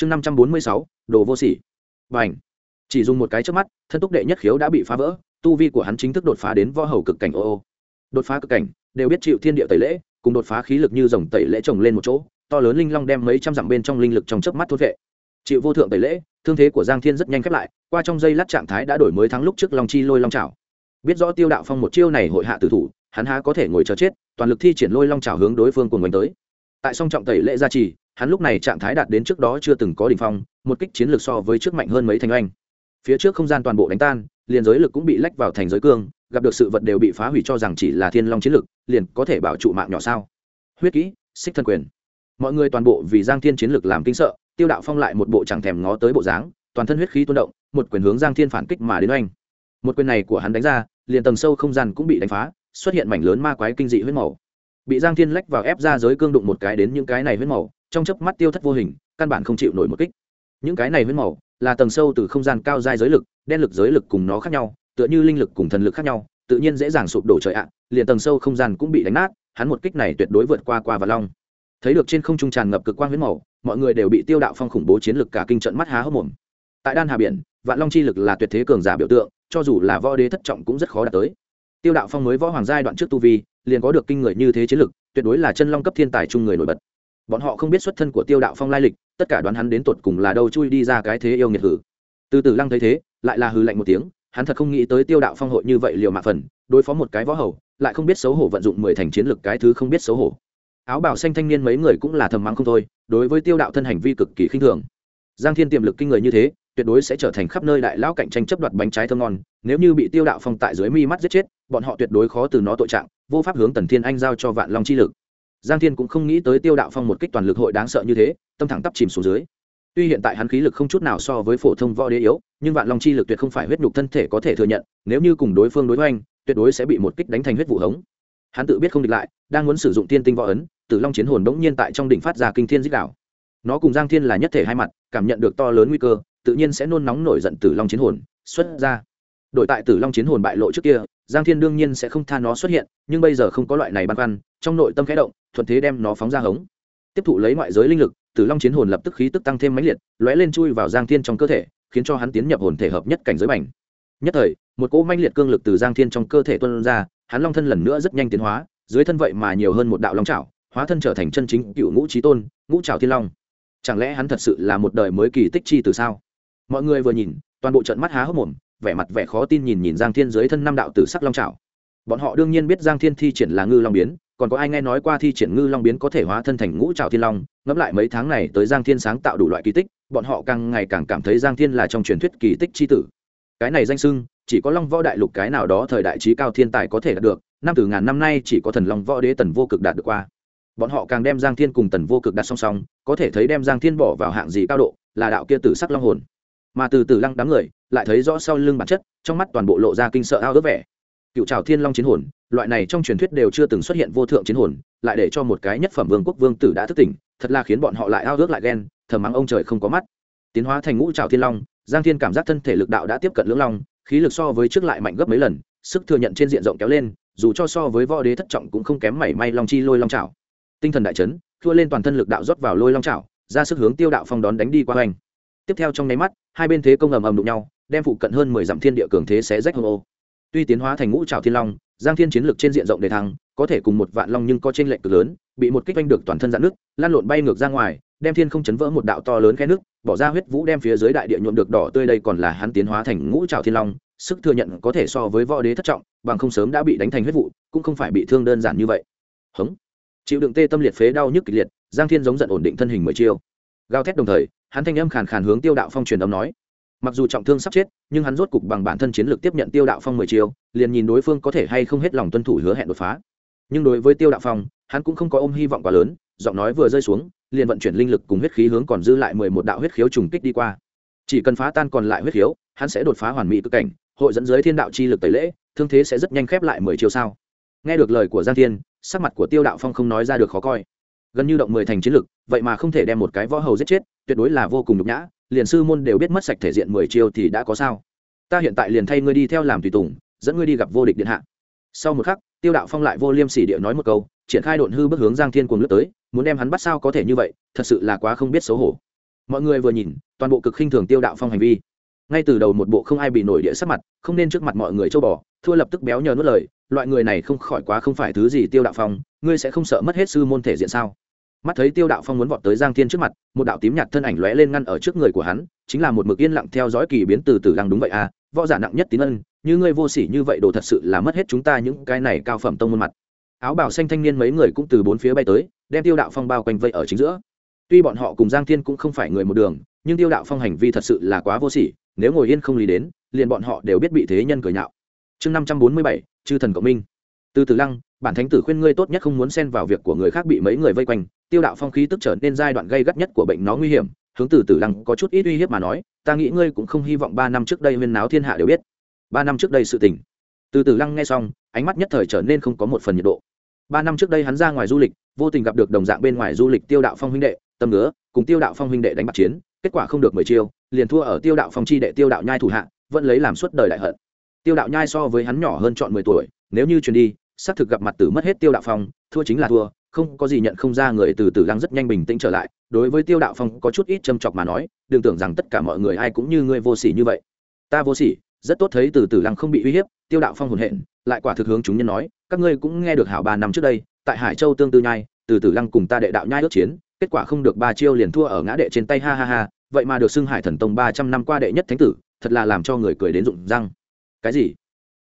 chương năm trăm bốn mươi sáu, đồ vô sỉ. Và ảnh chỉ dùng một cái trước mắt, thân túc đệ nhất khiếu đã bị phá vỡ, tu vi của hắn chính thức đột phá đến võ hầu cực cảnh ô ô. Đột phá cực cảnh, đều biết chịu thiên địa tẩy lễ, cùng đột phá khí lực như dòng tẩy lễ trồng lên một chỗ, to lớn linh long đem mấy trăm dặm bên trong linh lực trong chớp mắt thốt vệ. Chịu vô thượng tẩy lễ, thương thế của giang thiên rất nhanh khép lại, qua trong giây lát trạng thái đã đổi mới thắng lúc trước long chi lôi long trào biết rõ tiêu đạo phong một chiêu này hội hạ tử thủ, hắn há có thể ngồi chờ chết, toàn lực thi triển lôi long trào hướng đối phương cùng mình tới. Tại song trọng tẩy lễ gia trì hắn lúc này trạng thái đạt đến trước đó chưa từng có đỉnh phong, một kích chiến lược so với trước mạnh hơn mấy thành anh phía trước không gian toàn bộ đánh tan, liền giới lực cũng bị lách vào thành giới cương, gặp được sự vật đều bị phá hủy cho rằng chỉ là thiên long chiến lực, liền có thể bảo trụ mạng nhỏ sao? Huyết kỹ, xích thân quyền. Mọi người toàn bộ vì giang thiên chiến lực làm kinh sợ, tiêu đạo phong lại một bộ chẳng thèm ngó tới bộ dáng, toàn thân huyết khí tuôn động, một quyền hướng giang thiên phản kích mà đến oanh. Một quyền này của hắn đánh ra, liền tầng sâu không gian cũng bị đánh phá, xuất hiện mảnh lớn ma quái kinh dị huyết màu. Bị giang thiên lách vào ép ra giới cương đụng một cái đến những cái này huyết màu trong chớp mắt tiêu thất vô hình, căn bản không chịu nổi một kích. Những cái này huyết màu là tầng sâu từ không gian cao giai giới lực, đen lực giới lực cùng nó khác nhau, tựa như linh lực cùng thần lực khác nhau, tự nhiên dễ dàng sụp đổ trời ạ, liền tầng sâu không gian cũng bị đánh nát, hắn một kích này tuyệt đối vượt qua qua và long. Thấy được trên không trung tràn ngập cực quang huyết màu, mọi người đều bị tiêu đạo phong khủng bố chiến lực cả kinh trận mắt há hốc mồm. Tại đan hà biển, vạn long chi lực là tuyệt thế cường giả biểu tượng, cho dù là võ đế thất trọng cũng rất khó đạt tới. Tiêu đạo phong mới võ hoàng giai đoạn trước tu vi, liền có được kinh người như thế chiến lực, tuyệt đối là chân long cấp thiên tài chung người nổi bật bọn họ không biết xuất thân của tiêu đạo phong lai lịch, tất cả đoán hắn đến tột cùng là đâu chui đi ra cái thế yêu nghiệt hử. Từ từ lăng thấy thế, lại là hư lạnh một tiếng, hắn thật không nghĩ tới tiêu đạo phong hội như vậy liều mạng phần, đối phó một cái võ hầu, lại không biết xấu hổ vận dụng mười thành chiến lược cái thứ không biết xấu hổ. Áo bảo xanh thanh niên mấy người cũng là thầm mắng không thôi, đối với tiêu đạo thân hành vi cực kỳ khinh thường. Giang thiên tiềm lực kinh người như thế, tuyệt đối sẽ trở thành khắp nơi đại lão cạnh tranh chấp đoạt bánh trái thơm ngon, nếu như bị tiêu đạo phong tại dưới mi mắt giết chết, bọn họ tuyệt đối khó từ nó tội trạng, vô pháp hướng tần thiên anh giao cho vạn long chi lực giang thiên cũng không nghĩ tới tiêu đạo phong một kích toàn lực hội đáng sợ như thế, tâm thẳng tắp chìm xuống dưới. Tuy hiện tại hắn khí lực không chút nào so với phổ thông võ đế yếu, nhưng vạn long chi lực tuyệt không phải huyết nhục thân thể có thể thừa nhận, nếu như cùng đối phương đối hoành, tuyệt đối sẽ bị một kích đánh thành huyết vụ hống. Hắn tự biết không địch lại, đang muốn sử dụng tiên tinh võ ấn, tử long chiến hồn đống nhiên tại trong đỉnh phát ra kinh thiên dích đảo nó cùng giang thiên là nhất thể hai mặt, cảm nhận được to lớn nguy cơ, tự nhiên sẽ nôn nóng nổi giận tử long chiến hồn, xuất ra. Đội tại tử long chiến hồn bại lộ trước kia, giang thiên đương nhiên sẽ không tha nó xuất hiện, nhưng bây giờ không có loại này băn khoăn, trong nội tâm khẽ động thuận thế đem nó phóng ra hống. Tiếp thụ lấy ngoại giới linh lực, tử long chiến hồn lập tức khí tức tăng thêm mãnh liệt, lóe lên chui vào giang thiên trong cơ thể, khiến cho hắn tiến nhập hồn thể hợp nhất cảnh giới mảnh nhất thời, một cỗ mãnh liệt cương lực từ giang thiên trong cơ thể tuân ra, hắn long thân lần nữa rất nhanh tiến hóa, dưới thân vậy mà nhiều hơn một đạo long trảo hóa thân trở thành chân chính cựu ngũ trí tôn, ngũ trảo thiên long. Chẳng lẽ hắn thật sự là một đời mới kỳ tích chi từ sao? Mọi người vừa nhìn, toàn bộ trận mắt há hốc mồm, vẻ mặt vẻ khó tin nhìn nhìn giang thiên dưới thân năm đạo tử sắc long trảo bọn họ đương nhiên biết giang thiên thi triển là ngư long biến còn có ai nghe nói qua thi triển ngư long biến có thể hóa thân thành ngũ trào thiên long, ngẫm lại mấy tháng này tới giang thiên sáng tạo đủ loại kỳ tích, bọn họ càng ngày càng cảm thấy giang thiên là trong truyền thuyết kỳ tích c h i tử. Cái này danh sưng chỉ có long võ đại lục cái nào đó thời đại trí cao thiên tài có thể đạt được, năm từ ngàn năm nay chỉ có thần long võ đế tần vô cực đạt được qua. Bọn họ càng đem giang thiên cùng tần vô cực đặt song song, có thể thấy đem giang thiên bỏ vào hạng gì cao độ, là đạo kia tử sắc long hồn. Mà từ từ lăng đám người, lại thấy rõ sau lưng bản chất, trong mắt toàn bộ lộ ra kinh sợ ao ước vẻ cựu trào thiên long chiến hồn, loại này trong truyền thuyết đều chưa từng xuất hiện vô thượng chiến hồn, lại để cho một cái nhất phẩm vương quốc vương tử đã thức tỉnh, thật là khiến bọn họ lại ao ước lại ghen thờ mắng ông trời không có mắt. Tiến hóa thành ngũ trào thiên long, giang thiên cảm giác thân thể lực đạo đã tiếp cận lưỡng long, khí lực so với trước lại mạnh gấp mấy lần, sức thừa nhận trên diện rộng kéo lên, dù cho so với võ đế thất trọng cũng không kém mảy may long chi lôi long trào tinh thần đại chấn, thua lên toàn thân lực đạo rót vào lôi long trào ra sức hướng tiêu đạo phong đón đánh đi qua hoành. Tiếp theo trong nháy mắt, hai bên thế công ầm ầm đụng nhau, đem phụ cận hơn mười dặm thiên địa cường thế xé rách hô ô tuy tiến hóa thành ngũ trào thiên long, giang thiên chiến lực trên diện rộng đề thăng, có thể cùng một vạn long nhưng có trên lệnh cực lớn, bị một kích oanh được toàn thân dạn nước lan lộn bay ngược ra ngoài, đem thiên không chấn vỡ một đạo to lớn khe nước bỏ ra huyết vũ đem phía dưới đại địa nhuộm được đỏ tươi đây còn là hắn tiến hóa thành ngũ trào thiên long, sức thừa nhận có thể so với võ đế thất trọng, bằng không sớm đã bị đánh thành huyết vụ, cũng không phải bị thương đơn giản như vậy. Hống. Chịu đựng tê tâm liệt phế đau nhức kịch liệt, giang thiên giống giận ổn định thân hình mười chiêu. Gào thét đồng thời, hắn thanh âm khàn khàn hướng tiêu đạo phong truyền âm nói mặc dù trọng thương sắp chết, nhưng hắn rốt cục bằng bản thân chiến lược tiếp nhận tiêu đạo phong mười chiêu, liền nhìn đối phương có thể hay không hết lòng tuân thủ hứa hẹn đột phá. Nhưng đối với tiêu đạo phong, hắn cũng không có ôm hy vọng quá lớn, giọng nói vừa rơi xuống, liền vận chuyển linh lực cùng huyết khí hướng còn dư lại mười một đạo huyết khiếu trùng kích đi qua. Chỉ cần phá tan còn lại huyết khiếu, hắn sẽ đột phá hoàn mỹ cực cảnh, hội dẫn giới thiên đạo chi lực tẩy lễ, thương thế sẽ rất nhanh khép lại mười chiêu sao nghe được lời của giang thiên, sắc mặt của tiêu đạo phong không nói ra được khó coi. Gần như động mười thành chiến lực, vậy mà không thể đem một cái võ hầu giết chết, tuyệt đối là vô cùng nhục nhã liền sư môn đều biết mất sạch thể diện mười chiêu thì đã có sao? Ta hiện tại liền thay ngươi đi theo làm tùy tùng, dẫn ngươi đi gặp vô địch điện hạ. Sau một khắc, tiêu đạo phong lại vô liêm sỉ địa nói một câu, triển khai độn hư bước hướng giang thiên cuồng lướt tới, muốn đem hắn bắt sao có thể như vậy, thật sự là quá không biết xấu hổ. Mọi người vừa nhìn, toàn bộ cực khinh thường tiêu đạo phong hành vi. Ngay từ đầu một bộ không ai bị nổi địa sắc mặt, không nên trước mặt mọi người châu bò, thua lập tức béo nhờ nuốt lời, loại người này không khỏi quá không phải thứ gì tiêu đạo phong, ngươi sẽ không sợ mất hết sư môn thể diện sao? Mắt thấy tiêu đạo phong muốn vọt tới giang thiên trước mặt, một đạo tím nhạt thân ảnh lóe lên ngăn ở trước người của hắn, chính là một mực yên lặng theo dõi kỳ biến từ từ lăng đúng vậy à võ giả nặng nhất tín ân, như ngươi vô sỉ như vậy đồ thật sự là mất hết chúng ta những cái này cao phẩm tông môn mặt. Áo bào xanh thanh niên mấy người cũng từ bốn phía bay tới, đem tiêu đạo phong bao quanh vây ở chính giữa. Tuy bọn họ cùng giang thiên cũng không phải người một đường, nhưng tiêu đạo phong hành vi thật sự là quá vô sỉ, nếu ngồi yên không lý đến, liền bọn họ đều biết bị thế nhân cười nhạo. Chương năm trăm bốn mươi bảy, chư thần cộng minh. Từ từ lăng, bản thánh tử khuyên ngươi tốt nhất không muốn xen vào việc của người khác bị mấy người vây quanh tiêu đạo phong khí tức trở nên giai đoạn gây gắt nhất của bệnh nó nguy hiểm, hướng từ từ lăng có chút ít uy hiếp mà nói, ta nghĩ ngươi cũng không hy vọng ba năm trước đây huyên náo thiên hạ đều biết. Ba năm trước đây sự tình. Từ từ lăng nghe xong, ánh mắt nhất thời trở nên không có một phần nhiệt độ. Ba năm trước đây hắn ra ngoài du lịch, vô tình gặp được đồng dạng bên ngoài du lịch tiêu đạo phong huynh đệ, tâm ngứa, cùng tiêu đạo phong huynh đệ đánh bạc chiến, kết quả không được mười chiêu, liền thua ở tiêu đạo phong chi đệ tiêu đạo nhai thủ hạ, vẫn lấy làm suốt đời đại hận. Tiêu đạo nhai so với hắn nhỏ hơn chọn mười tuổi, nếu như truyền đi, xác thực gặp mặt tử mất hết tiêu đạo phong, thua chính là thua không có gì nhận không ra người từ từ lăng rất nhanh bình tĩnh trở lại, đối với tiêu đạo phong có chút ít châm chọc mà nói, đừng tưởng rằng tất cả mọi người ai cũng như ngươi vô sỉ như vậy. Ta vô sỉ, rất tốt thấy từ từ lăng không bị uy hiếp, tiêu đạo phong hồn hện, lại quả thực hướng chúng nhân nói, các ngươi cũng nghe được hảo ba năm trước đây, tại hải châu tương tư nhai, từ từ lăng cùng ta đệ đạo nhai ước chiến, kết quả không được ba chiêu liền thua ở ngã đệ trên tay, ha ha ha, vậy mà được xưng hải thần tông ba trăm năm qua đệ nhất thánh tử, thật là làm cho người cười đến rụng răng. Cái gì?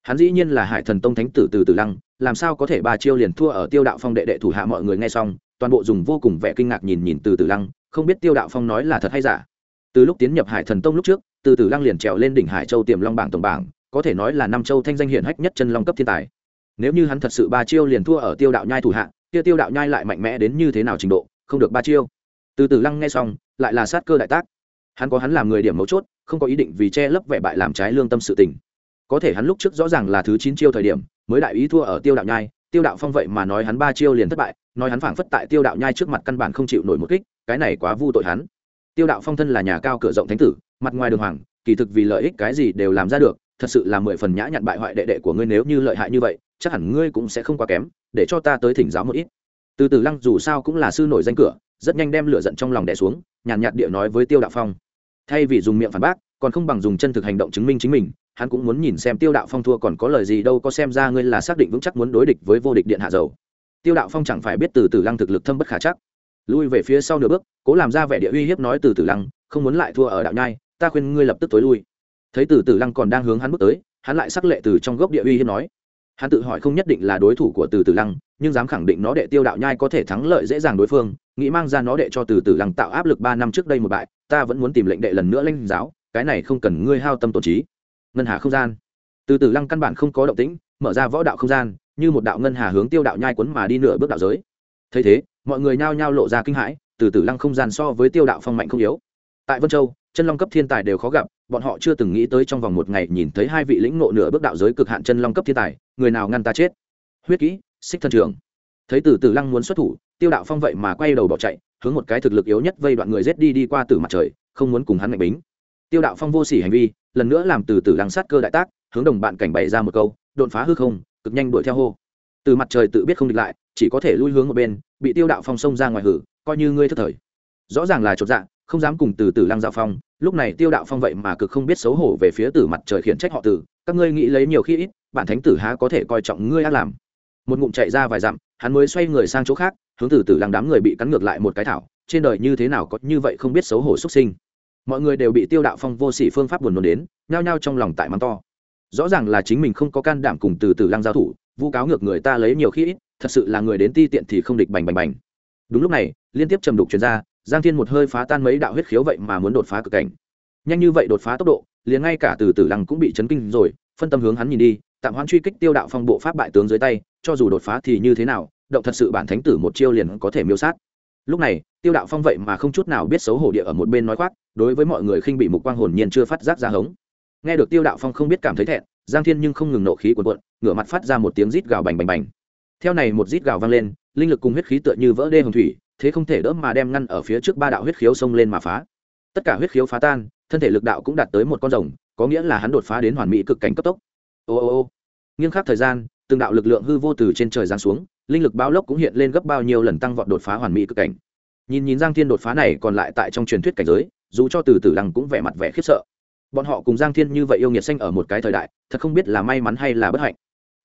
Hắn dĩ nhiên là hải thần tông thánh tử từ từ lăng làm sao có thể ba chiêu liền thua ở tiêu đạo phong đệ đệ thủ hạ mọi người nghe xong, toàn bộ dùng vô cùng vẻ kinh ngạc nhìn nhìn từ từ lăng, không biết tiêu đạo phong nói là thật hay giả. Từ lúc tiến nhập hải thần tông lúc trước, từ từ lăng liền trèo lên đỉnh hải châu tiềm long bảng tổng bảng, có thể nói là năm châu thanh danh hiển hách nhất chân long cấp thiên tài. Nếu như hắn thật sự ba chiêu liền thua ở tiêu đạo nhai thủ hạ, kia tiêu đạo nhai lại mạnh mẽ đến như thế nào trình độ, không được ba chiêu. Từ từ lăng nghe xong, lại là sát cơ đại tác. Hắn có hắn làm người điểm mấu chốt, không có ý định vì che lấp vẻ bại làm trái lương tâm sự tình có thể hắn lúc trước rõ ràng là thứ chín chiêu thời điểm, mới đại ý thua ở tiêu đạo nhai, tiêu đạo phong vậy mà nói hắn ba chiêu liền thất bại, nói hắn phảng phất tại tiêu đạo nhai trước mặt căn bản không chịu nổi một kích, cái này quá vu tội hắn. Tiêu đạo phong thân là nhà cao cửa rộng thánh tử, mặt ngoài đường hoàng, kỳ thực vì lợi ích cái gì đều làm ra được, thật sự là mười phần nhã nhặn bại hoại đệ đệ của ngươi nếu như lợi hại như vậy, chắc hẳn ngươi cũng sẽ không quá kém, để cho ta tới thỉnh giáo một ít. Từ từ lăng dù sao cũng là sư nổi danh cửa, rất nhanh đem lửa giận trong lòng đẻ xuống, nhàn nhạt địa nói với tiêu đạo phong. Thay vì dùng miệng phản bác, còn không bằng dùng chân thực hành động chứng minh chính mình hắn cũng muốn nhìn xem tiêu đạo phong thua còn có lời gì đâu, có xem ra ngươi là xác định vững chắc muốn đối địch với vô địch điện hạ dầu tiêu đạo phong chẳng phải biết từ từ lăng thực lực thâm bất khả chắc. Lui về phía sau nửa bước, cố làm ra vẻ địa uy hiếp nói từ từ lăng, không muốn lại thua ở đạo nhai, ta khuyên ngươi lập tức tối lui. Thấy từ từ lăng còn đang hướng hắn bước tới, hắn lại sắc lệ từ trong gốc địa uy hiếp nói. Hắn tự hỏi không nhất định là đối thủ của từ từ lăng, nhưng dám khẳng định nó đệ tiêu đạo nhai có thể thắng lợi dễ dàng đối phương, nghĩ mang ra nó đệ cho từ từ lăng tạo áp lực ba năm trước đây một bại, ta vẫn muốn tìm lệnh đệ lần nữa lãnh giáo, cái này không cần ngươi hao tâm tổn trí ngân hà không gian. Từ từ lăng căn bản không có động tĩnh, mở ra võ đạo không gian, như một đạo ngân hà hướng tiêu đạo nhai quấn mà đi nửa bước đạo giới. Thấy thế, mọi người nhao nhao lộ ra kinh hãi, từ từ lăng không gian so với tiêu đạo phong mạnh không yếu. Tại vân châu, chân long cấp thiên tài đều khó gặp, bọn họ chưa từng nghĩ tới trong vòng một ngày nhìn thấy hai vị lĩnh ngộ nửa bước đạo giới cực hạn chân long cấp thiên tài, người nào ngăn ta chết? Huyết kỹ, xích thân trường. Thấy từ từ lăng muốn xuất thủ, tiêu đạo phong vậy mà quay đầu bỏ chạy, hướng một cái thực lực yếu nhất vây đoạn người rết đi đi qua từ mặt trời, không muốn cùng hắn mạnh bính. Tiêu đạo phong vô sỉ hành vi lần nữa làm từ từ lăng sát cơ đại tác, hướng đồng bạn cảnh bày ra một câu, đột phá hư không, cực nhanh đuổi theo hô. Từ mặt trời tự biết không địch lại, chỉ có thể lui hướng một bên, bị tiêu đạo phong xông ra ngoài hử, coi như ngươi thất thời. Rõ ràng là chột dạ không dám cùng từ từ lăng giao phong, lúc này tiêu đạo phong vậy mà cực không biết xấu hổ về phía từ mặt trời khiển trách họ tử các ngươi nghĩ lấy nhiều khi ít, bản thánh tử há có thể coi trọng ngươi ác làm? Một ngụm chạy ra vài dặm, hắn mới xoay người sang chỗ khác, hướng từ từ lăng đám người bị cắn ngược lại một cái thảo, trên đời như thế nào có như vậy không biết xấu hổ xuất sinh? Mọi người đều bị tiêu đạo phong vô sỉ phương pháp buồn nôn đến, nhao nhao trong lòng tại mắng to. Rõ ràng là chính mình không có can đảm cùng từ từ lăng giao thủ, vu cáo ngược người ta lấy nhiều khi ít, thật sự là người đến ti tiện thì không địch bành bành bành. Đúng lúc này, liên tiếp trầm đục chuyển ra, giang thiên một hơi phá tan mấy đạo huyết khiếu vậy mà muốn đột phá cực cảnh. Nhanh như vậy đột phá tốc độ, liền ngay cả từ từ lăng cũng bị chấn kinh rồi, phân tâm hướng hắn nhìn đi, tạm hoãn truy kích tiêu đạo phong bộ pháp bại tướng dưới tay, cho dù đột phá thì như thế nào, động thật sự bản thánh tử một chiêu liền có thể miêu sát. Lúc này tiêu đạo phong vậy mà không chút nào biết xấu hổ địa ở một bên nói khoác, đối với mọi người khinh bị mục quang hồn nhiên chưa phát giác ra hống. Nghe được tiêu đạo phong không biết cảm thấy thẹn, giang thiên nhưng không ngừng nộ khí cuộn cuộn, ngửa mặt phát ra một tiếng rít gào bành bành bành. Theo này một rít gào vang lên, linh lực cùng huyết khí tựa như vỡ đê hồng thủy, thế không thể đỡ mà đem ngăn ở phía trước ba đạo huyết khiếu xông lên mà phá. Tất cả huyết khiếu phá tan, thân thể lực đạo cũng đạt tới một con rồng, có nghĩa là hắn đột phá đến hoàn mỹ cực cảnh cấp tốc. Ô ô ô. Nghiêng khắc thời gian, từng đạo lực lượng hư vô từ trên trời giáng xuống, linh lực bao lốc cũng hiện lên gấp bao nhiêu lần tăng vọt đột phá hoàn mỹ cực cảnh nhìn nhìn giang thiên đột phá này còn lại tại trong truyền thuyết cảnh giới, dù cho từ tử lăng cũng vẻ mặt vẻ khiếp sợ. Bọn họ cùng giang thiên như vậy yêu nghiệt xanh ở một cái thời đại, thật không biết là may mắn hay là bất hạnh.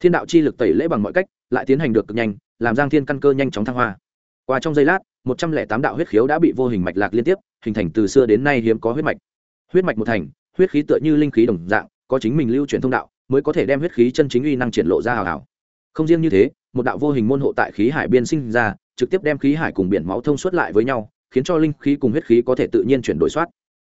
Thiên đạo chi lực tẩy lễ bằng mọi cách, lại tiến hành được cực nhanh, làm giang thiên căn cơ nhanh chóng thăng hoa. Qua trong giây lát, một trăm lẻ tám đạo huyết khiếu đã bị vô hình mạch lạc liên tiếp, hình thành từ xưa đến nay hiếm có huyết mạch. Huyết mạch một thành, huyết khí tựa như linh khí đồng dạng, có chính mình lưu truyền thông đạo, mới có thể đem huyết khí chân chính uy năng triển lộ ra hào hào. Không riêng như thế, một đạo vô hình môn hộ tại khí hải biên sinh ra trực tiếp đem khí hải cùng biển máu thông suốt lại với nhau, khiến cho linh khí cùng huyết khí có thể tự nhiên chuyển đổi soát.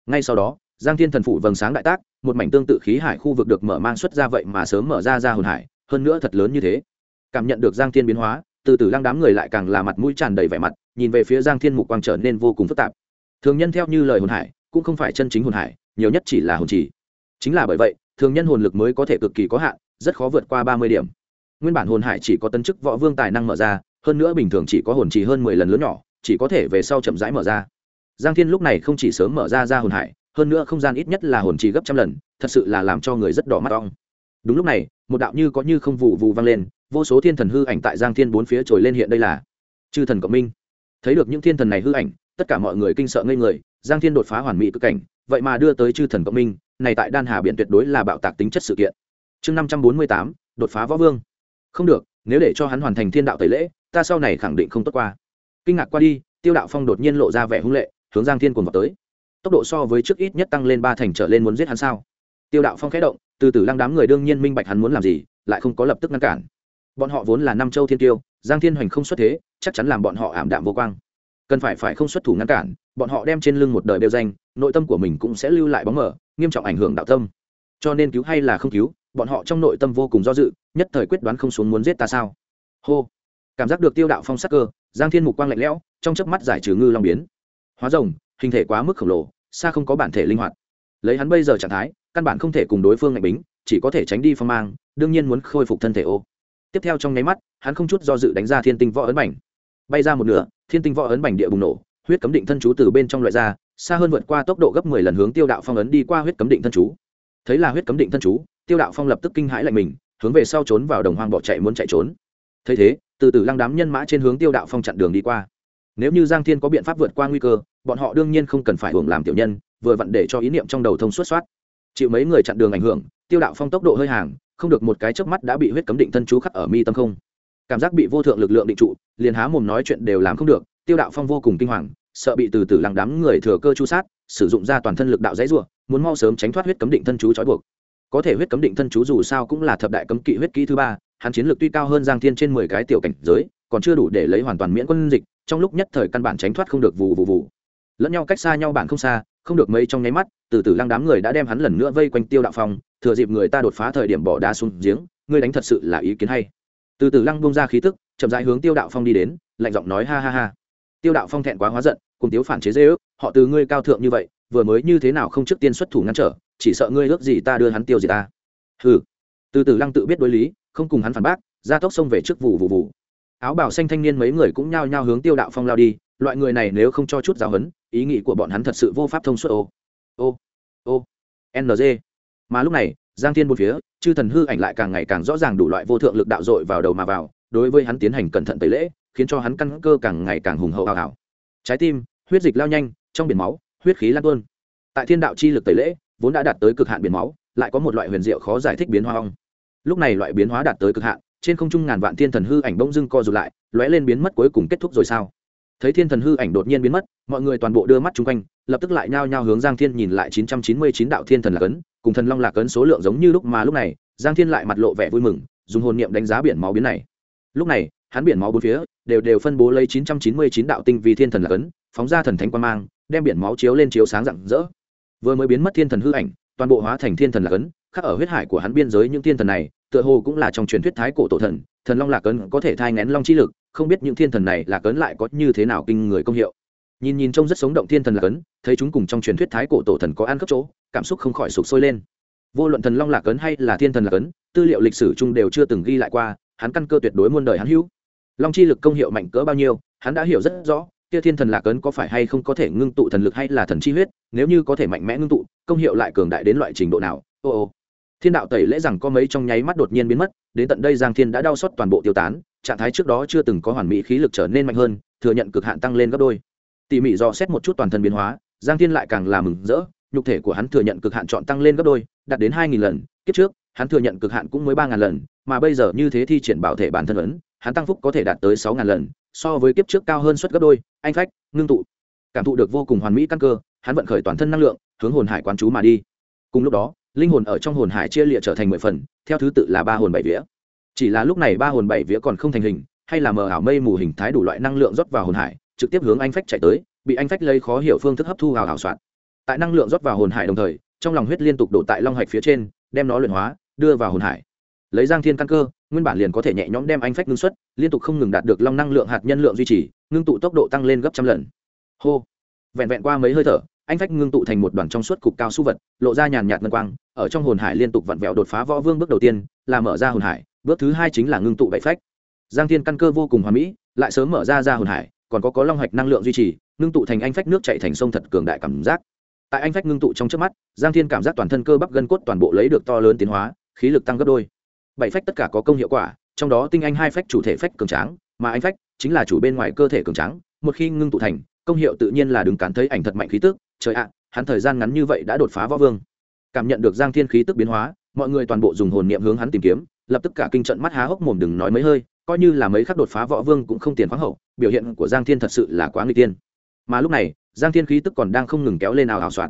Ngay sau đó, giang thiên thần phủ vầng sáng đại tác, một mảnh tương tự khí hải khu vực được mở mang xuất ra vậy mà sớm mở ra ra hồn hải, hơn nữa thật lớn như thế. Cảm nhận được giang thiên biến hóa, từ từ lăng đám người lại càng là mặt mũi tràn đầy vẻ mặt, nhìn về phía giang thiên mục quang trở nên vô cùng phức tạp. Thường nhân theo như lời hồn hải, cũng không phải chân chính hồn hải, nhiều nhất chỉ là hồn chỉ. chính là bởi vậy, thường nhân hồn lực mới có thể cực kỳ có hạn, rất khó vượt qua ba mươi điểm. Nguyên bản hồn hải chỉ có tân chức võ vương tài năng mở ra hơn nữa bình thường chỉ có hồn trì hơn mười lần lớn nhỏ, chỉ có thể về sau chậm rãi mở ra. Giang thiên lúc này không chỉ sớm mở ra ra hồn hải, hơn nữa không gian ít nhất là hồn trì gấp trăm lần, thật sự là làm cho người rất đỏ mắt ong. Đúng lúc này, một đạo như có như không vụ vụ vang lên, vô số thiên thần hư ảnh tại giang thiên bốn phía trồi lên hiện đây là chư thần cộng minh. Thấy được những thiên thần này hư ảnh, tất cả mọi người kinh sợ ngây người, giang thiên đột phá hoàn mỹ cực cảnh, vậy mà đưa tới chư thần cộng minh, này tại đan hà biển tuyệt đối là bạo tạc tính chất sự kiện. Chương năm trăm bốn mươi tám, đột phá võ vương. Không được, nếu để cho hắn hoàn thành thiên đạo tẩy lễ ta sau này khẳng định không tốt qua. Kinh ngạc qua đi, tiêu đạo phong đột nhiên lộ ra vẻ hung lệ, hướng giang thiên cùng vào tới. Tốc độ so với trước ít nhất tăng lên ba thành trở lên muốn giết hắn sao? Tiêu đạo phong khẽ động, từ từ lăng đám người đương nhiên minh bạch hắn muốn làm gì, lại không có lập tức ngăn cản. Bọn họ vốn là nam châu thiên tiêu, giang thiên hoành không xuất thế, chắc chắn làm bọn họ ảm đạm vô quang. Cần phải phải không xuất thủ ngăn cản, bọn họ đem trên lưng một đời bêu danh, nội tâm của mình cũng sẽ lưu lại bóng mờ, nghiêm trọng ảnh hưởng đạo tâm. Cho nên cứu hay là không cứu, bọn họ trong nội tâm vô cùng do dự, nhất thời quyết đoán không xuống muốn giết ta sao? Hô cảm giác được tiêu đạo phong sắc cơ, giang thiên mục quang lạnh lẽo, trong chớp mắt giải trừ ngư long biến. Hóa rồng, hình thể quá mức khổng lồ, xa không có bản thể linh hoạt. Lấy hắn bây giờ trạng thái, căn bản không thể cùng đối phương ngạch bính, chỉ có thể tránh đi phong mang, đương nhiên muốn khôi phục thân thể ô. Tiếp theo trong nháy mắt, hắn không chút do dự đánh ra thiên tinh võ ấn bảnh bay ra một nửa, thiên tinh võ ấn bảnh địa bùng nổ, huyết cấm định thân chú từ bên trong loại ra, xa hơn vượt qua tốc độ gấp mười lần hướng tiêu đạo phong ấn đi qua huyết cấm định thân chú. Thấy là huyết cấm định thân chú, tiêu đạo phong lập tức kinh hãi lạnh mình, hướng về sau trốn vào đồng hoang bỏ chạy muốn chạy trốn thấy thế từ từ lăng đám nhân mã trên hướng tiêu đạo phong chặn đường đi qua. Nếu như giang thiên có biện pháp vượt qua nguy cơ bọn họ đương nhiên không cần phải hưởng làm tiểu nhân vừa vặn để cho ý niệm trong đầu thông suốt soát. Chịu mấy người chặn đường ảnh hưởng tiêu đạo phong tốc độ hơi hàng không được một cái chớp mắt đã bị huyết cấm định thân chú khắc ở mi tâm không. Cảm giác bị vô thượng lực lượng định trụ liền há mồm nói chuyện đều làm không được tiêu đạo phong vô cùng kinh hoàng sợ bị từ từ lăng đám người thừa cơ chu sát sử dụng ra toàn thân lực đạo dãy rủa, muốn mau sớm tránh thoát huyết cấm định thân chú trói buộc. Có thể huyết cấm định thân chú dù sao cũng là thập đại cấm kỵ huyết kỹ thứ ba hắn chiến lược tuy cao hơn giang thiên trên mười cái tiểu cảnh giới, còn chưa đủ để lấy hoàn toàn miễn quân dịch, trong lúc nhất thời căn bản tránh thoát không được vù vù vù. Lẫn nhau cách xa nhau bản không xa, không được mấy trong nháy mắt, từ từ lăng đám người đã đem hắn lần nữa vây quanh tiêu đạo phong, thừa dịp người ta đột phá thời điểm bỏ đá xuống giếng, ngươi đánh thật sự là ý kiến hay. Từ từ lăng bông ra khí tức, chậm rãi hướng tiêu đạo phong đi đến, lạnh giọng nói ha ha ha. Tiêu đạo phong thẹn quá hóa giận, cùng tiếu phản chế dễ ước, họ từ ngươi cao thượng như vậy, vừa mới như thế nào không trước tiên xuất thủ ngăn trở, chỉ sợ ngươi ước gì ta đưa hắn tiêu gì ta. Hừ. Từ từ lăng tự biết đối lý không cùng hắn phản bác ra tốc xông về trước vụ vụ vụ. Áo bảo xanh thanh niên mấy người cũng nhao nhao hướng tiêu đạo phong lao đi, loại người này nếu không cho chút giáo huấn, ý nghĩ của bọn hắn thật sự vô pháp thông suốt, ô. Ô ô ng mà lúc này, giang thiên một phía, chư thần hư ảnh lại càng ngày càng rõ ràng đủ loại vô thượng lực đạo dội vào đầu mà vào, đối với hắn tiến hành cẩn thận tẩy lễ, khiến cho hắn căn cơ càng ngày càng hùng hậu hào hào trái tim, huyết dịch lao nhanh, trong biển máu, huyết khí lan tuôn. Tại thiên đạo chi lực tẩy lễ, vốn đã đạt tới cực hạn biển máu, lại có một loại huyền diệu khó giải thích biến hóa ong lúc này loại biến hóa đạt tới cực hạn, trên không trung ngàn vạn thiên thần hư ảnh bỗng dưng co rụt lại, lóe lên biến mất cuối cùng kết thúc rồi sao? Thấy thiên thần hư ảnh đột nhiên biến mất, mọi người toàn bộ đưa mắt chung quanh, lập tức lại nhao nhao hướng giang thiên nhìn lại chín trăm chín mươi chín đạo thiên thần lạc ấn cùng thần long lạc ấn số lượng giống như lúc mà lúc này, giang thiên lại mặt lộ vẻ vui mừng, dùng hồn niệm đánh giá biển máu biến này. Lúc này, hắn biển máu bốn phía, đều đều phân bố lấy chín trăm chín mươi chín đạo tinh vì thiên thần lạc ấn phóng ra thần thánh quan mang, đem biển máu chiếu lên chiếu sáng rạng rỡ. Vừa mới biến mất thiên thần hư ảnh, toàn bộ hóa thành thiên thần lạc ấn khắc ở huyết hải của hắn biên giới những thiên thần này tựa hồ cũng là trong truyền thuyết thái cổ tổ thần thần long lạc ấn có thể thai ngén long chi lực, không biết những thiên thần này lạc ấn lại có như thế nào kinh người công hiệu. Nhìn nhìn trông rất sống động thiên thần lạc ấn, thấy chúng cùng trong truyền thuyết thái cổ tổ thần có ăn cấp chỗ, cảm xúc không khỏi sụp sôi lên. Vô luận thần long lạc ấn hay là thiên thần lạc ấn, tư liệu lịch sử chung đều chưa từng ghi lại qua, hắn căn cơ tuyệt đối muôn đời hắn hữu. Long chi lực công hiệu mạnh cỡ bao nhiêu, hắn đã hiểu rất rõ, kia thiên thần lạc ấn có phải hay không có thể ngưng tụ thần lực hay là thần chi huyết, nếu như có thể mạnh mẽ ngưng tụ, công hiệu lại cường đại đến loại trình độ nào, ô ô thiên đạo tẩy lễ rằng có mấy trong nháy mắt đột nhiên biến mất, đến tận đây giang thiên đã đau xót toàn bộ tiêu tán, trạng thái trước đó chưa từng có hoàn mỹ khí lực trở nên mạnh hơn, thừa nhận cực hạn tăng lên gấp đôi. Tỉ mỉ dò xét một chút toàn thân biến hóa, giang thiên lại càng là mừng rỡ, nhục thể của hắn thừa nhận cực hạn chọn tăng lên gấp đôi, đạt đến hai nghìn lần, kiếp trước, hắn thừa nhận cực hạn cũng mới ba ngàn lần, mà bây giờ như thế thi triển bảo thể bản thân ấn, hắn tăng phúc có thể đạt tới sáu ngàn lần, so với kiếp trước cao hơn suất gấp đôi, anh phách, ngưng tụ. Cảm thụ được vô cùng hoàn mỹ căn cơ, hắn vận khởi toàn thân năng lượng, hướng hồn hải quán chú mà đi. Cùng lúc đó linh hồn ở trong hồn hải chia liệt trở thành mười phần, theo thứ tự là ba hồn bảy vía. Chỉ là lúc này ba hồn bảy vía còn không thành hình, hay là mờ ảo mây mù hình thái đủ loại năng lượng rót vào hồn hải, trực tiếp hướng anh phách chạy tới, bị anh phách lấy khó hiểu phương thức hấp thu hào hào soạn. Tại năng lượng rót vào hồn hải đồng thời, trong lòng huyết liên tục đổ tại long hạch phía trên, đem nó luyện hóa, đưa vào hồn hải. Lấy giang thiên căn cơ, nguyên bản liền có thể nhẹ nhõm đem anh phách ngưng xuất, liên tục không ngừng đạt được long năng lượng hạt nhân lượng duy trì, ngưng tụ tốc độ tăng lên gấp trăm lần. Hô. Vẹn vẹn qua mấy hơi thở anh phách ngưng tụ thành một đoàn trong suốt cục cao su vật, lộ ra nhàn nhạt ngân quang, ở trong hồn hải liên tục vặn vẹo đột phá võ vương bước đầu tiên, là mở ra hồn hải, bước thứ hai chính là ngưng tụ bảy phách. Giang thiên căn cơ vô cùng hoàn mỹ, lại sớm mở ra ra hồn hải, còn có có long hạch năng lượng duy trì, ngưng tụ thành anh phách nước chạy thành sông thật cường đại cảm giác. Tại anh phách ngưng tụ trong trước mắt, giang thiên cảm giác toàn thân cơ bắp gân cốt toàn bộ lấy được to lớn tiến hóa, khí lực tăng gấp đôi. Bảy phách tất cả có công hiệu quả, trong đó tinh anh hai phách chủ thể phách cường tráng, mà anh phách chính là chủ bên ngoài cơ thể cường tráng, một khi ngưng tụ thành, công hiệu tự nhiên là đừng cản thấy ảnh thật mạnh khí tức trời ạ, hắn thời gian ngắn như vậy đã đột phá võ vương. Cảm nhận được giang thiên khí tức biến hóa, mọi người toàn bộ dùng hồn niệm hướng hắn tìm kiếm, lập tức cả kinh trận mắt há hốc mồm đừng nói mấy hơi, coi như là mấy khắc đột phá võ vương cũng không tiền khoáng hậu, biểu hiện của giang thiên thật sự là quá nguy tiên mà lúc này, giang thiên khí tức còn đang không ngừng kéo lên ảo ảo soạn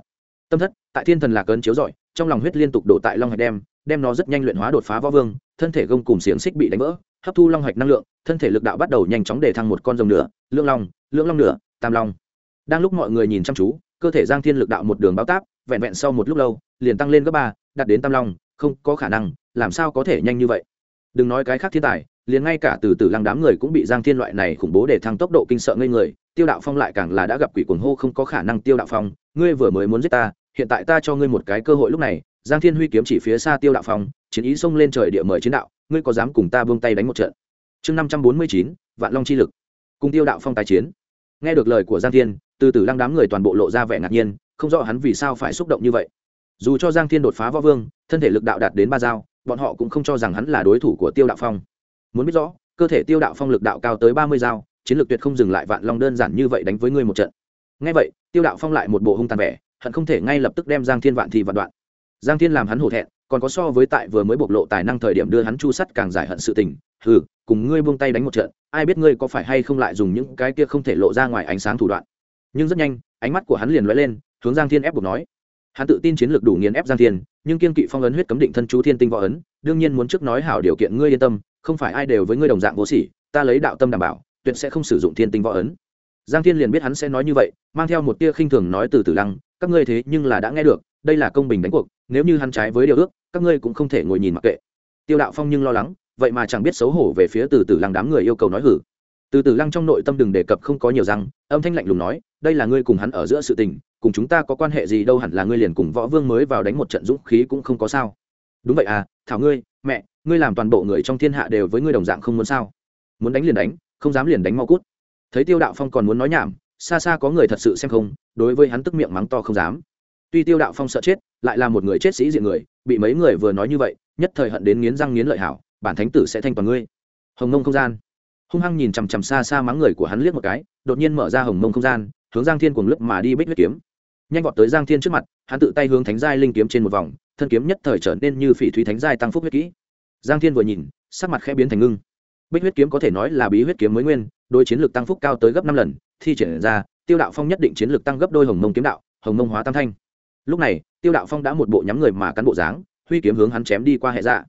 tâm thất, tại thiên thần lạc ơn chiếu rọi, trong lòng huyết liên tục đổ tại long hạch đem đem nó rất nhanh luyện hóa đột phá võ vương, thân thể gông cùng xiềng xích bị đánh vỡ, hấp thu long hạch năng lượng, thân thể lực đạo bắt đầu nhanh chóng để thăng một con rồng nữa lương long lương long nửa, tam long. Đang lúc mọi người nhìn chăm chú cơ thể giang thiên lực đạo một đường báo táp, vẹn vẹn sau một lúc lâu, liền tăng lên gấp ba, đạt đến tam long, không có khả năng, làm sao có thể nhanh như vậy? Đừng nói cái khác thiên tài, liền ngay cả từ từ lăng đám người cũng bị giang thiên loại này khủng bố để thăng tốc độ kinh sợ ngây người, tiêu đạo phong lại càng là đã gặp quỷ cuồng hô không có khả năng tiêu đạo phong, ngươi vừa mới muốn giết ta, hiện tại ta cho ngươi một cái cơ hội lúc này, giang thiên huy kiếm chỉ phía xa tiêu đạo phong, chiến ý xông lên trời địa mời chiến đạo, ngươi có dám cùng ta buông tay đánh một trận? Chương năm trăm bốn mươi chín, vạn long chi lực. Cùng tiêu đạo phong tài chiến nghe được lời của giang thiên, từ từ lăng đám người toàn bộ lộ ra vẻ ngạc nhiên, không rõ hắn vì sao phải xúc động như vậy. Dù cho giang thiên đột phá võ vương, thân thể lực đạo đạt đến ba dao, bọn họ cũng không cho rằng hắn là đối thủ của tiêu đạo phong. Muốn biết rõ, cơ thể tiêu đạo phong lực đạo cao tới ba mươi dao, chiến lược tuyệt không dừng lại vạn long đơn giản như vậy đánh với ngươi một trận. Ngay vậy, tiêu đạo phong lại một bộ hung tàn vẻ, hận không thể ngay lập tức đem giang thiên vạn thì vạn đoạn giang thiên làm hắn hổ thẹn còn có so với tại vừa mới bộc lộ tài năng thời điểm đưa hắn chu sắt càng giải hận sự tình Hừ, cùng ngươi buông tay đánh một trận ai biết ngươi có phải hay không lại dùng những cái kia không thể lộ ra ngoài ánh sáng thủ đoạn. Nhưng rất nhanh ánh mắt của hắn liền lóe lên hướng giang thiên ép buộc nói. Hắn tự tin chiến lược đủ nghiền ép giang thiên nhưng kiên kỵ phong ấn huyết cấm định thân chú thiên tinh võ ấn đương nhiên muốn trước nói hảo điều kiện ngươi yên tâm không phải ai đều với ngươi đồng dạng vô sỉ ta lấy đạo tâm đảm bảo tuyệt sẽ không sử dụng thiên tinh võ ấn. Giang thiên liền biết hắn sẽ nói như vậy mang theo một tia khinh thường nói từ từ lăng các ngươi thế nhưng là đã nghe được đây là công bình đánh cuộc, nếu như hắn trái với điều ước, các ngươi cũng không thể ngồi nhìn mặc kệ. Tiêu đạo phong nhưng lo lắng, vậy mà chẳng biết xấu hổ về phía từ từ lăng đám người yêu cầu nói hử. Từ từ lăng trong nội tâm đừng đề cập không có nhiều răng, âm thanh lạnh lùng nói, đây là ngươi cùng hắn ở giữa sự tình, cùng chúng ta có quan hệ gì đâu hẳn là ngươi liền cùng võ vương mới vào đánh một trận dũng khí cũng không có sao. Đúng vậy à thảo ngươi, mẹ, ngươi làm toàn bộ người trong thiên hạ đều với ngươi đồng dạng không muốn sao? Muốn đánh liền đánh, không dám liền đánh mau cút. Thấy tiêu đạo phong còn muốn nói nhảm, xa xa có người thật sự xem không, đối với hắn tức miệng mắng to không dám tuy tiêu đạo phong sợ chết, lại là một người chết sĩ diện người, bị mấy người vừa nói như vậy, nhất thời hận đến nghiến răng nghiến lợi hảo, bản thánh tử sẽ thanh toàn ngươi. Hồng mông không gian. Hung hăng nhìn chằm chằm xa xa mắng người của hắn liếc một cái, đột nhiên mở ra hồng mông không gian, hướng giang thiên cuồng lướt mà đi bích huyết kiếm. Nhanh vọt tới giang thiên trước mặt, hắn tự tay hướng thánh giai linh kiếm trên một vòng, thân kiếm nhất thời trở nên như phỉ thúy thánh giai tăng phúc huyết kỹ. Giang thiên vừa nhìn, sắc mặt khẽ biến thành ngưng. Bích huyết kiếm có thể nói là bí huyết kiếm mới nguyên đôi chiến lược tăng phúc cao tới gấp năm lần, thi triển ra, tiêu đạo phong nhất định chiến lược tăng gấp đôi hồng mông kiếm đạo, hồng mông hóa tam thanh lúc này, tiêu đạo phong đã một bộ nhắm người mà cán bộ dáng, huy kiếm hướng hắn chém đi qua hệ dạ.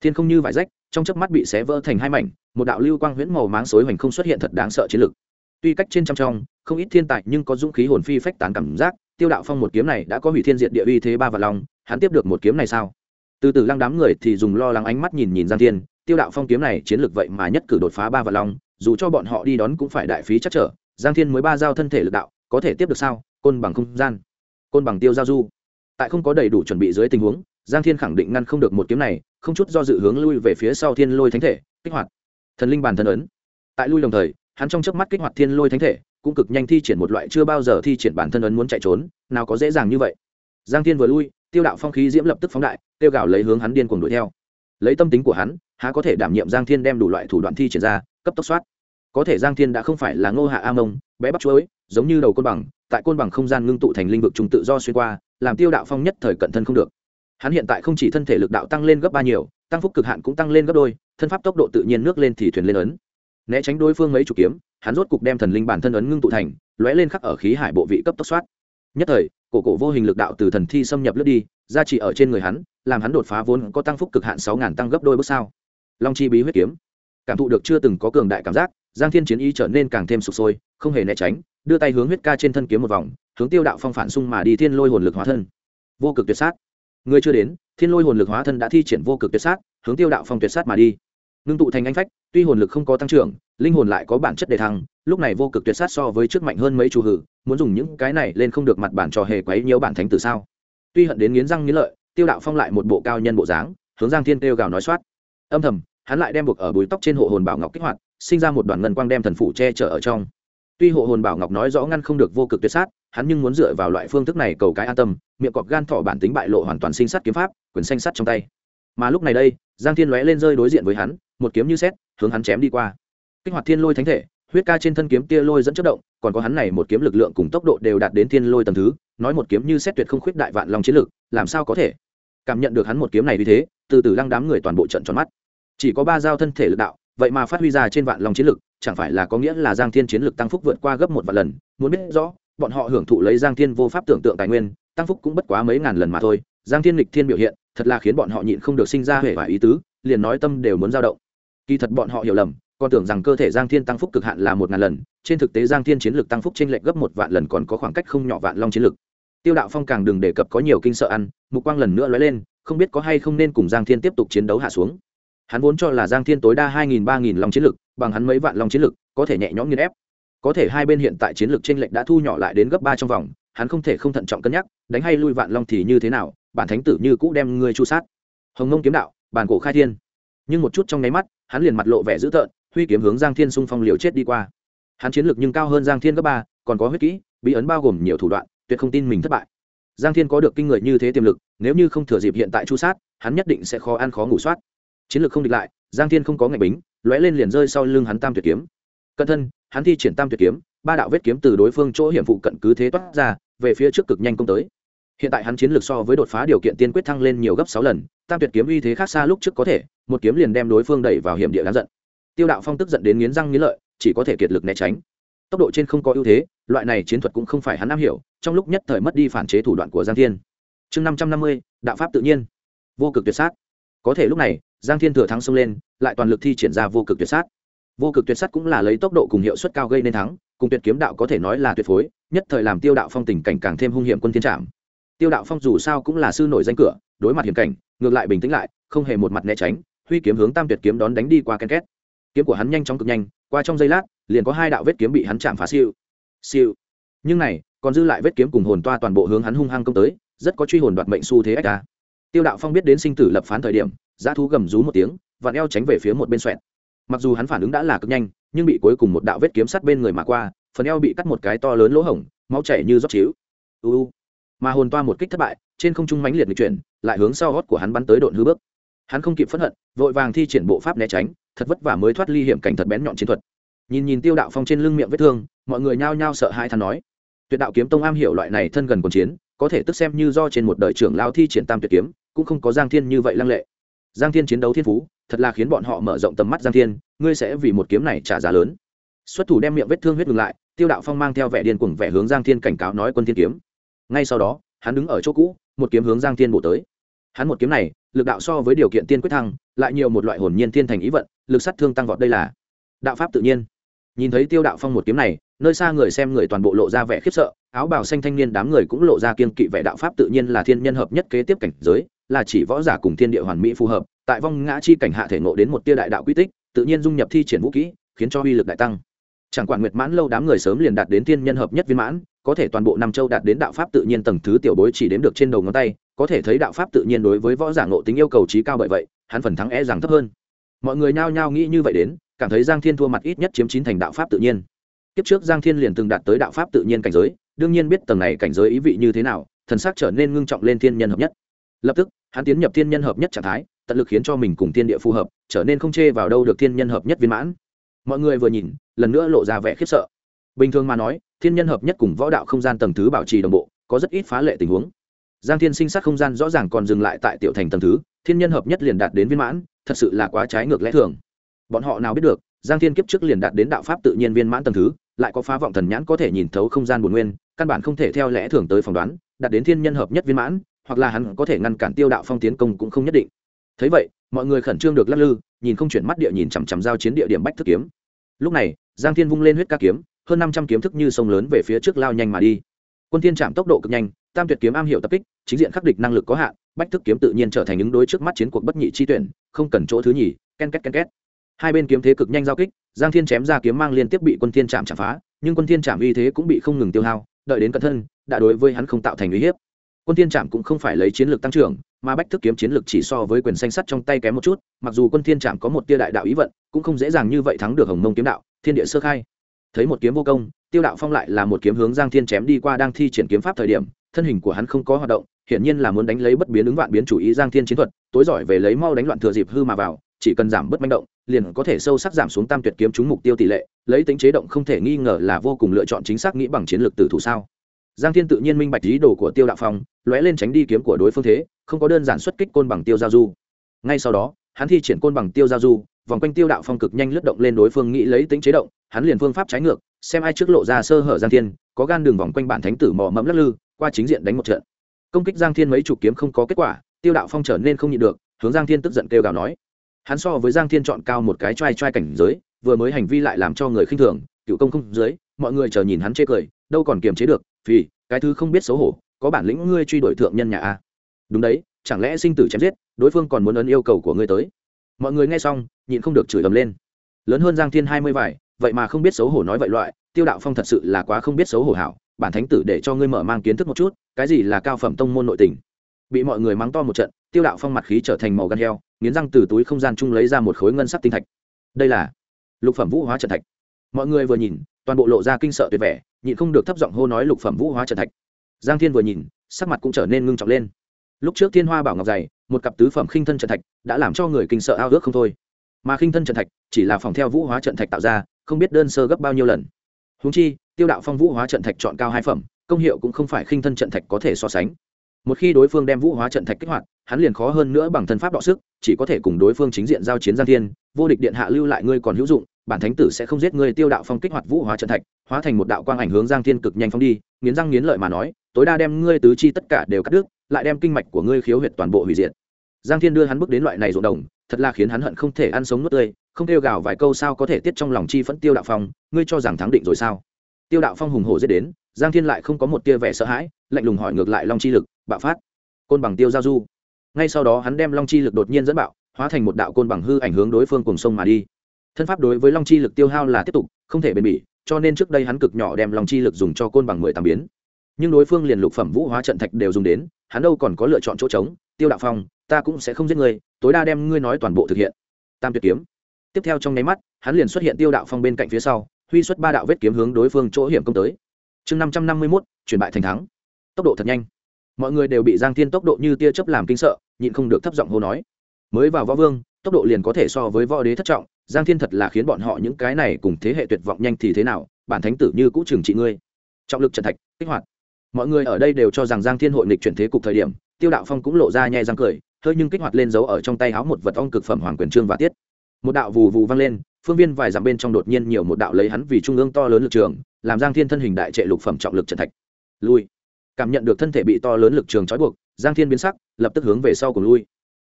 Thiên không như vải rách, trong chớp mắt bị xé vỡ thành hai mảnh, một đạo lưu quang huyễn màu máng xối hoành không xuất hiện thật đáng sợ chiến lực. Tuy cách trên trăm trong, không ít thiên tài nhưng có dũng khí hồn phi phách tán cảm giác, tiêu đạo phong một kiếm này đã có hủy thiên diệt địa uy thế ba và lòng hắn tiếp được một kiếm này sao? Từ từ lăng đám người thì dùng lo lắng ánh mắt nhìn nhìn giang thiên, tiêu đạo phong kiếm này chiến lược vậy mà nhất cử đột phá ba và long, dù cho bọn họ đi đón cũng phải đại phí chắc trở, giang thiên mới ba giao thân thể lực đạo, có thể tiếp được sao? Côn bằng không gian côn bằng tiêu giao du. Tại không có đầy đủ chuẩn bị dưới tình huống, giang thiên khẳng định ngăn không được một kiếm này, không chút do dự hướng lui về phía sau thiên lôi thánh thể, kích hoạt. Thần linh bàn thần ấn. Tại lui đồng thời, hắn trong chớp mắt kích hoạt thiên lôi thánh thể, cũng cực nhanh thi triển một loại chưa bao giờ thi triển bản thân ấn muốn chạy trốn, nào có dễ dàng như vậy. Giang thiên vừa lui, tiêu đạo phong khí diễm lập tức phóng đại, tiêu gạo lấy hướng hắn điên cuồng đuổi theo. Lấy tâm tính của hắn, há có thể đảm nhiệm giang thiên đem đủ loại thủ đoạn thi triển ra, cấp tốc soát. Có thể giang thiên đã không phải là ngô hạ a mông, bé bắt chuối, giống như đầu côn bằng tại côn bằng không gian ngưng tụ thành linh vực trung tự do xuyên qua, làm tiêu đạo phong nhất thời cận thân không được. Hắn hiện tại không chỉ thân thể lực đạo tăng lên gấp ba nhiều, tăng phúc cực hạn cũng tăng lên gấp đôi, thân pháp tốc độ tự nhiên nước lên thì thuyền lên ấn. Né tránh đối phương mấy chủ kiếm, hắn rốt cục đem thần linh bản thân ấn ngưng tụ thành, lóe lên khắc ở khí hải bộ vị cấp tốc soát. Nhất thời, cổ cổ vô hình lực đạo từ thần thi xâm nhập lướt đi ra chỉ ở trên người hắn, làm hắn đột phá vốn có tăng phúc cực hạn sáu ngàn tăng gấp đôi bước sao. Long chi bí huyết kiếm. Cảm thụ được chưa từng có cường đại cảm giác giang thiên chiến ý trở nên càng thêm sụp sôi, không hề né tránh, đưa tay hướng huyết ca trên thân kiếm một vòng, hướng tiêu đạo phong phản xung mà đi thiên lôi hồn lực hóa thân. Vô cực tuyệt sát. Người chưa đến, thiên lôi hồn lực hóa thân đã thi triển vô cực tuyệt sát, hướng tiêu đạo phong tuyệt sát mà đi. Ngưng tụ thành anh phách, tuy hồn lực không có tăng trưởng, linh hồn lại có bản chất đề thăng, lúc này vô cực tuyệt sát so với trước mạnh hơn mấy chủ hử, muốn dùng những cái này lên không được mặt bản trò hề quấy nhiều bản thánh từ sao? Tuy hận đến nghiến răng nghiến lợi, tiêu đạo phong lại một bộ cao nhân bộ dáng, hướng giang thiên kêu gào nói soát. Âm thầm, hắn lại đem buộc ở bùi tóc trên hộ hồn bảo ngọc kích hoạt sinh ra một đoàn ngân quang đem thần phủ che chở ở trong. Tuy hộ hồn bảo ngọc nói rõ ngăn không được vô cực tuyệt sát, hắn nhưng muốn dựa vào loại phương thức này cầu cái an tâm, miệng cọp gan thọ bản tính bại lộ hoàn toàn sinh sát kiếm pháp, quyền xanh sắt trong tay. Mà lúc này đây, giang thiên lóe lên rơi đối diện với hắn, một kiếm như xét hướng hắn chém đi qua. Kích hoạt thiên lôi thánh thể, huyết ca trên thân kiếm tia lôi dẫn chất động, còn có hắn này một kiếm lực lượng cùng tốc độ đều đạt đến thiên lôi tầm thứ, nói một kiếm như xét tuyệt không khuyết đại vạn lòng chiến lực, làm sao có thể? Cảm nhận được hắn một kiếm này như thế, từ từ lăng đám người toàn bộ trận tròn mắt. Chỉ có ba giao thân thể lực đạo vậy mà phát huy ra trên vạn lòng chiến lực, chẳng phải là có nghĩa là giang thiên chiến lực tăng phúc vượt qua gấp một vạn lần? Muốn biết rõ, bọn họ hưởng thụ lấy giang thiên vô pháp tưởng tượng tài nguyên, tăng phúc cũng bất quá mấy ngàn lần mà thôi. Giang thiên lịch thiên biểu hiện, thật là khiến bọn họ nhịn không được sinh ra hệ và ý tứ, liền nói tâm đều muốn dao động. Kỳ thật bọn họ hiểu lầm, còn tưởng rằng cơ thể giang thiên tăng phúc cực hạn là một ngàn lần, trên thực tế giang thiên chiến lực tăng phúc trên lệch gấp một vạn lần còn có khoảng cách không nhỏ vạn long chiến lực. Tiêu đạo phong càng đừng đề cập có nhiều kinh sợ ăn, mục quang lần nữa lóe lên, không biết có hay không nên cùng giang thiên tiếp tục chiến đấu hạ xuống hắn vốn cho là giang thiên tối đa hai nghìn, ba nghìn long chiến lực, bằng hắn mấy vạn long chiến lực, có thể nhẹ nhõm nghiên ép. Có thể hai bên hiện tại chiến lược t r ê n lệch đã thu nhỏ lại đến gấp ba trong vòng, hắn không thể không thận trọng cân nhắc, đánh hay lui vạn long thì như thế nào, bản thánh tử như cũ đem ngươi chu sát. Hồng nông kiếm đạo, bản cổ khai thiên. Nhưng một chút trong nháy mắt, hắn liền mặt lộ vẻ dữ tợn, huy kiếm hướng giang thiên xung phong liều chết đi qua. Hắn chiến lược nhưng cao hơn giang thiên gấp ba, còn có huyết kỹ, bí ấn bao gồm nhiều thủ đoạn, tuyệt không tin mình thất bại. Giang thiên có được kinh người như thế tiềm lực, nếu như không thừa dịp hiện tại chu sát, hắn nhất định sẽ khó ăn khó ngủ soát chiến lược không địch lại, giang thiên không có ngạch bính, lóe lên liền rơi sau lưng hắn tam tuyệt kiếm. Cận thân, hắn thi triển tam tuyệt kiếm, ba đạo vết kiếm từ đối phương chỗ hiểm phụ cận cứ thế toát ra, về phía trước cực nhanh công tới. Hiện tại hắn chiến lược so với đột phá điều kiện tiên quyết thăng lên nhiều gấp sáu lần, tam tuyệt kiếm uy thế khác xa lúc trước có thể, một kiếm liền đem đối phương đẩy vào hiểm địa đáng giận. Tiêu đạo phong tức giận đến nghiến răng nghiến lợi, chỉ có thể kiệt lực né tránh. Tốc độ trên không có ưu thế, loại này chiến thuật cũng không phải hắn am hiểu, trong lúc nhất thời mất đi phản chế thủ đoạn của giang thiên. Chương năm trăm năm mươi, đạo pháp tự nhiên. Vô cực tuyệt sát. Có thể lúc này giang thiên thừa thắng xông lên, lại toàn lực thi triển ra vô cực tuyệt sát. Vô cực tuyệt sát cũng là lấy tốc độ cùng hiệu suất cao gây nên thắng, cùng tuyệt kiếm đạo có thể nói là tuyệt phối, nhất thời làm tiêu đạo phong tình cảnh càng thêm hung hiểm quân thiên trạm tiêu đạo phong dù sao cũng là sư nổi danh cửa, đối mặt hiểm cảnh, ngược lại bình tĩnh lại, không hề một mặt né tránh, huy kiếm hướng tam tuyệt kiếm đón đánh đi qua ken két. Kiếm của hắn nhanh chóng cực nhanh, qua trong giây lát, liền có hai đạo vết kiếm bị hắn chạm phá siêu. Siêu. Nhưng này, còn dư lại vết kiếm cùng hồn toa toàn bộ hướng hắn hung hăng công tới, rất có truy hồn đoạt mệnh xu thế ách ta. Tiêu đạo phong biết đến sinh tử lập phán thời điểm giá thú gầm rú một tiếng, vặn eo tránh về phía một bên xoẹt. Mặc dù hắn phản ứng đã là cực nhanh, nhưng bị cuối cùng một đạo vết kiếm sắt bên người mà qua, phần eo bị cắt một cái to lớn lỗ hổng, máu chảy như rót chiếu uu mà hồn toa một kích thất bại, trên không trung mãnh liệt nghịch chuyển, lại hướng sau gót của hắn bắn tới độn hư bước. Hắn không kịp phẫn hận, vội vàng thi triển bộ pháp né tránh, thật vất vả mới thoát ly hiểm cảnh thật bén nhọn chiến thuật. Nhìn nhìn tiêu đạo phong trên lưng miệng vết thương, mọi người nhao nhao sợ hai than nói, tuyệt đạo kiếm tông am hiểu loại này thân gần quần chiến, có thể tức xem như do trên một đời trưởng lao thi triển tam tuyệt kiếm, cũng không có giang thiên như vậy lăng lệ giang thiên chiến đấu thiên phú, thật là khiến bọn họ mở rộng tầm mắt giang thiên, ngươi sẽ vì một kiếm này trả giá lớn. Xuất thủ đem miệng vết thương huyết ngừng lại, tiêu đạo phong mang theo vẻ điên cuồng vẻ hướng giang thiên cảnh cáo nói quân thiên kiếm. Ngay sau đó, hắn đứng ở chỗ cũ, một kiếm hướng giang thiên bổ tới. Hắn một kiếm này, lực đạo so với điều kiện tiên quyết thăng, lại nhiều một loại hồn nhiên thiên thành ý vận, lực sát thương tăng vọt đây là đạo pháp tự nhiên. Nhìn thấy tiêu đạo phong một kiếm này nơi xa người xem người toàn bộ lộ ra vẻ khiếp sợ, áo bào xanh thanh niên đám người cũng lộ ra kiên kỵ vẻ đạo pháp tự nhiên là thiên nhân hợp nhất kế tiếp cảnh giới, là chỉ võ giả cùng thiên địa hoàn mỹ phù hợp, tại vong ngã chi cảnh hạ thể ngộ đến một tia đại đạo quy tích, tự nhiên dung nhập thi triển vũ kỹ, khiến cho uy lực đại tăng. Chẳng quản nguyệt mãn lâu đám người sớm liền đạt đến thiên nhân hợp nhất viên mãn, có thể toàn bộ năm châu đạt đến đạo pháp tự nhiên tầng thứ tiểu bối chỉ đếm được trên đầu ngón tay, có thể thấy đạo pháp tự nhiên đối với võ giả ngộ tính yêu cầu trí cao bởi vậy, hắn phần thắng e rằng thấp hơn. Mọi người nhao nhao nghĩ như vậy đến, cảm thấy giang thiên thua mặt ít nhất chiếm chín thành đạo pháp tự nhiên kiếp trước giang thiên liền từng đạt tới đạo pháp tự nhiên cảnh giới, đương nhiên biết tầng này cảnh giới ý vị như thế nào, thần sắc trở nên ngưng trọng lên thiên nhân hợp nhất. Lập tức, hắn tiến nhập thiên nhân hợp nhất trạng thái, tận lực khiến cho mình cùng thiên địa phù hợp, trở nên không chê vào đâu được thiên nhân hợp nhất viên mãn. Mọi người vừa nhìn, lần nữa lộ ra vẻ khiếp sợ. Bình thường mà nói, thiên nhân hợp nhất cùng võ đạo không gian tầng thứ bảo trì đồng bộ, có rất ít phá lệ tình huống. Giang thiên sinh sát không gian rõ ràng còn dừng lại tại tiểu thành tầng thứ, thiên nhân hợp nhất liền đạt đến viên mãn, thật sự là quá trái ngược lẽ thường. Bọn họ nào biết được, giang thiên kiếp trước liền đạt đến đạo pháp tự nhiên viên mãn tầng thứ lại có phá vọng thần nhãn có thể nhìn thấu không gian bồn nguyên, căn bản không thể theo lẽ thường tới phỏng đoán, đạt đến thiên nhân hợp nhất viên mãn, hoặc là hắn có thể ngăn cản tiêu đạo phong tiến công cũng không nhất định. Thấy vậy, mọi người khẩn trương được lắc lư, nhìn không chuyển mắt địa nhìn chằm chằm giao chiến địa điểm bách thức kiếm. Lúc này, giang thiên vung lên huyết ca kiếm, hơn năm trăm kiếm thức như sông lớn về phía trước lao nhanh mà đi. Quân thiên chạm tốc độ cực nhanh, tam tuyệt kiếm am hiểu tập kích, chính diện khắc địch năng lực có hạn, bách thức kiếm tự nhiên trở thành những đối trước mắt chiến cuộc bất nhị chi tuyển, không cần chỗ thứ nhì, ken két ken két hai bên kiếm thế cực nhanh giao kích, giang thiên chém ra kiếm mang liên tiếp bị quân thiên chạm chạm phá, nhưng quân thiên chạm uy thế cũng bị không ngừng tiêu hao, đợi đến cận thân đã đối với hắn không tạo thành uy hiếp. Quân thiên trạm cũng không phải lấy chiến lược tăng trưởng, mà bách thức kiếm chiến lược chỉ so với quyền xanh sắt trong tay kém một chút, mặc dù quân thiên trạm có một tia đại đạo ý vận, cũng không dễ dàng như vậy thắng được hồng mông kiếm đạo, thiên địa sơ khai. Thấy một kiếm vô công, tiêu đạo phong lại là một kiếm hướng giang thiên chém đi qua đang thi triển kiếm pháp thời điểm, thân hình của hắn không có hoạt động, hiển nhiên là muốn đánh lấy bất biến ứng vạn biến chủ ý giang thiên chiến thuật, tối giỏi về lấy mau đánh loạn thừa dịp hư mà vào, chỉ cần giảm bớt manh động liền có thể sâu sắc giảm xuống tam tuyệt kiếm trúng mục tiêu tỷ lệ, lấy tính chế động không thể nghi ngờ là vô cùng lựa chọn chính xác nghĩ bằng chiến lược tử thủ sao. Giang thiên tự nhiên minh bạch ý đồ của tiêu đạo phong, lóe lên tránh đi kiếm của đối phương thế, không có đơn giản xuất kích côn bằng tiêu giao du. Ngay sau đó, hắn thi triển côn bằng tiêu giao du, vòng quanh tiêu đạo phong cực nhanh lướt động lên đối phương nghĩ lấy tính chế động, hắn liền phương pháp trái ngược, xem ai trước lộ ra sơ hở giang thiên, có gan đường vòng quanh bản thánh tử mò mẫm lắc lư, qua chính diện đánh một trận. Công kích giang thiên mấy chục kiếm không có kết quả, tiêu đạo phong trở nên không nhịn được, hướng giang thiên tức giận kêu gào nói hắn so với giang thiên chọn cao một cái trai trai cảnh giới, vừa mới hành vi lại làm cho người khinh thường, cựu công không dưới, mọi người chờ nhìn hắn chê cười, đâu còn kiềm chế được vì cái thứ không biết xấu hổ, có bản lĩnh ngươi truy đuổi thượng nhân nhà a. Đúng đấy, chẳng lẽ sinh tử chém giết, đối phương còn muốn ấn yêu cầu của ngươi tới? Mọi người nghe xong, nhịn không được chửi ầm lên. Lớn hơn giang thiên hai mươi vải, vậy mà không biết xấu hổ nói vậy loại, tiêu đạo phong thật sự là quá không biết xấu hổ hảo, bản thánh tử để cho ngươi mở mang kiến thức một chút, cái gì là cao phẩm tông môn nội tình? Bị mọi người mắng to một trận tiêu đạo phong mặt khí trở thành màu gan heo, nghiến răng từ túi không gian chung lấy ra một khối ngân sắc tinh thạch. Đây là lục phẩm vũ hóa trận thạch. Mọi người vừa nhìn, toàn bộ lộ ra kinh sợ tuyệt vẻ, nhịn không được thấp giọng hô nói lục phẩm vũ hóa trận thạch. Giang thiên vừa nhìn, sắc mặt cũng trở nên ngưng trọng lên. Lúc trước thiên hoa bảo ngọc dày, một cặp tứ phẩm khinh thân trận thạch, đã làm cho người kinh sợ ao ước không thôi. Mà khinh thân trận thạch, chỉ là phòng theo vũ hóa trận thạch tạo ra, không biết đơn sơ gấp bao nhiêu lần. Húng chi, tiêu đạo phong vũ hóa trận thạch chọn cao hai phẩm, công hiệu cũng không phải khinh thân trận thạch có thể so sánh một khi đối phương đem vũ hóa trận thạch kích hoạt, hắn liền khó hơn nữa bằng thân pháp đọ sức, chỉ có thể cùng đối phương chính diện giao chiến giang thiên. Vô địch điện hạ lưu lại ngươi còn hữu dụng, bản thánh tử sẽ không giết ngươi tiêu đạo phong kích hoạt vũ hóa trận thạch, hóa thành một đạo quang ảnh hướng giang thiên cực nhanh phong đi, nghiến răng nghiến lợi mà nói, tối đa đem ngươi tứ chi tất cả đều cắt đứt, lại đem kinh mạch của ngươi khiếu huyệt toàn bộ hủy diệt. Giang thiên đưa hắn bước đến loại này ruộng đồng, thật là khiến hắn hận không thể ăn sống nuốt tươi, không kêu gào vài câu sao có thể tiết trong lòng chi phẫn tiêu đạo phong, ngươi cho rằng thắng định rồi sao? Tiêu đạo phong hùng hổ giết đến, giang thiên lại không có một tia vẻ sợ hãi lạnh lùng hỏi ngược lại long chi lực, bạo phát, côn bằng tiêu giao du. Ngay sau đó hắn đem long chi lực đột nhiên dẫn bạo, hóa thành một đạo côn bằng hư ảnh hướng đối phương cùng sông mà đi. Thân pháp đối với long chi lực tiêu hao là tiếp tục, không thể bền bỉ, cho nên trước đây hắn cực nhỏ đem long chi lực dùng cho côn bằng mười tám biến. Nhưng đối phương liền lục phẩm vũ hóa trận thạch đều dùng đến, hắn đâu còn có lựa chọn chỗ trống, tiêu đạo phong, ta cũng sẽ không giết ngươi, tối đa đem ngươi nói toàn bộ thực hiện. Tam tuyệt kiếm. Tiếp theo trong nháy mắt, hắn liền xuất hiện tiêu đạo phong bên cạnh phía sau, huy xuất ba đạo vết kiếm hướng đối phương chỗ hiểm công tới. Chương năm trăm năm mươi mốt, chuyển bại thành thắng tốc độ thật nhanh. Mọi người đều bị giang thiên tốc độ như tia chớp làm kinh sợ, nhịn không được thấp giọng hô nói. Mới vào võ vương, tốc độ liền có thể so với võ đế thất trọng, giang thiên thật là khiến bọn họ những cái này cùng thế hệ tuyệt vọng nhanh thì thế nào, bản thánh tử như cũ trừng trị ngươi. Trọng lực trận thạch, kích hoạt. Mọi người ở đây đều cho rằng giang thiên hội nghịch chuyển thế cục thời điểm, tiêu đạo phong cũng lộ ra nhai răng cười, hơi nhưng kích hoạt lên dấu ở trong tay áo một vật ong cực phẩm hoàng quyền trương và tiết. Một đạo vù vù vang lên, phương viên vài dặm bên trong đột nhiên nhiều một đạo lấy hắn vì trung ương to lớn lực trường, làm giang thiên thân hình đại trệ lục phẩm trọng lực trận thạch. Lui cảm nhận được thân thể bị to lớn lực trường trói buộc, giang thiên biến sắc, lập tức hướng về sau cùng lui.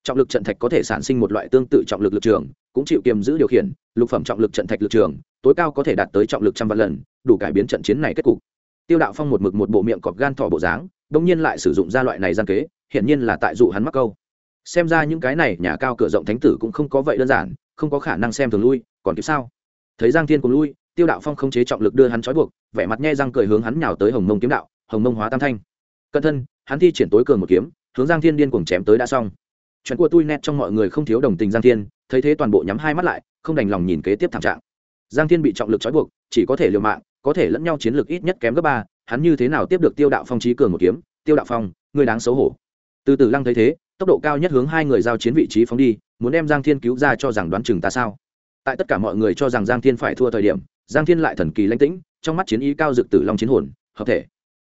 Trọng lực trận thạch có thể sản sinh một loại tương tự trọng lực lực trường, cũng chịu kiềm giữ điều khiển, lục phẩm trọng lực trận thạch lực trường, tối cao có thể đạt tới trọng lực trăm vạn lần, đủ cải biến trận chiến này kết cục. Tiêu đạo phong một mực một bộ miệng cọp gan thỏ bộ dáng đông nhiên lại sử dụng ra loại này gian kế, hiển nhiên là tại dụ hắn mắc câu. Xem ra những cái này nhà cao cửa rộng thánh tử cũng không có vậy đơn giản, không có khả năng xem thường lui, còn kịp sao? Thấy giang thiên cùng lui, tiêu đạo phong không chế trọng lực đưa hắn trói buộc, vẻ mặt nhe răng cười hướng hắn nhào tới hồng mông kiếm đạo hồng mông hóa tam thanh. Cẩn thân, hắn thi triển tối cường một kiếm, hướng giang thiên điên cuồng chém tới đã xong. Chuyện của tôi nét trong mọi người không thiếu đồng tình giang thiên, thấy thế toàn bộ nhắm hai mắt lại, không đành lòng nhìn kế tiếp thảm trạng. Giang thiên bị trọng lực trói buộc, chỉ có thể liều mạng, có thể lẫn nhau chiến lược ít nhất kém gấp ba, hắn như thế nào tiếp được tiêu đạo phong trí cường một kiếm? Tiêu đạo phong, người đáng xấu hổ. Từ từ lăng thấy thế, tốc độ cao nhất hướng hai người giao chiến vị trí phóng đi, muốn đem giang thiên cứu ra cho rằng đoán chừng ta sao? Tại tất cả mọi người cho rằng giang thiên phải thua thời điểm, giang thiên lại thần kỳ lãnh tĩnh, trong mắt chiến ý cao dực tử long chiến hồn, hợp thể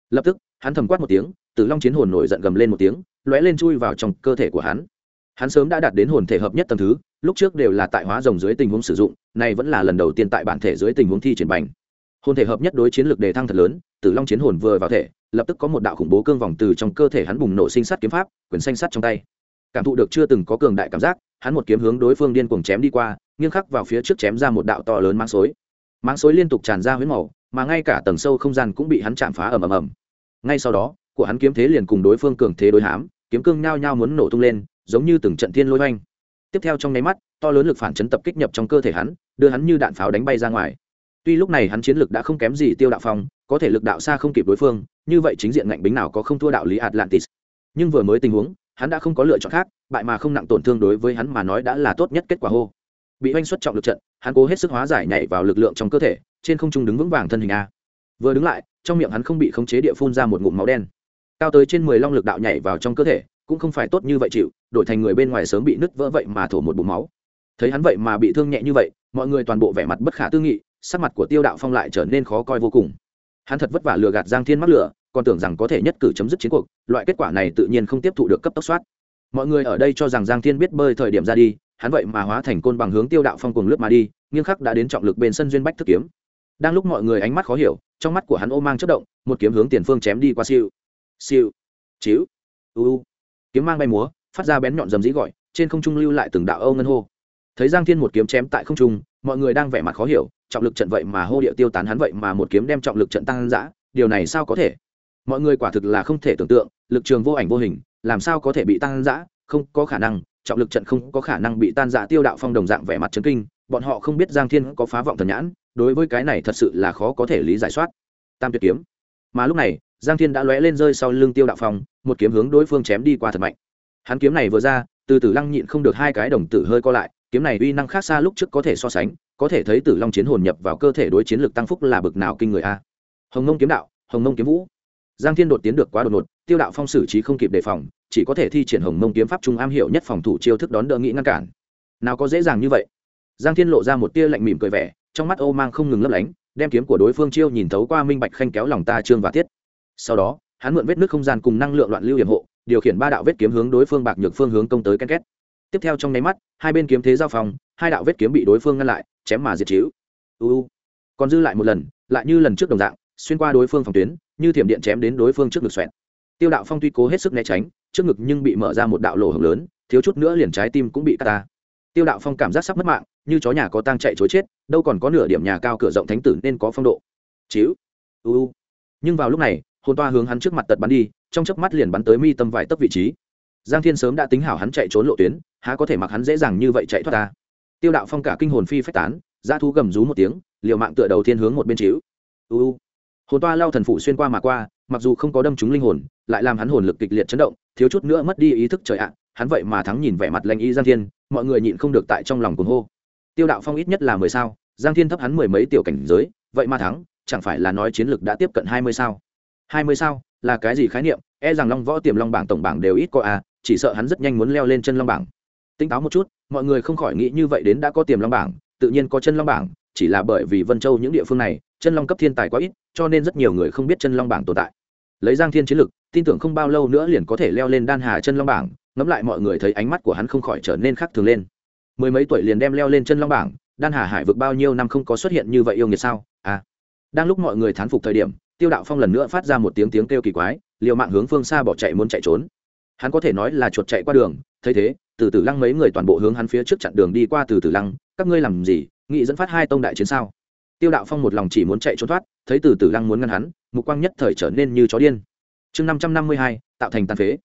lập tức, hắn thầm quát một tiếng, tử long chiến hồn nổi giận gầm lên một tiếng, lóe lên chui vào trong cơ thể của hắn. Hắn sớm đã đạt đến hồn thể hợp nhất tầng thứ, lúc trước đều là tại hóa rồng dưới tình huống sử dụng này vẫn là lần đầu tiên tại bản thể dưới tình huống thi triển bành. Hồn thể hợp nhất đối chiến lược đề thăng thật lớn, tử long chiến hồn vừa vào thể, lập tức có một đạo khủng bố cương vòng từ trong cơ thể hắn bùng nổ sinh sắt kiếm pháp, quyền xanh sắt trong tay. Cảm thụ được chưa từng có cường đại cảm giác, hắn một kiếm hướng đối phương điên cuồng chém đi qua, nghiêng khắc vào phía trước chém ra một đạo to lớn mang xối. Mang xối liên tục tràn ra huyết màu mà ngay cả tầng sâu không gian cũng bị hắn chạm phá ầm ầm ầm. Ngay sau đó, của hắn kiếm thế liền cùng đối phương cường thế đối hám kiếm cương nhao nhao muốn nổ tung lên, giống như từng trận thiên lôi oanh tiếp theo trong nháy mắt, to lớn lực phản chấn tập kích nhập trong cơ thể hắn, đưa hắn như đạn pháo đánh bay ra ngoài. Tuy lúc này hắn chiến lực đã không kém gì tiêu đạo phong, có thể lực đạo xa không kịp đối phương, như vậy chính diện ngạnh bính nào có không thua đạo lý atlantis. Nhưng vừa mới tình huống, hắn đã không có lựa chọn khác, bại mà không nặng tổn thương đối với hắn mà nói đã là tốt nhất kết quả hô. Bị oanh xuất trọng lực trận, hắn cố hết sức hóa giải nhảy vào lực lượng trong cơ thể trên không trung đứng vững vàng thân hình a. Vừa đứng lại, trong miệng hắn không bị khống chế địa phun ra một ngụm máu đen. Cao tới trên mười long lực đạo nhảy vào trong cơ thể, cũng không phải tốt như vậy chịu, đổi thành người bên ngoài sớm bị nứt vỡ vậy mà thổ một bụng máu. Thấy hắn vậy mà bị thương nhẹ như vậy, mọi người toàn bộ vẻ mặt bất khả tư nghị, sắc mặt của tiêu đạo phong lại trở nên khó coi vô cùng. Hắn thật vất vả lừa gạt giang thiên mắc lửa còn tưởng rằng có thể nhất cử chấm dứt chiến cuộc, loại kết quả này tự nhiên không tiếp thụ được cấp tốc soát. Mọi người ở đây cho rằng giang thiên biết bơi thời điểm ra đi, hắn vậy mà hóa thành côn bằng hướng tiêu đạo phong cùng lướt mà đi, nghiêng khắc đã đến trọng lực bên sân duyên bách thức kiếm đang lúc mọi người ánh mắt khó hiểu, trong mắt của hắn ô mang chất động, một kiếm hướng tiền phương chém đi qua siêu. Siêu. Chiếu u kiếm mang bay múa, phát ra bén nhọn dầm dĩ gọi, trên không trung lưu lại từng đạo âu ngân hô. Thấy giang thiên một kiếm chém tại không trung, mọi người đang vẻ mặt khó hiểu, trọng lực trận vậy mà hô địa tiêu tán hắn vậy mà một kiếm đem trọng lực trận tăng giã điều này sao có thể? Mọi người quả thực là không thể tưởng tượng, lực trường vô ảnh vô hình, làm sao có thể bị tăng giã không có khả năng, trọng lực trận không có khả năng bị tan giã tiêu đạo phong đồng dạng vẻ mặt chấn kinh, bọn họ không biết giang thiên có phá vọng thần nhãn đối với cái này thật sự là khó có thể lý giải soát. Tam tuyệt kiếm. Mà lúc này, giang thiên đã lóe lên rơi sau lưng tiêu đạo phong, một kiếm hướng đối phương chém đi qua thật mạnh. Hắn kiếm này vừa ra, từ tử lăng nhịn không được hai cái đồng tử hơi co lại, kiếm này uy năng khác xa lúc trước có thể so sánh, có thể thấy tử long chiến hồn nhập vào cơ thể đối chiến lực tăng phúc là bực nào kinh người a. Hồng nông kiếm đạo, hồng nông kiếm vũ. Giang thiên đột tiến được quá đột ngột, tiêu đạo phong xử trí không kịp đề phòng, chỉ có thể thi triển hồng nông kiếm pháp trung am hiểu nhất phòng thủ chiêu thức đón đỡ nghĩ ngăn cản. Nào có dễ dàng như vậy. Giang thiên lộ ra một tia lạnh mỉm cười vẻ trong mắt ô mang không ngừng lấp lánh, đem kiếm của đối phương chiêu nhìn thấu qua minh bạch khanh kéo lòng ta trương và tiết. Sau đó, hắn mượn vết nước không gian cùng năng lượng loạn lưu hiểm hộ, điều khiển ba đạo vết kiếm hướng đối phương bạc nhược phương hướng công tới ken két. Tiếp theo trong nháy mắt, hai bên kiếm thế giao phòng, hai đạo vết kiếm bị đối phương ngăn lại, chém mà diệt chiếu uu còn dư lại một lần, lại như lần trước đồng dạng, xuyên qua đối phương phòng tuyến, như thiểm điện chém đến đối phương trước ngực xoẹn tiêu đạo phong tuy cố hết sức né tránh, trước ngực nhưng bị mở ra một đạo lỗ hổng lớn, thiếu chút nữa liền trái tim cũng bị cắt ta tiêu đạo phong cảm giác sắp mất mạng như chó nhà có tang chạy chối chết, đâu còn có nửa điểm nhà cao cửa rộng thánh tử nên có phong độ. Chiếu uu nhưng vào lúc này, hồn toa hướng hắn trước mặt tật bắn đi, trong chớp mắt liền bắn tới mi tâm vài tấc vị trí. Giang thiên sớm đã tính hảo hắn chạy trốn lộ tuyến, há có thể mặc hắn dễ dàng như vậy chạy thoát ta. Tiêu đạo phong cả kinh hồn phi phách tán ra thu gầm rú một tiếng, liều mạng tựa đầu thiên hướng một bên chiếu uu hồn toa lao thần phủ xuyên qua mà qua, mặc dù không có đâm trúng linh hồn, lại làm hắn hồn lực kịch liệt chấn động, thiếu chút nữa mất đi ý thức trời ạ. Hắn vậy mà thắng nhìn vẻ mặt lanh y giang thiên, mọi người nhịn không được tại trong lòng cuồng hô tiêu đạo phong ít nhất là mười sao, giang thiên thấp hắn mười mấy tiểu cảnh giới, vậy mà thắng, chẳng phải là nói chiến lược đã tiếp cận hai mươi sao? hai mươi sao, là cái gì khái niệm? E rằng long võ tiềm long bảng tổng bảng đều ít có à chỉ sợ hắn rất nhanh muốn leo lên chân long bảng. Tinh táo một chút, mọi người không khỏi nghĩ như vậy đến đã có tiềm long bảng, tự nhiên có chân long bảng, chỉ là bởi vì vân châu những địa phương này, chân long cấp thiên tài quá ít, cho nên rất nhiều người không biết chân long bảng tồn tại. Lấy giang thiên chiến lực, tin tưởng không bao lâu nữa liền có thể leo lên đan hà chân long bảng, ngẫm lại mọi người thấy ánh mắt của hắn không khỏi trở nên khác thường lên mười mấy tuổi liền đem leo lên chân long bảng, đan hà hải vực bao nhiêu năm không có xuất hiện như vậy yêu nghiệt sao? À đang lúc mọi người thán phục thời điểm, tiêu đạo phong lần nữa phát ra một tiếng tiếng kêu kỳ quái, liều mạng hướng phương xa bỏ chạy muốn chạy trốn. Hắn có thể nói là chuột chạy qua đường, thấy thế, từ từ lăng mấy người toàn bộ hướng hắn phía trước chặn đường đi qua từ từ lăng, các ngươi làm gì, nghị dẫn phát hai tông đại chiến sao? Tiêu đạo phong một lòng chỉ muốn chạy trốn thoát, thấy từ từ lăng muốn ngăn hắn, mục quang nhất thời trở nên như chó điên. Chương năm trăm năm mươi hai, tạo thành tàn phế.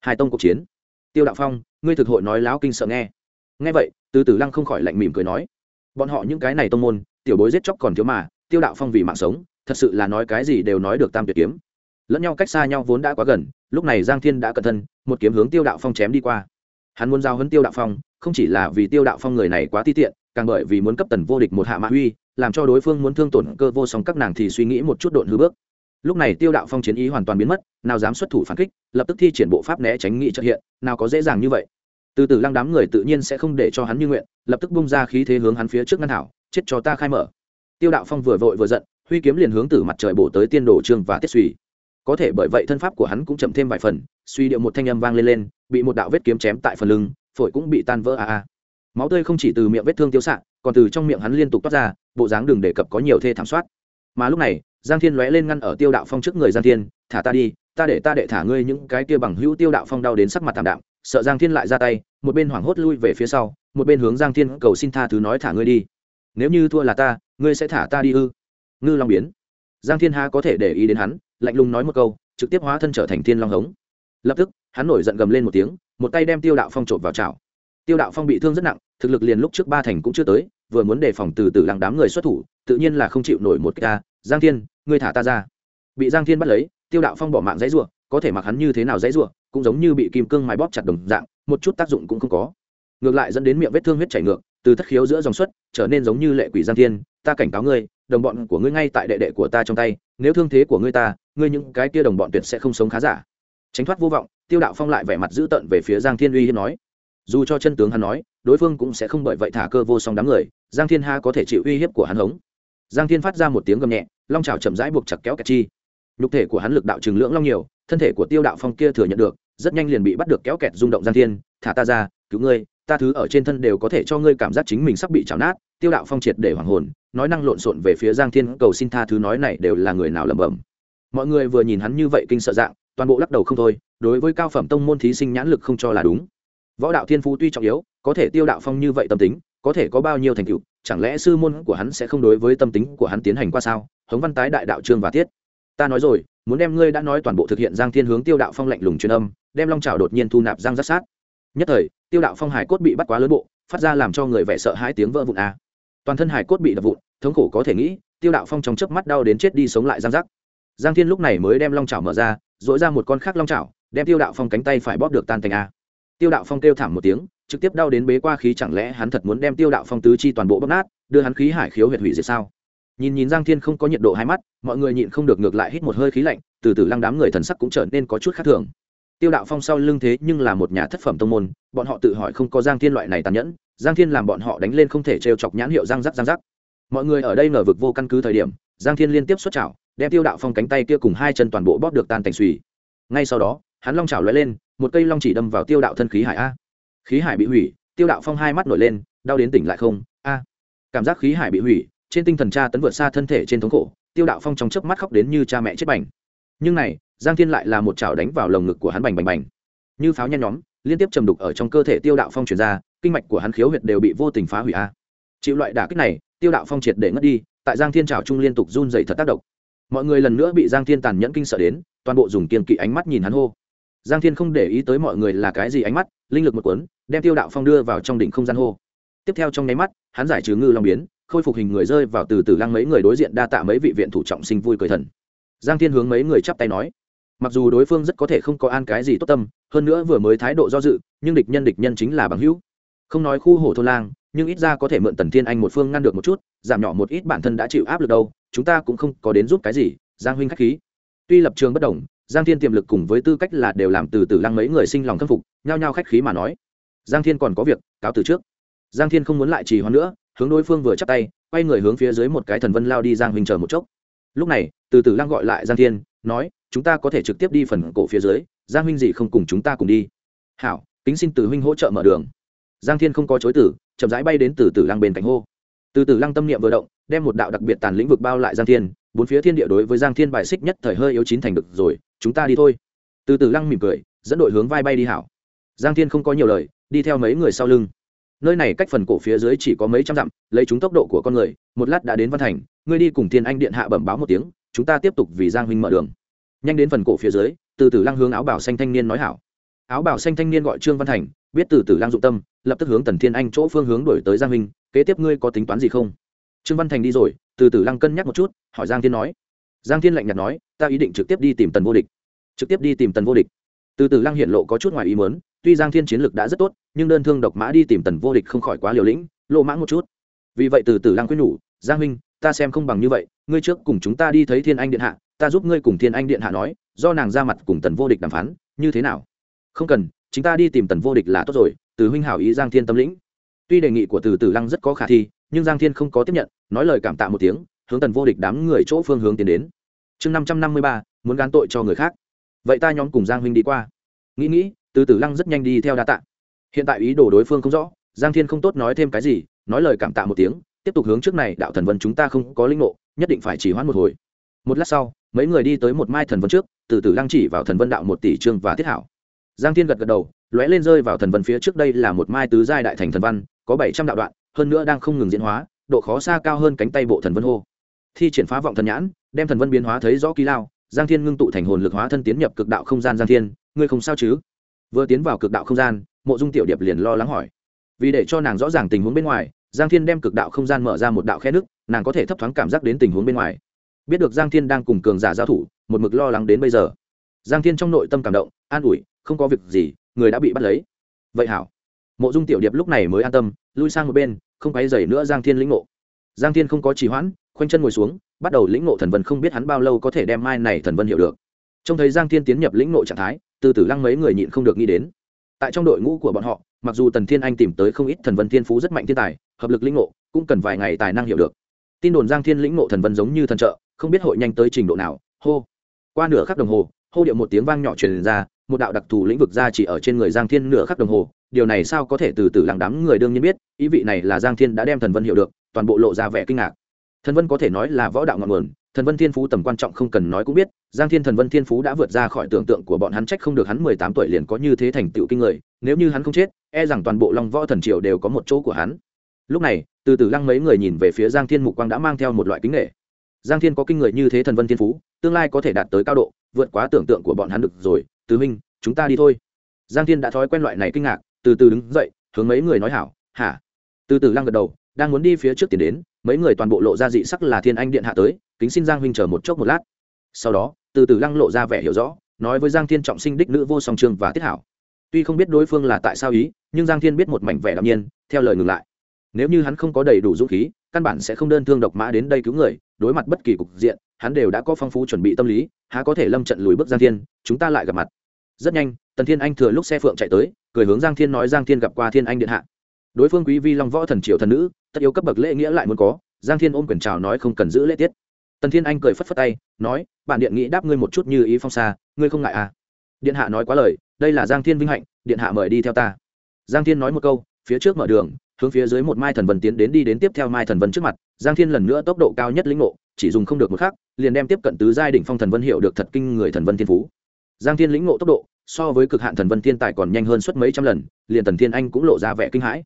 Hai tông cuộc chiến. Tiêu đạo phong, ngươi thực hội nói láo kinh sợ nghe. Nghe vậy từ từ lăng không khỏi lạnh mỉm cười nói, bọn họ những cái này tông môn, tiểu bối giết chóc còn thiếu mà, tiêu đạo phong vì mạng sống, thật sự là nói cái gì đều nói được tam tuyệt kiếm. Lẫn nhau cách xa nhau vốn đã quá gần, lúc này giang thiên đã cẩn thân một kiếm hướng tiêu đạo phong chém đi qua. Hắn muốn giao hấn tiêu đạo phong, không chỉ là vì tiêu đạo phong người này quá ti tiện, càng bởi vì muốn cấp tần vô địch một hạ mã uy, làm cho đối phương muốn thương tổn cơ vô song các nàng thì suy nghĩ một chút độn hư bước. Lúc này tiêu đạo phong chiến ý hoàn toàn biến mất, nào dám xuất thủ phản kích, lập tức thi triển bộ pháp né tránh nghị trợ hiện, nào có dễ dàng như vậy từ từ lăng đám người tự nhiên sẽ không để cho hắn như nguyện, lập tức bung ra khí thế hướng hắn phía trước ngăn hảo chết cho ta khai mở. Tiêu đạo phong vừa vội vừa giận, huy kiếm liền hướng từ mặt trời bổ tới tiên đồ trương và tiết suy. Có thể bởi vậy thân pháp của hắn cũng chậm thêm vài phần, suy điệu một thanh âm vang lên lên, bị một đạo vết kiếm chém tại phần lưng, phổi cũng bị tan vỡ a a. Máu tươi không chỉ từ miệng vết thương tiêu xạ, còn từ trong miệng hắn liên tục toát ra, bộ dáng đường đề cập có nhiều thê thảm soát. Mà lúc này, giang thiên lóe lên ngăn ở tiêu đạo phong trước người giang thiên, thả ta đi, ta để ta để thả ngươi những cái kia bằng hữu tiêu đạo phong đau đến sắc mặt thảm đạm sợ giang thiên lại ra tay, một bên hoảng hốt lui về phía sau, một bên hướng giang thiên cầu xin tha thứ nói thả ngươi đi. Nếu như thua là ta, ngươi sẽ thả ta đi ư? Ngư long biến. Giang thiên ha có thể để ý đến hắn, lạnh lùng nói một câu, trực tiếp hóa thân trở thành thiên long hống. Lập tức, hắn nổi giận gầm lên một tiếng, một tay đem tiêu đạo phong trộm vào chảo. Tiêu đạo phong bị thương rất nặng, thực lực liền lúc trước ba thành cũng chưa tới, vừa muốn đề phòng từ từ làng đám người xuất thủ, tự nhiên là không chịu nổi một cái ca giang thiên, ngươi thả ta ra. Bị giang thiên bắt lấy, tiêu đạo phong bỏ mạng dãy ruộng có thể mặc hắn như thế nào dãy ruộng cũng giống như bị kim cương mài bóp chặt đồng dạng, một chút tác dụng cũng không có. Ngược lại dẫn đến miệng vết thương huyết chảy ngược, từ thất khiếu giữa dòng xuất trở nên giống như lệ quỷ giang thiên, ta cảnh cáo ngươi, đồng bọn của ngươi ngay tại đệ đệ của ta trong tay, nếu thương thế của ngươi ta, ngươi những cái kia đồng bọn tuyệt sẽ không sống khá giả. Tránh thoát vô vọng, tiêu đạo phong lại vẻ mặt dữ tợn về phía giang thiên uy hiếp nói. Dù cho chân tướng hắn nói, đối phương cũng sẽ không bởi vậy thả cơ vô song đám người, giang thiên ha có thể chịu uy hiếp của hắn hống. Giang thiên phát ra một tiếng gầm nhẹ, long trào chậm rãi buộc chặt kéo kẹt chi. Nhục thể của hắn lực đạo trừng lưỡng long nhiều thân thể của tiêu đạo phong kia thừa nhận được, rất nhanh liền bị bắt được kéo kẹt rung động giang thiên, thả ta ra, cứu ngươi, ta thứ ở trên thân đều có thể cho ngươi cảm giác chính mình sắp bị chảo nát. Tiêu đạo phong triệt để hoàng hồn, nói năng lộn xộn về phía giang thiên, cầu xin tha thứ nói này đều là người nào lẩm bẩm. Mọi người vừa nhìn hắn như vậy kinh sợ dạng, toàn bộ lắc đầu không thôi, đối với cao phẩm tông môn thí sinh nhãn lực không cho là đúng. Võ đạo thiên phú tuy trọng yếu, có thể tiêu đạo phong như vậy tâm tính, có thể có bao nhiêu thành tựu, chẳng lẽ sư môn của hắn sẽ không đối với tâm tính của hắn tiến hành qua sao? Hống văn tái đại đạo trương và tiết. Ta nói rồi muốn đem ngươi đã nói toàn bộ thực hiện giang thiên hướng tiêu đạo phong lạnh lùng truyền âm, đem long trào đột nhiên thu nạp giang giác sát. Nhất thời, tiêu đạo phong hải cốt bị bắt quá lớn bộ, phát ra làm cho người vẻ sợ hai tiếng vỡ vụn a. Toàn thân hải cốt bị đập vụn, thống khổ có thể nghĩ, tiêu đạo phong trong chớp mắt đau đến chết đi sống lại giang giác. Giang thiên lúc này mới đem long chảo mở ra dội ra một con khác long chảo đem tiêu đạo phong cánh tay phải bóp được tan thành a. Tiêu đạo phong kêu thảm một tiếng, trực tiếp đau đến bế qua khí, chẳng lẽ hắn thật muốn đem tiêu đạo phong tứ chi toàn bộ bóp nát, đưa hắn khí hải khiếu huyệt hủy diệt sao? Nhìn nhìn giang thiên không có nhiệt độ hai mắt, mọi người nhịn không được ngược lại hít một hơi khí lạnh, từ từ lăng đám người thần sắc cũng trở nên có chút khác thường. Tiêu đạo phong sau lưng thế nhưng là một nhà thất phẩm tông môn, bọn họ tự hỏi không có giang thiên loại này tàn nhẫn, giang thiên làm bọn họ đánh lên không thể trêu chọc nhãn hiệu giang rắc giang rắc. Mọi người ở đây ngờ vực vô căn cứ thời điểm, giang thiên liên tiếp xuất chảo, đem tiêu đạo phong cánh tay kia cùng hai chân toàn bộ bóp được tan thành suy ngay sau đó, hắn long chảo lóe lên, một cây long chỉ đâm vào tiêu đạo thân khí hải a. Khí hải bị hủy, tiêu đạo phong hai mắt nổi lên, đau đến tỉnh lại không, a. Cảm giác khí hải bị hủy trên tinh thần cha tấn vượt xa thân thể trên thống khổ, tiêu đạo phong trong chớp mắt khóc đến như cha mẹ chết bành. Nhưng này, giang thiên lại là một chảo đánh vào lồng ngực của hắn bành bành bành. Như pháo nhen nhóm, liên tiếp trầm đục ở trong cơ thể tiêu đạo phong chuyển ra, kinh mạch của hắn khiếu huyệt đều bị vô tình phá hủy a. Chịu loại đả kích này, tiêu đạo phong triệt để ngất đi, tại giang thiên trào trung liên tục run dày thật tác động. Mọi người lần nữa bị giang thiên tàn nhẫn kinh sợ đến, toàn bộ dùng kiên kỵ ánh mắt nhìn hắn hô. Giang thiên không để ý tới mọi người là cái gì ánh mắt, linh lực một cuốn, đem tiêu đạo phong đưa vào trong đỉnh không gian hô. Tiếp theo trong nháy mắt, hắn giải trừ ngư long biến khôi phục hình người rơi vào từ từ lăng mấy người đối diện đa tạ mấy vị viện thủ trọng sinh vui cười thần. Giang thiên hướng mấy người chắp tay nói, mặc dù đối phương rất có thể không có an cái gì tốt tâm, hơn nữa vừa mới thái độ do dự, nhưng địch nhân địch nhân chính là bằng hữu. Không nói khu hồ thôn lang, nhưng ít ra có thể mượn tần thiên anh một phương ngăn được một chút, giảm nhỏ một ít bản thân đã chịu áp lực đâu, chúng ta cũng không có đến giúp cái gì, giang huynh khách khí. Tuy lập trường bất đồng, giang thiên tiềm lực cùng với tư cách là đều làm từ từ lăng mấy người sinh lòng khâm phục, nhao nhao khách khí mà nói. Giang thiên còn có việc, cáo từ trước. Giang thiên không muốn lại trì hoãn nữa hướng đối phương vừa chắp tay, quay người hướng phía dưới một cái thần vân lao đi giang huynh chờ một chốc. Lúc này, từ từ lăng gọi lại giang thiên, nói, chúng ta có thể trực tiếp đi phần cổ phía dưới, giang huynh gì không cùng chúng ta cùng đi. Hảo, kính xin từ huynh hỗ trợ mở đường. Giang thiên không có chối tử chậm rãi bay đến từ từ lăng bên cạnh hô. Từ từ lăng tâm niệm vừa động, đem một đạo đặc biệt tàn lĩnh vực bao lại giang thiên, bốn phía thiên địa đối với giang thiên bài xích nhất thời hơi yếu chín thành được rồi, chúng ta đi thôi. Từ từ lăng mỉm cười, dẫn đội hướng vai bay đi hảo. Giang thiên không có nhiều lời, đi theo mấy người sau lưng nơi này cách phần cổ phía dưới chỉ có mấy trăm dặm, lấy chúng tốc độ của con người, một lát đã đến văn thành, ngươi đi cùng thiên anh điện hạ bẩm báo một tiếng, chúng ta tiếp tục vì giang huynh mở đường. Nhanh đến phần cổ phía dưới, từ từ lăng hướng áo bảo xanh thanh niên nói hảo. Áo bảo xanh thanh niên gọi trương văn thành, biết từ từ lăng dụng tâm, lập tức hướng tần thiên anh chỗ phương hướng đổi tới giang huynh, kế tiếp ngươi có tính toán gì không? Trương văn thành đi rồi, từ từ lăng cân nhắc một chút, hỏi giang thiên nói. Giang thiên lạnh nhạt nói, ta ý định trực tiếp đi tìm tần vô địch. Trực tiếp đi tìm tần vô địch. Từ từ lăng hiện lộ có chút ngoài ý mớn tuy giang thiên chiến lực đã rất tốt, nhưng đơn thương độc mã đi tìm tần vô địch không khỏi quá liều lĩnh lộ mãng một chút. Vì vậy từ từ lăng quyết nhủ, giang huynh, ta xem không bằng như vậy, ngươi trước cùng chúng ta đi thấy thiên anh điện hạ, ta giúp ngươi cùng thiên anh điện hạ nói, do nàng ra mặt cùng tần vô địch đàm phán, như thế nào? Không cần chúng ta đi tìm tần vô địch là tốt rồi, từ huynh hảo ý giang thiên tâm lĩnh. Tuy đề nghị của từ từ lăng rất có khả thi, nhưng giang thiên không có tiếp nhận, nói lời cảm tạ một tiếng, hướng tần vô địch đám người chỗ phương hướng tiến đến. Chương năm trăm năm mươi ba, muốn gán tội cho người khác. Vậy ta nhóm cùng giang huynh đi qua. Nghĩ nghĩ từ tử lăng rất nhanh đi theo đa tạ. Hiện tại ý đồ đối phương không rõ, giang thiên không tốt nói thêm cái gì, nói lời cảm tạ một tiếng, tiếp tục hướng trước này đạo thần vân chúng ta không có linh ngộ, nhất định phải chỉ hoãn một hồi. Một lát sau, mấy người đi tới một mai thần vân trước, từ từ lăng chỉ vào thần vân đạo một tỷ trương và thiết hảo. Giang thiên gật gật đầu, lóe lên rơi vào thần vân phía trước đây là một mai tứ giai đại thành thần văn, có bảy trăm đạo đoạn, hơn nữa đang không ngừng diễn hóa, độ khó xa cao hơn cánh tay bộ thần vân hô. Thi triển phá vọng thần nhãn, đem thần vân biến hóa thấy rõ ký lao, giang thiên ngưng tụ thành hồn lực hóa thân tiến nhập cực đạo không gian giang thiên, ngươi không sao chứ? Vừa tiến vào cực đạo không gian, mộ dung tiểu điệp liền lo lắng hỏi. Vì để cho nàng rõ ràng tình huống bên ngoài, giang thiên đem cực đạo không gian mở ra một đạo khe nước, nàng có thể thấp thoáng cảm giác đến tình huống bên ngoài. Biết được giang thiên đang cùng cường giả giao thủ, một mực lo lắng đến bây giờ. Giang thiên trong nội tâm cảm động, an ủi, không có việc gì, người đã bị bắt lấy. Vậy hảo. Mộ dung tiểu điệp lúc này mới an tâm, lui sang một bên, không quay dày nữa giang thiên lĩnh ngộ. Giang thiên không có trì hoãn, khoanh chân ngồi xuống, bắt đầu lĩnh ngộ thần vân không biết hắn bao lâu có thể đem mai này thần vân hiểu được. Trông thấy giang thiên tiến nhập lĩnh ngộ trạng thái từ từ lăng mấy người nhịn không được nghĩ đến. Tại trong đội ngũ của bọn họ, mặc dù tần thiên anh tìm tới không ít thần vân thiên phú rất mạnh thiên tài, hợp lực lĩnh ngộ, cũng cần vài ngày tài năng hiểu được. Tin đồn giang thiên lĩnh ngộ thần vân giống như thần trợ, không biết hội nhanh tới trình độ nào, hô. Qua nửa khắc đồng hồ, hô điệu một tiếng vang nhỏ truyền ra, một đạo đặc thù lĩnh vực ra chỉ ở trên người giang thiên nửa khắc đồng hồ, điều này sao có thể từ từ làng đám người đương nhiên biết, ý vị này là giang thiên đã đem thần vân hiểu được, toàn bộ lộ ra vẻ kinh ngạc. Thần vân có thể nói là võ đạo ngọn nguồn thần vân thiên phú tầm quan trọng không cần nói cũng biết, giang thiên thần vân thiên phú đã vượt ra khỏi tưởng tượng của bọn hắn trách không được hắn mười tám tuổi liền có như thế thành tựu kinh người, nếu như hắn không chết e rằng toàn bộ long võ thần triều đều có một chỗ của hắn. Lúc này, từ từ lăng mấy người nhìn về phía giang thiên mục quang đã mang theo một loại kính nghệ giang thiên có kinh người như thế thần vân thiên phú, tương lai có thể đạt tới cao độ, vượt quá tưởng tượng của bọn hắn được rồi, tứ minh chúng ta đi thôi. Giang thiên đã thói quen loại này kinh ngạc, từ từ đứng dậy, hướng mấy người nói hảo, hả? Từ từ lăng gật đầu, đang muốn đi phía trước tiền đến, mấy người toàn bộ lộ ra dị sắc là thiên anh điện hạ tới kính xin giang huynh chờ một chốc một lát. Sau đó, từ từ lăng lộ ra vẻ hiểu rõ, nói với giang thiên trọng sinh đích nữ vô song trương và tiết hảo. Tuy không biết đối phương là tại sao ý, nhưng giang thiên biết một mảnh vẻ đ nhiên, theo lời ngừng lại. Nếu như hắn không có đầy đủ dũng khí, căn bản sẽ không đơn thương độc mã đến đây cứu người, đối mặt bất kỳ cục diện, hắn đều đã có phong phú chuẩn bị tâm lý, há có thể lâm trận lùi bước giang thiên, chúng ta lại gặp mặt. Rất nhanh, tần thiên anh thừa lúc xe phượng chạy tới, cười hướng giang thiên nói, giang thiên gặp qua thiên anh điện hạ. Đối phương quý vi long võ thần triều thần nữ, tất yếu cấp bậc lễ nghĩa lại muốn có, giang thiên ôm quyền chào nói không cần giữ lễ tiết tần thiên anh cười phất phất tay, nói, bản điện nghĩ đáp ngươi một chút như ý phong xa, ngươi không ngại à? Điện hạ nói quá lời, đây là giang thiên vinh hạnh, điện hạ mời đi theo ta. Giang thiên nói một câu, phía trước mở đường, hướng phía dưới một mai thần vân tiến đến đi đến tiếp theo mai thần vân trước mặt. Giang thiên lần nữa tốc độ cao nhất lĩnh ngộ, chỉ dùng không được một khắc, liền đem tiếp cận tứ giai đỉnh phong thần vân hiệu được thật kinh người thần vân thiên phú. Giang thiên lĩnh ngộ tốc độ, so với cực hạn thần vân thiên tài còn nhanh hơn suốt mấy trăm lần, liền tần thiên anh cũng lộ ra vẻ kinh hãi.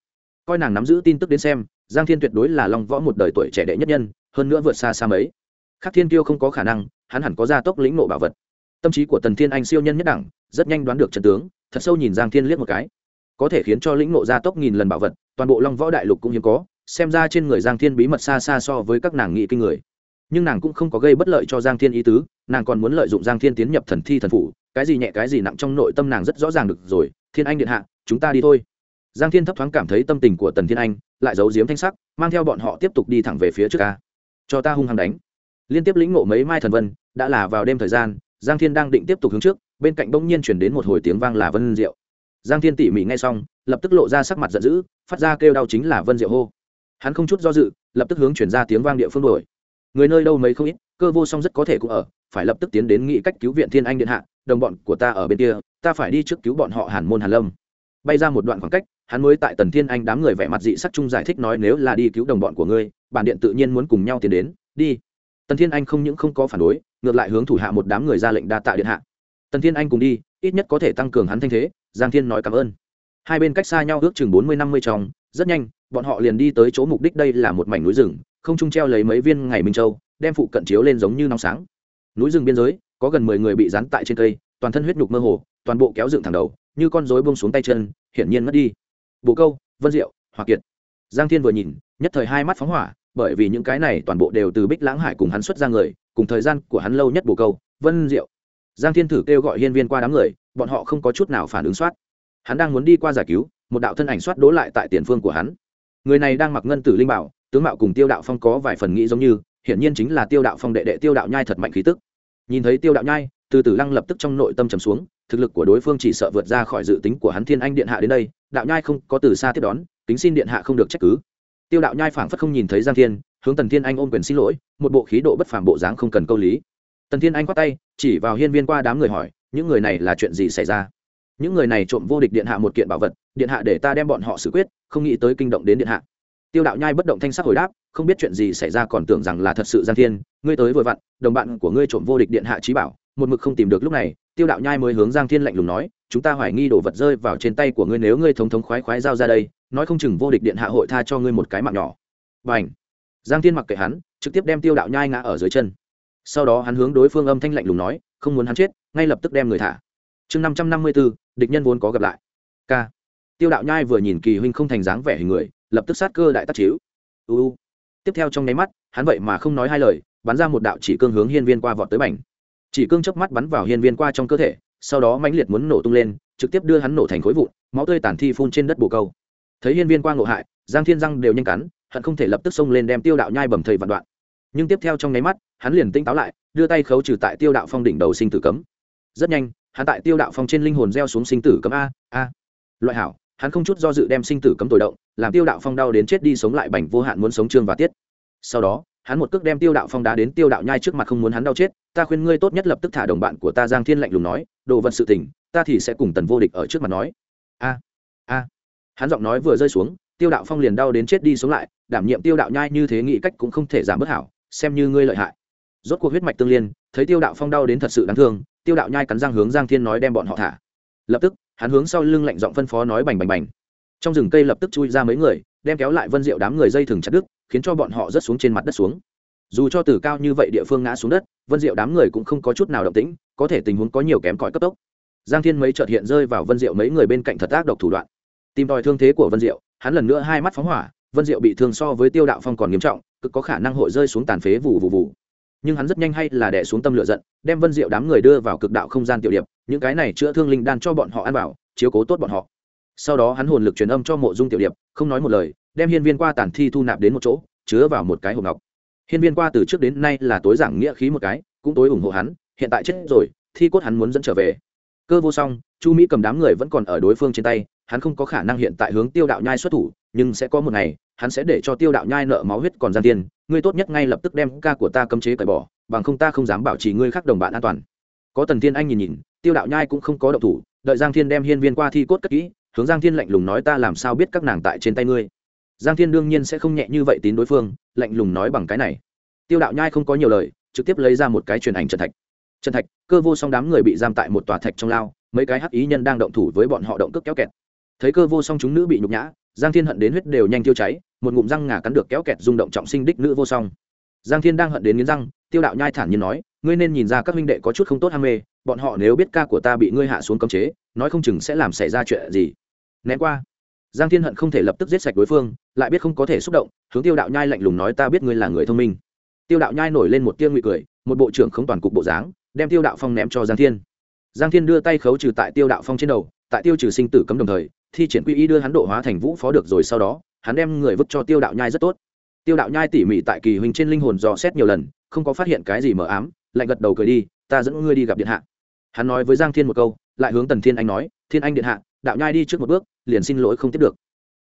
Coi nàng nắm giữ tin tức đến xem, giang thiên tuyệt đối là long võ một đời tuổi trẻ đệ nhất nhân, hơn nữa vượt xa xa mấy khác thiên tiêu không có khả năng, hắn hẳn có gia tốc lĩnh nộ bảo vật. Tâm trí của tần thiên anh siêu nhân nhất đẳng, rất nhanh đoán được trận tướng, thật sâu nhìn giang thiên liếc một cái. Có thể khiến cho lĩnh nộ gia tốc nghìn lần bảo vật, toàn bộ long võ đại lục cũng hiếm có, xem ra trên người giang thiên bí mật xa xa so với các nàng nghị kinh người. Nhưng nàng cũng không có gây bất lợi cho giang thiên ý tứ, nàng còn muốn lợi dụng giang thiên tiến nhập thần thi thần phủ, cái gì nhẹ cái gì nặng trong nội tâm nàng rất rõ ràng được rồi, thiên anh điện hạ, chúng ta đi thôi. Giang thiên thấp thoáng cảm thấy tâm tình của tần thiên anh lại giấu giếm thanh sắc, mang theo bọn họ tiếp tục đi thẳng về phía trước ca cho ta hung hăng đánh liên tiếp lĩnh ngộ mấy mai thần vân, đã là vào đêm thời gian, giang thiên đang định tiếp tục hướng trước, bên cạnh bỗng nhiên chuyển đến một hồi tiếng vang là vân diệu. Giang thiên tỉ mỉ ngay xong, lập tức lộ ra sắc mặt giận dữ, phát ra kêu đau chính là vân diệu hô. Hắn không chút do dự, lập tức hướng chuyển ra tiếng vang địa phương đổi người nơi đâu mấy không ít, cơ vô song rất có thể cũng ở, phải lập tức tiến đến nghị cách cứu viện thiên anh điện hạ, đồng bọn của ta ở bên kia, ta phải đi trước cứu bọn họ hàn môn hàn lâm. Bay ra một đoạn khoảng cách, hắn mới tại tần thiên anh đám người vẻ mặt dị sắc chung giải thích nói nếu là đi cứu đồng bọn của ngươi, bản điện tự nhiên muốn cùng nhau tiến đến, đi tần thiên anh không những không có phản đối, ngược lại hướng thủ hạ một đám người ra lệnh đa tạ điện hạ. Tần thiên anh cùng đi, ít nhất có thể tăng cường hắn thanh thế, giang thiên nói cảm ơn. Hai bên cách xa nhau ước chừng bốn mươi năm mươi trong, rất nhanh, bọn họ liền đi tới chỗ mục đích đây là một mảnh núi rừng, không trung treo lấy mấy viên ngày minh châu, đem phụ cận chiếu lên giống như nóng sáng. Núi rừng biên giới, có gần mười người bị dán tại trên cây, toàn thân huyết nhục mơ hồ, toàn bộ kéo dựng thẳng đầu, như con rối buông xuống tay chân, hiển nhiên mất đi. Bộ câu, vân diệu, hòa kiệt. Giang thiên vừa nhìn, nhất thời hai mắt phóng hỏa bởi vì những cái này toàn bộ đều từ bích lãng hải cùng hắn xuất ra người, cùng thời gian của hắn lâu nhất bồ câu, vân diệu. Giang thiên thử kêu gọi hiên viên qua đám người, bọn họ không có chút nào phản ứng soát. Hắn đang muốn đi qua giải cứu, một đạo thân ảnh soát đố lại tại tiền phương của hắn. Người này đang mặc ngân tử linh bảo, tướng mạo cùng tiêu đạo phong có vài phần nghĩ giống như, hiển nhiên chính là tiêu đạo phong đệ đệ tiêu đạo nhai thật mạnh khí tức. Nhìn thấy tiêu đạo nhai, từ tử lăng lập tức trong nội tâm trầm xuống, thực lực của đối phương chỉ sợ vượt ra khỏi dự tính của hắn thiên anh điện hạ đến đây, đạo nhai không có từ xa tiếp đón tính xin điện hạ không được trách cứ tiêu đạo nhai phảng phất không nhìn thấy giang thiên, hướng tần thiên anh ôm quyền xin lỗi, một bộ khí độ bất phàm bộ dáng không cần câu lý. Tần thiên anh khoát tay, chỉ vào hiên viên qua đám người hỏi, những người này là chuyện gì xảy ra? Những người này trộm vô địch điện hạ một kiện bảo vật, điện hạ để ta đem bọn họ xử quyết, không nghĩ tới kinh động đến điện hạ. Tiêu đạo nhai bất động thanh sắc hồi đáp, không biết chuyện gì xảy ra còn tưởng rằng là thật sự giang thiên, ngươi tới vừa vặn, đồng bạn của ngươi trộm vô địch điện hạ trí bảo, một mực không tìm được lúc này. Tiêu đạo nhai mới hướng giang thiên lạnh lùng nói, chúng ta hoài nghi đồ vật rơi vào trên tay của ngươi nếu ngươi thống thống khoái khoái giao ra đây nói không chừng vô địch điện hạ hội tha cho ngươi một cái mạng nhỏ. B à n h giang thiên mặc kệ hắn, trực tiếp đem tiêu đạo nhai ngã ở dưới chân. Sau đó hắn hướng đối phương âm thanh lạnh lùng nói, không muốn hắn chết, ngay lập tức đem người thả. Chương năm trăm năm mươi b ố địch nhân vốn có gặp lại. K tiêu đạo nhai vừa nhìn kỳ huynh không thành dáng vẻ hình người, lập tức sát cơ đại tác chiếu. Uu tiếp theo trong nháy mắt, hắn vậy mà không nói hai lời, bắn ra một đạo chỉ cương hướng hiên viên qua vọt tới bành. Chỉ cương chớp mắt bắn vào hiên viên qua trong cơ thể, sau đó mãnh liệt muốn nổ tung lên, trực tiếp đưa hắn nổ thành khối vụn, máu tươi tản thi phun trên đất bồ câu thấy hiên viên quang ngộ hại, giang thiên răng đều nhanh cắn, hận không thể lập tức xông lên đem tiêu đạo nhai bầm thầy vạn đoạn. Nhưng tiếp theo trong nháy mắt, hắn liền tinh táo lại, đưa tay khấu trừ tại tiêu đạo phong đỉnh đầu sinh tử cấm. Rất nhanh, hắn tại tiêu đạo phong trên linh hồn gieo xuống sinh tử cấm a a. Loại hảo, hắn không chút do dự đem sinh tử cấm tồi động, làm tiêu đạo phong đau đến chết đi sống lại bành vô hạn muốn sống trương và tiết. Sau đó, hắn một cước đem tiêu đạo phong đá đến tiêu đạo nhai trước mặt không muốn hắn đau chết, ta khuyên ngươi tốt nhất lập tức thả đồng bạn của ta, giang thiên lạnh lùng nói, đồ vật sự tình, ta thì sẽ cùng tần vô địch ở trước mặt nói. A a hắn giọng nói vừa rơi xuống, tiêu đạo phong liền đau đến chết đi sống lại, đảm nhiệm tiêu đạo nhai như thế nghĩ cách cũng không thể giảm bớt hảo, xem như ngươi lợi hại. Rốt cuộc huyết mạch tương liên, thấy tiêu đạo phong đau đến thật sự đáng thương, tiêu đạo nhai cắn răng hướng giang thiên nói đem bọn họ thả. Lập tức, hắn hướng sau lưng lạnh giọng phân phó nói bành bành bành. Trong rừng cây lập tức chui ra mấy người, đem kéo lại vân diệu đám người dây thừng chặt đứt, khiến cho bọn họ rớt xuống trên mặt đất xuống. Dù cho từ cao như vậy địa phương ngã xuống đất, vân diệu đám người cũng không có chút nào động tĩnh, có thể tình huống có nhiều kém cỏi cấp tốc. Giang thiên mấy trợt hiện rơi vào vân diệu mấy người bên cạnh thật ác độc thủ đoạn tìm tòi thương thế của vân diệu hắn lần nữa hai mắt phóng hỏa vân diệu bị thương so với tiêu đạo phong còn nghiêm trọng cực có khả năng hội rơi xuống tàn phế vụ vụ vụ nhưng hắn rất nhanh hay là đẻ xuống tâm lựa giận đem vân diệu đám người đưa vào cực đạo không gian tiểu điệp những cái này chữa thương linh đan cho bọn họ ăn vào, chiếu cố tốt bọn họ. Sau đó hắn hồn lực truyền âm cho mộ dung tiểu điệp không nói một lời đem hiên viên qua tàn thi thu nạp đến một chỗ chứa vào một cái hộp ngọc. Hiên viên qua từ trước đến nay là tối giảng nghĩa khí một cái cũng tối ủng hộ hắn hiện tại chết rồi thi cốt hắn muốn dẫn trở về. Cơ vô song chu mỹ cầm đám người vẫn còn ở đối phương trên tay hắn không có khả năng hiện tại hướng tiêu đạo nhai xuất thủ, nhưng sẽ có một ngày, hắn sẽ để cho tiêu đạo nhai nợ máu huyết còn gian tiền, ngươi tốt nhất ngay lập tức đem ca của ta cấm chế cởi bỏ, bằng không ta không dám bảo trì ngươi khác đồng bạn an toàn. Có tần thiên anh nhìn nhìn, tiêu đạo nhai cũng không có động thủ, đợi giang thiên đem hiên viên qua thi cốt cất kỹ, hướng giang thiên lạnh lùng nói ta làm sao biết các nàng tại trên tay ngươi. Giang thiên đương nhiên sẽ không nhẹ như vậy tín đối phương, lạnh lùng nói bằng cái này. Tiêu đạo nhai không có nhiều lời, trực tiếp lấy ra một cái truyền ảnh trần thạch. Trần thạch, cơ vô song đám người bị giam tại một tòa thạch trong lao, mấy cái hắc ý nhân đang động thủ với bọn họ động cước kéo kẹt thấy cơ vô song chúng nữ bị nhục nhã, giang thiên hận đến huyết đều nhanh tiêu cháy, một ngụm răng ngà cắn được kéo kẹt rung động trọng sinh đích nữ vô song. Giang thiên đang hận đến nghiến răng, tiêu đạo nhai thản nhiên nói, ngươi nên nhìn ra các huynh đệ có chút không tốt ham mê, bọn họ nếu biết ca của ta bị ngươi hạ xuống cấm chế, nói không chừng sẽ làm xảy ra chuyện gì. Né qua. Giang thiên hận không thể lập tức giết sạch đối phương, lại biết không có thể xúc động, hướng tiêu đạo nhai lạnh lùng nói, ta biết ngươi là người thông minh. Tiêu đạo nhai nổi lên một tiêu ngụy cười, một bộ trưởng không toàn cục bộ dáng, đem tiêu đạo phong ném cho giang thiên. Giang thiên đưa tay khấu trừ tại tiêu đạo phong trên đầu tại tiêu trừ sinh tử cấm đồng thời, thi triển quy y đưa hắn độ hóa thành vũ phó được rồi sau đó, hắn đem người vứt cho tiêu đạo nhai rất tốt. Tiêu đạo nhai tỉ mỉ tại kỳ huynh trên linh hồn dò xét nhiều lần, không có phát hiện cái gì mờ ám lạnh gật đầu cười đi, ta dẫn ngươi đi gặp điện hạ. Hắn nói với giang thiên một câu, lại hướng tần thiên anh nói, thiên anh điện hạ, đạo nhai đi trước một bước, liền xin lỗi không tiếp được.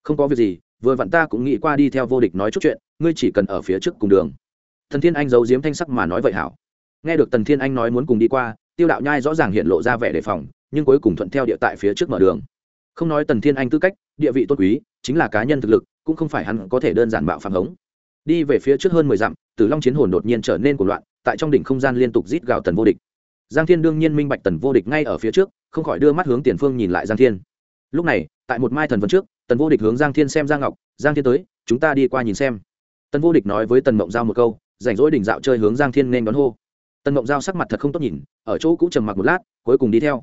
Không có việc gì, vừa vặn ta cũng nghĩ qua đi theo vô địch nói chút chuyện, ngươi chỉ cần ở phía trước cùng đường. Thần thiên anh giấu giếm thanh sắc mà nói vậy hảo. Nghe được tần thiên anh nói muốn cùng đi qua, tiêu đạo nhai rõ ràng hiện lộ ra vẻ đề phòng nhưng cuối cùng thuận theo địa tại phía trước mở đường. Không nói tần thiên anh tư cách, địa vị tôn quý, chính là cá nhân thực lực, cũng không phải hắn có thể đơn giản bạo phản hống. Đi về phía trước hơn mười dặm, tử long chiến hồn đột nhiên trở nên cuồng loạn, tại trong đỉnh không gian liên tục rít gào tần vô địch. Giang thiên đương nhiên minh bạch tần vô địch ngay ở phía trước, không khỏi đưa mắt hướng tiền phương nhìn lại giang thiên. Lúc này, tại một mai thần vân trước, tần vô địch hướng giang thiên xem giang ngọc, giang thiên tới, chúng ta đi qua nhìn xem. Tần vô địch nói với tần mộng giao một câu, rảnh rỗi đỉnh dạo chơi hướng giang thiên nên đón hô. Tần mộng giao sắc mặt thật không tốt nhìn, ở chỗ cũ trầm mặc một lát, cuối cùng đi theo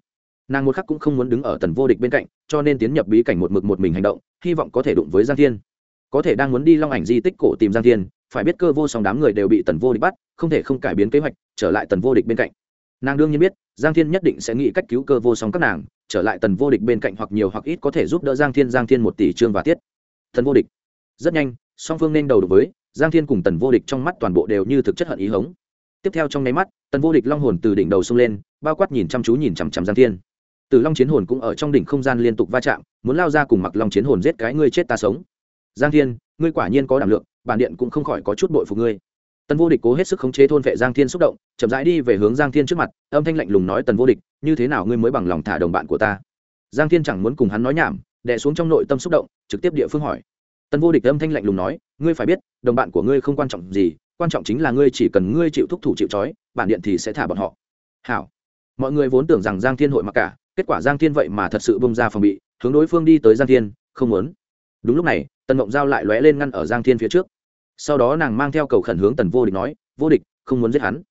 nàng một khắc cũng không muốn đứng ở tần vô địch bên cạnh, cho nên tiến nhập bí cảnh một mực một mình hành động, hy vọng có thể đụng với giang thiên. Có thể đang muốn đi long ảnh di tích cổ tìm giang thiên, phải biết cơ vô song đám người đều bị tần vô địch bắt, không thể không cải biến kế hoạch, trở lại tần vô địch bên cạnh. Nàng đương nhiên biết, giang thiên nhất định sẽ nghĩ cách cứu cơ vô song các nàng, trở lại tần vô địch bên cạnh hoặc nhiều hoặc ít có thể giúp đỡ giang thiên giang thiên một tỷ trương và tiết. Thần vô địch. Rất nhanh, song phương nên đầu đối với, giang thiên cùng tần vô địch trong mắt toàn bộ đều như thực chất hận ý hống. Tiếp theo trong nháy mắt, tần vô địch long hồn từ đỉnh đầu xông lên, bao quát nhìn chăm chú nhìn chằm chằm giang thiên. Tử long chiến hồn cũng ở trong đỉnh không gian liên tục va chạm, muốn lao ra cùng mặc long chiến hồn giết cái ngươi chết ta sống. Giang thiên, ngươi quả nhiên có đảm lượng, bản điện cũng không khỏi có chút bội phục ngươi. Tần vô địch cố hết sức khống chế thôn vệ giang thiên xúc động, chậm rãi đi về hướng giang thiên trước mặt, âm thanh lạnh lùng nói, tần vô địch, như thế nào ngươi mới bằng lòng thả đồng bạn của ta? Giang thiên chẳng muốn cùng hắn nói nhảm, đè xuống trong nội tâm xúc động, trực tiếp địa phương hỏi. Tần vô địch âm thanh lạnh lùng nói, ngươi phải biết, đồng bạn của ngươi không quan trọng gì, quan trọng chính là ngươi chỉ cần ngươi chịu thúc thủ chịu trói, bản điện thì sẽ thả bọn họ. Hảo. Mọi người vốn tưởng rằng giang thiên hội mặc cả kết quả giang thiên vậy mà thật sự bông ra phòng bị, hướng đối phương đi tới giang thiên, không muốn. Đúng lúc này, tần mộng giao lại lóe lên ngăn ở giang thiên phía trước. Sau đó nàng mang theo cầu khẩn hướng tần vô địch nói, vô địch, không muốn giết hắn.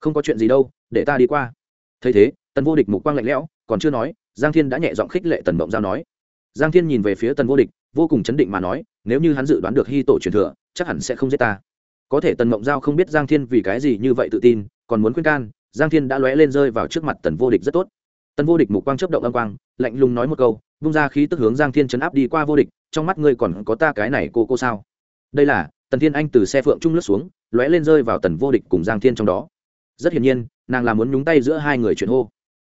Không có chuyện gì đâu, để ta đi qua. Thấy thế, tần vô địch mục quang lạnh lẽo, còn chưa nói, giang thiên đã nhẹ giọng khích lệ tần mộng giao nói. Giang thiên nhìn về phía tần vô địch, vô cùng chấn định mà nói, nếu như hắn dự đoán được hy tổ truyền thừa, chắc hẳn sẽ không giết ta. Có thể tần mộng giao không biết giang thiên vì cái gì như vậy tự tin, còn muốn khuyên can, giang thiên đã lóe lên rơi vào trước mặt tần vô địch rất tốt tần vô địch mục quang chấp động âm quang, lạnh lùng nói một câu, vung ra khí tức hướng giang thiên chấn áp đi qua vô địch, trong mắt ngươi còn có ta cái này cô cô sao? Đây là, tần thiên anh từ xe phượng trung lướt xuống, lóe lên rơi vào tần vô địch cùng giang thiên trong đó. Rất hiển nhiên, nàng là muốn nhúng tay giữa hai người chuyện hô.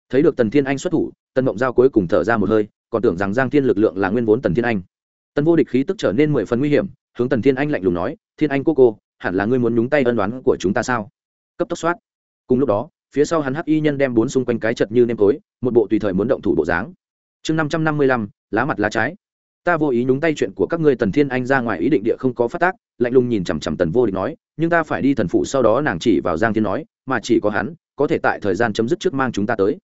Thấy được tần thiên anh xuất thủ, tần mộng giao cuối cùng thở ra một hơi, còn tưởng rằng giang thiên lực lượng là nguyên vốn tần thiên anh. Tần vô địch khí tức trở nên mười phần nguy hiểm, hướng tần thiên anh lạnh lùng nói, thiên anh cô cô, hẳn là ngươi muốn nhúng tay ân đoán của chúng ta sao? Cấp tốc soát. Cùng lúc đó phía sau hắn hắc y nhân đem bốn xung quanh cái chật như nêm tối, một bộ tùy thời muốn động thủ bộ dáng. Chương năm trăm năm mươi lăm, lá mặt lá trái. Ta vô ý nhúng tay chuyện của các ngươi tần thiên anh ra ngoài ý định địa không có phát tác, lạnh lùng nhìn chằm chằm tần vô địch nói, nhưng ta phải đi thần phụ sau đó nàng chỉ vào giang thiên nói, mà chỉ có hắn, có thể tại thời gian chấm dứt trước mang chúng ta tới.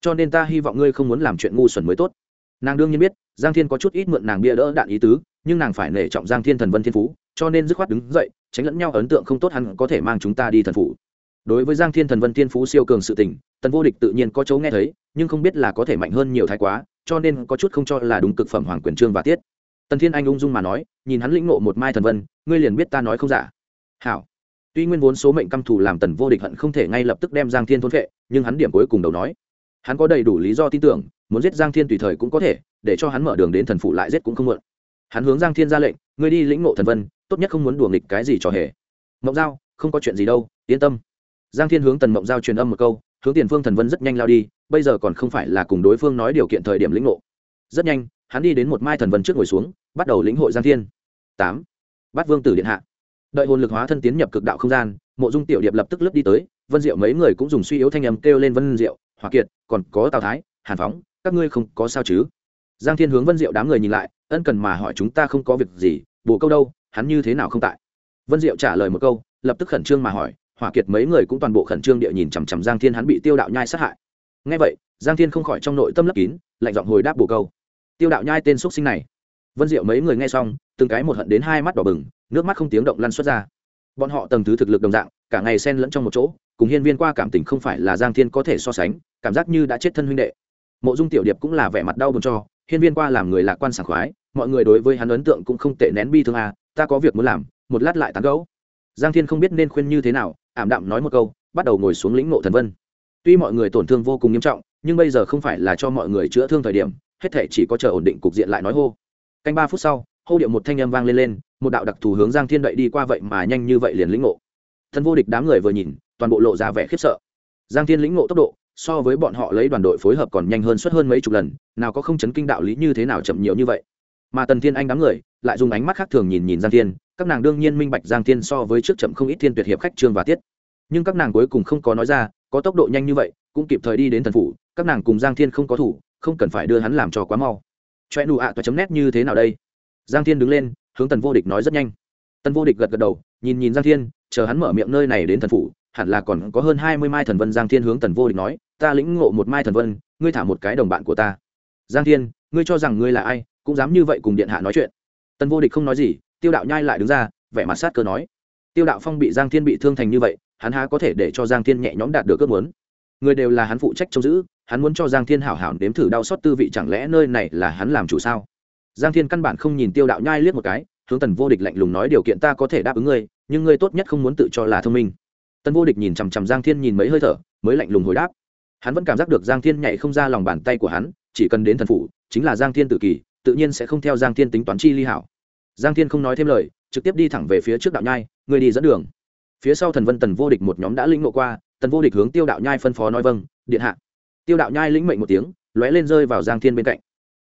Cho nên ta hy vọng ngươi không muốn làm chuyện ngu xuẩn mới tốt. Nàng đương nhiên biết, giang thiên có chút ít mượn nàng bia đỡ đạn ý tứ, nhưng nàng phải nể trọng giang thiên thần vân thiên phú, cho nên dứt khoát đứng dậy, tránh lẫn nhau ấn tượng không tốt hắn có thể mang chúng ta đi thần phụ đối với giang thiên thần vân thiên phú siêu cường sự tình, tần vô địch tự nhiên có chỗ nghe thấy, nhưng không biết là có thể mạnh hơn nhiều thái quá, cho nên có chút không cho là đúng cực phẩm hoàng quyền trương và tiết. Tần thiên anh ung dung mà nói, nhìn hắn lĩnh nộ một mai thần vân, ngươi liền biết ta nói không giả. Hảo. Tuy nguyên vốn số mệnh căm thù làm tần vô địch hận không thể ngay lập tức đem giang thiên thôn vệ nhưng hắn điểm cuối cùng đầu nói. Hắn có đầy đủ lý do tin tưởng, muốn giết giang thiên tùy thời cũng có thể, để cho hắn mở đường đến thần phụ lại giết cũng không muộn. Hắn hướng giang thiên ra lệnh, ngươi đi lĩnh nộ thần vân, tốt nhất không muốn đùa nghịch cái gì cho hề. Mộng giao, không có chuyện gì đâu, yên tâm giang thiên hướng tần mộng giao truyền âm một câu, hướng tiền phương thần vân rất nhanh lao đi, bây giờ còn không phải là cùng đối phương nói điều kiện thời điểm lĩnh ngộ. Rất nhanh, hắn đi đến một mai thần vân trước ngồi xuống, bắt đầu lĩnh hội giang thiên. Tám. Bắt vương tử điện hạ. Đợi hồn lực hóa thân tiến nhập cực đạo không gian, mộ dung tiểu điệp lập tức lướt đi tới, vân diệu mấy người cũng dùng suy yếu thanh âm kêu lên vân diệu hòa kiệt, còn có tào thái, hàn phóng, các ngươi không có sao chứ? Giang thiên hướng vân diệu đám người nhìn lại, ân cần mà hỏi chúng ta không có việc gì bù câu đâu, hắn như thế nào không tại? Vân diệu trả lời một câu, lập tức khẩn trương mà hỏi hỏa kiệt mấy người cũng toàn bộ khẩn trương địa nhìn chằm chằm giang thiên hắn bị tiêu đạo nhai sát hại. Ngay vậy, giang thiên không khỏi trong nội tâm lấp kín, lạnh giọng hồi đáp bồ câu. Tiêu đạo nhai tên x sinh này. Vân diệu mấy người nghe xong, từng cái một hận đến hai mắt đỏ bừng, nước mắt không tiếng động lăn xuất ra. Bọn họ tầng thứ thực lực đồng dạng, cả ngày xen lẫn trong một chỗ, cùng hiên viên qua cảm tình không phải là giang thiên có thể so sánh, cảm giác như đã chết thân huynh đệ. Mộ dung tiểu điệp cũng là vẻ mặt đau buồn cho, hiên viên qua làm người lạc quan sảng khoái, mọi người đối với hắn ấn tượng cũng không tệ nén bi thương à ta có việc muốn làm, một lát lại tán gấu giang thiên không biết nên khuyên như thế nào ảm đạm nói một câu, bắt đầu ngồi xuống lĩnh ngộ thần vân. Tuy mọi người tổn thương vô cùng nghiêm trọng, nhưng bây giờ không phải là cho mọi người chữa thương thời điểm, hết thể chỉ có chờ ổn định cục diện lại nói hô. Canh ba phút sau, hô điệu một thanh âm vang lên lên, một đạo đặc thù hướng giang thiên đậy đi qua vậy mà nhanh như vậy liền lĩnh ngộ. Thân vô địch đám người vừa nhìn, toàn bộ lộ ra vẻ khiếp sợ. Giang thiên lĩnh ngộ tốc độ, so với bọn họ lấy đoàn đội phối hợp còn nhanh hơn suốt hơn mấy chục lần, nào có không chấn kinh đạo lý như thế nào chậm nhiều như vậy. Mà tần thiên anh đám người, lại dùng ánh mắt khác thường nhìn nhìn giang thiên, các nàng đương nhiên minh bạch giang thiên so với trước chậm không ít thiên tuyệt hiệp khách trương và tiết nhưng các nàng cuối cùng không có nói ra, có tốc độ nhanh như vậy, cũng kịp thời đi đến thần phủ, các nàng cùng giang thiên không có thủ, không cần phải đưa hắn làm cho quá mau. Choe nụ ạ toa chấm nét như thế nào đây? Giang thiên đứng lên, hướng tần vô địch nói rất nhanh. Tần vô địch gật gật đầu, nhìn nhìn giang thiên, chờ hắn mở miệng nơi này đến thần phủ, hẳn là còn có hơn hai mươi mai thần vân, giang thiên hướng tần vô địch nói, ta lĩnh ngộ một mai thần vân, ngươi thả một cái đồng bạn của ta. Giang thiên, ngươi cho rằng ngươi là ai, cũng dám như vậy cùng điện hạ nói chuyện. Tần vô địch không nói gì, tiêu đạo nhai lại đứng ra, vẻ mặt sát cơ nói. Tiêu đạo phong bị giang thiên bị thương thành như vậy hắn há có thể để cho giang thiên nhẹ nhõm đạt được ước muốn. Người đều là hắn phụ trách trông giữ, hắn muốn cho giang thiên hảo hảo nếm thử đau xót tư vị chẳng lẽ nơi này là hắn làm chủ sao? Giang thiên căn bản không nhìn tiêu đạo nhai liếc một cái, hướng tần vô địch lạnh lùng nói điều kiện ta có thể đáp ứng ngươi, nhưng ngươi tốt nhất không muốn tự cho là thông minh. Tần vô địch nhìn chằm chằm giang thiên nhìn mấy hơi thở, mới lạnh lùng hồi đáp. Hắn vẫn cảm giác được giang thiên nhảy không ra lòng bàn tay của hắn, chỉ cần đến thần phủ, chính là giang thiên tự kỷ, tự nhiên sẽ không theo giang thiên tính toán chi ly hảo. Giang thiên không nói thêm lời, trực tiếp đi thẳng về phía trước đạo nhai người đi dẫn đường phía sau thần vân tần vô địch một nhóm đã lĩnh ngộ qua, tần vô địch hướng tiêu đạo nhai phân phó nói vâng điện hạ. Tiêu đạo nhai lĩnh mệnh một tiếng, lóe lên rơi vào giang thiên bên cạnh.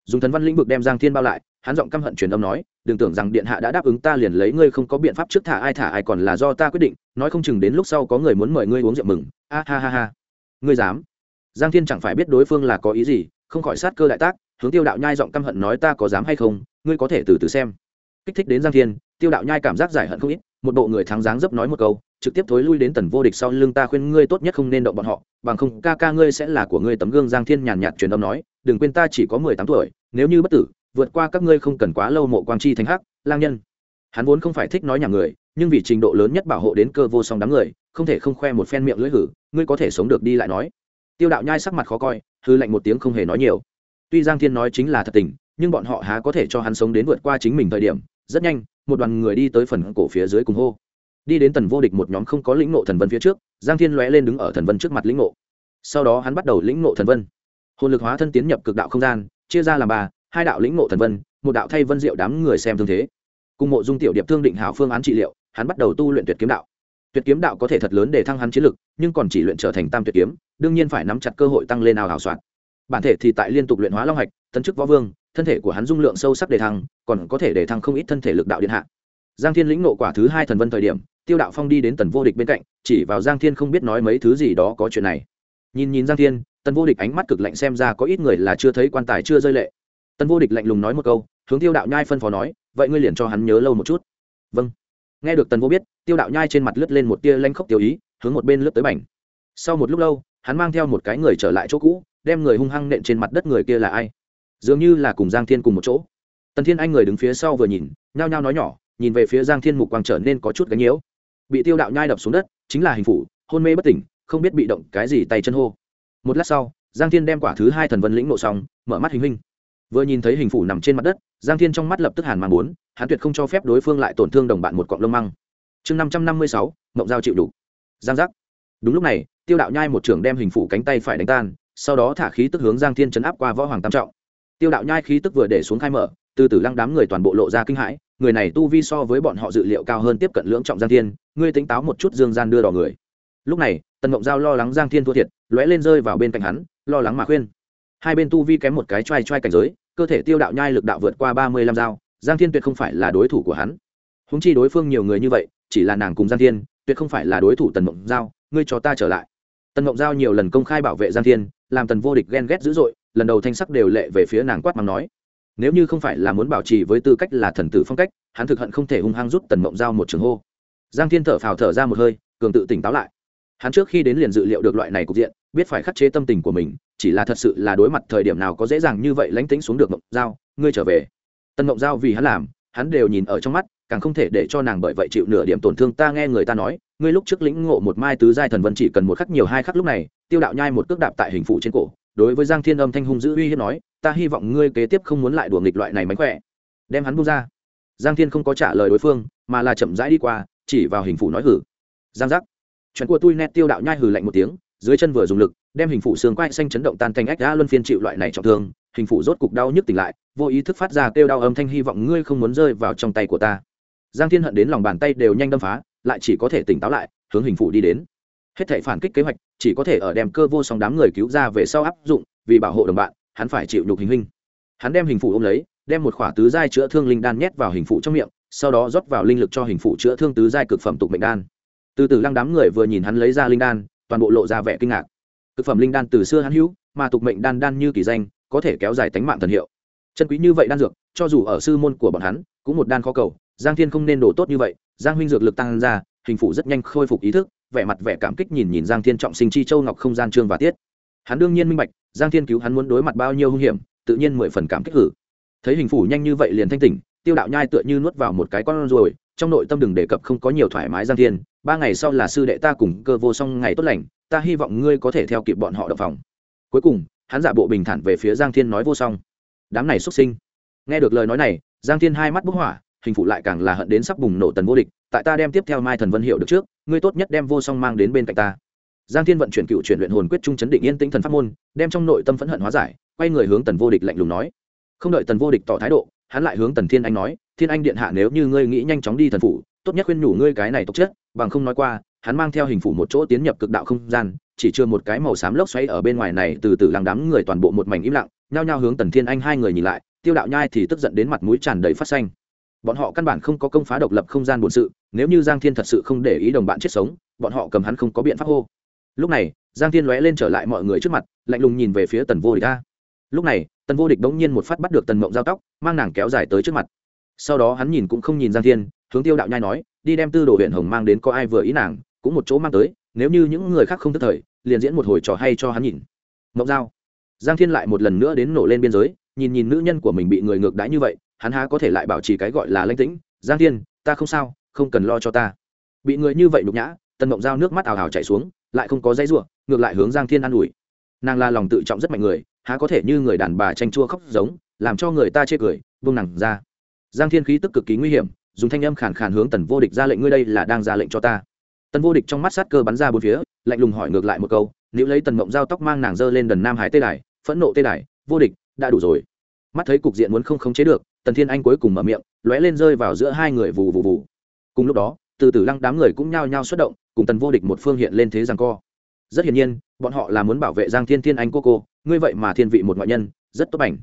Dùng thần văn lĩnh vực đem giang thiên bao lại, hắn giọng căm hận truyền âm nói, đừng tưởng rằng điện hạ đã đáp ứng ta liền lấy ngươi không có biện pháp trước thả ai thả ai còn là do ta quyết định, nói không chừng đến lúc sau có người muốn mời ngươi uống rượu mừng. A ha ha ha. Ngươi dám? Giang thiên chẳng phải biết đối phương là có ý gì, không khỏi sát cơ đại tác, hướng tiêu đạo nhai giọng căm hận nói ta có dám hay không, ngươi có thể từ từ xem. Kích thích đến giang thiên, tiêu đạo nhai cảm giác giải hận không ít một bộ người thắng dáng dấp nói một câu, trực tiếp thối lui đến tần vô địch sau lưng ta khuyên ngươi tốt nhất không nên động bọn họ, bằng không ca ca ngươi sẽ là của ngươi tấm gương giang thiên nhàn nhạt truyền âm nói, đừng quên ta chỉ có mười tám tuổi, nếu như bất tử, vượt qua các ngươi không cần quá lâu mộ quang chi thánh hắc, lang nhân. Hắn vốn không phải thích nói nhà người, nhưng vì trình độ lớn nhất bảo hộ đến cơ vô song đám người, không thể không khoe một phen miệng lưỡi hử, ngươi có thể sống được đi lại nói. Tiêu đạo nhai sắc mặt khó coi, hư lạnh một tiếng không hề nói nhiều. Tuy giang thiên nói chính là thật tình, nhưng bọn họ há có thể cho hắn sống đến vượt qua chính mình thời điểm rất nhanh, một đoàn người đi tới phần cổ phía dưới cùng hô. Đi đến tần vô địch một nhóm không có lĩnh nộ thần vân phía trước, giang thiên lóe lên đứng ở thần vân trước mặt lĩnh nộ sau đó hắn bắt đầu lĩnh nộ thần vân. Hồn lực hóa thân tiến nhập cực đạo không gian, chia ra làm ba, hai đạo lĩnh nộ thần vân, một đạo thay vân diệu đám người xem thương thế. Cùng mộ dung tiểu điệp thương định hảo phương án trị liệu, hắn bắt đầu tu luyện tuyệt kiếm đạo. Tuyệt kiếm đạo có thể thật lớn để thăng hắn chiến lực, nhưng còn chỉ luyện trở thành tam tuyệt kiếm, đương nhiên phải nắm chặt cơ hội tăng lên nào hảo soạn. Bản thể thì tại liên tục luyện hóa long hạch, tấn chức võ vương thân thể của hắn dung lượng sâu sắc để thăng, còn có thể để thăng không ít thân thể lực đạo điện hạ. Giang thiên lĩnh nộ quả thứ hai thần vân thời điểm, tiêu đạo phong đi đến tần vô địch bên cạnh, chỉ vào giang thiên không biết nói mấy thứ gì đó có chuyện này. Nhìn nhìn giang thiên, tần vô địch ánh mắt cực lạnh xem ra có ít người là chưa thấy quan tài chưa rơi lệ. Tần vô địch lạnh lùng nói một câu, hướng tiêu đạo nhai phân phó nói, vậy ngươi liền cho hắn nhớ lâu một chút. Vâng. Nghe được tần vô biết, tiêu đạo nhai trên mặt lướt lên một tia lanh khốc tiêu ý, hướng một bên lướt tới bảnh sau một lúc lâu, hắn mang theo một cái người trở lại chỗ cũ, đem người hung hăng nện trên mặt đất người kia là ai? Dường như là cùng giang thiên cùng một chỗ. Tần thiên anh người đứng phía sau vừa nhìn, nhao nhao nói nhỏ, nhìn về phía giang thiên mục quang trở nên có chút gánh nhiễu. Bị tiêu đạo nhai đập xuống đất, chính là hình phủ, hôn mê bất tỉnh, không biết bị động cái gì tay chân hô. Một lát sau, giang thiên đem quả thứ hai thần vân lĩnh nộ xong, mở mắt hình hình vừa nhìn thấy hình phủ nằm trên mặt đất, giang thiên trong mắt lập tức hàn mang bốn, hắn tuyệt không cho phép đối phương lại tổn thương đồng bạn một cọng lông măng. Chương năm trăm năm mươi sáu, mộng giao chịu đủ. Giang giác. Đúng lúc này, tiêu đạo nhai một trưởng đem hình phủ cánh tay phải đánh tan, sau đó thả khí tức hướng giang thiên chấn áp qua võ hoàng tam trọng tiêu đạo nhai khí tức vừa để xuống khai mở, từ từ lăng đám người toàn bộ lộ ra kinh hãi, người này tu vi so với bọn họ dự liệu cao hơn tiếp cận lưỡng trọng giang thiên, ngươi tính táo một chút dương gian đưa đỏ người. Lúc này, tần mộng giao lo lắng giang thiên thua thiệt, lóe lên rơi vào bên cạnh hắn, lo lắng mà khuyên. Hai bên tu vi kém một cái trai trai cảnh giới, cơ thể tiêu đạo nhai lực đạo vượt qua ba mươi lăm dao, giang thiên tuyệt không phải là đối thủ của hắn. Húng chi đối phương nhiều người như vậy, chỉ là nàng cùng giang thiên, tuyệt không phải là đối thủ tần mộng giao, ngươi cho ta trở lại. Tần mộng giao nhiều lần công khai bảo vệ giang thiên, làm tần vô địch ghen ghét dữ dội lần đầu thanh sắc đều lệ về phía nàng quát mắng nói. Nếu như không phải là muốn bảo trì với tư cách là thần tử phong cách, hắn thực hận không thể hung hăng rút tần mộng giao một trường hô. Giang thiên thở phào thở ra một hơi, cường tự tỉnh táo lại. Hắn trước khi đến liền dự liệu được loại này cục diện, biết phải khắc chế tâm tình của mình, chỉ là thật sự là đối mặt thời điểm nào có dễ dàng như vậy lánh tính xuống được mộng giao, ngươi trở về. Tần mộng giao vì hắn làm, hắn đều nhìn ở trong mắt, càng không thể để cho nàng bởi vậy chịu nửa điểm tổn thương. Ta nghe người ta nói, ngươi lúc trước lĩnh ngộ một mai tứ giai thần vân chỉ cần một khắc nhiều hai khắc lúc này, tiêu đạo nhai một cước đạp tại hình phụ trên cổ đối với giang thiên âm thanh hung dữ uy hiếp nói, ta hy vọng ngươi kế tiếp không muốn lại đùa nghịch loại này mánh khỏe. Đem hắn buông ra. Giang thiên không có trả lời đối phương, mà là chậm rãi đi qua, chỉ vào hình phủ nói hử. Giang giác. Chuẩn của tôi nét tiêu đạo nhai hử lạnh một tiếng, dưới chân vừa dùng lực, đem hình phủ xương quai xanh chấn động tan thành ách, đã luân phiên chịu loại này trọng thương. Hình phủ rốt cục đau nhức tỉnh lại, vô ý thức phát ra kêu đau âm thanh hy vọng ngươi không muốn rơi vào trong tay của ta. Giang thiên hận đến lòng bàn tay đều nhanh đâm phá, lại chỉ có thể tỉnh táo lại, hướng hình phủ đi đến. Hết thể phản kích kế hoạch chỉ có thể ở đem cơ vô song đám người cứu ra về sau áp dụng, vì bảo hộ đồng bạn, hắn phải chịu nhục hình hình hắn đem hình phụ ôm lấy, đem một khỏa tứ giai chữa thương linh đan nhét vào hình phụ trong miệng, sau đó rót vào linh lực cho hình phụ chữa thương tứ giai cực phẩm tục mệnh đan. Từ từ lăng đám người vừa nhìn hắn lấy ra linh đan, toàn bộ lộ ra vẻ kinh ngạc. Cực phẩm linh đan từ xưa hắn hữu, mà tục mệnh đan đan như kỳ danh, có thể kéo dài tánh mạng thần hiệu. Chân quý như vậy đan dược, cho dù ở sư môn của bọn hắn, cũng một đan khó cầu, giang thiên không nên đổ tốt như vậy, giang huynh dược lực tăng ra, hình phụ rất nhanh khôi phục ý thức vẻ mặt vẻ cảm kích nhìn nhìn giang thiên trọng sinh chi châu ngọc không gian trương và tiết. Hắn đương nhiên minh bạch, giang thiên cứu hắn muốn đối mặt bao nhiêu hung hiểm, tự nhiên mười phần cảm kích hử. Thấy hình phủ nhanh như vậy liền thanh tỉnh, tiêu đạo nhai tựa như nuốt vào một cái con rồi trong nội tâm đừng đề cập không có nhiều thoải mái giang thiên, ba ngày sau là sư đệ ta cùng cơ vô song ngày tốt lành, ta hy vọng ngươi có thể theo kịp bọn họ đập phòng. Cuối cùng, hắn giả bộ bình thản về phía giang thiên nói vô song. Đám này xuất sinh. Nghe được lời nói này, giang thiên hai mắt bức hỏa hình phụ lại càng là hận đến sắp bùng nổ tần vô địch, tại ta đem tiếp theo mai thần vân hiệu được trước, ngươi tốt nhất đem vô song mang đến bên cạnh ta. Giang thiên vận chuyển cựu chuyển luyện hồn quyết trung chấn định yên tĩnh thần pháp môn, đem trong nội tâm phẫn hận hóa giải, quay người hướng tần vô địch lạnh lùng nói. Không đợi tần vô địch tỏ thái độ, hắn lại hướng tần thiên anh nói, thiên anh điện hạ nếu như ngươi nghĩ nhanh chóng đi thần phủ, tốt nhất khuyên nhủ ngươi cái này tốc chết bằng không nói qua, hắn mang theo hình phủ một chỗ tiến nhập cực đạo không gian, chỉ chưa một cái màu xám lốc xoáy ở bên ngoài này từ từ làng đám người toàn bộ một mảnh im lặng, nhao nhao hướng tần thiên anh hai người nhìn lại, tiêu đạo nhai thì tức giận đến mặt mũi tràn đầy phát xanh bọn họ căn bản không có công phá độc lập không gian bổn sự, nếu như giang thiên thật sự không để ý đồng bạn chết sống, bọn họ cầm hắn không có biện pháp hô. Lúc này, giang thiên lóe lên trở lại mọi người trước mặt, lạnh lùng nhìn về phía tần vô địch ta lúc này, tần vô địch bỗng nhiên một phát bắt được tần mộng giao tóc, mang nàng kéo dài tới trước mặt. Sau đó hắn nhìn cũng không nhìn giang thiên, hướng tiêu đạo nhai nói, đi đem tư đồ huyện hồng mang đến có ai vừa ý nàng, cũng một chỗ mang tới, nếu như những người khác không tức thời, liền diễn một hồi trò hay cho hắn nhìn. Mộng giao. Giang thiên lại một lần nữa đến nổ lên biên giới, nhìn nhìn nữ nhân của mình bị người ngược đãi như vậy hắn há có thể lại bảo trì cái gọi là lãnh tĩnh, giang thiên, ta không sao, không cần lo cho ta. Bị người như vậy nhục nhã, tần mộng giao nước mắt ào ào chảy xuống, lại không có dây ruộng ngược lại hướng giang thiên an ủi. Nàng là lòng tự trọng rất mạnh người, há có thể như người đàn bà tranh chua khóc giống, làm cho người ta chê cười vung nàng ra. Giang thiên khí tức cực kỳ nguy hiểm, dùng thanh âm khàn khàn hướng tần vô địch ra lệnh, ngươi đây là đang ra lệnh cho ta. Tần vô địch trong mắt sát cơ bắn ra bốn phía, lạnh lùng hỏi ngược lại một câu, nếu lấy tần mộng giao tóc mang nàng dơ lên đần nam hải tê đài, phẫn nộ tê đài, vô địch, đã đủ rồi. Mắt thấy cục diện muốn không khống chế được tần thiên anh cuối cùng mở miệng, lóe lên rơi vào giữa hai người vù vù vù. Cùng lúc đó, từ từ lăng đám người cũng nhao nhao xuất động, cùng tần vô địch một phương hiện lên thế rằng co. Rất hiển nhiên, bọn họ là muốn bảo vệ giang thiên thiên anh cô cô, ngươi vậy mà thiên vị một ngoại nhân, rất tốt ảnh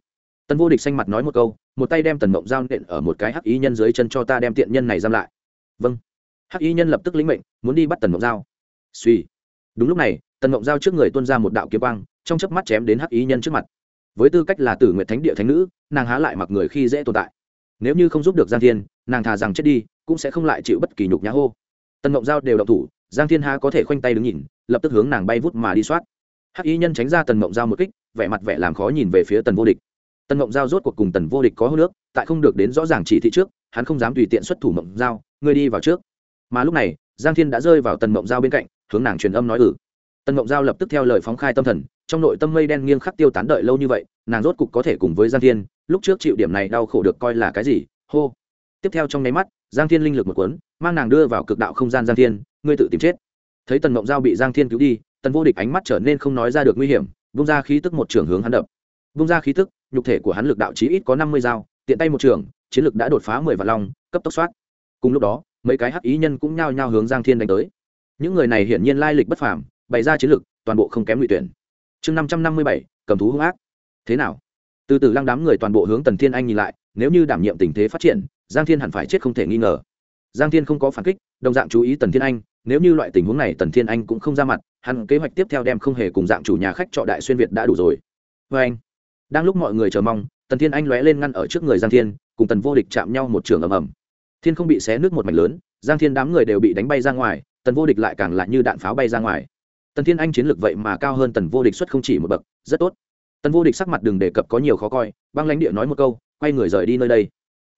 tần vô địch xanh mặt nói một câu, một tay đem tần mộng giao nện ở một cái hắc ý nhân dưới chân cho ta đem tiện nhân này giam lại. Vâng. Hắc ý nhân lập tức lĩnh mệnh, muốn đi bắt tần mộng giao. Suy đúng lúc này, tần mộng giao trước người tuôn ra một đạo kiếm quang, trong chớp mắt chém đến hắc ý nhân trước mặt với tư cách là tử nguyện thánh địa thánh nữ, nàng há lại mặc người khi dễ tồn tại. Nếu như không giúp được giang thiên, nàng thà rằng chết đi, cũng sẽ không lại chịu bất kỳ nhục nhã hô. Tần mộng giao đều đậu thủ, giang thiên há có thể khoanh tay đứng nhìn, lập tức hướng nàng bay vút mà đi soát. Hắc y nhân tránh ra tần mộng giao một kích, vẻ mặt vẻ làm khó nhìn về phía tần vô địch. Tần mộng giao rốt cuộc cùng tần vô địch có hô nước tại không được đến rõ ràng chỉ thị trước, hắn không dám tùy tiện xuất thủ mộng giao ngươi đi vào trước. Mà lúc này, giang thiên đã rơi vào tần mộng giao bên cạnh, hướng nàng truyền âm nói ừ tần mộng giao lập tức theo lời phóng khai tâm thần, trong nội tâm mây đen nghiêng khắc tiêu tán đợi lâu như vậy, nàng rốt cục có thể cùng với giang thiên, lúc trước chịu điểm này đau khổ được coi là cái gì, hô. Tiếp theo trong nháy mắt, giang thiên linh lực một cuốn, mang nàng đưa vào cực đạo không gian giang thiên, ngươi tự tìm chết. Thấy tần mộng giao bị giang thiên cứu đi, tần vô địch ánh mắt trở nên không nói ra được nguy hiểm, vung ra khí tức một trường hướng hắn đập. Vung ra khí tức, nhục thể của hắn lực đạo chí ít có năm mươi dao, tiện tay một trường, chiến lực đã đột phá mười vạn long, cấp tốc soát. Cùng lúc đó, mấy cái hắc ý nhân cũng nhao nhao hướng giang thiên đánh tới. Những người này hiển nhiên lai lịch bất phàm bày ra chiến lực toàn bộ không kém ngụy tuyển. Chương năm trăm năm mươi bảy, cầm thú hung ác. Thế nào? Từ từ lăng đám người toàn bộ hướng tần thiên anh nhìn lại, nếu như đảm nhiệm tình thế phát triển, giang thiên hẳn phải chết không thể nghi ngờ. Giang thiên không có phản kích, đồng dạng chú ý tần thiên anh, nếu như loại tình huống này tần thiên anh cũng không ra mặt, hắn kế hoạch tiếp theo đem không hề cùng dạng chủ nhà khách trọ đại xuyên việt đã đủ rồi. Vê anh, đang lúc mọi người chờ mong, tần thiên anh lóe lên ngăn ở trước người giang thiên, cùng tần vô địch chạm nhau một trường ầm ầm. Thiên không bị xé nước một mảnh lớn, giang thiên đám người đều bị đánh bay ra ngoài, tần vô địch lại càng lại như đạn pháo bay ra ngoài tần thiên anh chiến lược vậy mà cao hơn tần vô địch xuất không chỉ một bậc, rất tốt. Tần vô địch sắc mặt đừng đề cập có nhiều khó coi, băng lãnh địa nói một câu, quay người rời đi nơi đây.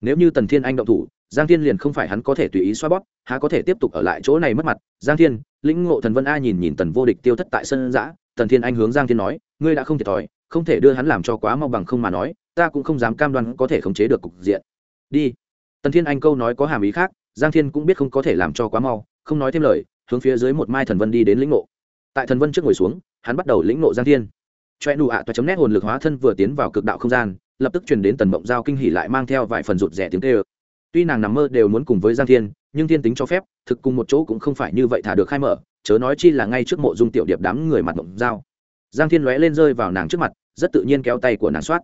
Nếu như tần thiên anh động thủ, giang thiên liền không phải hắn có thể tùy ý xoa bóp, há có thể tiếp tục ở lại chỗ này mất mặt. Giang thiên, lĩnh ngộ thần vân a nhìn nhìn tần vô địch tiêu thất tại sân giã, tần thiên anh hướng giang thiên nói, ngươi đã không thiệt thòi, không thể đưa hắn làm cho quá mau bằng không mà nói, ta cũng không dám cam đoan có thể khống chế được cục diện. Đi. Tần thiên anh câu nói có hàm ý khác, giang thiên cũng biết không có thể làm cho quá mau, không nói thêm lời, hướng phía dưới một mai thần vân đi đến lĩnh ngộ tại thần vân trước ngồi xuống, hắn bắt đầu lĩnh nộ giang thiên. Choe nụ ạ toa chấm nét hồn lực hóa thân vừa tiến vào cực đạo không gian, lập tức truyền đến tần mộng giao kinh hỉ lại mang theo vài phần rụt rẻ tiếng tê ơ tuy nàng nằm mơ đều muốn cùng với giang thiên, nhưng thiên tính cho phép, thực cùng một chỗ cũng không phải như vậy thả được khai mở, chớ nói chi là ngay trước mộ dung tiểu điệp đám người mặt mộng giao. Giang thiên lóe lên rơi vào nàng trước mặt, rất tự nhiên kéo tay của nàng soát.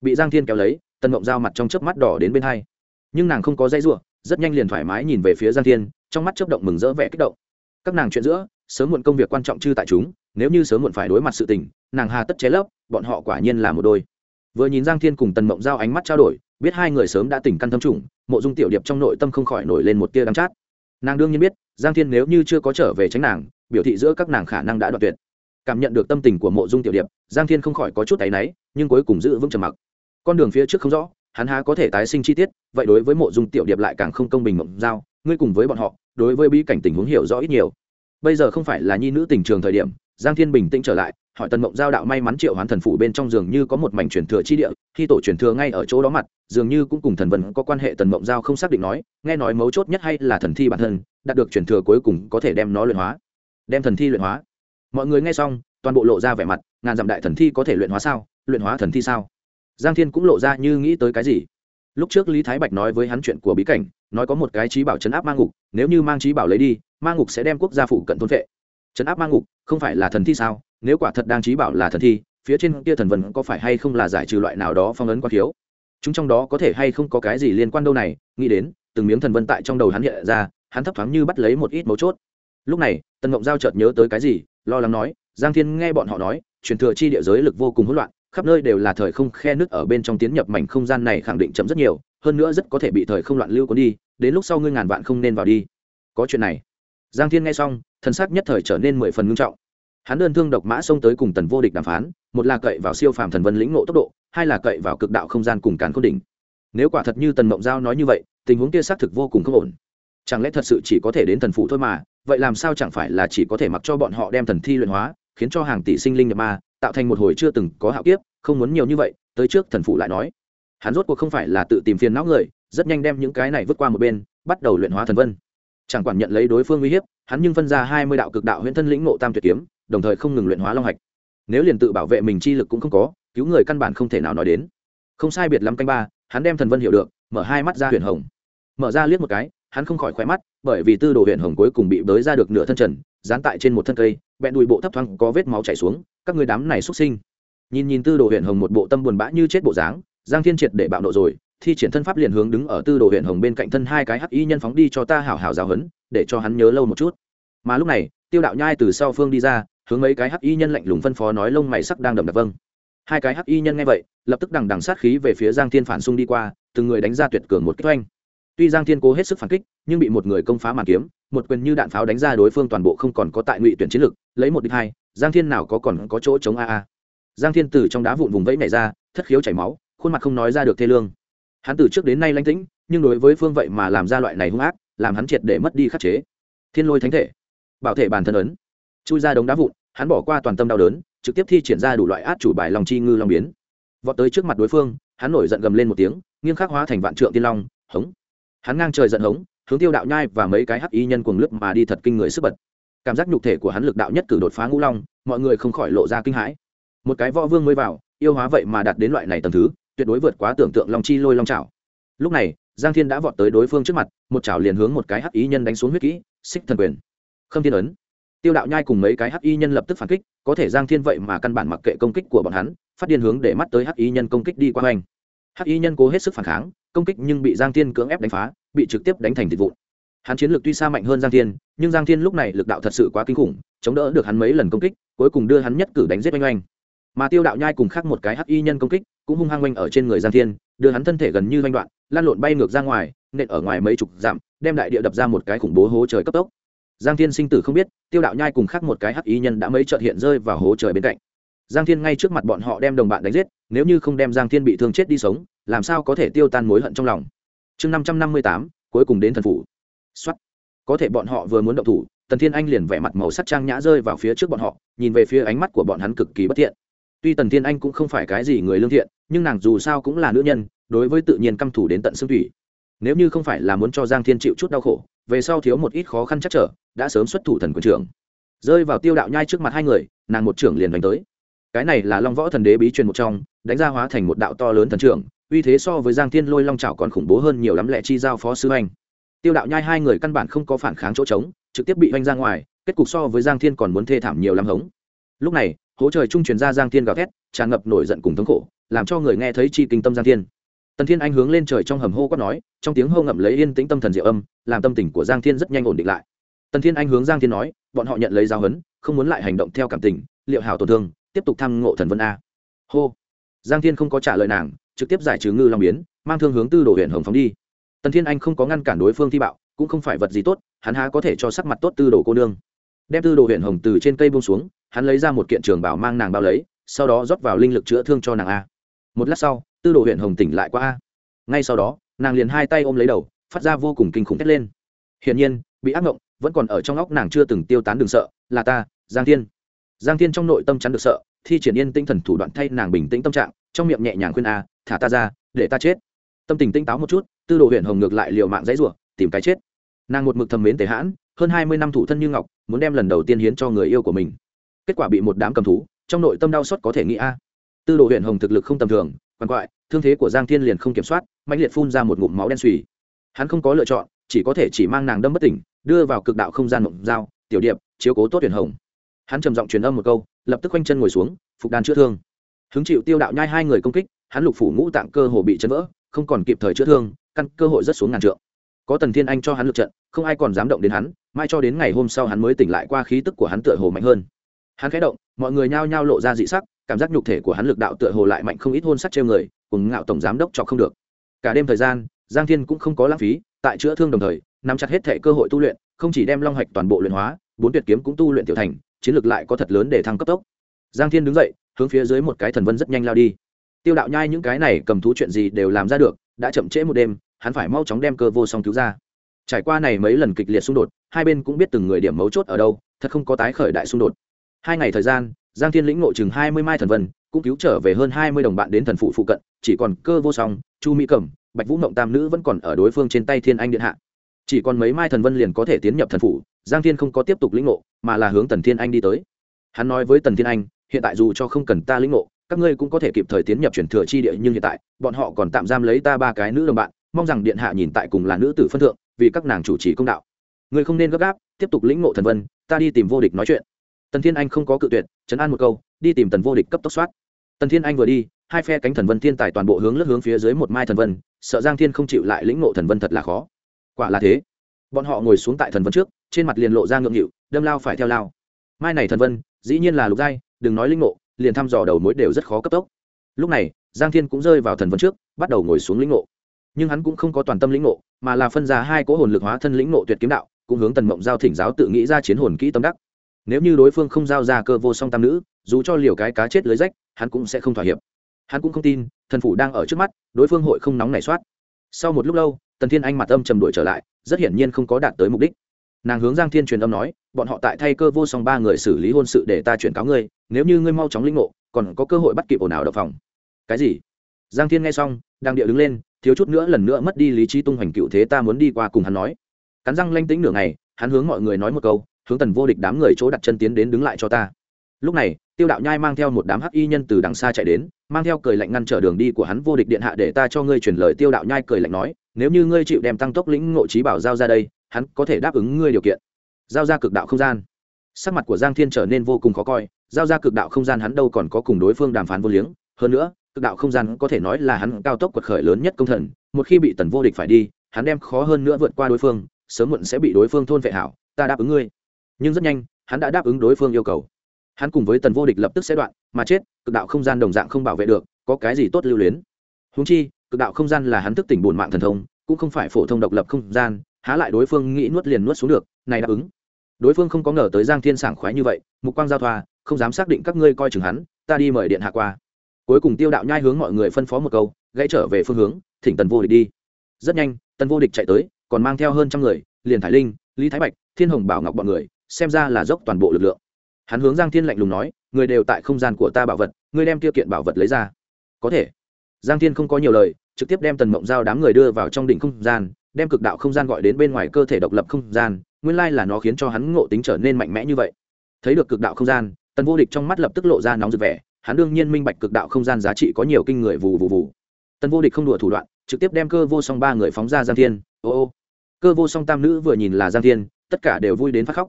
Bị giang thiên kéo lấy, tần mộng giao mặt trong chớp mắt đỏ đến bên hai. Nhưng nàng không có dây ruộng rất nhanh liền thoải mái nhìn về phía giang thiên, trong mắt chớp động mừng rỡ vẻ kích động các nàng chuyện giữa, sớm muộn công việc quan trọng chư tại chúng, nếu như sớm muộn phải đối mặt sự tình, nàng hà tất chế lấp, bọn họ quả nhiên là một đôi. Vừa nhìn giang thiên cùng tần mộng giao ánh mắt trao đổi, biết hai người sớm đã tỉnh căn thâm trùng, mộ dung tiểu điệp trong nội tâm không khỏi nổi lên một tia đắng chát. Nàng đương nhiên biết, giang thiên nếu như chưa có trở về tránh nàng, biểu thị giữa các nàng khả năng đã đoạt tuyệt. Cảm nhận được tâm tình của mộ dung tiểu điệp, giang thiên không khỏi có chút tay náy, nhưng cuối cùng giữ vững trầm mặc. Con đường phía trước không rõ, hắn há có thể tái sinh chi tiết, vậy đối với mộ dung tiểu điệp lại càng không công bình mộng giao, ngươi cùng với bọn họ đối với bí cảnh tình huống hiểu rõ ít nhiều. Bây giờ không phải là nhi nữ tình trường thời điểm, giang thiên bình tĩnh trở lại, hỏi tần mộng giao đạo may mắn triệu hoán thần phủ bên trong giường như có một mảnh truyền thừa chi địa, khi tổ truyền thừa ngay ở chỗ đó mặt, dường như cũng cùng thần vân có quan hệ tần mộng giao không xác định nói, nghe nói mấu chốt nhất hay là thần thi bản thân, đạt được truyền thừa cuối cùng có thể đem nó luyện hóa. Đem thần thi luyện hóa. Mọi người nghe xong, toàn bộ lộ ra vẻ mặt, ngàn dặm đại thần thi có thể luyện hóa sao, luyện hóa thần thi sao? Giang thiên cũng lộ ra như nghĩ tới cái gì. Lúc trước lý thái bạch nói với hắn chuyện của bí cảnh, nói có một cái trí bảo chấn áp mang ngục nếu như mang trí bảo lấy đi mang ngục sẽ đem quốc gia phụ cận thôn vệ. Trấn áp mang ngục, không phải là thần thi sao? Nếu quả thật đang trí bảo là thần thi, phía trên kia thần vân có phải hay không là giải trừ loại nào đó phong ấn quá thiếu? Chúng trong đó có thể hay không có cái gì liên quan đâu này? Nghĩ đến, từng miếng thần vân tại trong đầu hắn hiện ra, hắn thấp thoáng như bắt lấy một ít mấu chốt. Lúc này, tần ngộng giao chợt nhớ tới cái gì, lo lắng nói, giang thiên nghe bọn họ nói, truyền thừa chi địa giới lực vô cùng hỗn loạn, khắp nơi đều là thời không khe nước ở bên trong tiến nhập mảnh không gian này khẳng định chậm rất nhiều, hơn nữa rất có thể bị thời không loạn lưu cuốn đi đến lúc sau ngươi ngàn vạn không nên vào đi. Có chuyện này. Giang thiên nghe xong thân xác nhất thời trở nên mười phần ngưng trọng. Hắn đơn thương độc mã xông tới cùng tần vô địch đàm phán, một là cậy vào siêu phàm thần vân lĩnh ngộ tốc độ, hai là cậy vào cực đạo không gian cùng càn khôn đỉnh. Nếu quả thật như tần mộng giao nói như vậy, tình huống kia xác thực vô cùng không ổn. Chẳng lẽ thật sự chỉ có thể đến thần phụ thôi mà, vậy làm sao chẳng phải là chỉ có thể mặc cho bọn họ đem thần thi luyện hóa, khiến cho hàng tỷ sinh linh nhập ma, tạo thành một hồi chưa từng có hạo kiếp, không muốn nhiều như vậy, tới trước thần phụ lại nói. Hắn rốt cuộc không phải là tự tìm phiền não người rất nhanh đem những cái này vứt qua một bên, bắt đầu luyện hóa thần vân. Chẳng quản nhận lấy đối phương uy hiếp, hắn nhưng phân ra hai mươi đạo cực đạo huyễn thân lĩnh ngộ tam tuyệt kiếm, đồng thời không ngừng luyện hóa long hạch. Nếu liền tự bảo vệ mình chi lực cũng không có, cứu người căn bản không thể nào nói đến. Không sai biệt lắm canh ba, hắn đem thần vân hiểu được, mở hai mắt ra huyền hồng. Mở ra liếc một cái, hắn không khỏi khỏe mắt, bởi vì tư đồ huyền hồng cuối cùng bị bới ra được nửa thân trần, dán tại trên một thân cây, bẹn đùi bộ thấp thoáng có vết máu chảy xuống, các người đám này xuất sinh. Nhìn nhìn tư đồ huyền hồng một bộ tâm buồn bã như chết bộ dáng, giang thiên triệt để bạo nộ rồi thi triển thân pháp liền hướng đứng ở tư đồ huyện hồng bên cạnh thân hai cái hắc y nhân phóng đi cho ta hảo hảo giáo hấn để cho hắn nhớ lâu một chút. Mà lúc này, tiêu đạo nhai từ sau phương đi ra, hướng mấy cái hắc y nhân lạnh lùng phân phó nói lông mày sắc đang đậm đặc vâng. Hai cái hắc y nhân nghe vậy, lập tức đằng đằng sát khí về phía giang thiên phản xung đi qua, từng người đánh ra tuyệt cường một kích oanh. Tuy giang thiên cố hết sức phản kích, nhưng bị một người công phá màn kiếm, một quyền như đạn pháo đánh ra đối phương toàn bộ không còn có tại ngụy tuyển chiến lực, lấy một đích hai, giang thiên nào có còn có chỗ chống a a. Giang thiên từ trong đá vụn vùng vẫy này ra, thất khiếu chảy máu, khuôn mặt không nói ra được thê lương hắn từ trước đến nay lanh tĩnh, nhưng đối với phương vậy mà làm ra loại này hung ác, làm hắn triệt để mất đi khắc chế. Thiên lôi thánh thể, bảo thể bản thân ấn. Chui ra đống đá vụn, hắn bỏ qua toàn tâm đau đớn, trực tiếp thi triển ra đủ loại át chủ bài lòng chi ngư long biến. Vọt tới trước mặt đối phương, hắn nổi giận gầm lên một tiếng nghiêng khắc hóa thành vạn trượng tiên long, hống. Hắn ngang trời giận hống, hướng tiêu đạo nhai và mấy cái hắc y nhân cuồng lướt mà đi thật kinh người sức bật. Cảm giác nhục thể của hắn lực đạo nhất cử đột phá ngũ long, mọi người không khỏi lộ ra kinh hãi. Một cái võ vương mới vào, yêu hóa vậy mà đạt đến loại này tầm thứ tuyệt đối vượt quá tưởng tượng long chi lôi long chảo. Lúc này, giang thiên đã vọt tới đối phương trước mặt, một chảo liền hướng một cái hắc ý nhân đánh xuống huyết kỹ, xích thần quyền. Khâm thiên ấn. Tiêu đạo nhai cùng mấy cái hắc y nhân lập tức phản kích, có thể giang thiên vậy mà căn bản mặc kệ công kích của bọn hắn, phát điên hướng để mắt tới hắc y nhân công kích đi qua anh hắc y nhân cố hết sức phản kháng, công kích nhưng bị giang thiên cưỡng ép đánh phá, bị trực tiếp đánh thành thịt vụn. Hắn chiến lược tuy xa mạnh hơn giang thiên, nhưng giang thiên lúc này lực đạo thật sự quá kinh khủng, chống đỡ được hắn mấy lần công kích, cuối cùng đưa hắn nhất cử đánh giết oanh oanh mà tiêu đạo nhai cùng khác một cái hắc y nhân công kích cũng hung hăng oanh ở trên người giang thiên, đưa hắn thân thể gần như oanh đoạn lan lộn bay ngược ra ngoài, nện ở ngoài mấy chục dặm, đem đại địa đập ra một cái khủng bố hố trời cấp tốc. Giang thiên sinh tử không biết, tiêu đạo nhai cùng khác một cái hắc y nhân đã mấy trợt hiện rơi vào hố trời bên cạnh. Giang thiên ngay trước mặt bọn họ đem đồng bạn đánh giết, nếu như không đem giang thiên bị thương chết đi sống, làm sao có thể tiêu tan mối hận trong lòng? Chương năm trăm năm mươi tám, cuối cùng đến thần phủ. Xuất có thể bọn họ vừa muốn động thủ, tần thiên anh liền vẻ mặt màu sắc trang nhã rơi vào phía trước bọn họ, nhìn về phía ánh mắt của bọn hắn cực kỳ bất thiện tuy tần thiên anh cũng không phải cái gì người lương thiện, nhưng nàng dù sao cũng là nữ nhân, đối với tự nhiên căm thủ đến tận xương thủy. Nếu như không phải là muốn cho giang thiên chịu chút đau khổ, về sau thiếu một ít khó khăn chắc trở, đã sớm xuất thủ thần quân trưởng. Rơi vào tiêu đạo nhai trước mặt hai người, nàng một trưởng liền đánh tới. Cái này là long võ thần đế bí truyền một trong, đánh ra hóa thành một đạo to lớn thần trưởng, uy thế so với giang thiên lôi long trào còn khủng bố hơn nhiều lắm lẽ chi giao phó sư anh tiêu đạo nhai hai người căn bản không có phản kháng chỗ trống, trực tiếp bị oanh ra ngoài, kết cục so với giang thiên còn muốn thê thảm nhiều lắm hống. Lúc này hố trời trung truyền ra giang thiên gào thét, tràn ngập nổi giận cùng thống khổ, làm cho người nghe thấy chi kinh tâm giang thiên. Tần thiên anh hướng lên trời trong hầm hô quát nói, trong tiếng hô ngậm lấy yên tĩnh tâm thần diệu âm, làm tâm tình của giang thiên rất nhanh ổn định lại. Tần thiên anh hướng giang thiên nói, bọn họ nhận lấy giáo huấn, không muốn lại hành động theo cảm tình, liệu hảo tổn thương, tiếp tục thăm ngộ thần vân a. Hô. Giang thiên không có trả lời nàng, trực tiếp giải trừ ngư long biến, mang thương hướng tư đồ huyện hồng phóng đi. Tần thiên anh không có ngăn cản đối phương thi bạo, cũng không phải vật gì tốt, hắn há có thể cho sắc mặt tốt tư đồ cô nương. Đem tư đồ huyện hồng từ trên cây buông xuống hắn lấy ra một kiện trường bảo mang nàng bao lấy, sau đó rót vào linh lực chữa thương cho nàng a. Một lát sau, tư đồ huyện hồng tỉnh lại qua a. Ngay sau đó, nàng liền hai tay ôm lấy đầu, phát ra vô cùng kinh khủng thét lên. Hiển nhiên, bị ác mộng vẫn còn ở trong óc nàng chưa từng tiêu tán đường sợ, là ta, giang thiên. Giang thiên trong nội tâm chắn được sợ, thi triển yên tinh thần thủ đoạn thay nàng bình tĩnh tâm trạng, trong miệng nhẹ nhàng khuyên a, thả ta ra, để ta chết. Tâm tình tinh táo một chút, tư đồ huyện hồng ngược lại liều mạng dãy rủa, tìm cái chết. Nàng một mực thầm mến tề hãn, hơn hai mươi năm thủ thân như ngọc, muốn đem lần đầu tiên hiến cho người yêu của mình kết quả bị một đám cầm thú, trong nội tâm đau xót có thể nghĩ a. Tư đồ huyện hồng thực lực không tầm thường, quằn quại, thương thế của giang thiên liền không kiểm soát mạnh liệt phun ra một ngụm máu đen suy hắn không có lựa chọn, chỉ có thể chỉ mang nàng đâm bất tỉnh, đưa vào cực đạo không gian mộng dao tiểu điệp, chiếu cố tốt tuyển hồng. Hắn trầm giọng truyền âm một câu, lập tức quanh chân ngồi xuống, phục đan chữa thương. Hứng chịu tiêu đạo nhai hai người công kích, hắn lục phủ ngũ tạng cơ hồ bị chấn vỡ, không còn kịp thời chữa thương, căn cơ hội rất xuống ngàn trượng. Có tần thiên anh cho hắn lượt trận, không ai còn dám động đến hắn, mai cho đến ngày hôm sau hắn mới tỉnh lại qua khí tức của hắn tựa hồ mạnh hơn hắn khẽ động, mọi người nhao nhao lộ ra dị sắc, cảm giác nhục thể của hắn lực đạo tựa hồ lại mạnh không ít hôn sắc treo người, cùng ngạo tổng giám đốc cho không được. Cả đêm thời gian, giang thiên cũng không có lãng phí, tại chữa thương đồng thời, nắm chặt hết thể cơ hội tu luyện, không chỉ đem long hạch toàn bộ luyện hóa, bốn tuyệt kiếm cũng tu luyện tiểu thành, chiến lược lại có thật lớn để thăng cấp tốc. Giang thiên đứng dậy, hướng phía dưới một cái thần vân rất nhanh lao đi. Tiêu đạo nhai những cái này cầm thú chuyện gì đều làm ra được, đã chậm trễ một đêm, hắn phải mau chóng đem cơ vô song cứu ra. Trải qua này mấy lần kịch liệt xung đột, hai bên cũng biết từng người điểm mấu chốt ở đâu, thật không có tái khởi đại xung đột hai ngày thời gian, giang thiên lĩnh ngộ chừng hai mươi mai thần vân, cũng cứu trở về hơn hai mươi đồng bạn đến thần phụ phụ cận, chỉ còn cơ vô song, chu mỹ cẩm, bạch vũ mộng tam nữ vẫn còn ở đối phương trên tay thiên anh điện hạ. Chỉ còn mấy mai thần vân liền có thể tiến nhập thần phủ, giang thiên không có tiếp tục lĩnh ngộ, mà là hướng tần thiên anh đi tới. Hắn nói với tần thiên anh, hiện tại dù cho không cần ta lĩnh ngộ, các ngươi cũng có thể kịp thời tiến nhập chuyển thừa chi địa, nhưng hiện tại, bọn họ còn tạm giam lấy ta ba cái nữ đồng bạn, mong rằng điện hạ nhìn tại cùng là nữ tử phân thượng, vì các nàng chủ trì công đạo. Ngươi không nên gấp gáp, tiếp tục lĩnh ngộ thần vân, ta đi tìm vô địch nói chuyện tần thiên anh không có cự tuyệt, chấn an một câu, đi tìm tần vô địch cấp tốc soát. Tần thiên anh vừa đi, hai phe cánh thần vân thiên tài toàn bộ hướng lướt hướng phía dưới một mai thần vân, sợ giang thiên không chịu lại lĩnh ngộ thần vân thật là khó. Quả là thế. Bọn họ ngồi xuống tại thần vân trước, trên mặt liền lộ ra ngượng nghịu, đâm lao phải theo lao. Mai này thần vân, dĩ nhiên là lục giai, đừng nói lĩnh ngộ, liền thăm dò đầu mối đều rất khó cấp tốc. Lúc này, giang thiên cũng rơi vào thần vân trước, bắt đầu ngồi xuống lĩnh ngộ. Nhưng hắn cũng không có toàn tâm lĩnh ngộ, mà là phân ra hai cỗ hồn lực hóa thân lĩnh ngộ tuyệt kiếm đạo, cũng hướng tần mộng giao thỉnh giáo tự nghĩ ra chiến hồn kỹ tâm đắc nếu như đối phương không giao ra cơ vô song tam nữ, dù cho liều cái cá chết lưới rách, hắn cũng sẽ không thỏa hiệp. Hắn cũng không tin, thần phủ đang ở trước mắt, đối phương hội không nóng nảy soát. Sau một lúc lâu, tần thiên anh mặt âm trầm đuổi trở lại, rất hiển nhiên không có đạt tới mục đích. Nàng hướng giang thiên truyền âm nói, bọn họ tại thay cơ vô song ba người xử lý hôn sự để ta chuyển cáo ngươi, nếu như ngươi mau chóng linh ngộ, còn có cơ hội bắt kịp ồn ào đập phòng. Cái gì? Giang thiên nghe xong, đang địa đứng lên, thiếu chút nữa lần nữa mất đi lý trí tung hoành cựu thế ta muốn đi qua cùng hắn nói. Cắn răng lanh tĩnh nửa ngày, hắn hướng mọi người nói một câu hướng tần vô địch đám người chỗ đặt chân tiến đến đứng lại cho ta. Lúc này, tiêu đạo nhai mang theo một đám hắc y nhân từ đằng xa chạy đến, mang theo cười lạnh ngăn trở đường đi của hắn vô địch điện hạ để ta cho ngươi truyền lời. Tiêu đạo nhai cười lạnh nói, nếu như ngươi chịu đem tăng tốc lĩnh ngộ trí bảo giao ra đây, hắn có thể đáp ứng ngươi điều kiện. Giao ra cực đạo không gian. Sắc mặt của giang thiên trở nên vô cùng khó coi, giao ra cực đạo không gian hắn đâu còn có cùng đối phương đàm phán vô liếng. Hơn nữa, cực đạo không gian có thể nói là hắn cao tốc quật khởi lớn nhất công thần, một khi bị tần vô địch phải đi, hắn đem khó hơn nữa vượt qua đối phương, sớm muộn sẽ bị đối phương thôn vệ hảo, ta đáp ứng ngươi nhưng rất nhanh, hắn đã đáp ứng đối phương yêu cầu. Hắn cùng với tần vô địch lập tức sẽ đoạn, mà chết, cực đạo không gian đồng dạng không bảo vệ được, có cái gì tốt lưu luyến? Húng chi, cực đạo không gian là hắn thức tỉnh bổn mạng thần thông, cũng không phải phổ thông độc lập không gian, há lại đối phương nghĩ nuốt liền nuốt xuống được, này đáp ứng. Đối phương không có ngờ tới giang thiên sảng khoái như vậy, mục quang giao thoa, không dám xác định các ngươi coi chừng hắn, ta đi mời điện hạ qua. Cuối cùng tiêu đạo nhai hướng mọi người phân phó một câu, gãy trở về phương hướng, thỉnh tần vô địch đi. Rất nhanh, tần vô địch chạy tới, còn mang theo hơn trăm người, liền Thái linh, lý thái bạch, thiên hồng bảo ngọc bọn người xem ra là dốc toàn bộ lực lượng. Hắn hướng giang thiên lạnh lùng nói, người đều tại không gian của ta bảo vật ngươi đem tiêu kiện bảo vật lấy ra. Có thể. Giang thiên không có nhiều lời, trực tiếp đem tần mộng giao đám người đưa vào trong đỉnh không gian, đem cực đạo không gian gọi đến bên ngoài cơ thể độc lập không gian, nguyên lai là nó khiến cho hắn ngộ tính trở nên mạnh mẽ như vậy. Thấy được cực đạo không gian, tần vô địch trong mắt lập tức lộ ra nóng rực vẻ, hắn đương nhiên minh bạch cực đạo không gian giá trị có nhiều kinh người vù vù vù. Tần vô địch không đùa thủ đoạn, trực tiếp đem cơ vô song ba người phóng ra giang thiên. Ô ô. Cơ vô song tam nữ vừa nhìn là giang thiên, tất cả đều vui đến phát khóc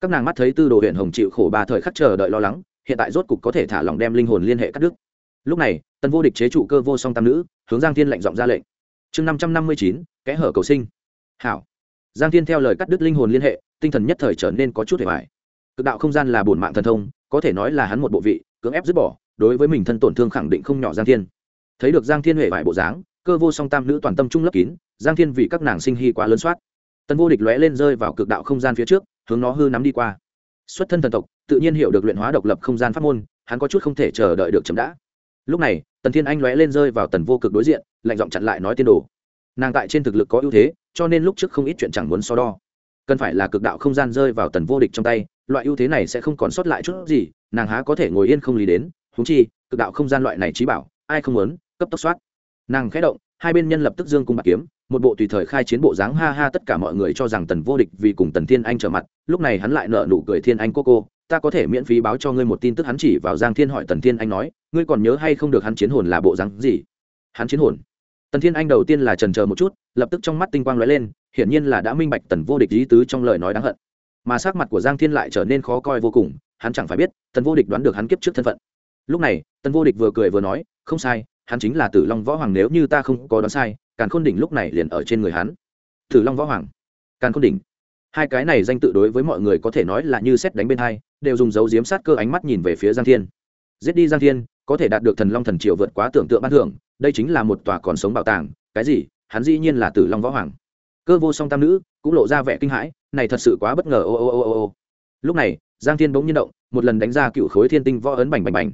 các nàng mắt thấy tư đồ huyện hồng chịu khổ ba thời khắc chờ đợi lo lắng, hiện tại rốt cục có thể thả lòng đem linh hồn liên hệ cắt đứt. Lúc này, tần vô địch chế trụ cơ vô song tam nữ, hướng giang thiên lệnh giọng ra lệnh. Chương năm trăm năm mươi chín, kẽ hở cầu sinh. Hảo. Giang thiên theo lời cắt đứt linh hồn liên hệ, tinh thần nhất thời trở nên có chút hề hoài. Cực đạo không gian là bổn mạng thần thông, có thể nói là hắn một bộ vị, cưỡng ép dứt bỏ, đối với mình thân tổn thương khẳng định không nhỏ giang thiên. Thấy được giang thiên huệ vải bộ dáng, cơ vô song tam nữ toàn tâm trung lấp kín, giang thiên vì các nàng sinh hy quá lớn soát. Tần vô địch lóe lên rơi vào cực đạo không gian phía trước hướng nó hư nắm đi qua. Xuất thân thần tộc, tự nhiên hiểu được luyện hóa độc lập không gian pháp môn, hắn có chút không thể chờ đợi được chấm đã. Lúc này, tần thiên anh lóe lên rơi vào tần vô cực đối diện, lạnh giọng chặn lại nói tiên đồ. Nàng tại trên thực lực có ưu thế, cho nên lúc trước không ít chuyện chẳng muốn so đo. Cần phải là cực đạo không gian rơi vào tần vô địch trong tay, loại ưu thế này sẽ không còn sót lại chút gì, nàng há có thể ngồi yên không lý đến húng chi, cực đạo không gian loại này trí bảo, ai không muốn, cấp tốc soát. Nàng khẽ động, hai bên nhân lập tức dương cung bạc kiếm một bộ tùy thời khai chiến bộ dáng ha ha tất cả mọi người cho rằng tần vô địch vì cùng tần thiên anh trở mặt, lúc này hắn lại nợ nụ cười thiên anh cô cô, ta có thể miễn phí báo cho ngươi một tin tức hắn chỉ vào giang thiên hỏi tần thiên anh nói, ngươi còn nhớ hay không được hắn chiến hồn là bộ dáng gì? Hắn chiến hồn. Tần thiên anh đầu tiên là trần chờ một chút, lập tức trong mắt tinh quang lóe lên, hiển nhiên là đã minh bạch tần vô địch lý tứ trong lời nói đáng hận. Mà sắc mặt của giang thiên lại trở nên khó coi vô cùng, hắn chẳng phải biết, tần vô địch đoán được hắn kiếp trước thân phận. Lúc này, tần vô địch vừa cười vừa nói, không sai, hắn chính là tử long võ hoàng nếu như ta không có đoán sai càn khôn đỉnh lúc này liền ở trên người hắn. Tử long võ hoàng. Càn khôn đỉnh. Hai cái này danh tự đối với mọi người có thể nói là như xét đánh bên hai, đều dùng dấu diếm sát cơ ánh mắt nhìn về phía giang thiên. Giết đi giang thiên, có thể đạt được thần long thần triều vượt quá tưởng tượng ban thưởng, đây chính là một tòa còn sống bảo tàng, cái gì? Hắn dĩ nhiên là tử long võ hoàng. Cơ vô song tam nữ, cũng lộ ra vẻ kinh hãi, này thật sự quá bất ngờ, ô ô ô ô ô. Lúc này, giang thiên bỗng nhiên động, một lần đánh ra cựu khối thiên tinh võ ấn bành bành bành.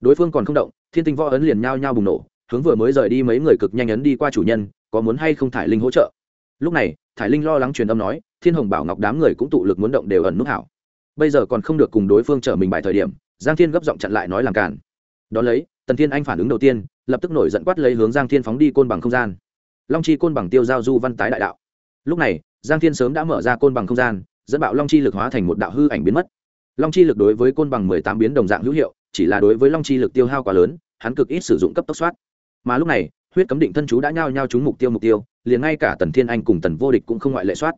Đối phương còn không động, thiên tinh võ ấn liền nhao nhao bùng nổ hướng vừa mới rời đi mấy người cực nhanh ấn đi qua chủ nhân, có muốn hay không thải linh hỗ trợ? Lúc này, thải linh lo lắng truyền âm nói, thiên hồng bảo ngọc đám người cũng tụ lực muốn động đều ẩn nút hảo. Bây giờ còn không được cùng đối phương trở mình bài thời điểm, giang thiên gấp giọng chặn lại nói làm cản đón lấy, tần thiên anh phản ứng đầu tiên, lập tức nổi giận quát lấy hướng giang thiên phóng đi côn bằng không gian. Long chi côn bằng tiêu giao du văn tái đại đạo. Lúc này, giang thiên sớm đã mở ra côn bằng không gian, dẫn bạo long chi lực hóa thành một đạo hư ảnh biến mất. Long chi lực đối với côn bằng mười tám biến đồng dạng hữu hiệu, chỉ là đối với long chi lực tiêu hao quá lớn, hắn cực ít sử dụng cấp tốc soát mà lúc này, huyết cấm định thân chú đã nhao nhao trúng mục tiêu mục tiêu, liền ngay cả tần thiên anh cùng tần vô địch cũng không ngoại lệ soát.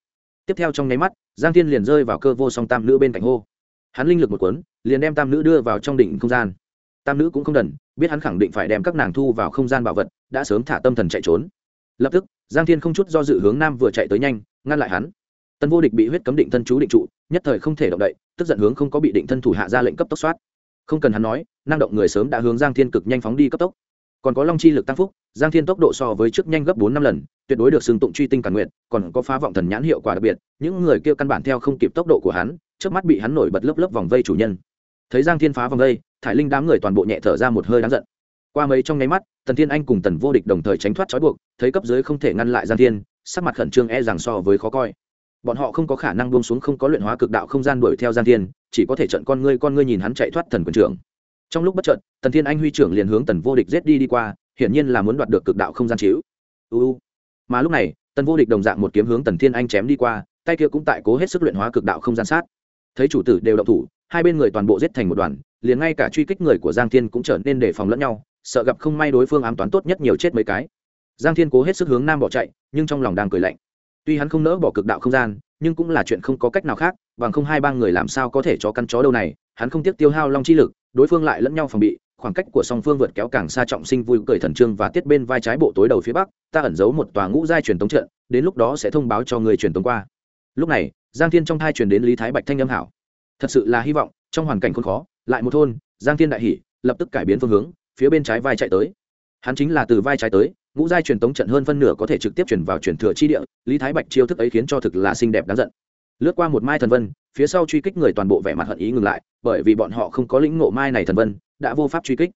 Tiếp theo trong nháy mắt, giang thiên liền rơi vào cơ vô song tam nữ bên cạnh hô. Hắn linh lực một cuốn, liền đem tam nữ đưa vào trong đỉnh không gian. Tam nữ cũng không đần, biết hắn khẳng định phải đem các nàng thu vào không gian bảo vật, đã sớm thả tâm thần chạy trốn. Lập tức, giang thiên không chút do dự hướng nam vừa chạy tới nhanh, ngăn lại hắn. Tần vô địch bị huyết cấm định thân chú định trụ, nhất thời không thể động đậy, tức giận hướng không có bị định thân thủ hạ ra lệnh cấp tốc soát. Không cần hắn nói, năng động người sớm đã hướng giang thiên cực nhanh phóng đi cấp tốc còn có long chi lực tăng phúc, giang thiên tốc độ so với trước nhanh gấp bốn năm lần, tuyệt đối được xưng tụng truy tinh cản nguyện còn có phá vọng thần nhãn hiệu quả đặc biệt, những người kia căn bản theo không kịp tốc độ của hắn, trước mắt bị hắn nổi bật lớp lớp vòng vây chủ nhân. Thấy giang thiên phá vòng vây, thải linh đám người toàn bộ nhẹ thở ra một hơi đáng giận. Qua mấy trong nháy mắt, tần thiên anh cùng tần vô địch đồng thời tránh thoát trói buộc, thấy cấp dưới không thể ngăn lại giang thiên, sắc mặt khẩn trương e rằng so với khó coi. Bọn họ không có khả năng buông xuống không có luyện hóa cực đạo không gian đuổi theo giang thiên, chỉ có thể trận con ngươi con ngươi nhìn hắn chạy thoát thần quần trưởng trong lúc bất chợt, tần thiên anh huy trưởng liền hướng tần vô địch giết đi đi qua, hiển nhiên là muốn đoạt được cực đạo không gian chiếu. Uu mà lúc này, tần vô địch đồng dạng một kiếm hướng tần thiên anh chém đi qua, tay kia cũng tại cố hết sức luyện hóa cực đạo không gian sát. Thấy chủ tử đều động thủ, hai bên người toàn bộ giết thành một đoàn, liền ngay cả truy kích người của giang thiên cũng trở nên đề phòng lẫn nhau, sợ gặp không may đối phương ám toán tốt nhất nhiều chết mấy cái. Giang thiên cố hết sức hướng nam bỏ chạy, nhưng trong lòng đang cười lạnh. Tuy hắn không nỡ bỏ cực đạo không gian, nhưng cũng là chuyện không có cách nào khác, bằng không hai ba người làm sao có thể cho căn chó đâu này, hắn không tiếc tiêu hao long chi lực đối phương lại lẫn nhau phòng bị, khoảng cách của song phương vượt kéo càng xa trọng sinh vui cười thần trương và tiết bên vai trái bộ tối đầu phía bắc, ta ẩn giấu một tòa ngũ giai truyền tống trận, đến lúc đó sẽ thông báo cho người truyền tống qua. Lúc này, giang thiên trong thai truyền đến lý thái bạch thanh âm hảo. Thật sự là hy vọng, trong hoàn cảnh khốn khó, lại một thôn, giang thiên đại hỉ, lập tức cải biến phương hướng, phía bên trái vai chạy tới. Hắn chính là từ vai trái tới, ngũ giai truyền tống trận hơn phân nửa có thể trực tiếp chuyển vào truyền thừa chi địa, lý thái bạch chiêu thức ấy khiến cho thực là xinh đẹp đáng giận lướt qua một mai thần vân, phía sau truy kích người toàn bộ vẻ mặt hận ý ngừng lại, bởi vì bọn họ không có lĩnh ngộ mai này thần vân, đã vô pháp truy kích.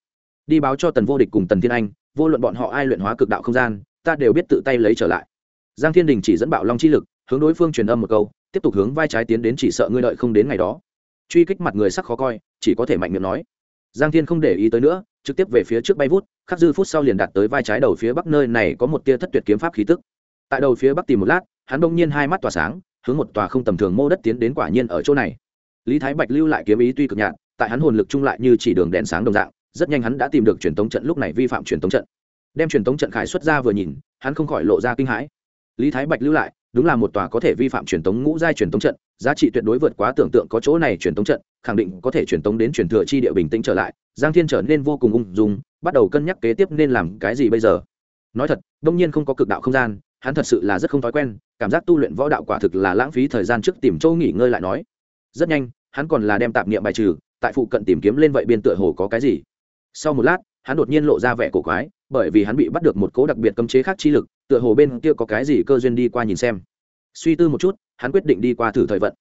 Đi báo cho tần vô địch cùng tần thiên anh, vô luận bọn họ ai luyện hóa cực đạo không gian, ta đều biết tự tay lấy trở lại. Giang thiên đình chỉ dẫn bạo long chi lực, hướng đối phương truyền âm một câu, tiếp tục hướng vai trái tiến đến chỉ sợ ngươi đợi không đến ngày đó. Truy kích mặt người sắc khó coi, chỉ có thể mạnh miệng nói. Giang thiên không để ý tới nữa, trực tiếp về phía trước bay vút, khắc dư phút sau liền đạt tới vai trái đầu phía bắc nơi này có một tia thất tuyệt kiếm pháp khí tức. Tại đầu phía bắc tìm một lát, hắn bỗng nhiên hai mắt tỏa sáng hướng một tòa không tầm thường mô đất tiến đến quả nhiên ở chỗ này. Lý thái bạch lưu lại kiếm ý tuy cực nhạt, tại hắn hồn lực chung lại như chỉ đường đèn sáng đồng dạng, rất nhanh hắn đã tìm được truyền tống trận, lúc này vi phạm truyền tống trận. Đem truyền tống trận khải xuất ra vừa nhìn, hắn không khỏi lộ ra kinh hãi. Lý thái bạch lưu lại, đúng là một tòa có thể vi phạm truyền tống ngũ giai truyền tống trận, giá trị tuyệt đối vượt quá tưởng tượng có chỗ này truyền tống trận, khẳng định có thể truyền tống đến truyền thừa chi địa bình tĩnh trở lại, giang thiên trở nên vô cùng ung dung, bắt đầu cân nhắc kế tiếp nên làm cái gì bây giờ. Nói thật, đông nhiên không có cực đạo không gian hắn thật sự là rất không thói quen, cảm giác tu luyện võ đạo quả thực là lãng phí thời gian trước tìm chỗ nghỉ ngơi lại nói. Rất nhanh, hắn còn là đem tạp niệm bài trừ, tại phụ cận tìm kiếm lên vậy biên tựa hồ có cái gì. Sau một lát, hắn đột nhiên lộ ra vẻ cổ quái, bởi vì hắn bị bắt được một cố đặc biệt cấm chế khác chi lực, tựa hồ bên kia có cái gì cơ duyên đi qua nhìn xem. Suy tư một chút, hắn quyết định đi qua thử thời vận.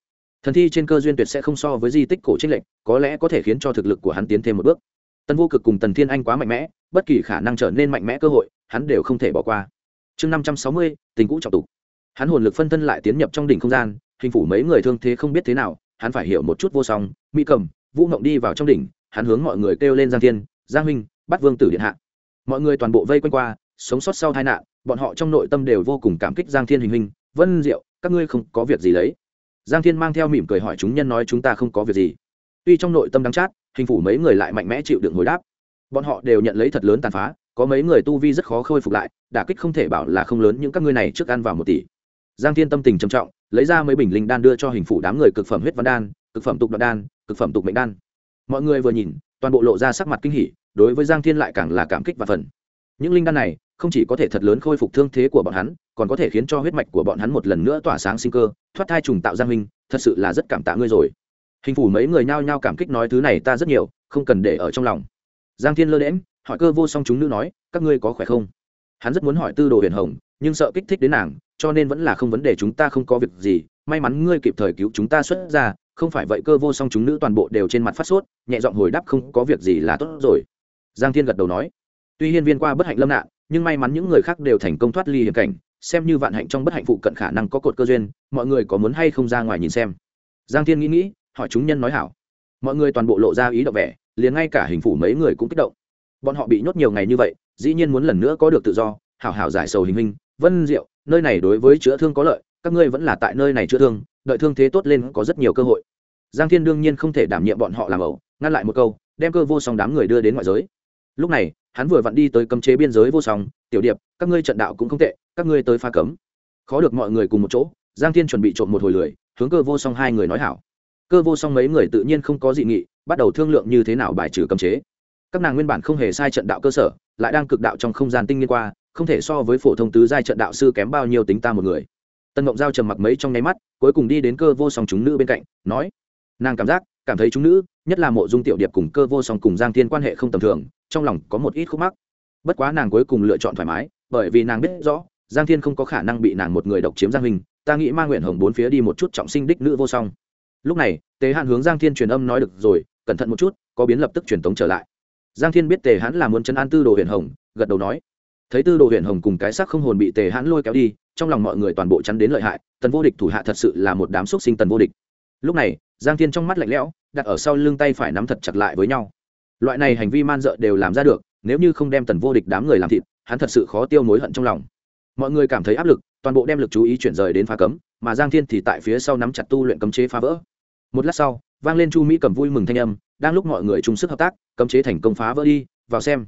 Thần thi trên cơ duyên tuyệt sẽ không so với di tích cổ trích lệnh có lẽ có thể khiến cho thực lực của hắn tiến thêm một bước. Tân vô cực cùng tần thiên anh quá mạnh mẽ, bất kỳ khả năng trở nên mạnh mẽ cơ hội, hắn đều không thể bỏ qua chương năm trăm sáu mươi, tình cũ trọng tục. Hắn hồn lực phân thân lại tiến nhập trong đỉnh không gian, hình phủ mấy người thương thế không biết thế nào, hắn phải hiểu một chút vô song, mỹ cầm, vũ ngộng đi vào trong đỉnh, hắn hướng mọi người kêu lên giang thiên, giang huynh, bắt vương tử điện hạ. Mọi người toàn bộ vây quanh qua, sống sót sau tai nạn, bọn họ trong nội tâm đều vô cùng cảm kích giang thiên hình hình, vân diệu, các ngươi không có việc gì lấy. Giang thiên mang theo mỉm cười hỏi chúng nhân nói chúng ta không có việc gì. Tuy trong nội tâm đắng chát, hình phủ mấy người lại mạnh mẽ chịu đựng hồi đáp. Bọn họ đều nhận lấy thật lớn tàn phá có mấy người tu vi rất khó khôi phục lại, đả kích không thể bảo là không lớn những các ngươi này trước ăn vào một tỷ. Giang thiên tâm tình trầm trọng, lấy ra mấy bình linh đan đưa cho hình phủ đám người cực phẩm huyết văn đan, cực phẩm tục đoạn đan, cực phẩm tục mệnh đan. Mọi người vừa nhìn, toàn bộ lộ ra sắc mặt kinh hỉ, đối với giang thiên lại càng là cảm kích và phần những linh đan này, không chỉ có thể thật lớn khôi phục thương thế của bọn hắn, còn có thể khiến cho huyết mạch của bọn hắn một lần nữa tỏa sáng sinh cơ, thoát thai trùng tạo giang minh, thật sự là rất cảm tạ ngươi rồi. Hình phủ mấy người nhao nhao cảm kích nói thứ này ta rất nhiều, không cần để ở trong lòng. Giang thiên lơ đễm hỏi cơ vô song chúng nữ nói, các ngươi có khỏe không? Hắn rất muốn hỏi tư đồ huyền hồng, nhưng sợ kích thích đến nàng, cho nên vẫn là không vấn đề chúng ta không có việc gì. May mắn ngươi kịp thời cứu chúng ta xuất ra, không phải vậy cơ vô song chúng nữ toàn bộ đều trên mặt phát sốt, nhẹ giọng hồi đáp, không có việc gì là tốt rồi. Giang thiên gật đầu nói, tuy hiên viên qua bất hạnh lâm nạn, nhưng may mắn những người khác đều thành công thoát ly hiểm cảnh, xem như vạn hạnh trong bất hạnh phụ cận khả năng có cột cơ duyên, mọi người có muốn hay không ra ngoài nhìn xem. Giang thiên nghĩ nghĩ, hỏi chúng nhân nói hảo. Mọi người toàn bộ lộ ra ý động vẻ, liền ngay cả hình phủ mấy người cũng kích động bọn họ bị nhốt nhiều ngày như vậy, dĩ nhiên muốn lần nữa có được tự do, hảo hảo giải sầu hình hình. Vân diệu, nơi này đối với chữa thương có lợi, các ngươi vẫn là tại nơi này chữa thương, đợi thương thế tốt lên có rất nhiều cơ hội. Giang thiên đương nhiên không thể đảm nhiệm bọn họ làm ẩu, ngăn lại một câu, đem cơ vô song đám người đưa đến ngoại giới. Lúc này, hắn vừa vặn đi tới cấm chế biên giới vô song, tiểu điệp, các ngươi trận đạo cũng không tệ, các ngươi tới pha cấm. Khó được mọi người cùng một chỗ, giang thiên chuẩn bị trộm một hồi lười, hướng cơ vô song hai người nói hảo. Cơ vô song mấy người tự nhiên không có dị nghị, bắt đầu thương lượng như thế nào bài trừ cấm chế các nàng nguyên bản không hề sai trận đạo cơ sở, lại đang cực đạo trong không gian tinh liên qua, không thể so với phổ thông tứ giai trận đạo sư kém bao nhiêu tính ta một người. Tân mộng giao trầm mặc mấy trong nháy mắt, cuối cùng đi đến cơ vô song chúng nữ bên cạnh, nói, nàng cảm giác, cảm thấy chúng nữ, nhất là mộ dung tiểu điệp cùng cơ vô song cùng giang thiên quan hệ không tầm thường, trong lòng có một ít khúc mắc. Bất quá nàng cuối cùng lựa chọn thoải mái, bởi vì nàng biết rõ, giang thiên không có khả năng bị nàng một người độc chiếm giang hình ta nghĩ ma nguyện hồng bốn phía đi một chút trọng sinh đích nữ vô song. Lúc này, tế hạn hướng giang thiên truyền âm nói được rồi, cẩn thận một chút, có biến lập tức truyền tống trở lại giang thiên biết tề hãn là muốn chân an tư đồ huyền hồng, gật đầu nói. Thấy tư đồ huyền hồng cùng cái xác không hồn bị tề hãn lôi kéo đi, trong lòng mọi người toàn bộ chắn đến lợi hại, tần vô địch thủ hạ thật sự là một đám xúc sinh tần vô địch. Lúc này, giang thiên trong mắt lạnh lẽo, đặt ở sau lưng tay phải nắm thật chặt lại với nhau. Loại này hành vi man dợ đều làm ra được, nếu như không đem tần vô địch đám người làm thịt, hắn thật sự khó tiêu mối hận trong lòng. Mọi người cảm thấy áp lực, toàn bộ đem lực chú ý chuyển rời đến phá cấm, mà giang thiên thì tại phía sau nắm chặt tu luyện cấm chế phá vỡ. Một lát sau, vang lên chu mỹ cầm vui mừng thanh âm đang lúc mọi người chung sức hợp tác, cấm chế thành công phá vỡ đi, vào xem.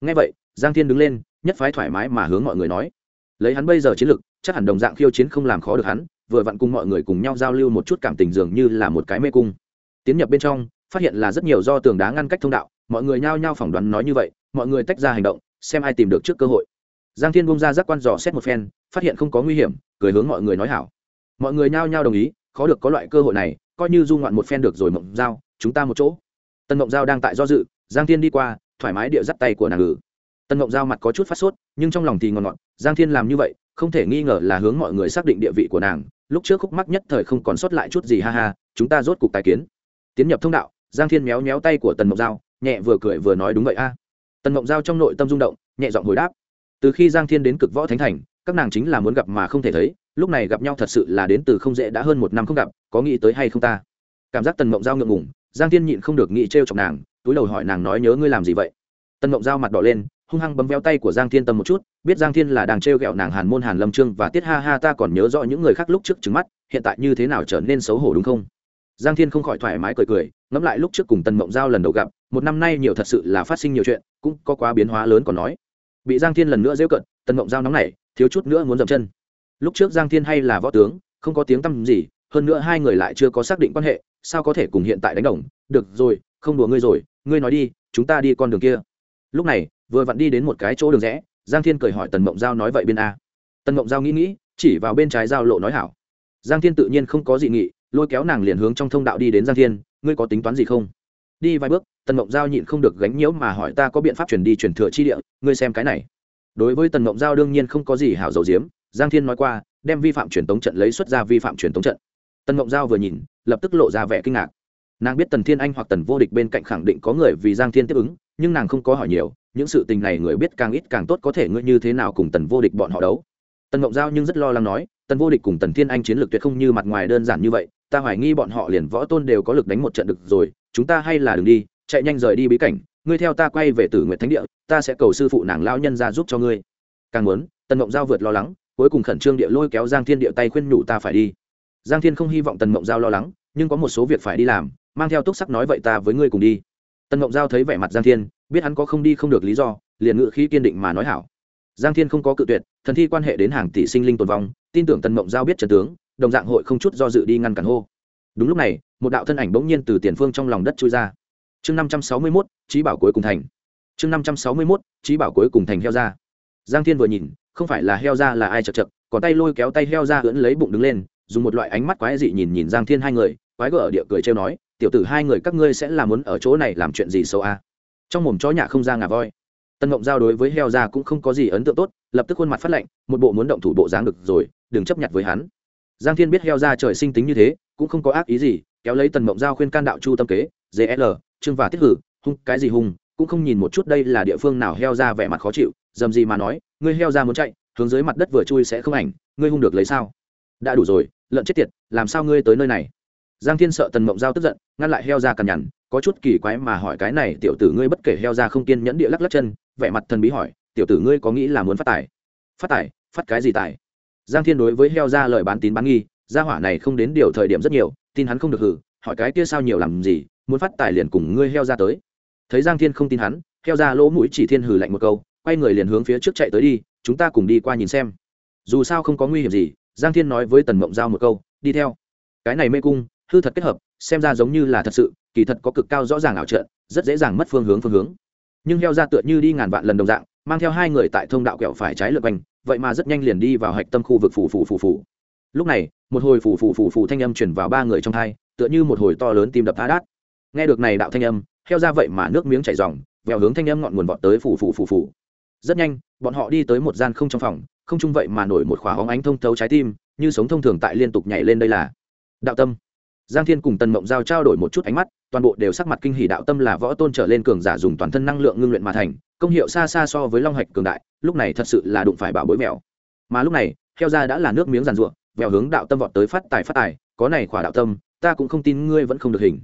Ngay vậy, giang thiên đứng lên, nhất phái thoải mái mà hướng mọi người nói. Lấy hắn bây giờ chiến lực, chắc hẳn đồng dạng khiêu chiến không làm khó được hắn, vừa vặn cùng mọi người cùng nhau giao lưu một chút cảm tình dường như là một cái mê cung. Tiến nhập bên trong, phát hiện là rất nhiều do tường đá ngăn cách thông đạo, mọi người nhao nhao phỏng đoán nói như vậy, mọi người tách ra hành động, xem ai tìm được trước cơ hội. Giang thiên bung ra giác quan dò xét một phen, phát hiện không có nguy hiểm, cười hướng mọi người nói hảo. Mọi người nhao nhao đồng ý, khó được có loại cơ hội này, coi như du ngoạn một phen được rồi mộng giao, chúng ta một chỗ tân mộng giao đang tại do dự, giang thiên đi qua, thoải mái địa dắt tay của nàng ngự. Tân mộng giao mặt có chút phát sốt, nhưng trong lòng thì ngọt ngọt, giang thiên làm như vậy, không thể nghi ngờ là hướng mọi người xác định địa vị của nàng, lúc trước khúc mắc nhất thời không còn sót lại chút gì, ha ha, chúng ta rốt cục tài kiến. Tiến nhập thông đạo, giang thiên méo méo tay của tần mộng giao, nhẹ vừa cười vừa nói đúng vậy, a. Tần mộng giao trong nội tâm rung động, nhẹ giọng hồi đáp. Từ khi giang thiên đến cực võ thánh thành, các nàng chính là muốn gặp mà không thể thấy, lúc này gặp nhau thật sự là đến từ không dễ đã hơn một năm không gặp, có nghĩ tới hay không ta? Cảm giác tần mộng giao ngượng ngủng giang thiên nhịn không được nghĩ t r e o chọc nàng, túi đầu hỏi nàng nói nhớ ngươi làm gì vậy? Tần mộng giao mặt đỏ lên, hung hăng bấm véo tay của giang thiên tâm một chút, biết giang thiên là đang t r e o g ẹ o nàng hàn môn hàn lâm trương và tiết ha ha ta còn nhớ rõ những người khác lúc trước trứng mắt, hiện tại như thế nào trở nên xấu hổ đúng không? Giang thiên không khỏi thoải mái cười cười, ngẫm lại lúc trước cùng tần mộng giao lần đầu gặp, một năm nay nhiều thật sự là phát sinh nhiều chuyện, cũng có quá biến hóa lớn còn nói. Bị giang thiên lần nữa rêu cận, tần mộng giao nóng này thiếu chút nữa muốn dậm chân. Lúc trước giang thiên hay là võ tướng, không có tiếng tăm gì, hơn nữa hai người lại chưa có xác định quan hệ sao có thể cùng hiện tại đánh đồng? Được rồi, không đùa ngươi rồi, ngươi nói đi, chúng ta đi con đường kia. Lúc này, vừa vặn đi đến một cái chỗ đường rẽ, giang thiên cười hỏi tần mộng giao nói vậy bên a. Tần mộng giao nghĩ nghĩ, chỉ vào bên trái giao lộ nói hảo. Giang thiên tự nhiên không có dị nghị, lôi kéo nàng liền hướng trong thông đạo đi đến giang thiên, ngươi có tính toán gì không? Đi vài bước, tần mộng giao nhịn không được gánh nhiễu mà hỏi ta có biện pháp chuyển đi chuyển thừa chi địa, ngươi xem cái này. Đối với tần mộng giao đương nhiên không có gì hảo dầu diếm, giang thiên nói qua, đem vi phạm truyền tống trận lấy xuất ra vi phạm truyền tống trận. Tần mộng giao vừa nhìn lập tức lộ ra vẻ kinh ngạc. Nàng biết tần thiên anh hoặc tần vô địch bên cạnh khẳng định có người vì giang thiên tiếp ứng, nhưng nàng không có hỏi nhiều, những sự tình này người biết càng ít càng tốt có thể ngươi như thế nào cùng tần vô địch bọn họ đấu. Tần ngộng giao nhưng rất lo lắng nói, tần vô địch cùng tần thiên anh chiến lược tuyệt không như mặt ngoài đơn giản như vậy, ta hoài nghi bọn họ liền võ tôn đều có lực đánh một trận được rồi, chúng ta hay là đừng đi, chạy nhanh rời đi bí cảnh, ngươi theo ta quay về tử nguyện thánh địa, ta sẽ cầu sư phụ nàng lao nhân ra giúp cho ngươi. Càng muốn, tần ngộng giao vượt lo lắng, cuối cùng khẩn trương địa lôi kéo giang thiên địa tay khuyên nhủ ta phải đi. Giang thiên không hy vọng tần ngộng giao lo lắng nhưng có một số việc phải đi làm, mang theo túc sắc nói vậy ta với ngươi cùng đi. Tần mộng giao thấy vẻ mặt giang thiên, biết hắn có không đi không được lý do, liền ngự khí kiên định mà nói hảo. Giang thiên không có cự tuyệt, thần thi quan hệ đến hàng tỷ sinh linh tồn vong, tin tưởng tần mộng giao biết trần tướng, đồng dạng hội không chút do dự đi ngăn cản hô. Đúng lúc này, một đạo thân ảnh bỗng nhiên từ tiền phương trong lòng đất trôi ra. Chương năm trăm sáu mươi mốt, trí bảo cuối cùng thành. Chương năm trăm sáu mươi mốt, trí bảo cuối cùng thành heo ra. Giang thiên vừa nhìn, không phải là heo ra là ai chật chật, còn tay lôi kéo tay heo ra ưỡn lấy bụng đứng lên dùng một loại ánh mắt quái dị nhìn nhìn giang thiên hai người, quái gở địa cười trêu nói, tiểu tử hai người các ngươi sẽ làm muốn ở chỗ này làm chuyện gì xấu a trong mồm chó nhà không ra ngà voi. Tân ngộng giao đối với heo ra cũng không có gì ấn tượng tốt, lập tức khuôn mặt phát lạnh, một bộ muốn động thủ bộ dáng được rồi, đừng chấp nhận với hắn. Giang thiên biết heo ra trời sinh tính như thế, cũng không có ác ý gì, kéo lấy tần mộng giao khuyên can đạo chu tâm kế gl trương và tiết hử, hung, cái gì hung? Cũng không nhìn một chút đây là địa phương nào heo ra vẻ mặt khó chịu, dầm gì mà nói, ngươi heo ra muốn chạy, hướng dưới mặt đất vừa chui sẽ không ảnh, ngươi hung được lấy sao? Đã đủ rồi lợn chết tiệt, làm sao ngươi tới nơi này? Giang thiên sợ tần mộng giao tức giận, ngăn lại heo ra cằn nhằn, có chút kỳ quái mà hỏi cái này, tiểu tử ngươi bất kể heo ra không kiên nhẫn địa lắc lắc chân, vẻ mặt thần bí hỏi, tiểu tử ngươi có nghĩ là muốn phát tài? Phát tài? Phát cái gì tài? Giang thiên đối với heo ra lời bán tín bán nghi, gia hỏa này không đến điều thời điểm rất nhiều, tin hắn không được hử, hỏi cái kia sao nhiều làm gì, muốn phát tài liền cùng ngươi heo ra tới. Thấy giang thiên không tin hắn, heo ra lỗ mũi chỉ thiên hử lạnh một câu, quay người liền hướng phía trước chạy tới đi, chúng ta cùng đi qua nhìn xem. Dù sao không có nguy hiểm gì giang thiên nói với tần mộng giao một câu đi theo. Cái này mê cung hư thật kết hợp xem ra giống như là thật sự kỳ thật có cực cao rõ ràng ảo trợn, rất dễ dàng mất phương hướng phương hướng. Nhưng heo ra tựa như đi ngàn vạn lần đồng dạng mang theo hai người tại thông đạo kẹo phải trái lượt quanh vậy mà rất nhanh liền đi vào hạch tâm khu vực phủ phủ phủ phủ lúc này một hồi phủ phủ phủ phủ thanh âm chuyển vào ba người trong thai tựa như một hồi to lớn tim đập tha đát. Nghe được này đạo thanh âm heo ra vậy mà nước miếng chảy ròng vèo hướng thanh âm ngọn nguồn vọt tới phủ phủ phủ phủ rất nhanh bọn họ đi tới một gian không trong phòng không chung vậy mà nổi một khóa hóng ánh thông thấu trái tim, như sống thông thường tại liên tục nhảy lên đây là đạo tâm. Giang thiên cùng tần mộng giao trao đổi một chút ánh mắt, toàn bộ đều sắc mặt kinh hỉ đạo tâm là võ tôn trở lên cường giả dùng toàn thân năng lượng ngưng luyện mà thành, công hiệu xa xa so với long hạch cường đại, lúc này thật sự là đụng phải bảo bối mèo. Mà lúc này heo ra đã là nước miếng giàn ruộng, vèo hướng đạo tâm vọt tới phát tài phát tài, có này khỏa đạo tâm, ta cũng không tin ngươi vẫn không được hình.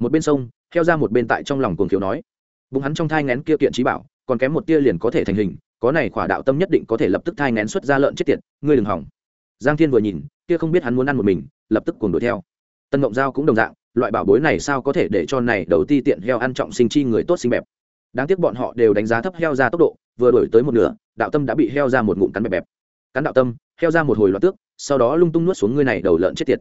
Một bên sông heo ra một bên tại trong lòng cuồng thiếu nói bụng hắn trong thai ngén kia kiện trí bảo, còn kém một tia liền có thể thành hình có này khỏa đạo tâm nhất định có thể lập tức thai ngén xuất ra lợn chết tiệt, ngươi đừng hỏng. Giang thiên vừa nhìn, kia không biết hắn muốn ăn một mình, lập tức cuồng đuổi theo. Tân ngộng giao cũng đồng dạng, loại bảo bối này sao có thể để cho này đầu ti tiện heo ăn trọng sinh chi người tốt xinh bẹp. đáng tiếc bọn họ đều đánh giá thấp heo ra tốc độ, vừa đổi tới một nửa, đạo tâm đã bị heo ra một ngụm cắn bẹp bẹp. Cắn đạo tâm, heo ra một hồi loạt tước, sau đó lung tung nuốt xuống ngươi này đầu lợn chết tiệt.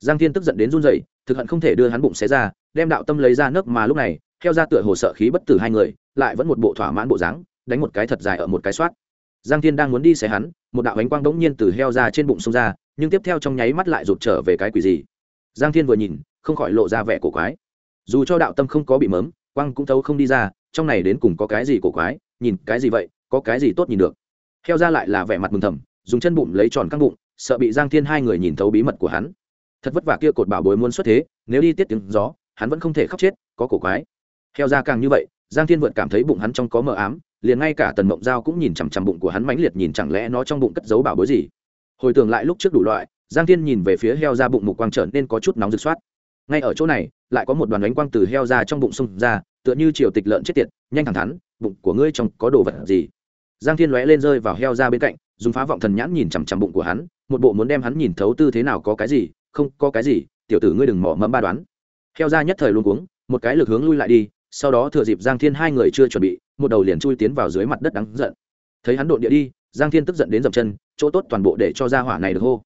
Giang thiên tức giận đến run rẩy, thực hận không thể đưa hắn bụng xé ra, đem đạo tâm lấy ra nước mà lúc này, heo ra tựa hồ sợ khí bất tử hai người, lại vẫn một bộ thỏa mãn bộ dáng đánh một cái thật dài ở một cái soát. Giang thiên đang muốn đi xé hắn, một đạo ánh quang đống nhiên từ heo ra trên bụng xông ra, nhưng tiếp theo trong nháy mắt lại rụt trở về cái quỷ gì. Giang thiên vừa nhìn, không khỏi lộ ra vẻ cổ quái. Dù cho đạo tâm không có bị mớm, quang cũng thấu không đi ra, trong này đến cùng có cái gì cổ quái, nhìn cái gì vậy, có cái gì tốt nhìn được. Heo ra lại là vẻ mặt mừng thầm, dùng chân bụng lấy tròn căng bụng, sợ bị giang thiên hai người nhìn thấu bí mật của hắn. Thật vất vả kia cột bảo bối muốn xuất thế, nếu đi tiết tiếng gió, hắn vẫn không thể khóc chết, có cổ quái. Heo ra càng như vậy, giang thiên vượt cảm thấy bụng hắn trong có mờ ám liền ngay cả tần mộng giao cũng nhìn chằm chằm bụng của hắn mãnh liệt nhìn chẳng lẽ nó trong bụng cất giấu bảo bối gì. Hồi tưởng lại lúc trước đủ loại, giang thiên nhìn về phía heo ra bụng mục quang trở nên có chút nóng rực soát. Ngay ở chỗ này, lại có một đoàn ánh quang từ heo ra trong bụng xung ra, tựa như triều tịch lợn chết tiệt, nhanh thẳng thắn, bụng của ngươi trong có đồ vật gì? Giang thiên lóe lên rơi vào heo ra bên cạnh, dùng phá vọng thần nhãn nhìn chằm chằm bụng của hắn, một bộ muốn đem hắn nhìn thấu tư thế nào có cái gì, không, có cái gì, tiểu tử ngươi đừng mỏ mẫm ba đoán. Heo ra nhất thời luôn cuống, một cái lực hướng lui lại đi sau đó thừa dịp giang thiên hai người chưa chuẩn bị, một đầu liền chui tiến vào dưới mặt đất đắng giận. Thấy hắn đột địa đi, giang thiên tức giận đến dậm chân, chỗ tốt toàn bộ để cho ra hỏa này được hô.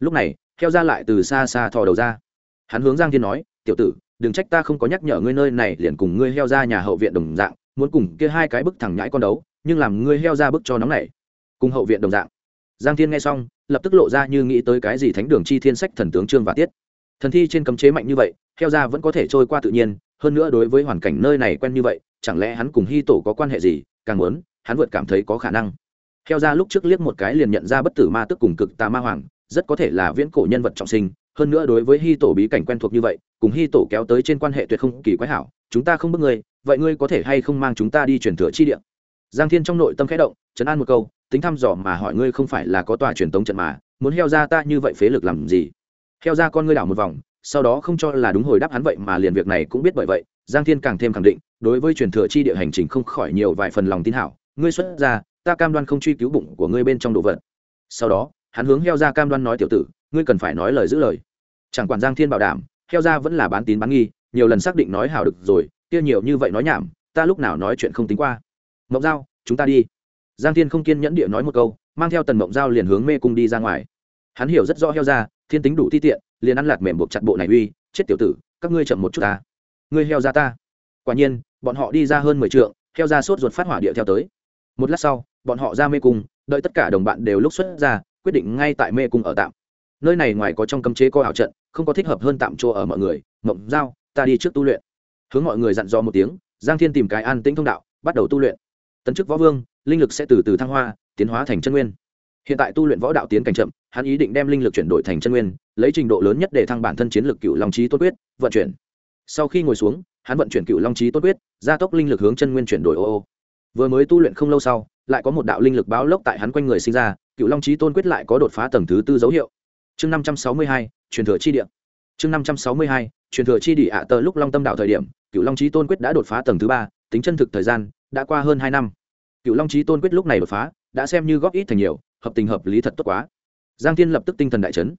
Lúc này, theo ra lại từ xa xa thò đầu ra. Hắn hướng giang thiên nói, tiểu tử, đừng trách ta không có nhắc nhở ngươi nơi này liền cùng ngươi heo ra nhà hậu viện đồng dạng, muốn cùng kia hai cái bức thẳng nhãi con đấu, nhưng làm ngươi heo ra bức cho nóng này cùng hậu viện đồng dạng. Giang thiên nghe xong, lập tức lộ ra như nghĩ tới cái gì thánh đường chi thiên sách thần tướng trương và tiết. Thần thi trên cấm chế mạnh như vậy, heo ra vẫn có thể trôi qua tự nhiên hơn nữa đối với hoàn cảnh nơi này quen như vậy, chẳng lẽ hắn cùng hy tổ có quan hệ gì? Càng muốn, hắn vượt cảm thấy có khả năng. Heo ra lúc trước liếc một cái liền nhận ra bất tử ma tức cùng cực tà ma hoàng, rất có thể là viễn cổ nhân vật trọng sinh. Hơn nữa đối với hy tổ bí cảnh quen thuộc như vậy, cùng hy tổ kéo tới trên quan hệ tuyệt không kỳ quái hảo. Chúng ta không bước ngươi, vậy ngươi có thể hay không mang chúng ta đi truyền thừa chi địa? Giang thiên trong nội tâm khẽ động chấn an một câu, tính thăm dò mà hỏi ngươi không phải là có tòa truyền tống trận mà, muốn heo ra ta như vậy phế lực làm gì? Heo ra con ngươi đảo một vòng sau đó không cho là đúng hồi đáp hắn vậy mà liền việc này cũng biết bởi vậy, giang thiên càng thêm khẳng định, đối với truyền thừa chi địa hành trình không khỏi nhiều vài phần lòng tin hảo, ngươi xuất ra, ta cam đoan không truy cứu bụng của ngươi bên trong đồ vật. Sau đó, hắn hướng heo ra cam đoan nói tiểu tử, ngươi cần phải nói lời giữ lời. Chẳng quản giang thiên bảo đảm, heo ra vẫn là bán tín bán nghi, nhiều lần xác định nói hảo được rồi, kia nhiều như vậy nói nhảm, ta lúc nào nói chuyện không tính qua. Mộng giao, chúng ta đi. Giang thiên không kiên nhẫn địa nói một câu, mang theo tần mộng giao liền hướng mê cung đi ra ngoài. Hắn hiểu rất rõ heo ra thiên tính đủ ti tiện, liền ăn lạt mềm buộc chặt bộ này uy, chết tiểu tử, các ngươi chậm một chút ta. Ngươi heo ra ta. Quả nhiên, bọn họ đi ra hơn mười trượng, heo ra sốt ruột phát hỏa địa theo tới. Một lát sau, bọn họ ra mê cung, đợi tất cả đồng bạn đều lúc xuất ra, quyết định ngay tại mê cung ở tạm. Nơi này ngoài có trong cấm chế co ảo trận, không có thích hợp hơn tạm chỗ ở mọi người, mộng giao, ta đi trước tu luyện. Hướng mọi người dặn dò một tiếng, giang thiên tìm cái an tĩnh thông đạo, bắt đầu tu luyện. Tấn chức võ vương, linh lực sẽ từ từ thăng hoa, tiến hóa thành chân nguyên hiện tại tu luyện võ đạo tiến cảnh chậm, hắn ý định đem linh lực chuyển đổi thành chân nguyên, lấy trình độ lớn nhất để thăng bản thân chiến lực cựu long trí tốt quyết, vận chuyển. Sau khi ngồi xuống, hắn vận chuyển cựu long trí tốt quyết, gia tốc linh lực hướng chân nguyên chuyển đổi ô ô. Vừa mới tu luyện không lâu sau, lại có một đạo linh lực báo lốc tại hắn quanh người sinh ra cựu long trí tôn quyết lại có đột phá tầng thứ tư dấu hiệu. Chương năm trăm sáu mươi hai, truyền thừa chi địa. Chương năm trăm sáu mươi hai, truyền thừa chi địa ạ tờ lúc long tâm đạo thời điểm cựu long trí tôn quyết đã đột phá tầng thứ ba, tính chân thực thời gian, đã qua hơn hai năm. Cựu long trí tôn quyết lúc này đột phá, đã xem như góp ít thành nhiều hợp tình hợp lý thật tốt quá. Giang thiên lập tức tinh thần đại chấn.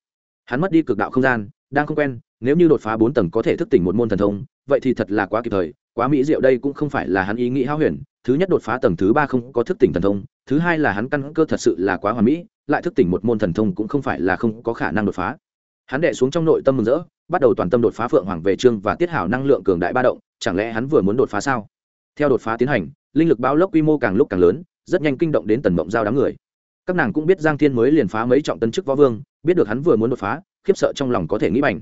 Hắn mất đi cực đạo không gian, đang không quen, nếu như đột phá bốn tầng có thể thức tỉnh một môn thần thông, vậy thì thật là quá kịp thời, quá mỹ diệu đây cũng không phải là hắn ý nghĩ hao huyền. Thứ nhất đột phá tầng thứ ba không có thức tỉnh thần thông, thứ hai là hắn căn cơ thật sự là quá hoàn mỹ, lại thức tỉnh một môn thần thông cũng không phải là không có khả năng đột phá. Hắn đệ xuống trong nội tâm mừng rỡ, bắt đầu toàn tâm đột phá phượng hoàng về trương và tiết hảo năng lượng cường đại ba động, chẳng lẽ hắn vừa muốn đột phá sao? Theo đột phá tiến hành, linh lực bao lốc quy mô càng lúc càng lớn, rất nhanh kinh động đến tần mộng giao đám người các nàng cũng biết giang thiên mới liền phá mấy trọng tân chức võ vương, biết được hắn vừa muốn đột phá, khiếp sợ trong lòng có thể nghĩ bành.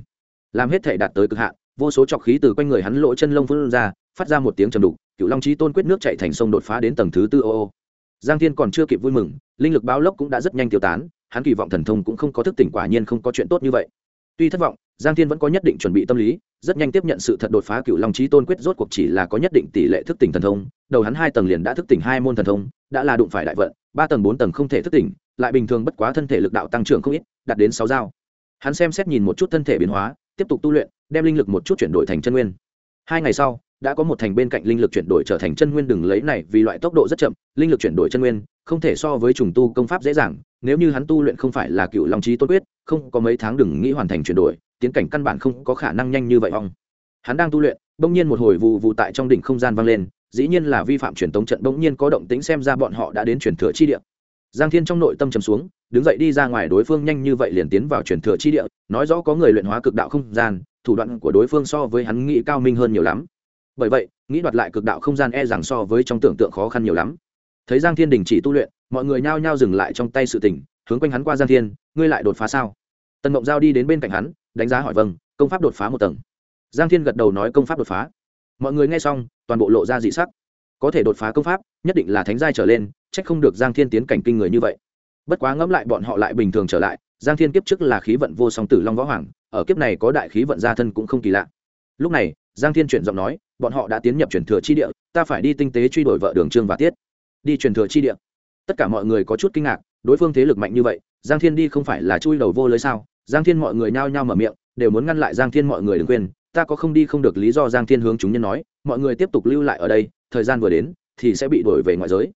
Làm hết thể đạt tới cực hạn, vô số trọc khí từ quanh người hắn lỗ chân lông phun ra, phát ra một tiếng trầm đục cựu long trí tôn quyết nước chạy thành sông đột phá đến tầng thứ tư ô ô. Giang thiên còn chưa kịp vui mừng, linh lực báo lốc cũng đã rất nhanh tiêu tán, hắn kỳ vọng thần thông cũng không có thức tỉnh quả nhiên không có chuyện tốt như vậy. Tuy thất vọng, giang thiên vẫn có nhất định chuẩn bị tâm lý, rất nhanh tiếp nhận sự thật đột phá cựu long trí tôn quyết rốt cuộc chỉ là có nhất định tỷ lệ thức tỉnh thần thông, đầu hắn hai tầng liền đã thức tỉnh hai môn thần thông, đã là đụng phải đại vận ba tầng bốn tầng không thể thức tỉnh, lại bình thường bất quá thân thể lực đạo tăng trưởng không ít, đạt đến sáu dao. Hắn xem xét nhìn một chút thân thể biến hóa, tiếp tục tu luyện, đem linh lực một chút chuyển đổi thành chân nguyên. Hai ngày sau, đã có một thành bên cạnh linh lực chuyển đổi trở thành chân nguyên đừng lấy này vì loại tốc độ rất chậm, linh lực chuyển đổi chân nguyên, không thể so với trùng tu công pháp dễ dàng, nếu như hắn tu luyện không phải là cựu long trí tốt quyết, không có mấy tháng đừng nghĩ hoàn thành chuyển đổi, tiến cảnh căn bản không có khả năng nhanh như vậy hong hắn đang tu luyện, bỗng nhiên một hồi vụ vụ tại trong đỉnh không gian vang lên dĩ nhiên là vi phạm truyền tống trận bỗng nhiên có động tính xem ra bọn họ đã đến truyền thừa chi địa. Giang thiên trong nội tâm trầm xuống, đứng dậy đi ra ngoài đối phương nhanh như vậy liền tiến vào truyền thừa chi địa, nói rõ có người luyện hóa cực đạo không gian, thủ đoạn của đối phương so với hắn nghĩ cao minh hơn nhiều lắm. Bởi vậy, nghĩ đoạt lại cực đạo không gian e rằng so với trong tưởng tượng khó khăn nhiều lắm. Thấy giang thiên đình chỉ tu luyện, mọi người nhao nhao dừng lại trong tay sự tình, hướng quanh hắn qua giang thiên, ngươi lại đột phá sao? Tần mộng giao đi đến bên cạnh hắn, đánh giá hỏi vâng công pháp đột phá một tầng. Giang thiên gật đầu nói, công pháp đột phá mọi người nghe xong, toàn bộ lộ ra dị sắc. Có thể đột phá công pháp, nhất định là thánh giai trở lên trách không được giang thiên tiến cảnh kinh người như vậy. Bất quá ngẫm lại bọn họ lại bình thường trở lại, giang thiên kiếp trước là khí vận vô song tử long võ hoàng, ở kiếp này có đại khí vận gia thân cũng không kỳ lạ. Lúc này, giang thiên chuyển giọng nói, bọn họ đã tiến nhập truyền thừa chi địa, ta phải đi tinh tế truy đuổi vợ đường trương và tiết. Đi truyền thừa chi địa. Tất cả mọi người có chút kinh ngạc, đối phương thế lực mạnh như vậy, giang thiên đi không phải là chui đầu vô lưới sao? Giang thiên mọi người nhao nhao mở miệng, đều muốn ngăn lại giang thiên mọi người đừng quên ta có không đi không được lý do giang thiên hướng chúng nhân nói, mọi người tiếp tục lưu lại ở đây, thời gian vừa đến, thì sẽ bị đổi về ngoại giới.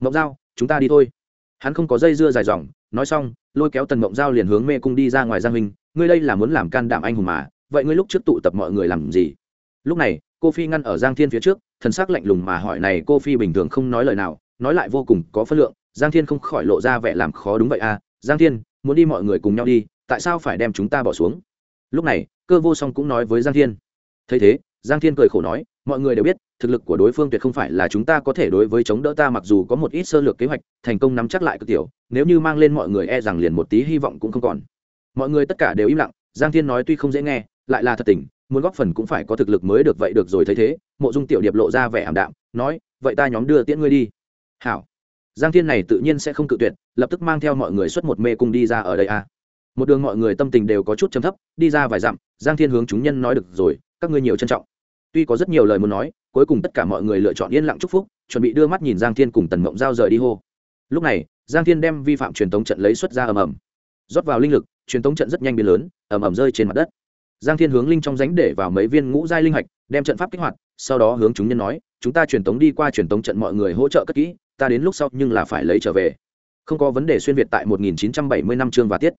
Mộng giao, chúng ta đi thôi. Hắn không có dây dưa dài dòng, nói xong, lôi kéo tần mộng giao liền hướng mê cung đi ra ngoài giang minh ngươi đây là muốn làm can đảm anh hùng mà, vậy ngươi lúc trước tụ tập mọi người làm gì? Lúc này, cô phi ngăn ở giang thiên phía trước, thần sắc lạnh lùng mà hỏi này cô phi bình thường không nói lời nào, nói lại vô cùng có phân lượng, giang thiên không khỏi lộ ra vẻ làm khó đúng vậy à? Giang thiên, muốn đi mọi người cùng nhau đi, tại sao phải đem chúng ta bỏ xuống? Lúc này, cơ vô song cũng nói với giang thiên. Thấy thế, giang thiên cười khổ nói, mọi người đều biết, thực lực của đối phương tuyệt không phải là chúng ta có thể đối với chống đỡ ta mặc dù có một ít sơ lược kế hoạch, thành công nắm chắc lại cực tiểu, nếu như mang lên mọi người e rằng liền một tí hy vọng cũng không còn. Mọi người tất cả đều im lặng, giang thiên nói tuy không dễ nghe, lại là thật tình, muốn góp phần cũng phải có thực lực mới được, vậy được rồi, thấy thế, mộ dung tiểu điệp lộ ra vẻ ảm đạm, nói, vậy ta nhóm đưa tiễn ngươi đi. Hảo. Giang thiên này tự nhiên sẽ không cự tuyệt, lập tức mang theo mọi người xuất một mê cung đi ra ở đây a à một đường mọi người tâm tình đều có chút chấm thấp, đi ra vài dặm, giang thiên hướng chúng nhân nói được rồi, các ngươi nhiều trân trọng. Tuy có rất nhiều lời muốn nói, cuối cùng tất cả mọi người lựa chọn yên lặng chúc phúc, chuẩn bị đưa mắt nhìn giang thiên cùng tần mộng giao rời đi hô. Lúc này, giang thiên đem vi phạm truyền thống trận lấy xuất ra ầm ầm. Rót vào linh lực, truyền thống trận rất nhanh biến lớn, ầm ầm rơi trên mặt đất. Giang thiên hướng linh trong ránh để vào mấy viên ngũ giai linh hạch, đem trận pháp kích hoạt, sau đó hướng chúng nhân nói, chúng ta truyền tống đi qua truyền tống trận mọi người hỗ trợ cất kỹ, ta đến lúc sau nhưng là phải lấy trở về. Không có vấn đề xuyên việt tại 1970 năm chương và tiết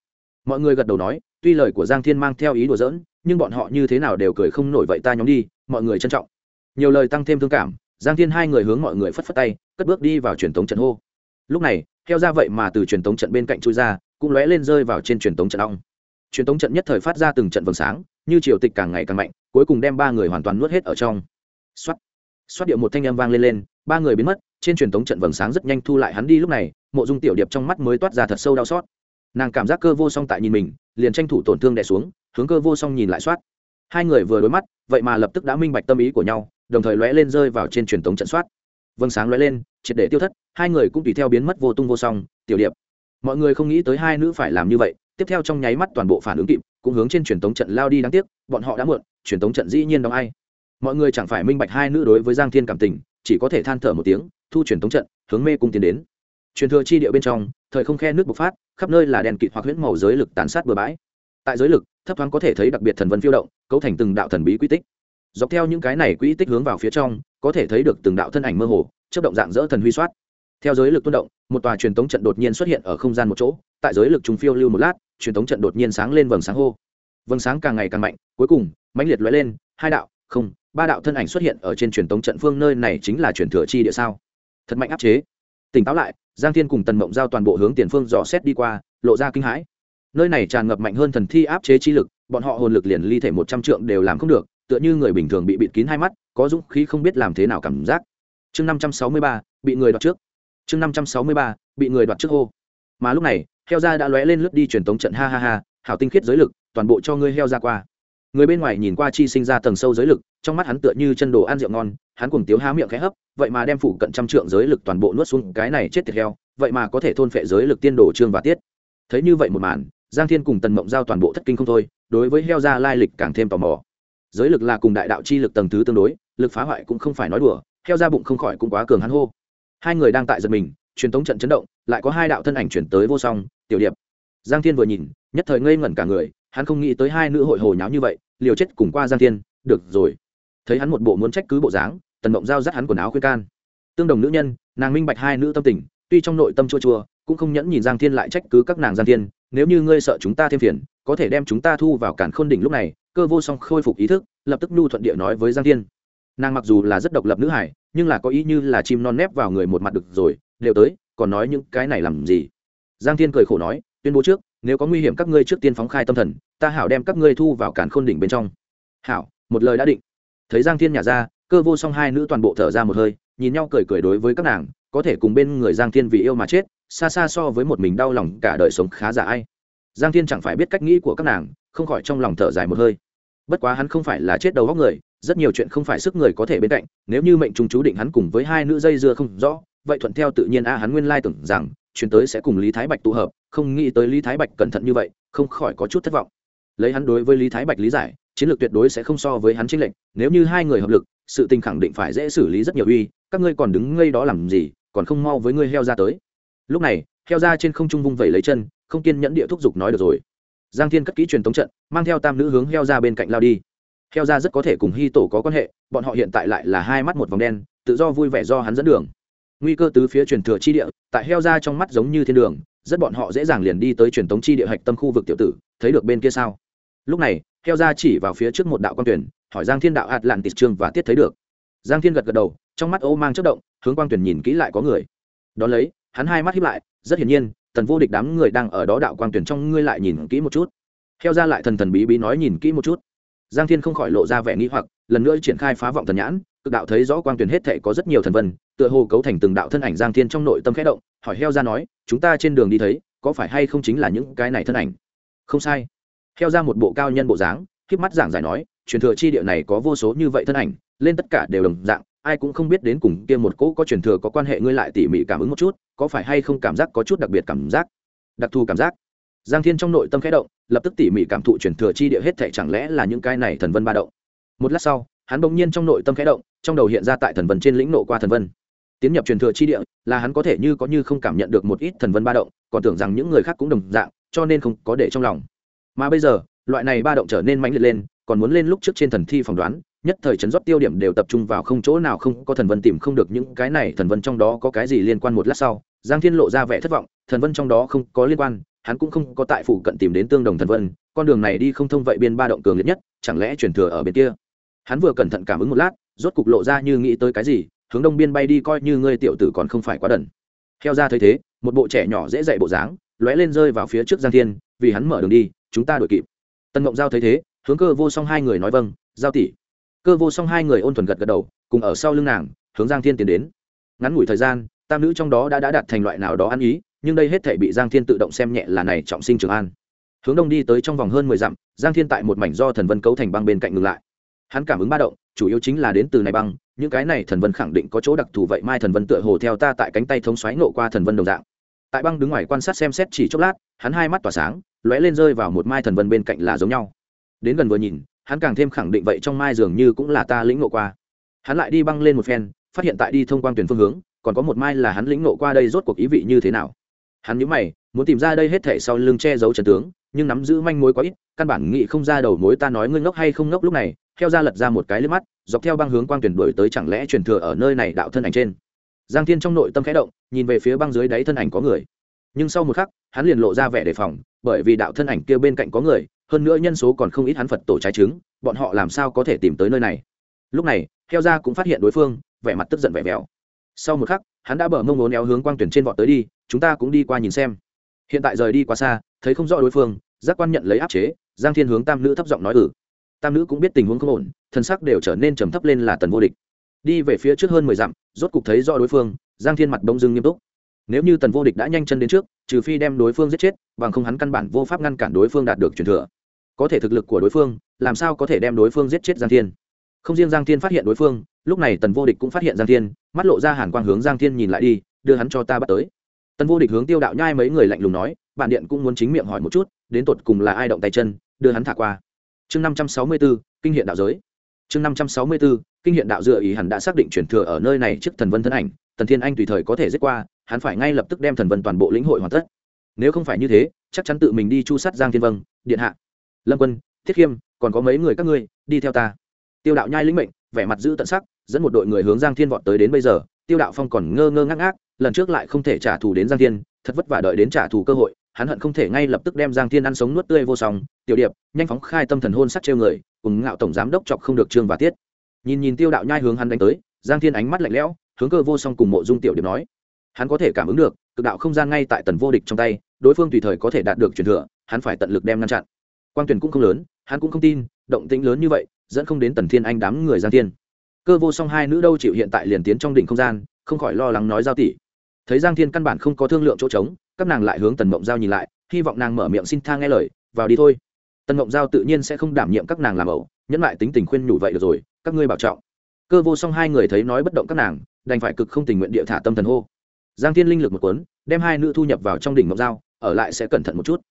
mọi người gật đầu nói, tuy lời của giang thiên mang theo ý đùa giỡn, nhưng bọn họ như thế nào đều cười không nổi vậy ta nhóm đi, mọi người trân trọng. Nhiều lời tăng thêm thương cảm, giang thiên hai người hướng mọi người phất phất tay, cất bước đi vào truyền tống trận hô. Lúc này, theo ra vậy mà từ truyền tống trận bên cạnh chui ra, cũng lóe lên rơi vào trên truyền tống trận ong. Truyền tống trận nhất thời phát ra từng trận vầng sáng, như triều tịch càng ngày càng mạnh, cuối cùng đem ba người hoàn toàn nuốt hết ở trong. Xoát xoát điệu một thanh âm vang lên lên, ba người biến mất, trên truyền thống trận vầng sáng rất nhanh thu lại hắn đi, lúc này, mộ dung tiểu điệp trong mắt mới toát ra thật sâu đau xót nàng cảm giác cơ vô song tại nhìn mình, liền tranh thủ tổn thương đè xuống, hướng cơ vô song nhìn lại soát. Hai người vừa đối mắt, vậy mà lập tức đã minh bạch tâm ý của nhau, đồng thời lóe lên rơi vào trên truyền thống trận soát. Vâng sáng lóe lên, triệt để tiêu thất, hai người cũng tùy theo biến mất vô tung vô song, tiểu điệp. Mọi người không nghĩ tới hai nữ phải làm như vậy, tiếp theo trong nháy mắt toàn bộ phản ứng kịp, cũng hướng trên truyền thống trận lao đi đáng tiếc, bọn họ đã muộn, truyền thống trận dĩ nhiên đóng ai. Mọi người chẳng phải minh bạch hai nữ đối với giang thiên cảm tình, chỉ có thể than thở một tiếng, thu truyền thống trận, hướng mê cung tiến đến. Truyền thừa chi địa bên trong, thời không khe nước bộc phát khắp nơi là đèn kịt hoặc huyễn màu giới lực tàn sát bừa bãi. Tại giới lực, thấp thoáng có thể thấy đặc biệt thần vân phiêu động, cấu thành từng đạo thần bí quy tích. Dọc theo những cái này quỹ tích hướng vào phía trong, có thể thấy được từng đạo thân ảnh mơ hồ chất động dạng dỡ thần huy soát. Theo giới lực tuôn động, một tòa truyền tống trận đột nhiên xuất hiện ở không gian một chỗ, tại giới lực trùng phiêu lưu một lát, truyền tống trận đột nhiên sáng lên vầng sáng hô. Vầng sáng càng ngày càng mạnh, cuối cùng, mãnh liệt lóe lên, hai đạo, không, ba đạo thân ảnh xuất hiện ở trên truyền tống trận phương nơi này chính là truyền thừa chi địa sao? Thật mạnh áp chế tỉnh táo lại, giang thiên cùng tần mộng giao toàn bộ hướng tiền phương dò xét đi qua, lộ ra kinh hãi. Nơi này tràn ngập mạnh hơn thần thi áp chế chi lực, bọn họ hồn lực liền ly thể một trăm trượng đều làm không được, tựa như người bình thường bị bịt kín hai mắt, có dũng khí không biết làm thế nào cảm giác. Chương năm trăm sáu mươi ba, bị người đoạt trước. Chương năm trăm sáu mươi ba, bị người đoạt trước hô. Mà lúc này, heo ra đã lóe lên lướt đi truyền tống trận, ha ha ha, hảo tinh khiết giới lực, toàn bộ cho ngươi heo ra qua người bên ngoài nhìn qua chi sinh ra tầng sâu giới lực, trong mắt hắn tựa như chân đồ ăn rượu ngon, hắn cùng tiếu há miệng khẽ hấp, vậy mà đem phủ cận trăm trượng giới lực toàn bộ nuốt xuống, cái này chết tiệt heo, vậy mà có thể thôn phệ giới lực tiên đồ trương và tiết. Thấy như vậy một màn, giang thiên cùng tần mộng giao toàn bộ thất kinh không thôi, đối với heo ra lai lịch càng thêm tò mò. Giới lực là cùng đại đạo chi lực tầng thứ tương đối, lực phá hoại cũng không phải nói đùa, heo ra bụng không khỏi cũng quá cường hắn hô. Hai người đang tại giật mình, truyền thống trận chấn động, lại có hai đạo thân ảnh chuyển tới vô song, tiểu điệp. Giang thiên vừa nhìn, nhất thời ngây ngẩn cả người hắn không nghĩ tới hai nữ hội hồ nháo như vậy, liều chết cùng qua giang thiên, được rồi. Thấy hắn một bộ muốn trách cứ bộ dáng, tần mộng giao dắt hắn quần áo khuyên can. Tương đồng nữ nhân, nàng minh bạch hai nữ tâm tình, tuy trong nội tâm chua chua, cũng không nhẫn nhìn giang thiên lại trách cứ các nàng giang thiên, nếu như ngươi sợ chúng ta thêm phiền, có thể đem chúng ta thu vào cản khôn đỉnh lúc này, cơ vô song khôi phục ý thức, lập tức nhu thuận địa nói với giang thiên. Nàng mặc dù là rất độc lập nữ hải nhưng là có ý như là chim non nép vào người một mặt được rồi, đều tới, còn nói những cái này làm gì? Giang thiên cười khổ nói, tuyên bố trước nếu có nguy hiểm các ngươi trước tiên phóng khai tâm thần, ta hảo đem các ngươi thu vào cản khôn đỉnh bên trong. Hảo, một lời đã định. Thấy giang thiên nhả ra, cơ vô song hai nữ toàn bộ thở ra một hơi, nhìn nhau cười cười đối với các nàng, có thể cùng bên người giang thiên vì yêu mà chết, xa xa so với một mình đau lòng cả đời sống khá giả ai. Giang thiên chẳng phải biết cách nghĩ của các nàng, không khỏi trong lòng thở dài một hơi. Bất quá hắn không phải là chết đầu góc người, rất nhiều chuyện không phải sức người có thể bên cạnh, nếu như mệnh trùng chú định hắn cùng với hai nữ dây dưa không rõ, vậy thuận theo tự nhiên a, hắn nguyên lai tưởng rằng Chuyển tới sẽ cùng lý thái bạch tụ hợp, không nghĩ tới lý thái bạch cẩn thận như vậy, không khỏi có chút thất vọng. Lấy hắn đối với lý thái bạch lý giải, chiến lược tuyệt đối sẽ không so với hắn chính lệnh nếu như hai người hợp lực, sự tình khẳng định phải dễ xử lý rất nhiều uy, các ngươi còn đứng ngây đó làm gì, còn không mau với ngươi heo ra tới. Lúc này, heo ra trên không trung vung vẩy lấy chân, không kiên nhẫn địa thúc giục nói được rồi. Giang thiên cất kỹ truyền tống trận, mang theo tam nữ hướng heo ra bên cạnh lao đi. Heo ra rất có thể cùng hy tổ có quan hệ, bọn họ hiện tại lại là hai mắt một vòng đen, tự do vui vẻ do hắn dẫn đường nguy cơ tứ phía truyền thừa chi địa, tại heo ra trong mắt giống như thiên đường, rất bọn họ dễ dàng liền đi tới truyền thống chi địa hạch tâm khu vực tiểu tử, thấy được bên kia sao? Lúc này, heo ra chỉ vào phía trước một đạo quan tuyển, hỏi giang thiên đạo hạt lạn tịt trương và tiết thấy được. Giang thiên gật gật đầu, trong mắt ô mang chất động, hướng quang tuyển nhìn kỹ lại có người. Đón lấy, hắn hai mắt hiếp lại, rất hiển nhiên, tần vô địch đám người đang ở đó đạo quang tuyển trong ngươi lại nhìn kỹ một chút. Heo ra lại thần thần bí bí nói nhìn kỹ một chút. Giang thiên không khỏi lộ ra vẻ nghĩ hoặc, lần nữa triển khai phá vọng thần nhãn, cực đạo thấy rõ quang tuyển hết thể có rất nhiều thần vân tựa hồ cấu thành từng đạo thân ảnh giang thiên trong nội tâm khẽ động, hỏi heo ra nói, chúng ta trên đường đi thấy, có phải hay không chính là những cái này thân ảnh? Không sai. Heo ra một bộ cao nhân bộ dáng khiếp mắt giảng giải nói, truyền thừa chi địa này có vô số như vậy thân ảnh, lên tất cả đều đồng dạng, ai cũng không biết đến cùng kia một cỗ có truyền thừa có quan hệ ngươi lại tỉ mỉ cảm ứng một chút, có phải hay không cảm giác có chút đặc biệt cảm giác? Đặc thù cảm giác. Giang thiên trong nội tâm khẽ động, lập tức tỉ mỉ cảm thụ truyền thừa chi địa hết thảy chẳng lẽ là những cái này thần vân ba động. Một lát sau, hắn bỗng nhiên trong nội tâm khẽ động, trong đầu hiện ra tại thần vân trên lĩnh nộ qua thần vân tiến nhập truyền thừa chi địa, là hắn có thể như có như không cảm nhận được một ít thần vân ba động, còn tưởng rằng những người khác cũng đồng dạng, cho nên không có để trong lòng. Mà bây giờ, loại này ba động trở nên mãnh liệt lên, còn muốn lên lúc trước trên thần thi phỏng đoán, nhất thời chấn rót tiêu điểm đều tập trung vào không chỗ nào không có thần vân tìm không được những cái này thần vân trong đó có cái gì liên quan một lát sau, giang thiên lộ ra vẻ thất vọng, thần vân trong đó không có liên quan, hắn cũng không có tại phủ cận tìm đến tương đồng thần vân, con đường này đi không thông vậy biên ba động cường liệt nhất, chẳng lẽ chuyển thừa ở bên kia? Hắn vừa cẩn thận cảm ứng một lát, rốt cục lộ ra như nghĩ tới cái gì hướng đông biên bay đi coi như ngươi tiểu tử còn không phải quá đần. Theo ra thấy thế, một bộ trẻ nhỏ dễ dạy bộ dáng, lóe lên rơi vào phía trước giang thiên, vì hắn mở đường đi, chúng ta đuổi kịp. Tân mộng giao thấy thế, hướng cơ vô song hai người nói vâng giao tỷ. Cơ vô song hai người ôn thuần gật gật đầu, cùng ở sau lưng nàng, hướng giang thiên tiến đến. Ngắn ngủi thời gian, tam nữ trong đó đã đã đạt thành loại nào đó ăn ý, nhưng đây hết thể bị giang thiên tự động xem nhẹ là này trọng sinh trường an. Hướng đông đi tới trong vòng hơn mười dặm, giang thiên tại một mảnh do thần vân cấu thành băng bên cạnh ngừng lại. Hắn cảm ứng ba động, chủ yếu chính là đến từ này băng những cái này thần vân khẳng định có chỗ đặc thù vậy mai thần vân tựa hồ theo ta tại cánh tay thống xoáy nộ qua thần vân đồng dạng. Tại băng đứng ngoài quan sát xem xét chỉ chốc lát, hắn hai mắt tỏa sáng, lóe lên rơi vào một mai thần vân bên cạnh là giống nhau. Đến gần vừa nhìn, hắn càng thêm khẳng định vậy trong mai dường như cũng là ta lĩnh nộ qua. Hắn lại đi băng lên một phen, phát hiện tại đi thông quan tuyển phương hướng, còn có một mai là hắn lĩnh nộ qua đây rốt cuộc ý vị như thế nào. Hắn nhớ mày, muốn tìm ra đây hết thể sau lưng che giấu trần tướng, nhưng nắm giữ manh mối quá ít, căn bản nghĩ không ra đầu mối ta nói ngươi ngốc hay không ngốc lúc này theo ra lật ra một cái lên mắt, dọc theo băng hướng quang tuyển đổi tới chẳng lẽ truyền thừa ở nơi này đạo thân ảnh trên. Giang thiên trong nội tâm khẽ động, nhìn về phía băng dưới đáy thân ảnh có người. Nhưng sau một khắc, hắn liền lộ ra vẻ đề phòng, bởi vì đạo thân ảnh kia bên cạnh có người, hơn nữa nhân số còn không ít hắn phật tổ trái trứng bọn họ làm sao có thể tìm tới nơi này? Lúc này theo ra cũng phát hiện đối phương, vẻ mặt tức giận vẻ vẻo sau một khắc, hắn đã bở mông ngốn éo hướng quang tuyển trên vọt tới đi, chúng ta cũng đi qua nhìn xem. Hiện tại rời đi quá xa, thấy không rõ đối phương, giác quan nhận lấy áp chế, giang thiên hướng tam nữ thấp giọng nói ừ tam nữ cũng biết tình huống không ổn, thân sắc đều trở nên trầm thấp lên là tần vô địch. Đi về phía trước hơn mười dặm, rốt cục thấy do đối phương, giang thiên mặt đông dưng nghiêm túc. Nếu như tần vô địch đã nhanh chân đến trước, trừ phi đem đối phương giết chết, bằng không hắn căn bản vô pháp ngăn cản đối phương đạt được truyền thừa. Có thể thực lực của đối phương, làm sao có thể đem đối phương giết chết giang thiên? Không riêng giang thiên phát hiện đối phương, lúc này tần vô địch cũng phát hiện giang thiên, mắt lộ ra hàn quang hướng giang thiên nhìn lại đi, đưa hắn cho ta bắt tới. Tần vô địch hướng tiêu đạo nhai mấy người lạnh lùng nói, bản điện cũng muốn chính miệng hỏi một chút, đến tột cùng là ai động tay chân, đưa hắn thả qua chương năm trăm sáu mươi b ố kinh hiện đạo giới. Chương năm trăm sáu mươi b ố kinh hiện đạo dựa ý hẳn đã xác định chuyển thừa ở nơi này trước thần vân thân ảnh, tần thiên anh tùy thời có thể giết qua, hắn phải ngay lập tức đem thần vân toàn bộ lĩnh hội hoàn tất. Nếu không phải như thế, chắc chắn tự mình đi chu sát giang thiên vâng điện hạ. Lâm quân, thiết khiêm, còn có mấy người các ngươi, đi theo ta. Tiêu đạo nhai lĩnh mệnh, vẻ mặt giữ tận sắc, dẫn một đội người hướng giang thiên vọt tới đến bây giờ. Tiêu đạo phong còn ngơ ngơ ngác ngác, lần trước lại không thể trả thù đến giang thiên, thật vất vả đợi đến trả thù cơ hội hắn hận không thể ngay lập tức đem giang thiên ăn sống nuốt tươi vô song, tiểu điệp, nhanh phóng khai tâm thần hôn sắc trêu người, cùng ngạo tổng giám đốc chọc không được trương và tiết. Nhìn nhìn tiêu đạo nhai hướng hắn đánh tới, giang thiên ánh mắt lạnh lẽo, hướng cơ vô song cùng mộ dung tiểu điệp nói, hắn có thể cảm ứng được, cực đạo không gian ngay tại tần vô địch trong tay, đối phương tùy thời có thể đạt được truyền thừa, hắn phải tận lực đem ngăn chặn. Quang tuyển cũng không lớn, hắn cũng không tin, động tĩnh lớn như vậy, dẫn không đến tần thiên anh đám người giang thiên. Cơ vô song hai nữ đâu chịu hiện tại liền tiến trong đỉnh không gian, không khỏi lo lắng nói giao tỷ. Thấy giang thiên căn bản không có thương lượng chỗ trống các nàng lại hướng tần mộng giao nhìn lại, hy vọng nàng mở miệng xin tha nghe lời, vào đi thôi. Tần mộng giao tự nhiên sẽ không đảm nhiệm các nàng làm ẩu, nhẫn lại tính tình khuyên nhủ vậy được rồi, các ngươi bảo trọng. Cơ vô song hai người thấy nói bất động các nàng, đành phải cực không tình nguyện địa thả tâm thần hô. Giang thiên linh lực một cuốn, đem hai nữ thu nhập vào trong đỉnh mộng giao, ở lại sẽ cẩn thận một chút.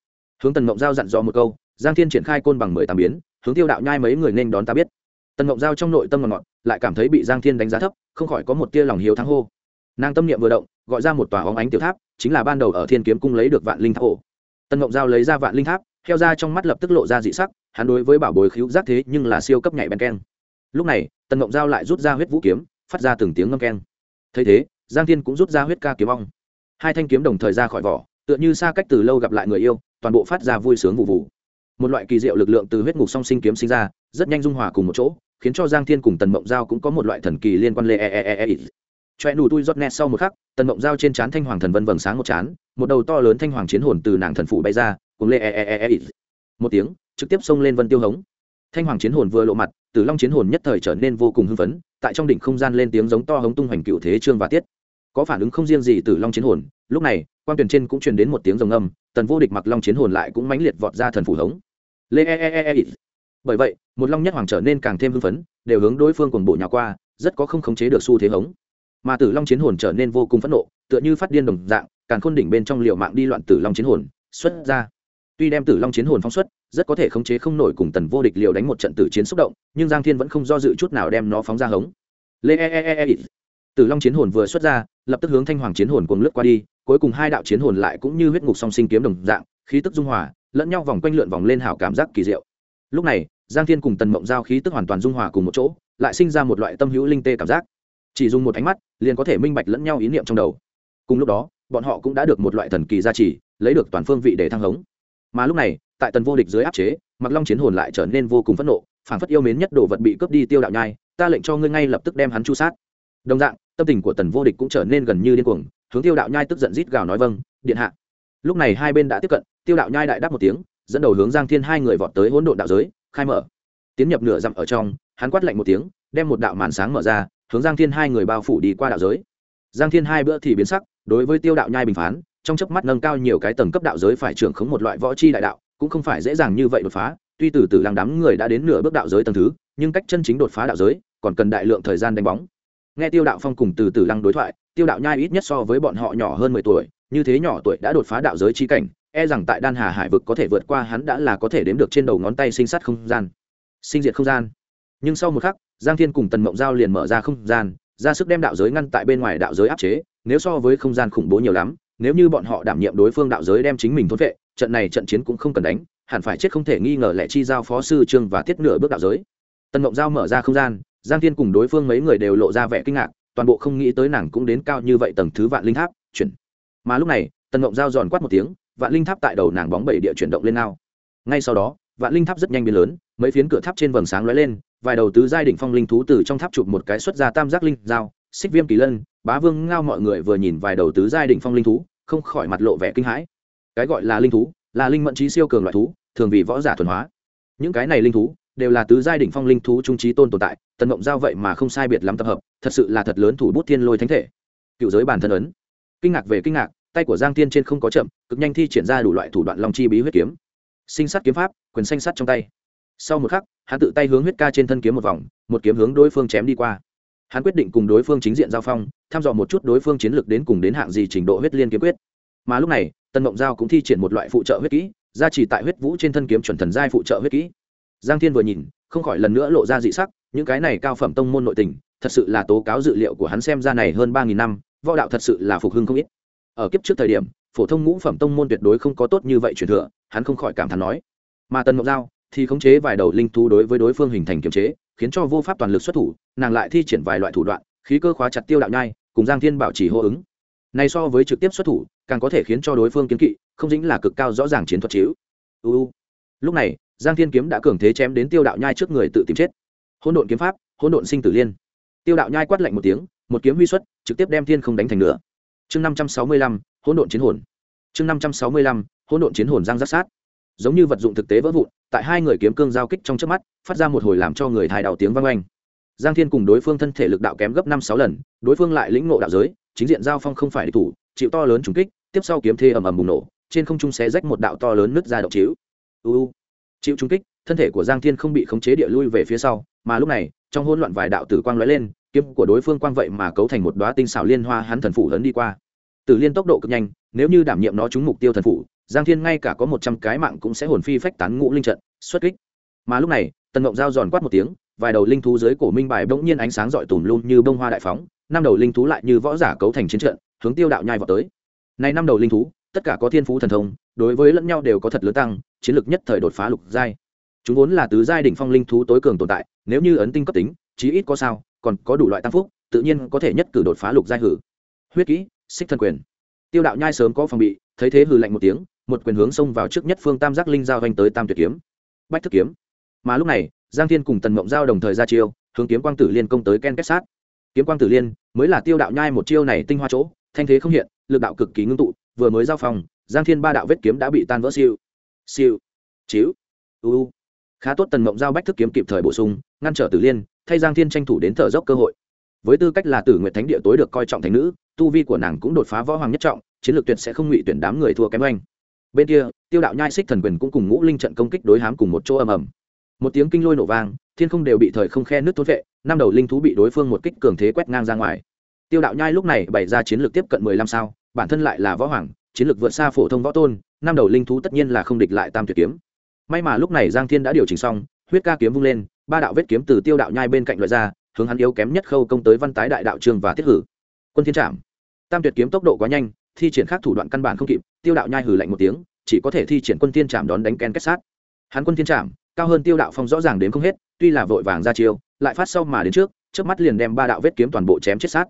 Hướng tần mộng giao dặn dò một câu, giang thiên triển khai côn bằng mười tám biến, hướng tiêu đạo nhai mấy người nên đón ta biết. Tần mộng giao trong nội tâm ngọt ngọt, lại cảm thấy bị giang thiên đánh giá thấp, không khỏi có một tia lòng hiếu thắng hô. Nàng tâm niệm vừa động gọi ra một tòa óng ánh tiểu tháp, chính là ban đầu ở thiên kiếm cung lấy được vạn linh tháp ổ. Tần mộng giao lấy ra vạn linh tháp heo ra trong mắt lập tức lộ ra dị sắc, hắn đối với bảo bối khíu giác thế nhưng là siêu cấp nhảy bèn keng. Lúc này, tần mộng giao lại rút ra huyết vũ kiếm, phát ra từng tiếng ngâm keng. Thấy thế, giang thiên cũng rút ra huyết ca kiếm ong. Hai thanh kiếm đồng thời ra khỏi vỏ, tựa như xa cách từ lâu gặp lại người yêu, toàn bộ phát ra vui sướng vụ vụ. Một loại kỳ diệu lực lượng từ huyết ngục song sinh kiếm sinh ra, rất nhanh dung hòa cùng một chỗ, khiến cho giang thiên cùng tần mộng giao cũng có một loại thần kỳ liên quan lê e e e e. e choe nù tui rót nét sau một khắc, tần mộng dao trên trán thanh hoàng thần vân vầng sáng một chán một đầu to lớn thanh hoàng chiến hồn từ nàng thần phủ bay ra, cùng lê e, e e e e một tiếng, trực tiếp xông lên vân tiêu hống. Thanh hoàng chiến hồn vừa lộ mặt, tử long chiến hồn nhất thời trở nên vô cùng hưng phấn, tại trong đỉnh không gian lên tiếng giống to hống tung hoành cựu thế trương và tiết. Có phản ứng không riêng gì tử long chiến hồn, lúc này quan tuyển trên cũng truyền đến một tiếng rồng âm, tần vô địch mặc long chiến hồn lại cũng mãnh liệt vọt ra thần phủ hống. Lê e e e e, e. bởi vậy, một long nhất hoàng trở nên càng thêm hưng phấn, đều hướng đối phương quần bộ nhà qua, rất có không khống chế được xu thế hống mà tử long chiến hồn trở nên vô cùng phẫn nộ, tựa như phát điên đồng dạng càng khôn đỉnh bên trong liệu mạng đi loạn tử long chiến hồn, xuất ra. Tuy đem tử long chiến hồn phóng xuất, rất có thể khống chế không nổi cùng tần vô địch liều đánh một trận tử chiến xúc động, nhưng giang thiên vẫn không do dự chút nào đem nó phóng ra hống. Lê e, e e e e. Tử long chiến hồn vừa xuất ra, lập tức hướng thanh hoàng chiến hồn cuồng lướt qua đi, cuối cùng hai đạo chiến hồn lại cũng như huyết ngục song sinh kiếm đồng dạng, khí tức dung hòa, lẫn nhau vòng quanh lượn vòng lên hảo cảm giác kỳ diệu. Lúc này, giang thiên cùng tần mộng giao khí tức hoàn toàn dung hòa cùng một chỗ, lại sinh ra một loại tâm hữu linh tê cảm giác chỉ dùng một ánh mắt, liền có thể minh bạch lẫn nhau ý niệm trong đầu. Cùng lúc đó, bọn họ cũng đã được một loại thần kỳ gia trì, lấy được toàn phương vị để thăng hống. Mà lúc này, tại tần vô địch dưới áp chế mặc long chiến hồn lại trở nên vô cùng phẫn nộ phản phất yêu mến nhất đồ vật bị cướp đi tiêu đạo nhai, ta lệnh cho ngươi ngay lập tức đem hắn chu sát. Đồng dạng, tâm tình của tần vô địch cũng trở nên gần như điên cuồng, hướng tiêu đạo nhai tức giận rít gào nói vâng điện hạ. Lúc này hai bên đã tiếp cận, tiêu đạo nhai đại đáp một tiếng, dẫn đầu hướng giang thiên hai người vọt tới hỗn độn đạo giới, khai mở. Tiến nhập nửa dặm ở trong, hắn quát lạnh một tiếng, đem một đạo màn sáng mở ra hướng giang thiên hai người bao phủ đi qua đạo giới. Giang thiên hai bữa thì biến sắc, đối với tiêu đạo nhai bình phán, trong chớp mắt nâng cao nhiều cái tầng cấp đạo giới phải trưởng khống một loại võ chi đại đạo, cũng không phải dễ dàng như vậy đột phá, tuy từ từ làng đám người đã đến nửa bước đạo giới tầng thứ, nhưng cách chân chính đột phá đạo giới còn cần đại lượng thời gian đánh bóng. Nghe tiêu đạo phong cùng từ từ lăng đối thoại, tiêu đạo nhai ít nhất so với bọn họ nhỏ hơn mười tuổi, như thế nhỏ tuổi đã đột phá đạo giới chi cảnh e rằng tại đan hà hải vực có thể vượt qua hắn đã là có thể đếm được trên đầu ngón tay sinh sát không gian. Sinh diệt không gian nhưng sau một khắc, giang thiên cùng tần mộng giao liền mở ra không gian, ra sức đem đạo giới ngăn tại bên ngoài đạo giới áp chế, nếu so với không gian khủng bố nhiều lắm, nếu như bọn họ đảm nhiệm đối phương đạo giới đem chính mình thôn vệ, trận này trận chiến cũng không cần đánh, hẳn phải chết không thể nghi ngờ lẽ chi giao phó sư trương và tiết nửa bước đạo giới. Tần mộng giao mở ra không gian, giang thiên cùng đối phương mấy người đều lộ ra vẻ kinh ngạc, toàn bộ không nghĩ tới nàng cũng đến cao như vậy tầng thứ vạn linh tháp, chuyển. Mà lúc này, tần mộng giao giòn quát một tiếng, vạn linh tháp tại đầu nàng bóng bảy địa chuyển động lên nào ngay sau đó, vạn linh tháp rất nhanh biến lớn, mấy phiến cửa tháp trên vầng sáng lóe lên vài đầu tứ giai đỉnh phong linh thú từ trong tháp chụp một cái xuất ra tam giác linh dao, xích viêm kỳ lân, bá vương ngao mọi người vừa nhìn vài đầu tứ giai đỉnh phong linh thú, không khỏi mặt lộ vẻ kinh hãi. Cái gọi là linh thú, là linh mẫn trí siêu cường loại thú, thường vì võ giả thuần hóa. Những cái này linh thú đều là tứ giai đỉnh phong linh thú trung trí tôn tồn tại, tần ngộng giao vậy mà không sai biệt lắm tập hợp, thật sự là thật lớn thủ bút thiên lôi thánh thể. Cựu giới bản thân ấn. Kinh ngạc về kinh ngạc, tay của giang tiên trên không có chậm, cực nhanh thi triển ra đủ loại thủ đoạn long chi bí huyết kiếm. Sinh sát kiếm pháp, quyền xanh sắt trong tay. Sau một khắc hắn tự tay hướng huyết ca trên thân kiếm một vòng, một kiếm hướng đối phương chém đi qua. Hắn quyết định cùng đối phương chính diện giao phong, thăm dò một chút đối phương chiến lược đến cùng đến hạng gì trình độ huyết liên kiếm quyết. Mà lúc này tân mộng giao cũng thi triển một loại phụ trợ huyết kỹ, gia trì tại huyết vũ trên thân kiếm chuẩn thần giai phụ trợ huyết kỹ. Giang thiên vừa nhìn, không khỏi lần nữa lộ ra dị sắc, những cái này cao phẩm tông môn nội tình, thật sự là tố cáo dự liệu của hắn xem ra này hơn ba nghìn năm, võ đạo thật sự là phục hưng không ít. Ở kiếp trước thời điểm, phổ thông ngũ phẩm tông môn tuyệt đối không có tốt như vậy truyền thừa, hắn không khỏi cảm thán nói. Mà tần mộng giao thì khống chế vài đầu linh thú đối với đối phương hình thành kiềm chế, khiến cho vô pháp toàn lực xuất thủ, nàng lại thi triển vài loại thủ đoạn, khí cơ khóa chặt tiêu đạo nhai, cùng giang thiên bảo trì hô ứng. Này so với trực tiếp xuất thủ, càng có thể khiến cho đối phương kiến kỵ, không dính là cực cao rõ ràng chiến thuật chiếu uu lúc này, giang thiên kiếm đã cường thế chém đến tiêu đạo nhai trước người tự tìm chết. Hỗn độn kiếm pháp, hỗn độn sinh tử liên. Tiêu đạo nhai quát lạnh một tiếng, một kiếm huy xuất, trực tiếp đem thiên không đánh thành nữa chương năm trăm sáu mươi lăm, hỗn độn chiến hồn. Chương năm trăm sáu mươi lăm, hỗn độn chiến hồn giang giác sát giống như vật dụng thực tế vỡ vụn, tại hai người kiếm cương giao kích trong trước mắt, phát ra một hồi làm cho người thai đào tiếng vang oanh. Giang thiên cùng đối phương thân thể lực đạo kém gấp năm sáu lần, đối phương lại lĩnh ngộ đạo giới, chính diện giao phong không phải địch thủ, chịu to lớn trùng kích, tiếp sau kiếm thê ầm ầm bùng nổ, trên không trung xé rách một đạo to lớn nứt ra động chiếu. Uu chịu trùng kích, thân thể của giang thiên không bị khống chế địa lui về phía sau, mà lúc này, trong hỗn loạn vài đạo tử quang lóe lên, kiếm của đối phương quang vậy mà cấu thành một đóa tinh xảo liên hoa hắn thần phủ lớn đi qua. Tử liên tốc độ cực nhanh, nếu như đảm nhiệm nó trúng mục tiêu thần phủ giang thiên ngay cả có một trăm cái mạng cũng sẽ hồn phi phách tán ngũ linh trận, xuất kích. Mà lúc này, tần ngộng giao giòn quát một tiếng, vài đầu linh thú dưới cổ minh bài bỗng nhiên ánh sáng rọi tùm luôn như bông hoa đại phóng, năm đầu linh thú lại như võ giả cấu thành chiến trận, hướng tiêu đạo nhai vào tới. Này năm đầu linh thú, tất cả có thiên phú thần thông, đối với lẫn nhau đều có thật lớn tăng, chiến lược nhất thời đột phá lục giai. Chúng vốn là tứ giai đỉnh phong linh thú tối cường tồn tại, nếu như ấn tinh cấp tính, chí ít có sao, còn có đủ loại tăng phúc, tự nhiên có thể nhất cử đột phá lục giai hử. Huyết kỹ, xích thân quyền. Tiêu đạo nhai sớm có phòng bị, thấy thế hừ lạnh một tiếng một quyền hướng xông vào trước nhất phương tam giác linh giao vanh tới tam tuyệt kiếm. Bách thức kiếm. Mà lúc này, giang thiên cùng tần mộng giao đồng thời ra chiêu, hướng kiếm quang tử liên công tới ken kết sát. Kiếm quang tử liên mới là tiêu đạo nhai một chiêu này tinh hoa chỗ, thanh thế không hiện, lực đạo cực kỳ ngưng tụ, vừa mới giao phòng, giang thiên ba đạo vết kiếm đã bị tan vỡ siêu. Siêu. Chiếu. Uu khá tốt tần mộng giao bách thức kiếm kịp thời bổ sung, ngăn trở tử liên, thay giang thiên tranh thủ đến thở dốc cơ hội. Với tư cách là tử nguyện thánh địa tối được coi trọng thành nữ, tu vi của nàng cũng đột phá võ hoàng nhất trọng, chiến lược tuyệt sẽ không ngụy tuyển đám người thua kém oanh bên kia, tiêu đạo nhai xích thần quyền cũng cùng ngũ linh trận công kích đối hám cùng một chỗ ầm ầm. Một tiếng kinh lôi nổ vang, thiên không đều bị thời không khe nước thốt vệ, năm đầu linh thú bị đối phương một kích cường thế quét ngang ra ngoài. Tiêu đạo nhai lúc này bày ra chiến lược tiếp cận mười lăm sao, bản thân lại là võ hoàng, chiến lược vượt xa phổ thông võ tôn, năm đầu linh thú tất nhiên là không địch lại tam tuyệt kiếm. May mà lúc này giang thiên đã điều chỉnh xong, huyết ca kiếm vung lên, ba đạo vết kiếm từ tiêu đạo nhai bên cạnh loại ra, hướng hắn yếu kém nhất khâu công tới văn tái đại đạo trường và tiết hử. Quân thiên trạm tam tuyệt kiếm tốc độ quá nhanh thi triển khác thủ đoạn căn bản không kịp, tiêu đạo nhai hừ lạnh một tiếng, chỉ có thể thi triển quân tiên trảm đón đánh ken kết sát. Hắn quân tiên trảm, cao hơn tiêu đạo phong rõ ràng đến không hết, tuy là vội vàng ra chiêu, lại phát sau mà đến trước trước mắt liền đem ba đạo vết kiếm toàn bộ chém chết sát.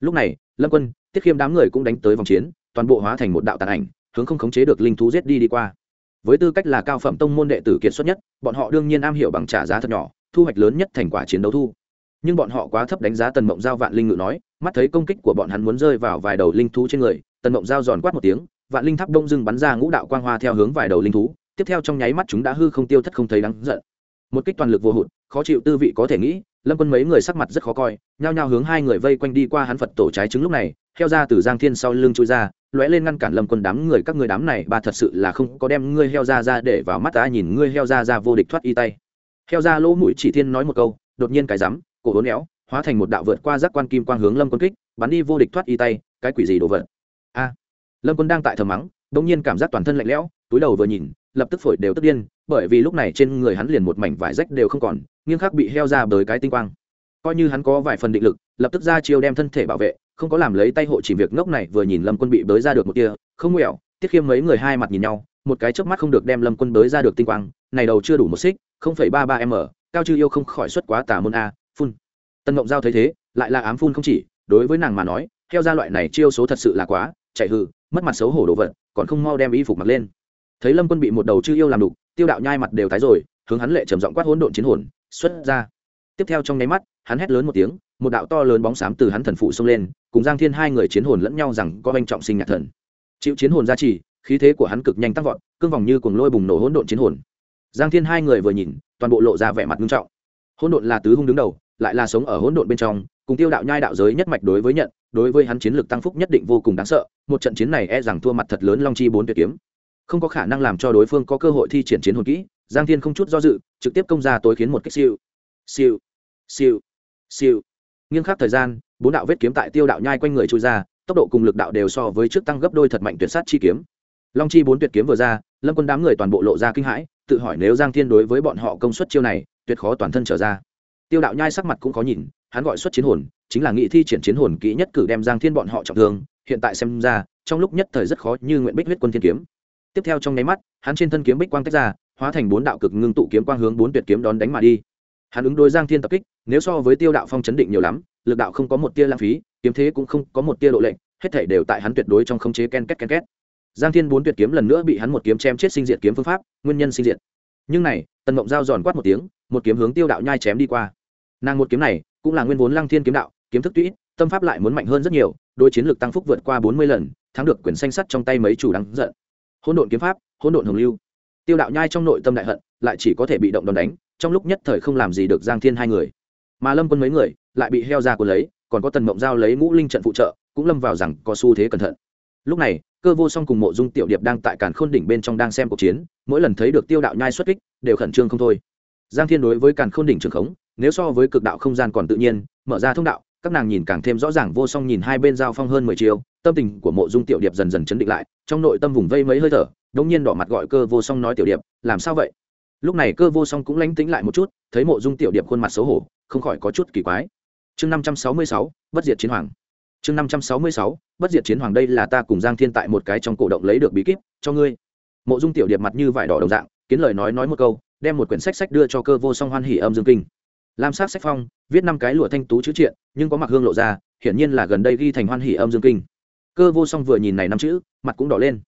Lúc này, lâm quân, tiết khiêm đám người cũng đánh tới vòng chiến, toàn bộ hóa thành một đạo tàn ảnh, hướng không khống chế được linh thú giết đi đi qua. Với tư cách là cao phẩm tông môn đệ tử kiệt xuất nhất, bọn họ đương nhiên am hiểu bằng trả giá thật nhỏ, thu hoạch lớn nhất thành quả chiến đấu thu. Nhưng bọn họ quá thấp đánh giá tần mộng giao vạn linh ngự nói, mắt thấy công kích của bọn hắn muốn rơi vào vài đầu linh thú trên người tần mộng giao giòn quát một tiếng, vạn linh tháp đông dưng bắn ra ngũ đạo quang hoa theo hướng vài đầu linh thú, tiếp theo trong nháy mắt chúng đã hư không tiêu thất không thấy đáng giận. Một kích toàn lực vô hụt, khó chịu tư vị có thể nghĩ, lâm quân mấy người sắc mặt rất khó coi, nhao nhao hướng hai người vây quanh đi qua hắn phật tổ trái trứng lúc này, heo ra từ giang thiên sau lưng chui ra, lóe lên ngăn cản lâm quân đám người, các người đám này, ba thật sự là không có đem ngươi heo ra ra để vào mắt ta, nhìn ngươi heo ra ra vô địch thoát y tay. Heo ra lỗ mũi chỉ thiên nói một câu, đột nhiên cái rắm, cổ hốn éo, hóa thành một đạo vượt qua giác quan kim quang hướng lâm quân kích, bắn đi vô địch thoát y tay, cái quỷ gì đổ vật? Lâm quân đang tại thờ mắng đ ỗ n g nhiên cảm giác toàn thân lạnh lẽo, túi đầu vừa nhìn, lập tức phổi đều tức điên, bởi vì lúc này trên người hắn liền một mảnh vải rách đều không còn, nghiêng khắc bị heo ra bởi cái tinh quang. Coi như hắn có vài phần định lực, lập tức ra chiêu đem thân thể bảo vệ, không có làm lấy tay hộ chỉ việc ngốc này vừa nhìn lâm quân bị bới ra được một kia không nghẹo tiết khiêm mấy người hai mặt nhìn nhau, một cái trước mắt không được đem lâm quân bới ra được tinh quang, này đầu chưa đủ một xích, không phẩy ba ba m, cao chư yêu không khỏi xuất quá tà môn a, phun. Tân mộng giao thấy thế, lại là ám phun không chỉ, đối với nàng mà nói theo ra loại này chiêu số thật sự là quá, chạy hư mất mặt xấu hổ đồ vật, còn không mau đem y phục mặc lên. Thấy lâm quân bị một đầu chư yêu làm đục, tiêu đạo nhai mặt đều tái rồi, hướng hắn lệ trầm giọng quát hỗn độn chiến hồn, xuất ra. Tiếp theo trong nháy mắt, hắn hét lớn một tiếng, một đạo to lớn bóng xám từ hắn thần phụ xông lên, cùng giang thiên hai người chiến hồn lẫn nhau rằng có anh trọng sinh nhạc thần. Chịu chiến hồn gia trì, khí thế của hắn cực nhanh tăng vọt, cương vòng như cuồng lôi bùng nổ hỗn độn chiến hồn. Giang thiên hai người vừa nhìn, toàn bộ lộ ra vẻ mặt nghiêm trọng. Hỗn độn là tứ hung đứng đầu, lại là sống ở hỗn độn bên trong cùng tiêu đạo nhai đạo giới nhất mạch đối với nhận, đối với hắn chiến lược tăng phúc nhất định vô cùng đáng sợ, một trận chiến này e rằng thua mặt thật lớn long chi bốn tuyệt kiếm. Không có khả năng làm cho đối phương có cơ hội thi triển chiến hồn kỹ, giang thiên không chút do dự, trực tiếp công ra tối khiến một kích siêu. Siêu. Siêu. Siêu. Nghiêng khắc thời gian, bốn đạo vết kiếm tại tiêu đạo nhai quanh người trôi ra, tốc độ cùng lực đạo đều so với trước tăng gấp đôi thật mạnh tuyệt sát chi kiếm. Long chi bốn tuyệt kiếm vừa ra, lâm quân đám người toàn bộ lộ ra kinh hãi, tự hỏi nếu giang thiên đối với bọn họ công suất chiêu này, tuyệt khó toàn thân trở ra. Tiêu đạo nhai sắc mặt cũng khó nhìn hắn gọi xuất chiến hồn, chính là nghị thi triển chiến hồn kỹ nhất cử đem giang thiên bọn họ trọng thương, hiện tại xem ra, trong lúc nhất thời rất khó như nguyện bích huyết quân thiên kiếm. Tiếp theo trong nháy mắt, hắn trên thân kiếm bích quang tách ra, hóa thành bốn đạo cực ngưng tụ kiếm quang hướng bốn tuyệt kiếm đón đánh mà đi. Hắn ứng đối giang thiên tập kích, nếu so với tiêu đạo phong chấn định nhiều lắm, lực đạo không có một tia lãng phí, kiếm thế cũng không có một tia độ lệnh hết thể đều tại hắn tuyệt đối trong khống chế ken két ken két. Giang thiên bốn tuyệt kiếm lần nữa bị hắn một kiếm chém chết sinh diệt kiếm phương pháp, nguyên nhân sinh diệt. Nhưng này, tần mộng giao giòn quát một tiếng, một kiếm hướng tiêu đạo nhai chém đi qua. Nàng một kiếm này cũng là nguyên vốn lăng thiên kiếm đạo, kiếm thức tũy tâm pháp lại muốn mạnh hơn rất nhiều đôi chiến lược tăng phúc vượt qua bốn mươi lần, thắng được quyển xanh sắt trong tay mấy chủ đáng giận. Hỗn độn kiếm pháp, hỗn độn hồng lưu. Tiêu đạo nhai trong nội tâm đại hận, lại chỉ có thể bị động đòn đánh, trong lúc nhất thời không làm gì được giang thiên hai người. Mà lâm quân mấy người, lại bị heo ra của lấy, còn có tần mộng giao lấy ngũ linh trận phụ trợ, cũng lâm vào rằng có xu thế cẩn thận. Lúc này, cơ vô song cùng mộ dung tiểu điệp đang tại càn khôn đỉnh bên trong đang xem cuộc chiến, mỗi lần thấy được tiêu đạo nhai xuất kích, đều khẩn trương không thôi. Giang thiên đối với càn khôn đỉnh trường khống nếu so với cực đạo không gian còn tự nhiên, mở ra thông đạo, các nàng nhìn càng thêm rõ ràng vô song nhìn hai bên giao phong hơn mười chiều tâm tình của mộ dung tiểu điệp dần dần chấn định lại, trong nội tâm vùng vây mấy hơi thở đống nhiên đỏ mặt gọi cơ vô song nói tiểu điệp, làm sao vậy? Lúc này cơ vô song cũng lánh tính lại một chút, thấy mộ dung tiểu điệp khuôn mặt xấu hổ, không khỏi có chút kỳ quái. Chương năm trăm sáu mươi sáu, bất diệt chiến hoàng. Chương năm trăm sáu mươi sáu, bất diệt chiến hoàng đây là ta cùng giang thiên tại một cái trong cổ động lấy được bí kíp, cho ngươi. Mộ dung tiểu điệp mặt như vải đỏ đồng dạng, kiến lời nói nói một câu, đem một quyển sách sách đưa cho cơ vô song hoan hỉ âm dương kinh lam sát sách phong, viết năm cái lụa thanh tú chữ triện, nhưng có mặc hương lộ ra, hiển nhiên là gần đây ghi thành hoan hỉ âm dương kinh. Cơ vô song vừa nhìn này năm chữ, mặt cũng đỏ lên.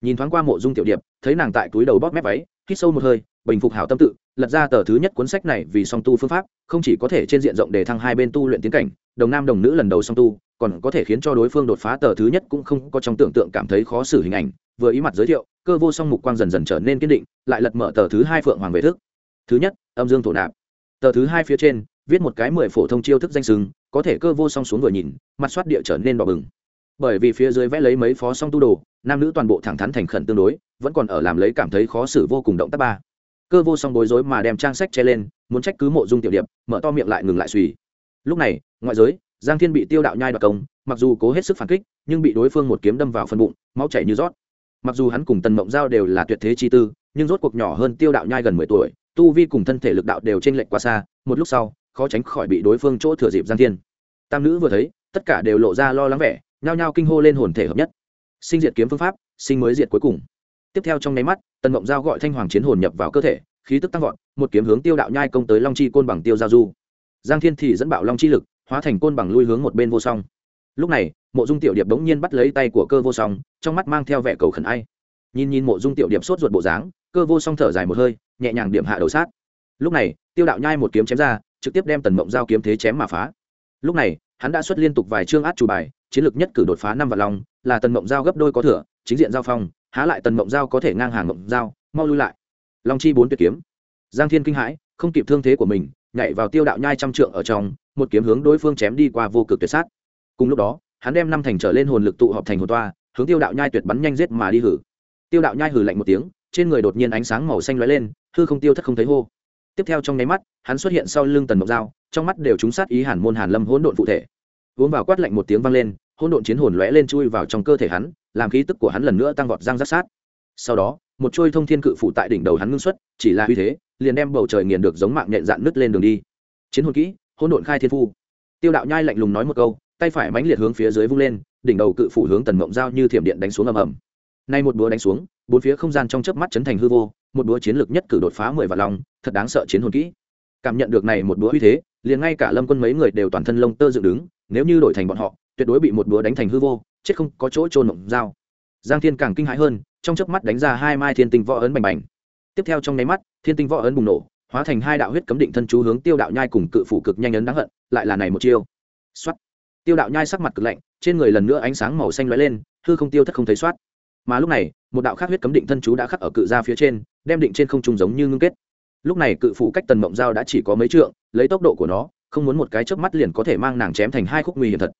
Nhìn thoáng qua mộ dung tiểu điệp, thấy nàng tại túi đầu bóp mép váy, hít sâu một hơi, bình phục hảo tâm tự, lật ra tờ thứ nhất cuốn sách này vì song tu phương pháp, không chỉ có thể trên diện rộng để thăng hai bên tu luyện tiến cảnh, đồng nam đồng nữ lần đầu song tu, còn có thể khiến cho đối phương đột phá tờ thứ nhất cũng không có trong tưởng tượng cảm thấy khó xử hình ảnh. Vừa ý mặt giới thiệu, cơ vô song mục quang dần dần trở nên kiên định, lại lật mở tờ thứ hai phượng hoàng về thức. Thứ nhất, âm dương thổ nạp tờ thứ hai phía trên, viết một cái mười phổ thông chiêu thức danh sừng, có thể cơ vô song xuống vừa nhìn, mặt soát địa trở nên đỏ bừng. Bởi vì phía dưới vẽ lấy mấy phó song tu đồ, nam nữ toàn bộ thẳng thắn thành khẩn tương đối, vẫn còn ở làm lấy cảm thấy khó xử vô cùng động tác ba. Cơ vô song bối rối mà đem trang sách che lên, muốn trách cứ mộ dung tiểu điệp, mở to miệng lại ngừng lại suy. Lúc này, ngoại giới, giang thiên bị tiêu đạo nhai đoạt công, mặc dù cố hết sức phản kích, nhưng bị đối phương một kiếm đâm vào phần bụng, máu chảy như rót. Mặc dù hắn cùng tần mộng giao đều là tuyệt thế chi tư, nhưng rốt cuộc nhỏ hơn tiêu đạo nhai gần mười tuổi tu vi cùng thân thể lực đạo đều trên lệch quá xa, một lúc sau, khó tránh khỏi bị đối phương chỗ thừa dịp giang thiên. Tam nữ vừa thấy, tất cả đều lộ ra lo lắng vẻ, nhao nhao kinh hô lên hồn thể hợp nhất. Sinh diệt kiếm phương pháp, sinh mới diệt cuối cùng. Tiếp theo trong nháy mắt, tần mộng giao gọi thanh hoàng chiến hồn nhập vào cơ thể, khí tức tăng vọt, một kiếm hướng tiêu đạo nhai công tới long chi côn bằng tiêu giao du. Giang thiên thì dẫn bảo long chi lực, hóa thành côn bằng lui hướng một bên vô song. Lúc này, mộ dung tiểu điệp đống nhiên bắt lấy tay của cơ vô song, trong mắt mang theo vẻ cầu khẩn ai. Nhìn nhìn mộ dung tiểu điệp sốt ruột bộ dáng, cơ vô song thở dài một hơi nhẹ nhàng điểm hạ đầu sát. Lúc này, tiêu đạo nhai một kiếm chém ra, trực tiếp đem tần mộng giao kiếm thế chém mà phá. Lúc này, hắn đã xuất liên tục vài chương át chủ bài, chiến lược nhất cử đột phá năm vạn long, là tần mộng giao gấp đôi có thừa, chính diện giao phong, há lại tần mộng giao có thể ngang hàng mộng giao, mau lui lại. Long chi bốn tuyệt kiếm. Giang thiên kinh hãi, không kịp thương thế của mình, nhảy vào tiêu đạo nhai trăm trượng ở trong, một kiếm hướng đối phương chém đi qua vô cực tuyệt sát. Cùng lúc đó, hắn đem năm thành trở lên hồn lực tụ họp thành hồn toa, hướng tiêu đạo nhai tuyệt bắn nhanh giết mà đi hử. Tiêu đạo nhai hử lạnh một tiếng trên người đột nhiên ánh sáng màu xanh lóe lên, hư không tiêu thất không thấy hô. Tiếp theo trong nháy mắt, hắn xuất hiện sau lưng tần mộc dao trong mắt đều trúng sát ý hàn môn hàn lâm hỗn độn phụ thể. Uống vào quát lạnh một tiếng vang lên, hỗn độn chiến hồn lóe lên chui vào trong cơ thể hắn, làm khí tức của hắn lần nữa tăng vọt răng rắc sát. Sau đó, một trôi thông thiên cự phụ tại đỉnh đầu hắn ngưng xuất, chỉ là uy thế, liền đem bầu trời nghiền được giống mạng nhện dạn nứt lên đường đi. Chiến hồn kỹ, hỗn độn khai thiên phu. Tiêu đạo nhai lạnh lùng nói một câu, tay phải mãnh liệt hướng phía dưới vung lên, đỉnh đầu cự phủ hướng tần mộng dao như thiểm điện đánh xuống ầm ầm nay một búa đánh xuống, bốn phía không gian trong chớp mắt chấn thành hư vô, một búa chiến lược nhất cử đột phá mười vạn lòng thật đáng sợ chiến hồn kỹ. Cảm nhận được này một búa uy thế, liền ngay cả lâm quân mấy người đều toàn thân lông tơ dựng đứng, nếu như đổi thành bọn họ, tuyệt đối bị một búa đánh thành hư vô, chết không có chỗ trôn mộng dao giang thiên càng kinh hãi hơn, trong chớp mắt đánh ra hai mai thiên tinh võ ấn bành bành. Tiếp theo trong nháy mắt, thiên tinh võ ấn bùng nổ, hóa thành hai đạo huyết cấm định thân chú hướng tiêu đạo nhai cùng cự phủ cực nhanh ấn đáng hận, lại là này một chiêu. Soát. tiêu đạo nhai sắc mặt cực lạnh, trên người lần nữa ánh sáng màu xanh lóe lên, hư không tiêu thất không thấy soát mà lúc này, một đạo khác huyết cấm định thân chú đã khắc ở cự ra phía trên, đem định trên không trung giống như ngưng kết. Lúc này cự phủ cách tần mộng dao đã chỉ có mấy trượng, lấy tốc độ của nó, không muốn một cái chớp mắt liền có thể mang nàng chém thành hai khúc nguy hiểm thật.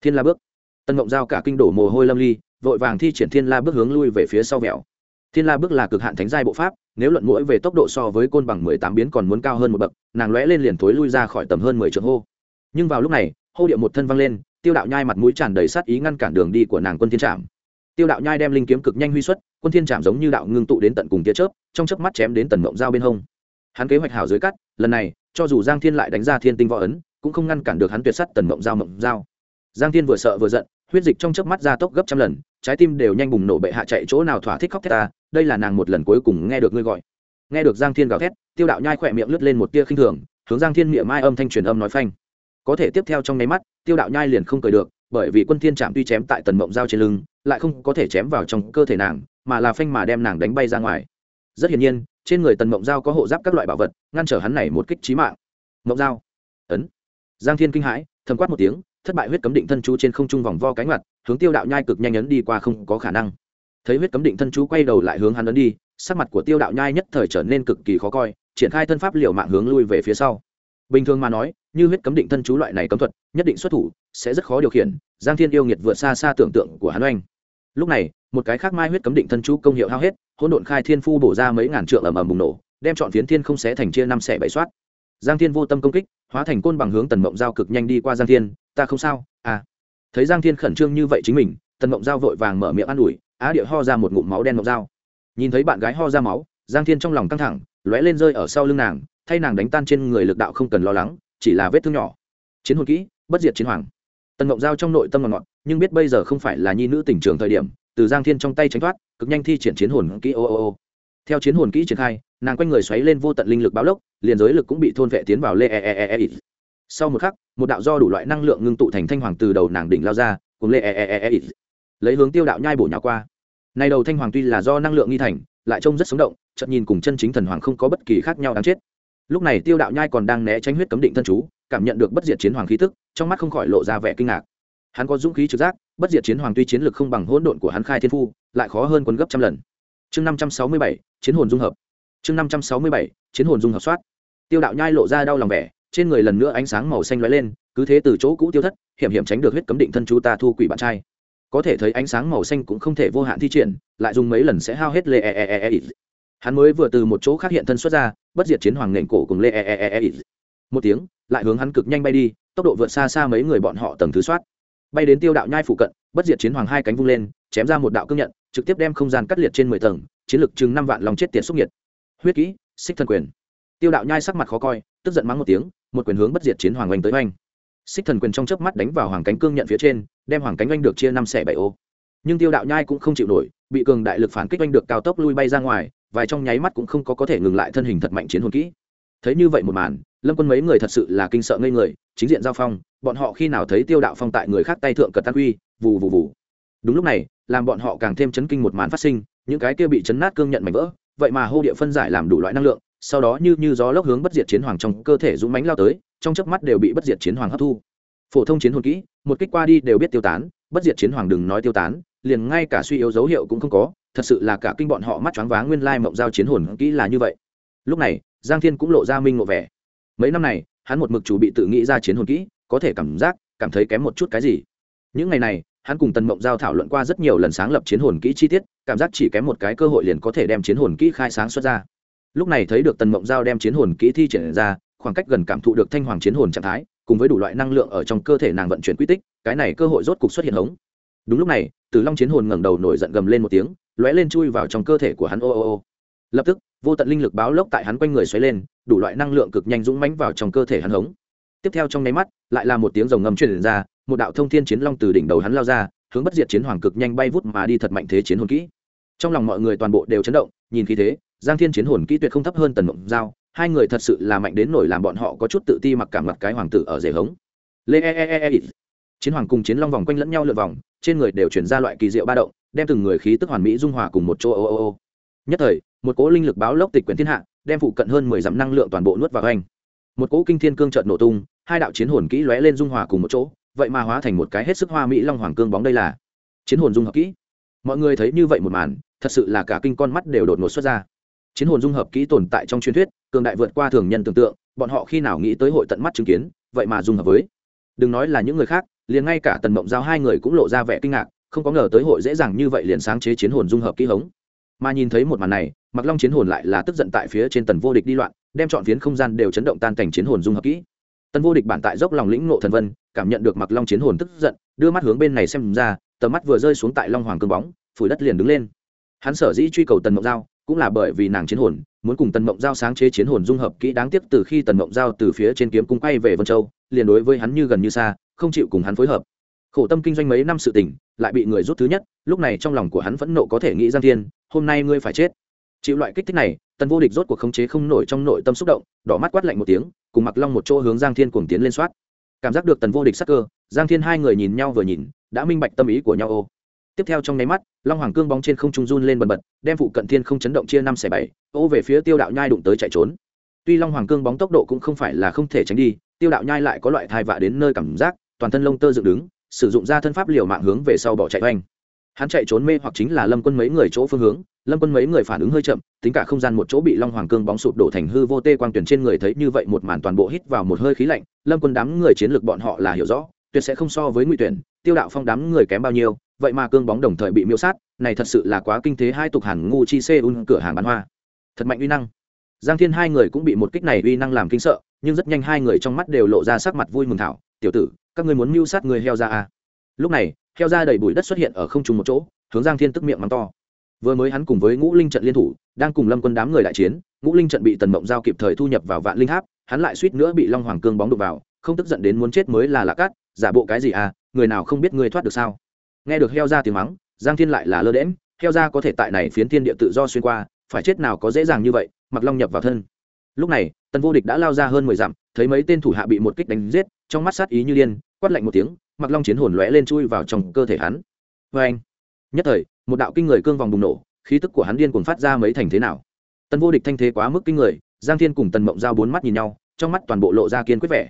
Thiên la bước. Tần mộng dao cả kinh đổ mồ hôi lâm ly, vội vàng thi triển thiên la bước hướng lui về phía sau mẹo thiên la bước là cực hạn thánh giai bộ pháp, nếu luận mũi về tốc độ so với côn bằng mười tám biến còn muốn cao hơn một bậc, nàng lóe lên liền thối lui ra khỏi tầm hơn mười trượng hô. Nhưng vào lúc này, hô điệu một thân văng lên, tiêu đạo nhai mặt mũi tràn đầy sát ý ngăn cản đường đi của nàng quân thiên trạm tiêu đạo nhai đem linh kiếm cực nhanh huy xuất, quân thiên chạm giống như đạo ngưng tụ đến tận cùng tia chớp, trong chớp mắt chém đến tần mộng dao bên hông. Hắn kế hoạch hảo dưới cắt, lần này, cho dù giang thiên lại đánh ra thiên tinh võ ấn, cũng không ngăn cản được hắn tuyệt sắt tần mộng dao mộng dao giang thiên vừa sợ vừa giận, huyết dịch trong chớp mắt ra tốc gấp trăm lần, trái tim đều nhanh bùng nổ bệ hạ chạy chỗ nào thỏa thích khóc thét ta, đây là nàng một lần cuối cùng nghe được ngươi gọi. Nghe được giang thiên gào thét, tiêu đạo nhai khỏe miệng lướt lên một tia khinh thường, hướng giang thiên miệng mai âm thanh truyền âm nói phanh. Có thể tiếp theo trong nháy mắt, tiêu đạo nhai liền không cười được, bởi vì quân thiên chạm tuy chém tại tần mộng dao trên lưng lại không có thể chém vào trong cơ thể nàng, mà là phanh mà đem nàng đánh bay ra ngoài. Rất hiển nhiên, trên người tần mộng dao có hộ giáp các loại bảo vật, ngăn trở hắn này một kích trí mạng. Mộng dao ấn. Giang thiên kinh hãi, thầm quát một tiếng, thất bại huyết cấm định thân chú trên không trung vòng vo cánh mặt hướng tiêu đạo nhai cực nhanh ấn đi qua không có khả năng. Thấy huyết cấm định thân chú quay đầu lại hướng hắn ấn đi, sắc mặt của tiêu đạo nhai nhất thời trở nên cực kỳ khó coi, triển khai thân pháp liều mạng hướng lui về phía sau. Bình thường mà nói, như huyết cấm định thân chú loại này cấm thuật, nhất định xuất thủ, sẽ rất khó điều khiển, giang thiên yêu nghiệt vượt xa xa tưởng tượng của hắn oanh lúc này, một cái khác mai huyết cấm định thân chú công hiệu hao hết, hỗn độn khai thiên phu bổ ra mấy ngàn trượng ầm ầm bùng nổ, đem chọn phiến thiên không xé thành chia năm xẻ bảy soát. Giang thiên vô tâm công kích, hóa thành côn bằng hướng tần mộng giao cực nhanh đi qua giang thiên, ta không sao à. Thấy giang thiên khẩn trương như vậy chính mình, tần mộng giao vội vàng mở miệng an ủi, á địa ho ra một ngụm máu đen mộng dao nhìn thấy bạn gái ho ra máu, giang thiên trong lòng căng thẳng, lóe lên rơi ở sau lưng nàng, thay nàng đánh tan trên người lực đạo không cần lo lắng, chỉ là vết thương nhỏ. Chiến hồn kỹ, bất diệt chiến hoàng tần mộng giao trong nội tâm ngọt ngọt, nhưng biết bây giờ không phải là nhi nữ tỉnh trường thời điểm, từ giang thiên trong tay tránh thoát, cực nhanh thi triển chiến hồn kỹ ô ô ô. Theo chiến hồn kỹ triển khai, nàng quanh người xoáy lên vô tận linh lực báo lốc, liền giới lực cũng bị thôn vệ tiến vào lê e e e e, e. sau một khắc, một đạo do đủ loại năng lượng ngưng tụ thành thanh hoàng từ đầu nàng đỉnh lao ra, cùng lê e, e e e e lấy hướng tiêu đạo nhai bổ nhỏ qua. Nay đầu thanh hoàng tuy là do năng lượng nghi thành, lại trông rất sống động chậm nhìn cùng chân chính thần hoàng không có bất kỳ khác nhau đáng chết lúc này tiêu đạo nhai còn đang né tránh huyết cấm định thân chú, cảm nhận được bất diệt chiến hoàng khí tức, trong mắt không khỏi lộ ra vẻ kinh ngạc. Hắn có dũng khí trực giác, bất diệt chiến hoàng tuy chiến lực không bằng hỗn độn của hắn khai thiên phu, lại khó hơn quân gấp trăm lần. Chương năm trăm sáu mươi bảy, chiến hồn dung hợp. Chương năm trăm sáu mươi bảy, chiến hồn dung hợp soát. Tiêu đạo nhai lộ ra đau lòng vẻ, trên người lần nữa ánh sáng màu xanh lóe lên, cứ thế từ chỗ cũ tiêu thất, hiểm hiểm tránh được huyết cấm định thân chú ta thu quỷ bạn trai. Có thể thấy ánh sáng màu xanh cũng không thể vô hạn thi triển, lại dùng mấy lần sẽ hao hết lê e e e e, e hắn mới vừa từ một chỗ khác hiện thân xuất ra, bất diệt chiến hoàng nền cổ cùng lê e e e e một tiếng, lại hướng hắn cực nhanh bay đi, tốc độ vượt xa xa mấy người bọn họ tầng thứ soát. Bay đến tiêu đạo nhai phụ cận, bất diệt chiến hoàng hai cánh vung lên, chém ra một đạo cương nhận, trực tiếp đem không gian cắt liệt trên mười tầng, chiến lực chừng năm vạn lòng chết tiền xúc nhiệt huyết kỹ, xích thần quyền. Tiêu đạo nhai sắc mặt khó coi, tức giận mắng một tiếng, một quyền hướng bất diệt chiến hoàng oanh tới oanh. Xích thần quyền trong chớp mắt đánh vào hoàng cánh cương nhận phía trên, đem hoàng cánh oanh được chia năm xẻ bảy ô. Nhưng tiêu đạo nhai cũng không chịu nổi, bị cường đại lực phản kích oanh được cao tốc lui bay ra ngoài vài trong nháy mắt cũng không có có thể ngừng lại thân hình thật mạnh chiến hồn kỹ. Thấy như vậy một màn, lâm quân mấy người thật sự là kinh sợ ngây người, chính diện giao phong, bọn họ khi nào thấy tiêu đạo phong tại người khác tay thượng cật tan quy, vù vù vù. Đúng lúc này, làm bọn họ càng thêm chấn kinh một màn phát sinh, những cái kia bị chấn nát cương nhận mảnh vỡ, vậy mà hô địa phân giải làm đủ loại năng lượng, sau đó như như gió lốc hướng bất diệt chiến hoàng trong cơ thể dũng mánh lao tới, trong chớp mắt đều bị bất diệt chiến hoàng hấp thu. Phổ thông chiến hồn kỹ, một kích qua đi đều biết tiêu tán, bất diệt chiến hoàng đừng nói tiêu tán, liền ngay cả suy yếu dấu hiệu cũng không có thật sự là cả kinh bọn họ mắt choáng váng nguyên lai mộng giao chiến hồn kỹ là như vậy. Lúc này, giang thiên cũng lộ ra minh ngộ vẻ. Mấy năm này, hắn một mực chủ bị tự nghĩ ra chiến hồn kỹ, có thể cảm giác, cảm thấy kém một chút cái gì. Những ngày này, hắn cùng tần mộng giao thảo luận qua rất nhiều lần sáng lập chiến hồn kỹ chi tiết, cảm giác chỉ kém một cái cơ hội liền có thể đem chiến hồn kỹ khai sáng xuất ra. Lúc này thấy được tần mộng giao đem chiến hồn kỹ thi triển ra, khoảng cách gần cảm thụ được thanh hoàng chiến hồn trạng thái, cùng với đủ loại năng lượng ở trong cơ thể nàng vận chuyển quy tích, cái này cơ hội rốt cục xuất hiện hống. Đúng lúc này, từ long chiến hồn ngẩng đầu nổi giận gầm lên một tiếng lóe lên chui vào trong cơ thể của hắn. Ô ô ô. Lập tức, vô tận linh lực báo lốc tại hắn quanh người xoáy lên, đủ loại năng lượng cực nhanh dũng mãnh vào trong cơ thể hắn hống. Tiếp theo trong nháy mắt, lại là một tiếng rồng ngầm truyền ra, một đạo thông thiên chiến long từ đỉnh đầu hắn lao ra, hướng bất diệt chiến hoàng cực nhanh bay vút mà đi thật mạnh thế chiến hồn kỹ. Trong lòng mọi người toàn bộ đều chấn động, nhìn khí thế, giang thiên chiến hồn kỹ tuyệt không thấp hơn tần mộng giao, hai người thật sự là mạnh đến nổi làm bọn họ có chút tự ti mặc cảm mặt cái hoàng tử ở rể hống. Lê e e e e, e. chiến hoàng cùng chiến long vòng quanh lẫn nhau lượt vòng, trên người đều chuyển ra loại kỳ diệu ba động đem từng người khí tức hoàn mỹ dung hòa cùng một chỗ, ô ô ô. Nhất thời, một cỗ linh lực báo lốc tịch quyển thiên hạ, đem phụ cận hơn mười dặm năng lượng toàn bộ nuốt vào anh một cỗ kinh thiên cương trợn nổ tung, hai đạo chiến hồn kỹ lóe lên dung hòa cùng một chỗ, vậy mà hóa thành một cái hết sức hoa mỹ long hoàng cương bóng đây là chiến hồn dung hợp kỹ. Mọi người thấy như vậy một màn, thật sự là cả kinh con mắt đều đột ngột xuất ra. Chiến hồn dung hợp kỹ tồn tại trong truyền thuyết, cường đại vượt qua thường nhân tưởng tượng, bọn họ khi nào nghĩ tới hội tận mắt chứng kiến, vậy mà dung hợp với. Đừng nói là những người khác, liền ngay cả tần mộng giao hai người cũng lộ ra vẻ kinh ngạc không có ngờ tới hội dễ dàng như vậy liền sáng chế chiến hồn dung hợp kỹ hống. Mà nhìn thấy một màn này mặc long chiến hồn lại là tức giận tại phía trên tần vô địch đi loạn, đem chọn phiến không gian đều chấn động tan cảnh chiến hồn dung hợp kỹ. Tần vô địch bản tại dốc lòng lĩnh nộ thần vân, cảm nhận được mặc long chiến hồn tức giận, đưa mắt hướng bên này xem ra, tầm mắt vừa rơi xuống tại long hoàng cương bóng, phủi đất liền đứng lên. Hắn sở dĩ truy cầu tần mộng giao, cũng là bởi vì nàng chiến hồn, muốn cùng tần mộng giao sáng chế chiến hồn dung hợp kỹ đáng tiếc từ khi tần mộng giao từ phía trên kiếm cung quay về vân châu, liền đối với hắn như gần như xa, không chịu cùng hắn phối hợp khổ tâm kinh doanh mấy năm sự tình, lại bị người rút thứ nhất, lúc này trong lòng của hắn phẫn nộ có thể nghĩ giang thiên, hôm nay ngươi phải chết. Chịu loại kích thích này, tần vô địch rốt cuộc khống chế không nổi trong nội tâm xúc động, đỏ mắt quát lạnh một tiếng, cùng mặc long một chỗ hướng giang thiên cuồng tiến lên soát. Cảm giác được tần vô địch sắc cơ, giang thiên hai người nhìn nhau vừa nhìn, đã minh bạch tâm ý của nhau ô. Tiếp theo trong nháy mắt, long hoàng cương bóng trên không trung run lên bần bật, đem phụ cận thiên không chấn động chia năm xẻ bảy, ô về phía tiêu đạo nhai đụng tới chạy trốn. Tuy long hoàng cương bóng tốc độ cũng không phải là không thể tránh đi, tiêu đạo nhai lại có loại thai vạ đến nơi cảm giác, toàn thân lông tơ dựng đứng sử dụng ra thân pháp liều mạng hướng về sau bỏ chạy oanh. Hắn chạy trốn mê hoặc chính là lâm quân mấy người chỗ phương hướng, lâm quân mấy người phản ứng hơi chậm, tính cả không gian một chỗ bị long hoàng cương bóng sụp đổ thành hư vô tê quang tuyển trên người thấy như vậy một màn toàn bộ hít vào một hơi khí lạnh, lâm quân đám người chiến lược bọn họ là hiểu rõ, tuyệt sẽ không so với ngụy tuyển, tiêu đạo phong đám người kém bao nhiêu, vậy mà cương bóng đồng thời bị miêu sát, này thật sự là quá kinh thế hai tục hàn ngu chi xê un cửa hàng bán hoa. Thật mạnh uy năng. Giang thiên hai người cũng bị một kích này uy năng làm kinh sợ, nhưng rất nhanh hai người trong mắt đều lộ ra sắc mặt vui mừng thảo, tiểu tử các ngươi muốn mưu sát người heo ra à. lúc này, heo ra đầy bụi đất xuất hiện ở không trùng một chỗ, hướng giang thiên tức miệng mắng to. Vừa mới hắn cùng với ngũ linh trận liên thủ, đang cùng lâm quân đám người đại chiến, ngũ linh trận bị tần mộng giao kịp thời thu nhập vào vạn linh tháp, hắn lại suýt nữa bị long hoàng cương bóng đục vào, không tức giận đến muốn chết mới là lạc cát, giả bộ cái gì à người nào không biết ngươi thoát được sao? Nghe được heo ra tiếng mắng, giang thiên lại là lơ đễm heo ra có thể tại này phiến thiên địa tự do xuyên qua, phải chết nào có dễ dàng như vậy, mặc long nhập vào thân lúc này, tần vô địch đã lao ra hơn mười dặm, thấy mấy tên thủ hạ bị một kích đánh giết, trong mắt sát ý như điên, quát lạnh một tiếng mặc long chiến hồn lóe lên chui vào trong cơ thể hắn. Vê anh, nhất thời, một đạo kinh người cương vòng bùng nổ, khí tức của hắn điên cuồng phát ra mấy thành thế nào. Tần vô địch thanh thế quá mức kinh người, giang thiên cùng tần mộng giao bốn mắt nhìn nhau, trong mắt toàn bộ lộ ra kiên quyết vẻ.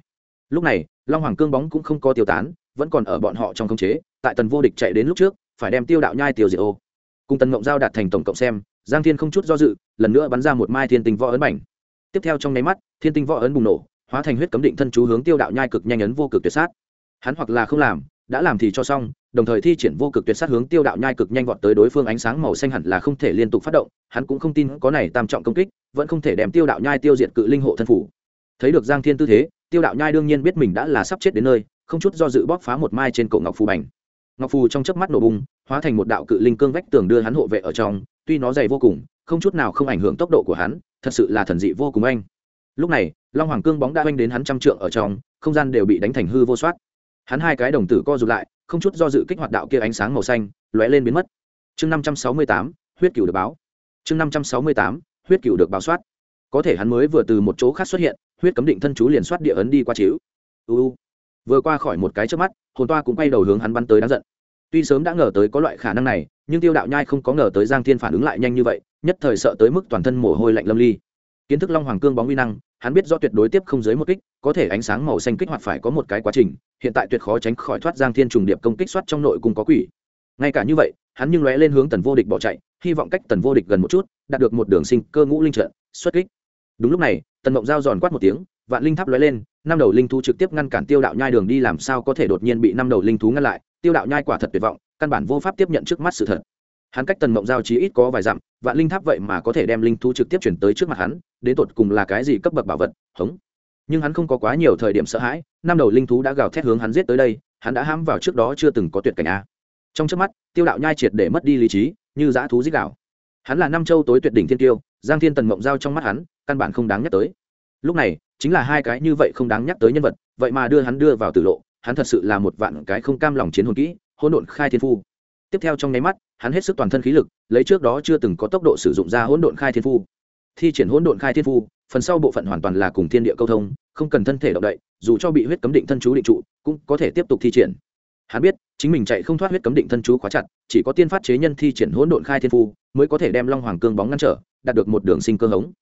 Lúc này, long hoàng cương bóng cũng không có tiêu tán, vẫn còn ở bọn họ trong khống chế, tại tần vô địch chạy đến lúc trước, phải đem tiêu đạo nhai tiêu diệt ô. Cùng tần mộng giao đạt thành tổng cộng xem, giang thiên không chút do dự, lần nữa bắn ra một mai thiên tình võ ấn bảnh tiếp theo trong nháy mắt, thiên tinh võ ấn bùng nổ, hóa thành huyết cấm định thân chú hướng tiêu đạo nhai cực nhanh ấn vô cực tuyệt sát. Hắn hoặc là không làm, đã làm thì cho xong, đồng thời thi triển vô cực tuyệt sát hướng tiêu đạo nhai cực nhanh vọt tới đối phương ánh sáng màu xanh hẳn là không thể liên tục phát động, hắn cũng không tin có này tam trọng công kích, vẫn không thể đem tiêu đạo nhai tiêu diệt cự linh hộ thân phủ. Thấy được giang thiên tư thế, tiêu đạo nhai đương nhiên biết mình đã là sắp chết đến nơi, không chút do dự bóp phá một mai trên cổ ngọc phù bành. Ngọc phù trong chớp mắt nổ bung hóa thành một đạo cự linh cương vách tường đưa hắn hộ vệ ở trong, tuy nó dày vô cùng, không chút nào không ảnh hưởng tốc độ của hắn thật sự là thần dị vô cùng anh. Lúc này, long hoàng cương bóng đã oanh đến hắn trăm trượng ở trong, không gian đều bị đánh thành hư vô soát. Hắn hai cái đồng tử co rụt lại, không chút do dự kích hoạt đạo kia ánh sáng màu xanh, lóe lên biến mất. Chương năm trăm sáu mươi tám, huyết cửu được báo. Chương năm trăm sáu mươi tám, huyết cửu được báo soát. Có thể hắn mới vừa từ một chỗ khác xuất hiện, huyết cấm định thân chú liền soát địa ấn đi qua chiếu uu vừa qua khỏi một cái trước mắt, hồn toa cũng quay đầu hướng hắn bắn tới đáng giận. Tuy sớm đã ngờ tới có loại khả năng này, nhưng tiêu đạo nhai không có ngờ tới giang thiên phản ứng lại nhanh như vậy nhất thời sợ tới mức toàn thân mồ hôi lạnh lâm ly. Kiến thức long hoàng cương bóng uy năng, hắn biết do tuyệt đối tiếp không dưới một kích, có thể ánh sáng màu xanh kích hoạt phải có một cái quá trình, hiện tại tuyệt khó tránh khỏi thoát giang thiên trùng điệp công kích soát trong nội cung có quỷ. Ngay cả như vậy, hắn nhưng lóe lên hướng tần vô địch bỏ chạy, hy vọng cách tần vô địch gần một chút, đạt được một đường sinh cơ ngũ linh trận, xuất kích. Đúng lúc này, tần mộng giao giòn quát một tiếng, vạn linh tháp lóe lên, năm đầu linh thú trực tiếp ngăn cản tiêu đạo nhai đường đi làm sao có thể đột nhiên bị năm đầu linh thú ngăn lại, tiêu đạo nhai quả thật tuyệt vọng, căn bản vô pháp tiếp nhận trước mắt sự thật hắn cách tần mộng giao chí ít có vài dặm, vạn linh tháp vậy mà có thể đem linh thú trực tiếp chuyển tới trước mặt hắn, đến tột cùng là cái gì cấp bậc bảo vật, hống. Nhưng hắn không có quá nhiều thời điểm sợ hãi, năm đầu linh thú đã gào thét hướng hắn giết tới đây, hắn đã hãm vào trước đó chưa từng có tuyệt cảnh a. Trong trước mắt, tiêu đạo nhai triệt để mất đi lý trí, như dã thú giết gạo. Hắn là nam châu tối tuyệt đỉnh thiên tiêu, giang thiên tần mộng giao trong mắt hắn, căn bản không đáng nhắc tới. Lúc này, chính là hai cái như vậy không đáng nhắc tới nhân vật, vậy mà đưa hắn đưa vào tử lộ, hắn thật sự là một vạn cái không cam lòng chiến hồn kỹ, hỗn độn khai thiên phu. Tiếp theo trong nháy mắt hắn hết sức toàn thân khí lực, lấy trước đó chưa từng có tốc độ sử dụng ra hỗn độn khai thiên phu. Thi triển hỗn độn khai thiên phu, phần sau bộ phận hoàn toàn là cùng thiên địa câu thông, không cần thân thể động đậy, dù cho bị huyết cấm định thân chú định trụ, cũng có thể tiếp tục thi triển. Hắn biết, chính mình chạy không thoát huyết cấm định thân chú khóa chặt, chỉ có tiên phát chế nhân thi triển hỗn độn khai thiên phu, mới có thể đem long hoàng cương bóng ngăn trở, đạt được một đường sinh cơ hống.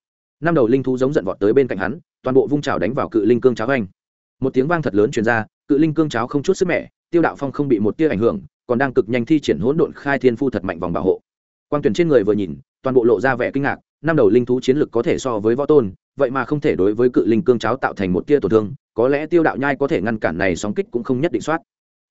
Năm đầu linh thú giống giận vọt tới bên cạnh hắn, toàn bộ vung trào đánh vào cự linh cương cháo anh một tiếng vang thật lớn truyền ra, cự linh cương cháo không chút sức mẻ, tiêu đạo phong không bị một tia ảnh hưởng còn đang cực nhanh thi triển hỗn độn khai thiên phu thật mạnh vòng bảo hộ. Quang tuyển trên người vừa nhìn, toàn bộ lộ ra vẻ kinh ngạc, năm đầu linh thú chiến lực có thể so với võ tôn, vậy mà không thể đối với cự linh cương cháo tạo thành một tia tổn thương, có lẽ tiêu đạo nhai có thể ngăn cản này sóng kích cũng không nhất định soát.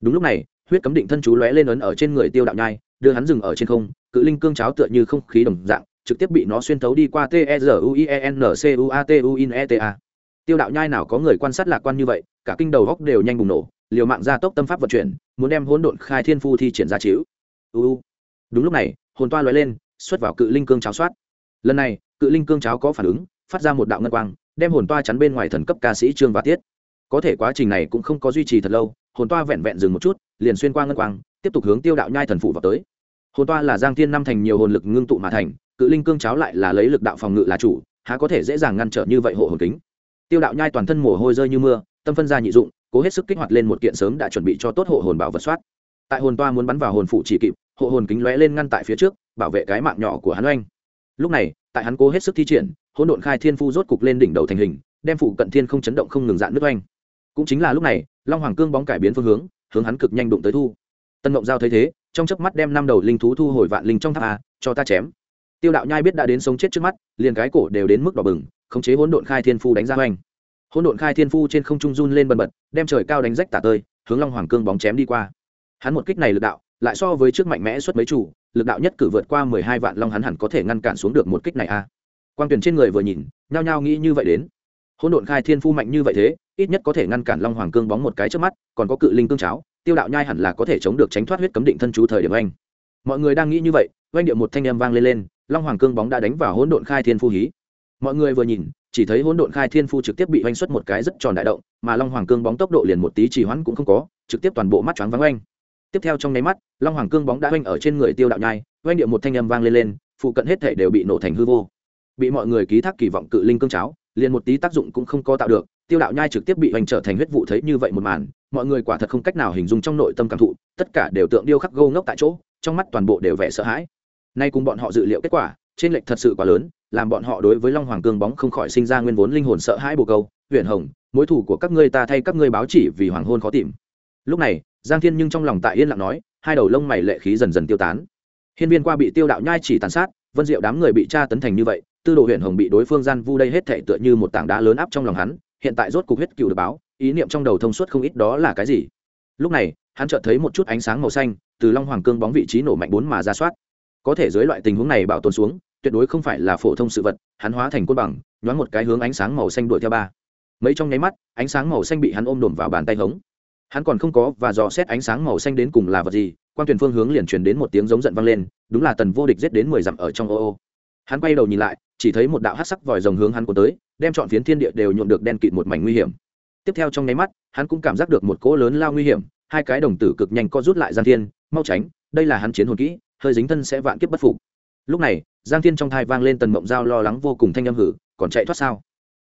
Đúng lúc này, huyết cấm định thân chú lóe lên ấn ở trên người tiêu đạo nhai, đưa hắn dừng ở trên không, cự linh cương cháo tựa như không khí đồng dạng, trực tiếp bị nó xuyên thấu đi qua t e r u i e n c u a t u in e t a. Tiêu đạo nhai nào có người quan sát lạc quan như vậy, cả kinh đầu góc đều nhanh bùng nổ liều mạng gia tốc tâm pháp vận chuyển, muốn đem hỗn độn khai thiên phu thi triển ra chịu uu đúng lúc này, hồn toa lóe lên, xuất vào cự linh cương cháo soát. Lần này, cự linh cương cháo có phản ứng, phát ra một đạo ngân quang, đem hồn toa chắn bên ngoài thần cấp ca sĩ trương và tiết. Có thể quá trình này cũng không có duy trì thật lâu, hồn toa vẹn vẹn dừng một chút, liền xuyên qua ngân quang, tiếp tục hướng tiêu đạo nhai thần phụ vào tới. Hồn toa là giang thiên năm thành nhiều hồn lực ngưng tụ mà thành, cự linh cương cháo lại là lấy lực đạo phòng ngự là chủ, há có thể dễ dàng ngăn trở như vậy hộ hồn kính. Tiêu đạo nhai toàn thân mồ hôi rơi như mưa, tâm phân ra nhị dụng cố hết sức kích hoạt lên một kiện sớm đã chuẩn bị cho tốt hộ hồn bảo vật soát. Tại hồn toa muốn bắn vào hồn phụ chỉ kịp, hộ hồn kính lóe lên ngăn tại phía trước, bảo vệ cái mạng nhỏ của hắn oanh. Lúc này, tại hắn cố hết sức thi triển, hỗn độn khai thiên phu rốt cục lên đỉnh đầu thành hình, đem phụ cận thiên không chấn động không ngừng dạn nước oanh. Cũng chính là lúc này, long hoàng cương bóng cải biến phương hướng hướng hắn cực nhanh đụng tới thu. Tân mộng giao thấy thế, trong chớp mắt đem năm đầu linh thú thu hồi vạn linh trong tháp a, cho ta chém. Tiêu đạo nhai biết đã đến sống chết trước mắt, liền cái cổ đều đến mức đỏ bừng, khống chế hỗn độn khai thiên phu đánh ra oanh hỗn độn khai thiên phu trên không trung run lên bần bật, đem trời cao đánh rách tả tơi, hướng long hoàng cương bóng chém đi qua. Hắn một kích này lực đạo, lại so với trước mạnh mẽ suất mấy chủ, lực đạo nhất cử vượt qua mười hai vạn long hắn hẳn có thể ngăn cản xuống được một kích này a. À. quang tuyển trên người vừa nhìn, nhao nhao nghĩ như vậy đến. Hỗn độn khai thiên phu mạnh như vậy thế, ít nhất có thể ngăn cản long hoàng cương bóng một cái trước mắt, còn có cự linh cương cháo, tiêu đạo nhai hẳn là có thể chống được tránh thoát huyết cấm định thân chú thời điểm anh. Mọi người đang nghĩ như vậy, oanh điệu một thanh âm vang lên lên, long hoàng cương bóng đã đánh vào hỗn độn khai thiên phu hí mọi người vừa nhìn, chỉ thấy hỗn độn khai thiên phu trực tiếp bị oanh xuất một cái rất tròn đại động, mà long hoàng cương bóng tốc độ liền một tí trì hoãn cũng không có, trực tiếp toàn bộ mắt choáng vắng oanh. Tiếp theo trong nháy mắt, long hoàng cương bóng đã oanh ở trên người tiêu đạo nhai, oanh điệu một thanh âm vang lên lên, phụ cận hết thể đều bị nổ thành hư vô. Bị mọi người ký thác kỳ vọng cự linh cương cháo, liền một tí tác dụng cũng không có tạo được, tiêu đạo nhai trực tiếp bị hoành trở thành huyết vụ thấy như vậy một màn, mọi người quả thật không cách nào hình dung trong nội tâm cảm thụ, tất cả đều tượng điêu khắc gâu ngốc tại chỗ, trong mắt toàn bộ đều vẻ sợ hãi. Nay cùng bọn họ dự liệu kết quả, trên lệch thật sự quá lớn làm bọn họ đối với long hoàng cương bóng không khỏi sinh ra nguyên vốn linh hồn sợ hãi bồ câu huyện hồng, mối thủ của các ngươi ta thay các ngươi báo chỉ vì hoàng hôn khó tìm. Lúc này, giang thiên nhưng trong lòng tại yên lặng nói, hai đầu lông mày lệ khí dần dần tiêu tán. Hiên viên qua bị tiêu đạo nhai chỉ tàn sát, vân diệu đám người bị tra tấn thành như vậy, tư đồ huyện hồng bị đối phương gian vu đây hết thể tựa như một tảng đá lớn áp trong lòng hắn, hiện tại rốt cục huyết cựu được báo, ý niệm trong đầu thông suốt không ít đó là cái gì. Lúc này, hắn chợt thấy một chút ánh sáng màu xanh, từ long hoàng cương bóng vị trí nổ mạnh bốn mà ra soát. Có thể dưới loại tình huống này bảo tồn xuống tuyệt đối không phải là phổ thông sự vật, hắn hóa thành côn bằng, nhoáng một cái hướng ánh sáng màu xanh đuổi theo ba. Mấy trong nháy mắt, ánh sáng màu xanh bị hắn ôm đổm vào bàn tay hống. Hắn còn không có và dò xét ánh sáng màu xanh đến cùng là vật gì quan tuyển phương hướng liền truyền đến một tiếng giống giận vang lên, đúng là tần vô địch giết đến mười dặm ở trong ô ô. Hắn quay đầu nhìn lại, chỉ thấy một đạo hát sắc vòi rồng hướng hắn của tới, đem chọn phiến thiên địa đều nhuộm được đen kịt một mảnh nguy hiểm. Tiếp theo trong nháy mắt, hắn cũng cảm giác được một cỗ lớn lao nguy hiểm, hai cái đồng tử cực nhanh co rút lại gian thiên, mau tránh, đây là hắn chiến hồn kỹ, hơi dính thân sẽ vạn kiếp bất phục. Lúc này giang thiên trong thai vang lên tần mộng giao lo lắng vô cùng thanh âm hử, còn chạy thoát sao?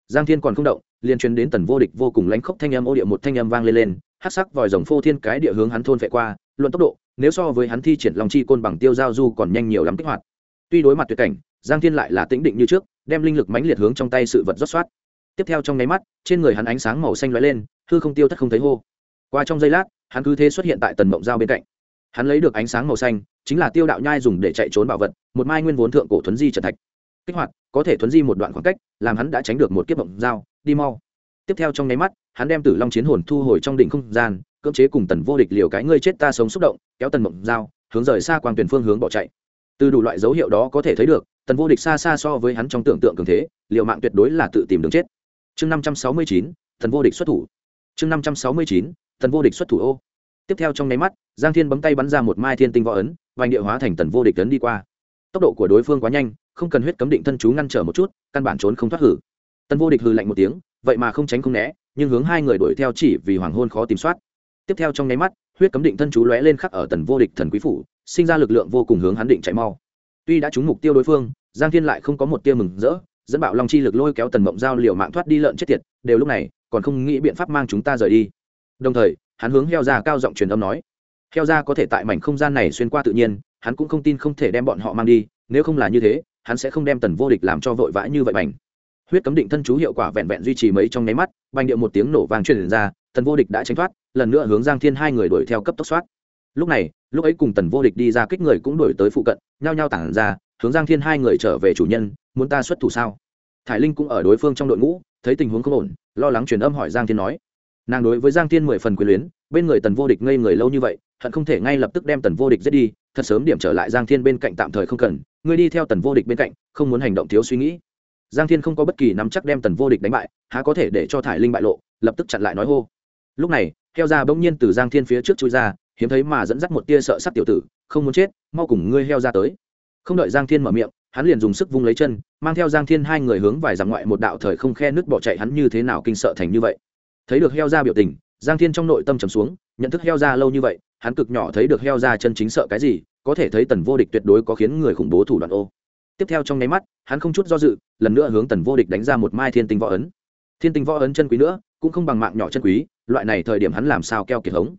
Giang thiên còn không động, liền truyền đến tần vô địch vô cùng lánh khốc thanh âm, ô địa một thanh âm vang lên lên hát sắc vòi rồng phô thiên cái địa hướng hắn thôn vệ qua, luận tốc độ, nếu so với hắn thi triển lòng chi côn bằng tiêu giao du còn nhanh nhiều lắm kích hoạt. Tuy đối mặt tuyệt cảnh, giang thiên lại là tĩnh định như trước, đem linh lực mãnh liệt hướng trong tay sự vật rót soát. Tiếp theo trong nháy mắt, trên người hắn ánh sáng màu xanh lóe lên, hư không tiêu thất không thấy hô. Qua trong giây lát, hắn cứ thế xuất hiện tại tần mộng giao bên cạnh hắn lấy được ánh sáng màu xanh, chính là tiêu đạo nhai dùng để chạy trốn bảo vật, một mai nguyên vốn thượng cổ thuấn di trần thạch. Kích hoạt, có thể thuấn di một đoạn khoảng cách, làm hắn đã tránh được một kiếp mộng dao đi mau. Tiếp theo trong nháy mắt, hắn đem tử long chiến hồn thu hồi trong đỉnh không gian, cưỡng chế cùng tần vô địch liều cái ngươi chết ta sống xúc động, kéo tần mộng dao hướng rời xa quang tuyển phương hướng bỏ chạy. Từ đủ loại dấu hiệu đó có thể thấy được, tần vô địch xa xa so với hắn trong tưởng tượng cường thế liệu mạng tuyệt đối là tự tìm đường chết. Chương năm trăm sáu mươi chín, tần vô địch xuất thủ. Chương năm trăm sáu mươi chín, tần vô địch xuất thủ ô tiếp theo trong nháy mắt, giang thiên bấm tay bắn ra một mai thiên tinh võ ấn, vành địa hóa thành tần vô địch tấn đi qua. Tốc độ của đối phương quá nhanh, không cần huyết cấm định thân chú ngăn trở một chút, căn bản trốn không thoát hử. Tần vô địch hừ lạnh một tiếng, vậy mà không tránh không né, nhưng hướng hai người đuổi theo chỉ vì hoàng hôn khó tìm soát. Tiếp theo trong nháy mắt, huyết cấm định thân chú lóe lên khắc ở tần vô địch thần quý phủ, sinh ra lực lượng vô cùng hướng hắn định chạy mau. Tuy đã trúng mục tiêu đối phương, giang thiên lại không có một tia mừng rỡ, dẫn bạo long chi lực lôi kéo tần mộng giao liều mạng thoát đi lợn chết tiệt, đều lúc này còn không nghĩ biện pháp mang chúng ta rời đi. Đồng thời hắn hướng heo ra cao giọng truyền âm nói, heo ra có thể tại mảnh không gian này xuyên qua tự nhiên, hắn cũng không tin không thể đem bọn họ mang đi, nếu không là như thế, hắn sẽ không đem tần vô địch làm cho vội vã như vậy bành. Huyết cấm định thân chú hiệu quả vẹn vẹn duy trì mấy trong nháy mắt, bành điệu một tiếng nổ vang truyền ra, tần vô địch đã tránh thoát, lần nữa hướng giang thiên hai người đuổi theo cấp tốc soát. Lúc này, lúc ấy cùng tần vô địch đi ra kích người cũng đuổi tới phụ cận, nhao nhao tản ra, hướng giang thiên hai người trở về chủ nhân, muốn ta xuất thủ sao? Thải linh cũng ở đối phương trong đội ngũ, thấy tình huống không ổn, lo lắng truyền âm hỏi giang thiên nói nàng đối với giang thiên mười phần quyền luyến, bên người tần vô địch ngây người lâu như vậy, hận không thể ngay lập tức đem tần vô địch giết đi, thật sớm điểm trở lại giang thiên bên cạnh tạm thời không cần ngươi đi theo tần vô địch bên cạnh, không muốn hành động thiếu suy nghĩ. Giang thiên không có bất kỳ nắm chắc đem tần vô địch đánh bại, há có thể để cho thải linh bại lộ, lập tức chặn lại nói hô. Lúc này heo ra bỗng nhiên từ giang thiên phía trước chui ra, hiếm thấy mà dẫn dắt một tia sợ sắc tiểu tử, không muốn chết, mau cùng ngươi heo ra tới. Không đợi giang thiên mở miệng, hắn liền dùng sức vung lấy chân, mang theo giang thiên hai người hướng vài dặm ngoại một đạo thời không khe nước bỏ chạy hắn như thế nào kinh sợ thành như vậy thấy được heo ra biểu tình, giang thiên trong nội tâm trầm xuống, nhận thức heo ra lâu như vậy, hắn cực nhỏ thấy được heo ra chân chính sợ cái gì, có thể thấy tần vô địch tuyệt đối có khiến người khủng bố thủ đoạn ô. Tiếp theo trong nháy mắt, hắn không chút do dự, lần nữa hướng tần vô địch đánh ra một mai thiên tinh võ ấn. Thiên tinh võ ấn chân quý nữa, cũng không bằng mạng nhỏ chân quý, loại này thời điểm hắn làm sao keo kiệt hống.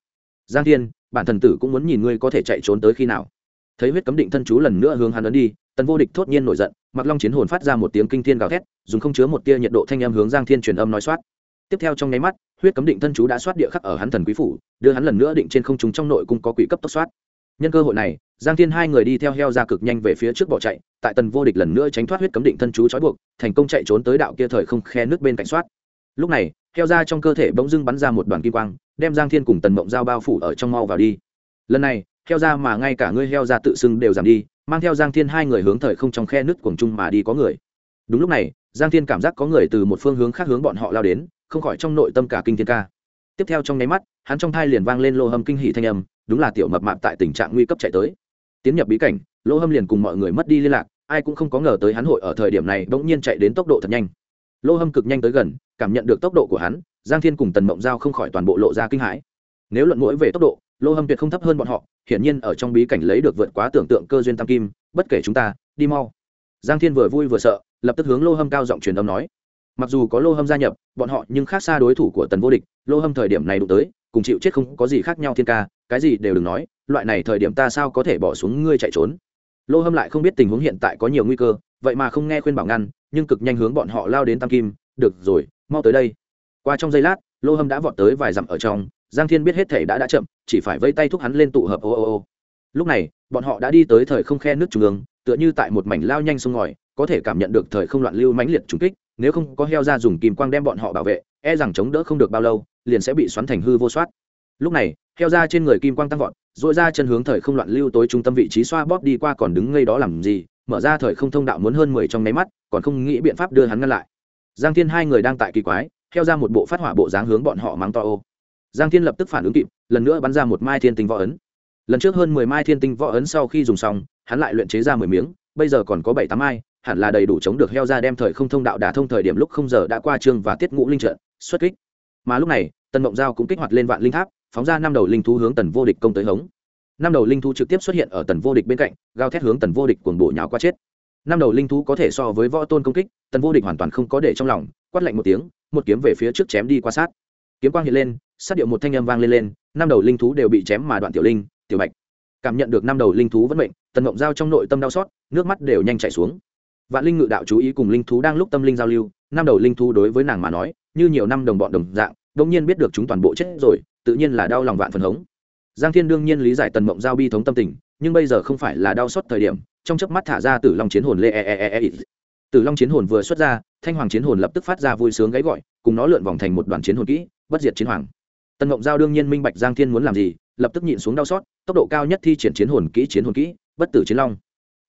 Giang thiên, bản thần tử cũng muốn nhìn ngươi có thể chạy trốn tới khi nào. Thấy huyết cấm định thân chú lần nữa hướng hắn ấn đi, tần vô địch thốt nhiên nổi giận mặc long chiến hồn phát ra một tiếng kinh thiên gào thét, dùng không chứa một tia nhiệt độ thanh âm hướng giang thiên truyền âm nói soát tiếp theo trong nháy mắt, huyết cấm định thân chú đã soát địa khắc ở hắn thần quý phủ, đưa hắn lần nữa định trên không trung trong nội cung có quỷ cấp tốc soát nhân cơ hội này, giang thiên hai người đi theo heo ra cực nhanh về phía trước bỏ chạy, tại tần vô địch lần nữa tránh thoát huyết cấm định thân chú trói buộc, thành công chạy trốn tới đạo kia thời không khe nước bên cạnh soát lúc này, heo ra trong cơ thể bỗng dưng bắn ra một đoàn kim quang, đem giang thiên cùng tần mộng dao bao phủ ở trong mau vào đi. Lần này, heo ra mà ngay cả ngươi heo ra tự xưng đều giảm đi, mang theo giang thiên hai người hướng thời không trong khe nước cuồng chung mà đi có người. Đúng lúc này, giang thiên cảm giác có người từ một phương hướng khác hướng bọn họ lao đến không khỏi trong nội tâm cả kinh thiên ca. Tiếp theo trong nháy mắt, hắn trong thai liền vang lên lô hâm kinh hỷ thanh âm, đúng là tiểu mập mạp tại tình trạng nguy cấp chạy tới. Tiến nhập bí cảnh, lô hâm liền cùng mọi người mất đi liên lạc, ai cũng không có ngờ tới hắn hội ở thời điểm này bỗng nhiên chạy đến tốc độ thật nhanh. Lô hâm cực nhanh tới gần, cảm nhận được tốc độ của hắn, giang thiên cùng tần mộng giao không khỏi toàn bộ lộ ra kinh hãi. Nếu luận mũi về tốc độ, lô hâm tuyệt không thấp hơn bọn họ, hiển nhiên ở trong bí cảnh lấy được vượt quá tưởng tượng cơ duyên tam kim, bất kể chúng ta, đi mau. Giang thiên vừa vui vừa sợ, lập tức hướng lô hâm cao giọng truyền âm nói mặc dù có lô hâm gia nhập, bọn họ nhưng khác xa đối thủ của tần vô địch, lô hâm thời điểm này đụng tới, cùng chịu chết không có gì khác nhau thiên ca, cái gì đều đừng nói, loại này thời điểm ta sao có thể bỏ xuống ngươi chạy trốn? Lô hâm lại không biết tình huống hiện tại có nhiều nguy cơ, vậy mà không nghe khuyên bảo ngăn, nhưng cực nhanh hướng bọn họ lao đến tam kim, được rồi, mau tới đây. Qua trong giây lát, lô hâm đã vọt tới vài dặm ở trong, giang thiên biết hết thể đã đã chậm, chỉ phải vây tay thúc hắn lên tụ hợp ô ô ô. Lúc này, bọn họ đã đi tới thời không khe nước trung ương, tựa như tại một mảnh lao nhanh sông ngòi, có thể cảm nhận được thời không loạn lưu mãnh liệt trùng kích nếu không có heo ra dùng kim quang đem bọn họ bảo vệ e rằng chống đỡ không được bao lâu, liền sẽ bị xoắn thành hư vô soát. Lúc này, heo ra trên người kim quang tăng vọt dội ra chân hướng thời không loạn lưu tối trung tâm vị trí xoa bóp đi qua còn đứng ngay đó làm gì, mở ra thời không thông đạo muốn hơn mười trong nháy mắt, còn không nghĩ biện pháp đưa hắn ngăn lại. Giang thiên hai người đang tại kỳ quái, heo ra một bộ phát hỏa bộ dáng hướng bọn họ mắng to ô. Giang thiên lập tức phản ứng kịp, lần nữa bắn ra một mai thiên tinh võ ấn. Lần trước hơn mười mai thiên tinh võ ấn sau khi dùng xong, hắn lại luyện chế ra mười miếng, bây giờ còn có bảy tám mai hẳn là đầy đủ chống được heo ra đem thời không thông đạo đả thông thời điểm lúc không giờ đã qua trương và tiết ngũ linh trận, xuất kích. Mà lúc này, tần mộng giao cũng kích hoạt lên vạn linh tháp, phóng ra năm đầu linh thú hướng tần vô địch công tới hống. Năm đầu linh thú trực tiếp xuất hiện ở tần vô địch bên cạnh gao thét hướng tần vô địch cuồng bộ nhào qua chết. Năm đầu linh thú có thể so với võ tôn công kích, tần vô địch hoàn toàn không có để trong lòng, quát lạnh một tiếng, một kiếm về phía trước chém đi qua sát. Kiếm quang hiện lên, sát điệu một thanh âm vang lên lên, năm đầu linh thú đều bị chém mà đoạn tiểu linh, tiểu bạch. Cảm nhận được năm đầu linh thú vẫn mệnh, tần mộng giao trong nội tâm đau xót, nước mắt đều nhanh chảy xuống vạn linh ngự đạo chú ý cùng linh thú đang lúc tâm linh giao lưu, năm đầu linh thú đối với nàng mà nói, như nhiều năm đồng bọn đồng dạng đông nhiên biết được chúng toàn bộ chết rồi, tự nhiên là đau lòng vạn phần hống. Giang thiên đương nhiên lý giải tần mộng giao bi thống tâm tình, nhưng bây giờ không phải là đau xót thời điểm, trong chớp mắt thả ra tử long chiến hồn lê e, e e e e. Tử long chiến hồn vừa xuất ra, thanh hoàng chiến hồn lập tức phát ra vui sướng gáy gọi, cùng nó lượn vòng thành một đoàn chiến hồn kỹ, bất diệt chiến hoàng. Tần Mộng giao đương nhiên minh bạch giang thiên muốn làm gì, lập tức nhịn xuống đau xót, tốc độ cao nhất thi triển chiến hồn kỹ chiến hồn kỹ, bất tử chiến long.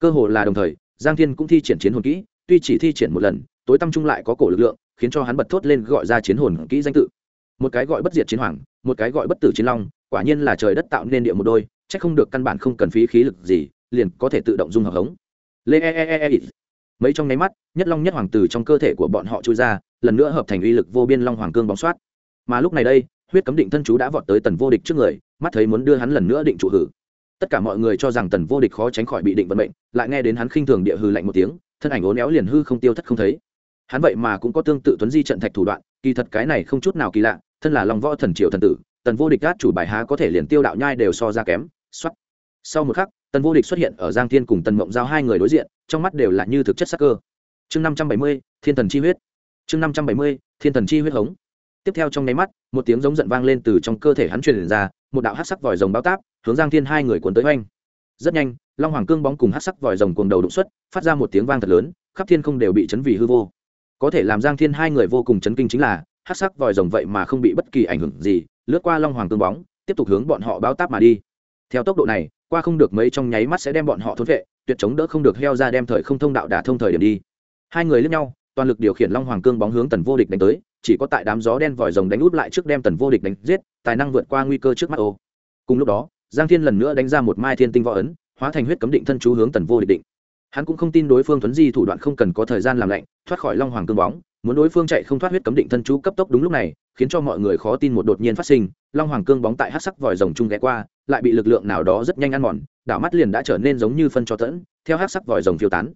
Cơ hồ là đồng thời giang thiên cũng thi triển chiến hồn kỹ, tuy chỉ thi triển một lần, tối tăm trung lại có cổ lực lượng, khiến cho hắn bật thốt lên gọi ra chiến hồn kỹ danh tự. Một cái gọi bất diệt chiến hoàng, một cái gọi bất tử chiến long, quả nhiên là trời đất tạo nên địa một đôi c h ắ c không được căn bản không cần phí khí lực gì, liền có thể tự động dung hợp hống. Lê e e e e, e. mấy trong nháy mắt, nhất long nhất hoàng từ trong cơ thể của bọn họ trôi ra, lần nữa hợp thành uy lực vô biên long hoàng cương bóng soát mà lúc này đây, huyết cấm định thân chú đã vọt tới tần vô địch trước người, mắt thấy muốn đưa hắn lần nữa định trụ hử tất cả mọi người cho rằng tần vô địch khó tránh khỏi bị định vận mệnh, lại nghe đến hắn khinh thường địa hư lạnh một tiếng, thân ảnh ố néo liền hư không tiêu thất không thấy. Hắn vậy mà cũng có tương tự tuấn di trận thạch thủ đoạn, kỳ thật cái này không chút nào kỳ lạ, thân là lòng võ thần triều thần tử, tần vô địch gác chủ bài há có thể liền tiêu đạo nhai đều so ra kém xuất sau một khắc, tần vô địch xuất hiện ở giang thiên cùng tần mộng giao hai người đối diện, trong mắt đều là như thực chất sắc cơ. Chương năm trăm bảy mươi, thiên thần chi huyết. Chương năm trăm bảy mươi, thiên thần chi huyết hống. Tiếp theo trong nháy mắt, một tiếng giống giận vang lên từ trong cơ thể hắn truyền ra, một đạo hát sắc vòi rồng bao táp hướng giang thiên hai người cuốn tới oanh. Rất nhanh, long hoàng cương bóng cùng hát sắc vòi rồng cuồng đầu đụng xuất, phát ra một tiếng vang thật lớn, khắp thiên không đều bị chấn vì hư vô. Có thể làm giang thiên hai người vô cùng chấn kinh chính là hát sắc vòi rồng vậy mà không bị bất kỳ ảnh hưởng gì, lướt qua long hoàng cương bóng, tiếp tục hướng bọn họ bao táp mà đi. Theo tốc độ này, qua không được mấy trong nháy mắt sẽ đem bọn họ thốn vệ, tuyệt chống đỡ không được heo ra đem thời không thông đạo đả thông thời điểm đi. Hai người lướt nhau, toàn lực điều khiển long hoàng cương bóng hướng tần vô địch đánh tới, chỉ có tại đám gió đen vòi rồng đánh út lại trước đem tần vô địch đánh giết, tài năng vượt qua nguy cơ trước mắt ô. Cùng lúc đó giang thiên lần nữa đánh ra một mai thiên tinh võ ấn, hóa thành huyết cấm định thân chú hướng tần vô địch định. Hắn cũng không tin đối phương thuấn di thủ đoạn không cần có thời gian làm lạnh, thoát khỏi long hoàng cương bóng, muốn đối phương chạy không thoát huyết cấm định thân chú cấp tốc đúng lúc này, khiến cho mọi người khó tin một đột nhiên phát sinh, long hoàng cương bóng tại hát sắc vòi rồng chung ghé qua, lại bị lực lượng nào đó rất nhanh ăn mòn, đảo mắt liền đã trở nên giống như phân cho tẫn, theo hát sắc vòi rồng phiêu tán.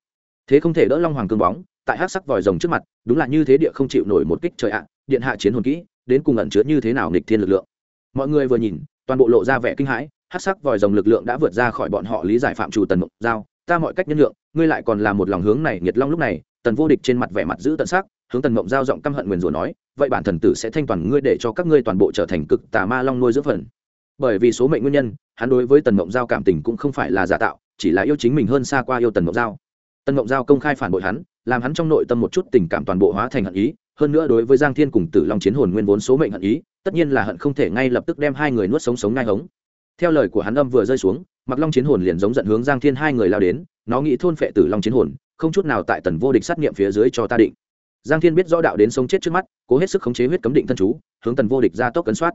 Thế không thể đỡ long hoàng cương bóng, tại hát sắc vòi rồng trước mặt, đúng là như thế địa không chịu nổi một kích trời ạ, điện hạ chiến hồn kỹ, đến cùng ẩn chứa như thế nào nghịch thiên lực lượng? Mọi người vừa nhìn, toàn bộ lộ ra vẻ kinh hãi hát sắc vòi rồng lực lượng đã vượt ra khỏi bọn họ lý giải phạm chủ tần mộng giao. Ta mọi cách nhân lượng ngươi lại còn là một lòng hướng này nghiệt long lúc này, tần vô địch trên mặt vẻ mặt giữ tận sắc, hướng tần mộng giao giọng căm hận nguyền rủa nói, vậy bản thần tử sẽ thanh toàn ngươi để cho các ngươi toàn bộ trở thành cực tà ma long nuôi dưỡng phần. Bởi vì số mệnh nguyên nhân, hắn đối với tần mộng giao cảm tình cũng không phải là giả tạo, chỉ là yêu chính mình hơn xa qua yêu tần mộng giao. Tần mộng giao công khai phản bội hắn, làm hắn trong nội tâm một chút tình cảm toàn bộ hóa thành hận ý, hơn nữa đối với giang thiên cùng tử long chiến hồn nguyên vốn số mệnh hận ý, tất nhiên là hận không thể ngay lập tức đem hai người nuốt sống sống ngai hống theo lời của hắn âm vừa rơi xuống mặc long chiến hồn liền giống giận hướng giang thiên hai người lao đến, nó nghĩ thôn phệ tử long chiến hồn, không chút nào tại tần vô địch sát nghiệm phía dưới cho ta định. Giang thiên biết rõ đạo đến sống chết trước mắt, cố hết sức khống chế huyết cấm định thân chú, hướng tần vô địch ra tốc cấn soát.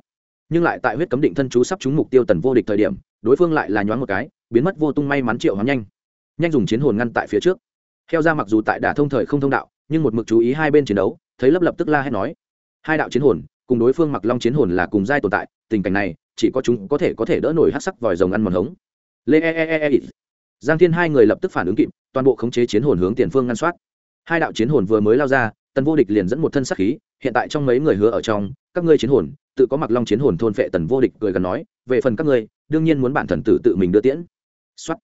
Nhưng lại tại huyết cấm định thân chú sắp trúng mục tiêu tần vô địch thời điểm, đối phương lại là nhoáng một cái, biến mất vô tung may mắn triệu hóa nhanh. Nhanh dùng chiến hồn ngăn tại phía trước. Theo ra mặc dù tại đả thông thời không thông đạo, nhưng một mực chú ý hai bên chiến đấu, thấy lấp lập tức la hét nói, hai đạo chiến hồn, cùng đối phương mặc long chiến hồn là cùng giai tồn tại, tình cảnh này chỉ có chúng có thể có thể đỡ nổi hát sắc vòi rồng ăn mòn hống. Lê e, e e e e giang thiên hai người lập tức phản ứng kịp, toàn bộ khống chế chiến hồn hướng tiền phương ngăn soát. Hai đạo chiến hồn vừa mới lao ra, tần vô địch liền dẫn một thân sắc khí, hiện tại trong mấy người hứa ở trong, các ngươi chiến hồn, tự có mặc long chiến hồn thôn phệ tần vô địch cười gần nói, về phần các ngươi, đương nhiên muốn bản thần tử tự mình đưa tiễn. Soát.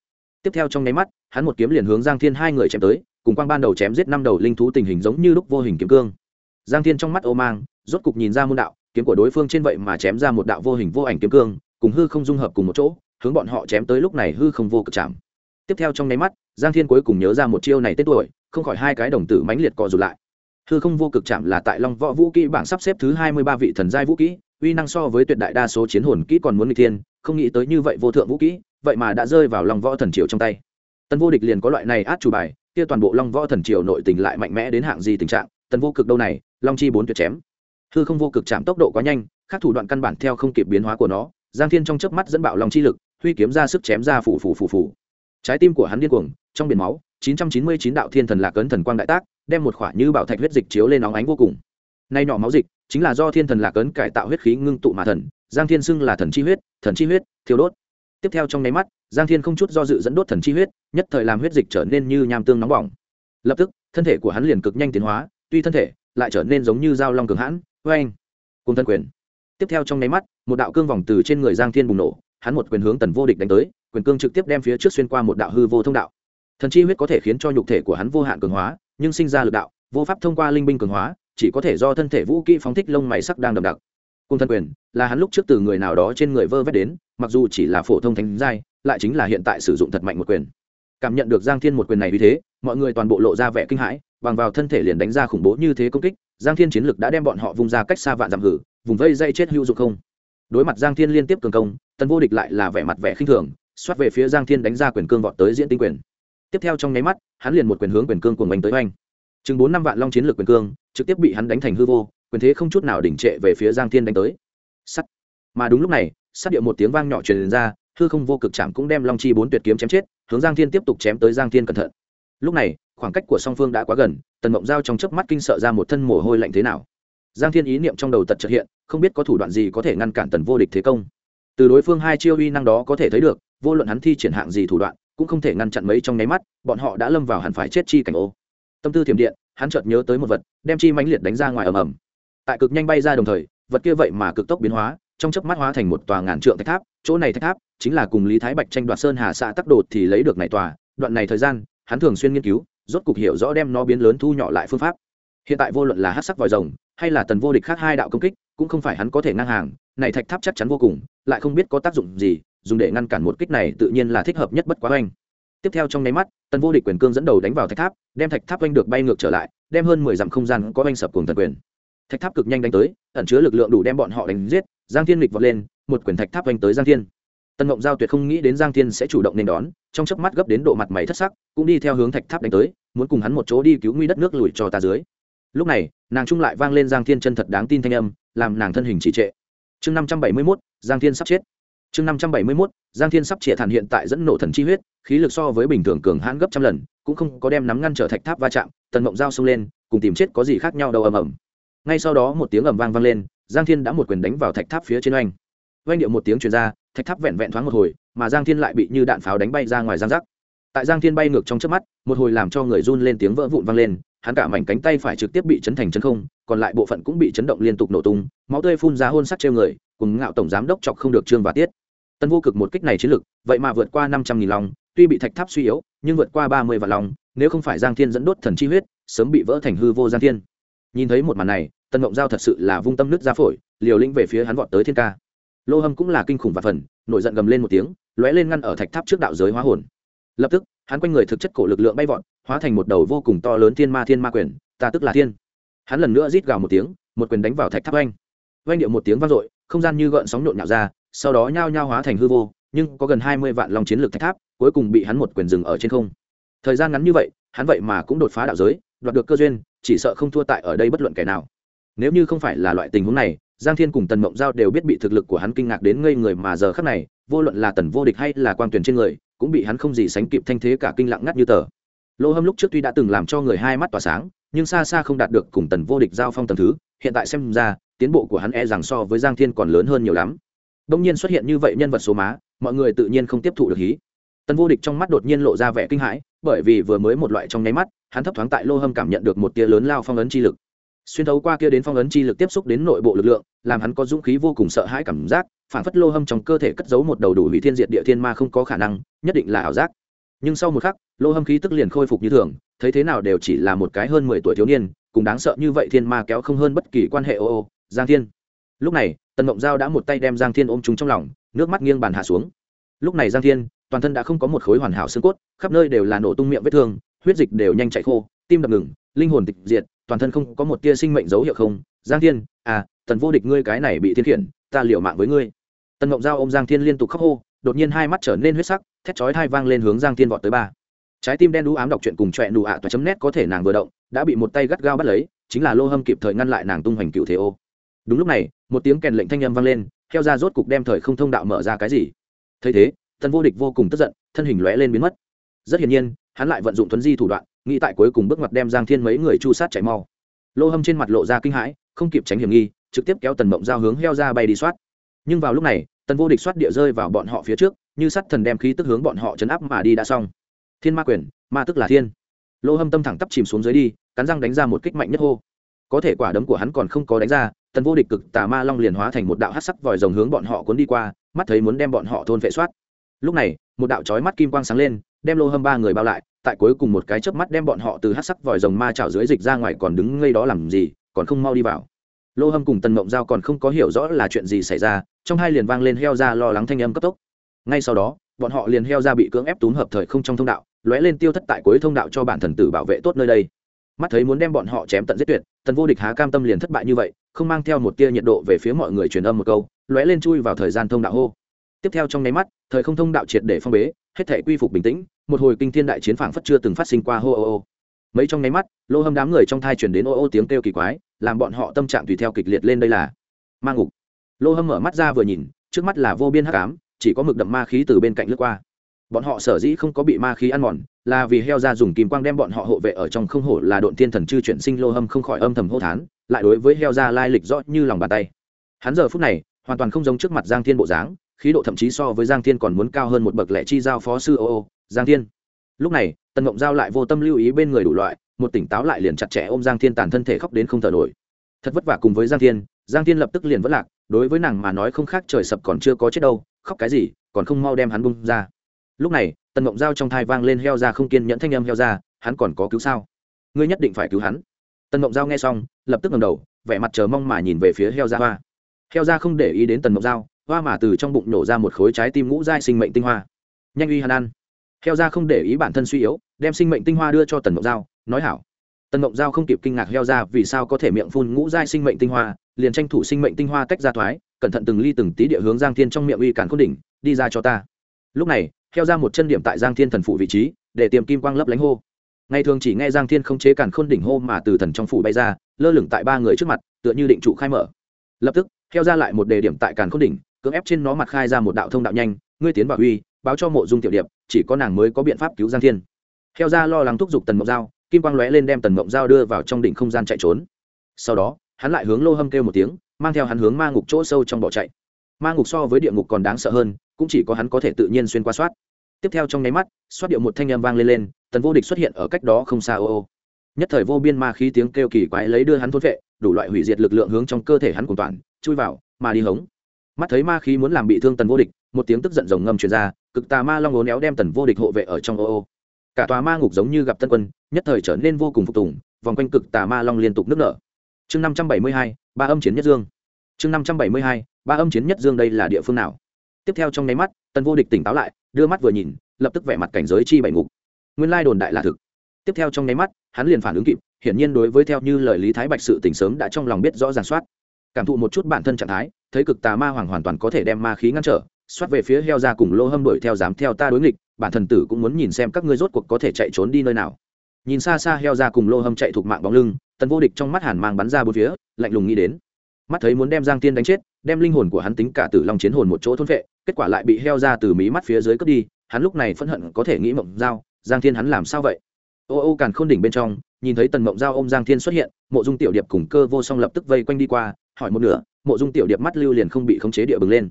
Tiếp theo trong nháy mắt, hắn một kiếm liền hướng giang thiên hai người chém tới, cùng quang ban đầu chém giết năm đầu linh thú tình hình giống như lúc vô hình kiếm cương. Giang thiên trong mắt ô mang, rốt cục nhìn ra môn đạo kiếm của đối phương trên vậy mà chém ra một đạo vô hình vô ảnh kiếm cương, cùng hư không dung hợp cùng một chỗ, hướng bọn họ chém tới lúc này hư không vô cực chạm. Tiếp theo trong nháy mắt, giang thiên cuối cùng nhớ ra một chiêu này tên tuổi, không khỏi hai cái đồng tử mãnh liệt co rụt lại. Hư không vô cực chạm là tại long võ vũ kỹ bảng sắp xếp thứ hai mươi ba vị thần giai vũ kỹ, uy năng so với tuyệt đại đa số chiến hồn kỹ còn muốn n thiên, không nghĩ tới như vậy vô thượng vũ kỹ, vậy mà đã rơi vào long võ thần triều trong tay. Tân vô địch liền có loại này át chủ bài, kia toàn bộ long võ thần triều nội tình lại mạnh mẽ đến hạng gì tình trạng, tần vô cực đâu này, long chi bốn tuyệt chém hư không vô cực chạm tốc độ quá nhanh các thủ đoạn căn bản theo không kịp biến hóa của nó, giang thiên trong chớp mắt dẫn bạo long chi lực, huy kiếm ra sức chém ra phủ phủ phủ phủ trái tim của hắn điên cuồng, trong biển máu 999 đạo thiên thần lạc cấn thần quang đại tác, đem một khỏa như bảo thạch huyết dịch chiếu lên nóng ánh vô cùng. Nay nhỏ máu dịch, chính là do thiên thần lạc cấn cải tạo huyết khí ngưng tụ mà thần, giang thiên xưng là thần chi huyết, thần chi huyết, thiêu đốt. Tiếp theo trong nháy mắt, giang thiên không chút do dự dẫn đốt thần chi huyết, nhất thời làm huyết dịch trở nên như nham tương nóng bỏng. Lập tức, thân thể của hắn liền cực nhanh tiến hóa, tuy thân thể lại trở nên giống như dao long cường hãn vê anh, cùng thân quyền. Tiếp theo trong nháy mắt, một đạo cương vòng từ trên người giang thiên bùng nổ, hắn một quyền hướng tần vô địch đánh tới, quyền cương trực tiếp đem phía trước xuyên qua một đạo hư vô thông đạo. Thần chi huyết có thể khiến cho nhục thể của hắn vô hạn cường hóa, nhưng sinh ra lực đạo, vô pháp thông qua linh binh cường hóa, chỉ có thể do thân thể vũ kỹ phóng thích lông mày sắc đang đậm đặc. Cung thân quyền, là hắn lúc trước từ người nào đó trên người vơ vét đến, mặc dù chỉ là phổ thông thánh giai, lại chính là hiện tại sử dụng thật mạnh một quyền. Cảm nhận được giang thiên một quyền này vì thế mọi người toàn bộ lộ ra vẻ kinh hãi, bằng vào thân thể liền đánh ra khủng bố như thế công kích, giang thiên chiến lực đã đem bọn họ vung ra cách xa vạn dặm hử, vùng vây dây chết hữu dụng không. Đối mặt giang thiên liên tiếp cường công, tần vô địch lại là vẻ mặt vẻ khinh thường, xoát về phía giang thiên đánh ra quyền cương vọt tới diễn tinh quyền. Tiếp theo trong nháy mắt, hắn liền một quyền hướng quyền cương của mình tới oanh. Chừng bốn năm vạn long chiến lược quyền cương, trực tiếp bị hắn đánh thành hư vô, quyền thế không chút nào đỉnh trệ về phía giang thiên đánh tới. Sắt. Mà đúng lúc này sắt điệu một tiếng vang nhỏ truyền ra, hư không vô cực chạm cũng đem long chi bốn tuyệt kiếm chém chết, hướng giang thiên tiếp tục chém tới giang thiên cẩn thận lúc này, khoảng cách của song phương đã quá gần, tần mộng giao trong chớp mắt kinh sợ ra một thân mồ hôi lạnh thế nào. Giang thiên ý niệm trong đầu tật trật hiện, không biết có thủ đoạn gì có thể ngăn cản tần vô địch thế công. Từ đối phương hai chiêu uy năng đó có thể thấy được, vô luận hắn thi triển hạng gì thủ đoạn, cũng không thể ngăn chặn mấy trong nháy mắt, bọn họ đã lâm vào hẳn phải chết chi cảnh ô. Tâm tư thiểm điện, hắn chợt nhớ tới một vật, đem chi mãnh liệt đánh ra ngoài ầm ầm. Tại cực nhanh bay ra đồng thời, vật kia vậy mà cực tốc biến hóa, trong chớp mắt hóa thành một tòa ngàn trượng thạch tháp, chỗ này thạch tháp chính là cùng lý thái bạch tranh đoạt sơn hà xã tắc đột thì lấy được này tòa, đoạn này thời gian hắn thường xuyên nghiên cứu, rốt cục hiểu rõ đem nó biến lớn thu nhỏ lại phương pháp. Hiện tại vô luận là hát sắc vòi rồng, hay là tần vô địch khác hai đạo công kích, cũng không phải hắn có thể ngang hàng, này thạch tháp chắc chắn vô cùng, lại không biết có tác dụng gì, dùng để ngăn cản một kích này tự nhiên là thích hợp nhất bất quá oanh. Tiếp theo trong nháy mắt, tần vô địch quyền cương dẫn đầu đánh vào thạch tháp, đem thạch tháp oanh được bay ngược trở lại, đem hơn mười dặm không gian có oanh sập cùng tần quyền. Thạch tháp cực nhanh đánh tới, ẩn chứa lực lượng đủ đem bọn họ đánh giết, giang thiên lịch vọt lên, một quyền thạch tháp oanh tới giang thiên tần mộng giao tuyệt không nghĩ đến giang thiên sẽ chủ động nên đón, trong chớp mắt gấp đến độ mặt mày thất sắc, cũng đi theo hướng thạch tháp đánh tới, muốn cùng hắn một chỗ đi cứu nguy đất nước lùi cho ta dưới. Lúc này, nàng trung lại vang lên giang thiên chân thật đáng tin thanh âm, làm nàng thân hình trì trệ. Chương năm trăm bảy mươi mốt, giang thiên sắp chết. Chương năm trăm bảy mươi mốt, giang thiên sắp triệt thản hiện tại dẫn nổ thần chi huyết, khí lực so với bình thường cường hãn gấp trăm lần, cũng không có đem nắm ngăn trở thạch tháp va chạm tần mộng dao xông lên, cùng tìm chết có gì khác nhau đâu ầm ầm. Ngay sau đó một tiếng ầm vang vang lên, giang thiên đã một quyền đánh vào thạch tháp phía trên oanh oanh điệu một tiếng truyền ra, thạch tháp vẹn vẹn thoáng một hồi, mà giang thiên lại bị như đạn pháo đánh bay ra ngoài giang giác. Tại giang thiên bay ngược trong trước mắt, một hồi làm cho người run lên tiếng vỡ vụn vang lên, hắn cả mảnh cánh tay phải trực tiếp bị chấn thành chân không, còn lại bộ phận cũng bị chấn động liên tục nổ tung, máu tươi phun ra hôn sắt trêu người, cùng ngạo tổng giám đốc chọc không được trương và tiết. Tân vô cực một kích này chiến lực, vậy mà vượt qua năm trăm nghìn lòng tuy bị thạch tháp suy yếu, nhưng vượt qua ba mươi vạn lòng nếu không phải giang thiên dẫn đốt thần chi huyết, sớm bị vỡ thành hư vô giang thiên. Nhìn thấy một màn này tân ngộng giao thật sự là vung tâm nước ra phổi, liều lĩnh về phía hắn vọt tới thiên ca lô hâm cũng là kinh khủng và phần, nổi giận gầm lên một tiếng, lóe lên ngăn ở thạch tháp trước đạo giới hóa hồn. Lập tức, hắn quanh người thực chất cổ lực lượng bay vọt, hóa thành một đầu vô cùng to lớn thiên ma thiên ma quyền, ta tức là thiên. Hắn lần nữa rít gào một tiếng, một quyền đánh vào thạch tháp oanh. Oanh điệu một tiếng vang dội, không gian như gợn sóng nhộn nhạo ra, sau đó nhao nhao hóa thành hư vô, nhưng có gần hai mươi vạn lòng chiến lược thạch tháp, cuối cùng bị hắn một quyền dừng ở trên không. Thời gian ngắn như vậy, hắn vậy mà cũng đột phá đạo giới, đoạt được cơ duyên, chỉ sợ không thua tại ở đây bất luận kẻ nào. Nếu như không phải là loại tình huống này giang thiên cùng tần mộng giao đều biết bị thực lực của hắn kinh ngạc đến ngây người mà giờ khắc này, vô luận là tần vô địch hay là quang tuyển trên người, cũng bị hắn không gì sánh kịp thanh thế cả kinh lặng ngắt như tờ. Lô hâm lúc trước tuy đã từng làm cho người hai mắt tỏa sáng, nhưng xa xa không đạt được cùng tần vô địch giao phong tầm thứ, hiện tại xem ra, tiến bộ của hắn e rằng so với giang thiên còn lớn hơn nhiều lắm. Đông nhiên xuất hiện như vậy nhân vật số má, mọi người tự nhiên không tiếp thụ được hí. Tần vô địch trong mắt đột nhiên lộ ra vẻ kinh hãi, bởi vì vừa mới một loại trong nháy mắt, hắn thấp thoáng tại lô hâm cảm nhận được một tia lớn lao phong ấn chi lực xuyên thấu qua kia đến phong ấn chi lực tiếp xúc đến nội bộ lực lượng, làm hắn có dũng khí vô cùng sợ hãi cảm giác phản phất lô hâm trong cơ thể cất giấu một đầu đủ hủy thiên diệt địa thiên ma không có khả năng, nhất định là ảo giác. Nhưng sau một khắc, lô hâm khí tức liền khôi phục như thường, thấy thế nào đều chỉ là một cái hơn mười tuổi thiếu niên, cùng đáng sợ như vậy thiên ma kéo không hơn bất kỳ quan hệ, ô ô, giang thiên. Lúc này, tần mộng giao đã một tay đem giang thiên ôm chúng trong lòng, nước mắt nghiêng bàn hạ xuống. Lúc này giang thiên, toàn thân đã không có một khối hoàn hảo xương cốt, khắp nơi đều là nổ tung miệng vết thương, huyết dịch đều nhanh chạy khô, tim đập ngừng, linh hồn tịch diệt toàn thân không có một tia sinh mệnh dấu hiệu không? Giang thiên à tần vô địch ngươi cái này bị thiên khiển, ta liều mạng với ngươi. Tần ngộng giao ô m giang thiên liên tục khóc hô, đột nhiên hai mắt trở nên huyết sắc, thét chói thai vang lên hướng giang thiên vọt tới ba. Trái tim đen đũ ám đọc chuyện cùng trọe nụ ạ toa chấm nét có thể nàng vừa động, đã bị một tay gắt gao bắt lấy, chính là lô hâm kịp thời ngăn lại nàng tung hoành cựu thế ô. Đúng lúc này, một tiếng kèn lệnh thanh â m vang lên, theo ra rốt cục đem thời không thông đạo mở ra cái gì. Thấy thế, tần vô địch vô cùng tức giận, thân hình lóe lên biến mất. Rất hiển nhiên hắn lại vận dụng thuấn di thủ đoạn, nghĩ tại cuối cùng bước ngoặt đem giang thiên mấy người chu sát chạy mau. Lô hâm trên mặt lộ ra kinh hãi, không kịp tránh hiểm nghi, trực tiếp kéo tần mộng giao hướng heo ra bay đi soát. Nhưng vào lúc này, tần vô địch soát địa rơi vào bọn họ phía trước, như sắt thần đem khí tức hướng bọn họ chấn áp mà đi đã xong. Thiên ma quyền, ma tức là thiên. Lô hâm tâm thẳng tắp chìm xuống dưới đi, cắn răng đánh ra một kích mạnh nhất hô. Có thể quả đấm của hắn còn không có đánh ra, tần vô địch cực tà ma long liền hóa thành một đạo hát sắc vòi rồng hướng bọn họ cuốn đi qua, mắt thấy muốn đem bọn họ thôn vệ soát. Lúc này, một đạo trói mắt kim quang sáng lên đem lô hâm ba người bao lại, tại cuối cùng một cái chớp mắt đem bọn họ từ hát sắc vòi rồng ma chảo dưới dịch ra ngoài còn đứng ngây đó làm gì, còn không mau đi vào. Lô hâm cùng tần mộng giao còn không có hiểu rõ là chuyện gì xảy ra, trong hai liền vang lên heo ra lo lắng thanh âm cấp tốc. Ngay sau đó, bọn họ liền heo ra bị cưỡng ép túm hợp thời không trong thông đạo, lóe lên tiêu thất tại cuối thông đạo cho bản thần tử bảo vệ tốt nơi đây. Mắt thấy muốn đem bọn họ chém tận giết tuyệt, tần vô địch há cam tâm liền thất bại như vậy, không mang theo một tia nhiệt độ về phía mọi người truyền âm một câu, lóe lên chui vào thời gian thông đạo hô. Tiếp theo trong nháy mắt, thời không thông đạo triệt để phong bế hết thể quy phục bình tĩnh, một hồi kinh thiên đại chiến phảng phất chưa từng phát sinh qua hô ô ô. Mấy trong nháy mắt, lô hâm đám người trong thai chuyển đến ô ô tiếng kêu kỳ quái, làm bọn họ tâm trạng tùy theo kịch liệt lên đây là ma ngục. Lô hâm mở mắt ra vừa nhìn, trước mắt là vô biên hắc ám, chỉ có mực đậm ma khí từ bên cạnh lướt qua. Bọn họ sở dĩ không có bị ma khí ăn mòn, là vì heo ra dùng kim quang đem bọn họ hộ vệ ở trong không hổ là độn tiên thần chư chuyển sinh lô hâm không khỏi âm thầm hô thán, lại đối với heo ra lai lịch rõ như lòng bàn tay. Hắn giờ phút này, hoàn toàn không giống trước mặt giang thiên bộ dáng khí độ thậm chí so với giang thiên còn muốn cao hơn một bậc lẻ chi giao phó sư ô ô, giang thiên. Lúc này, tần mộng giao lại vô tâm lưu ý bên người đủ loại, một tỉnh táo lại liền chặt chẽ ôm giang thiên tàn thân thể khóc đến không thở nổi. Thật vất vả cùng với giang thiên giang thiên lập tức liền vất lạc, đối với nàng mà nói không khác trời sập còn chưa có chết đâu, khóc cái gì, còn không mau đem hắn bung ra. Lúc này, tần mộng giao trong thai vang lên heo ra không kiên nhẫn thanh âm heo ra, hắn còn có cứu sao? Ngươi nhất định phải cứu hắn. Tần mộng giao nghe xong, lập tức ngầm đầu, vẻ mặt chờ mong mà nhìn về phía heo ra hoa. Heo ra không để ý đến tần mộng giao hoa mà từ trong bụng nổ ra một khối trái tim ngũ giai sinh mệnh tinh hoa. Nhanh uy hàn ăn. Heo ra không để ý bản thân suy yếu, đem sinh mệnh tinh hoa đưa cho tần mộng giao, nói hảo. Tần mộng giao không kịp kinh ngạc heo ra vì sao có thể miệng phun ngũ giai sinh mệnh tinh hoa, liền tranh thủ sinh mệnh tinh hoa tách ra thoái, cẩn thận từng ly từng tí địa hướng giang thiên trong miệng uy cản khôn đỉnh, đi ra cho ta. Lúc này, heo ra một chân điểm tại giang thiên thần phủ vị trí, để tiềm kim quang lấp lánh hô. Ngày thường chỉ nghe giang thiên không chế cản khôn đỉnh hô mà từ thần trong phủ bay ra, lơ lửng tại ba người trước mặt, tựa như định trụ khai mở. Lập tức, heo ra lại một đề điểm tại cản khôn đỉnh cưỡng ép trên nó mặt khai ra một đạo thông đạo nhanh, ngươi tiến vào uy, báo cho mộ dung tiểu điệp, chỉ có nàng mới có biện pháp cứu giang thiên. Theo ra lo lắng thúc giục tần mộng dao kim quang lóe lên đem tần mộng dao đưa vào trong đỉnh không gian chạy trốn. Sau đó, hắn lại hướng lô hâm kêu một tiếng, mang theo hắn hướng ma ngục chỗ sâu trong bỏ chạy. Ma ngục so với địa ngục còn đáng sợ hơn, cũng chỉ có hắn có thể tự nhiên xuyên qua soát. Tiếp theo trong nháy mắt, soát điệu một thanh âm vang lên lên, tần vô địch xuất hiện ở cách đó không xa ô ô. Nhất thời vô biên ma khí tiếng kêu kỳ quái lấy đưa hắn thôn vệ, đủ loại hủy diệt lực lượng hướng trong cơ thể hắn cùng toàn chui vào, mà đi hống mắt thấy ma khí muốn làm bị thương tần vô địch, một tiếng tức giận rồng ngầm truyền ra, cực tà ma long ố néo đem tần vô địch hộ vệ ở trong ô ô. Cả tòa ma ngục giống như gặp tân quân, nhất thời trở nên vô cùng phục tùng, vòng quanh cực tà ma long liên tục nước nở. Chương năm trăm bảy mươi hai, ba âm chiến nhất dương. Chương năm trăm bảy mươi hai, ba âm chiến nhất dương đây là địa phương nào? Tiếp theo trong nháy mắt, tần vô địch tỉnh táo lại, đưa mắt vừa nhìn, lập tức vẻ mặt cảnh giới chi bảy ngục. Nguyên lai đồn đại là thực. Tiếp theo trong nháy mắt, hắn liền phản ứng kịp, hiển nhiên đối với theo như lời lý thái bạch sự tỉnh sớm đã trong lòng biết rõ ràng soát. Cảm thụ một chút bản thân trạng thái thấy cực tà ma hoàng hoàn toàn có thể đem ma khí ngăn trở, xoát về phía heo ra cùng lô hâm đuổi theo dám theo ta đối nghịch, bản thần tử cũng muốn nhìn xem các ngươi rốt cuộc có thể chạy trốn đi nơi nào. Nhìn xa xa heo ra cùng lô hâm chạy thuộc mạng bóng lưng, tần vô địch trong mắt hàn mang bắn ra bốn phía, lạnh lùng nghĩ đến. Mắt thấy muốn đem giang tiên đánh chết, đem linh hồn của hắn tính cả tử long chiến hồn một chỗ thôn vệ, kết quả lại bị heo ra từ mí mắt phía dưới cướp đi, hắn lúc này phẫn hận có thể nghĩ mộng giao, giang thiên hắn làm sao vậy? Ô ô càn khôn đỉnh bên trong, nhìn thấy tần mộng giao ô m giang thiên xuất hiện, mộ dung tiểu điệp cùng cơ vô song lập tức vây quanh đi qua hỏi một nửa, mộ dung tiểu điệp mắt lưu liền không bị khống chế địa bừng lên.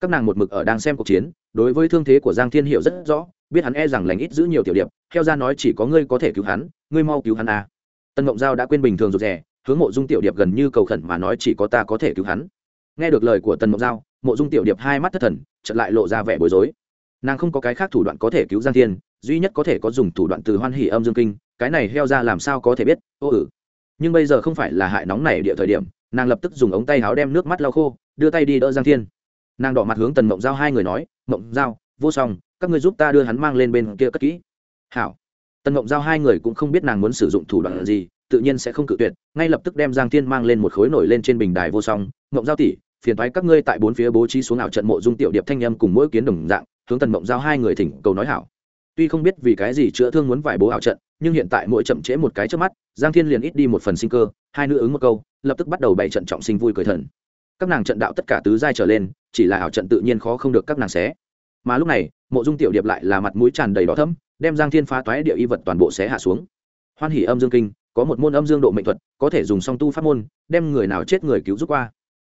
Các nàng một mực ở đang xem cuộc chiến, đối với thương thế của giang thiên hiểu rất rõ, biết hắn e rằng lành ít giữ nhiều tiểu điệp, theo ra nói chỉ có ngươi có thể cứu hắn, ngươi mau cứu hắn à. tân ngộng giao đã quên bình thường rụt rè, hướng mộ dung tiểu điệp gần như cầu khẩn mà nói chỉ có ta có thể cứu hắn. Nghe được lời của tần mộng giao, mộ dung tiểu điệp hai mắt thất thần chật lại lộ ra vẻ bối rối. Nàng không có cái khác thủ đoạn có thể cứu giang thiên, duy nhất có thể có dùng thủ đoạn từ hoan hỉ âm dương kinh, cái này heo ra làm sao có thể biết, ô ử nhưng bây giờ không phải là hại nóng này địa thời điểm, nàng lập tức dùng ống tay áo đem nước mắt lau khô, đưa tay đi đỡ giang thiên. Nàng đỏ mặt hướng tần mộng giao hai người nói, mộng giao, vô song, các người giúp ta đưa hắn mang lên bên kia cất kỹ. Hảo. Tần mộng giao hai người cũng không biết nàng muốn sử dụng thủ đoạn gì, tự nhiên sẽ không cự tuyệt, ngay lập tức đem giang thiên mang lên một khối nổi lên trên bình đài vô song. Mộng giao tỷ, phiền thoái các ngươi tại bốn phía bố trí xuống ảo trận mộ dung tiểu điệp thanh âm cùng mỗi kiến đồng dạng. Hướng tần mộng giao hai người thỉnh cầu nói hảo. Tuy không biết vì cái gì chữa thương muốn vải bố ảo trận nhưng hiện tại mỗi chậm trễ một cái trước mắt, giang thiên liền ít đi một phần sinh cơ, hai nữ ứng một câu, lập tức bắt đầu bày trận trọng sinh vui cười thần. Các nàng trận đạo tất cả tứ giai trở lên, chỉ là ảo trận tự nhiên khó không được các nàng xé. Mà lúc này, mộ dung tiểu điệp lại là mặt mũi tràn đầy đỏ thấm đem giang thiên phá toái địa y vật toàn bộ xé hạ xuống. Hoan hỉ âm dương kinh, có một môn âm dương độ mệnh thuật, có thể dùng song tu pháp môn, đem người nào chết người cứu giúp qua.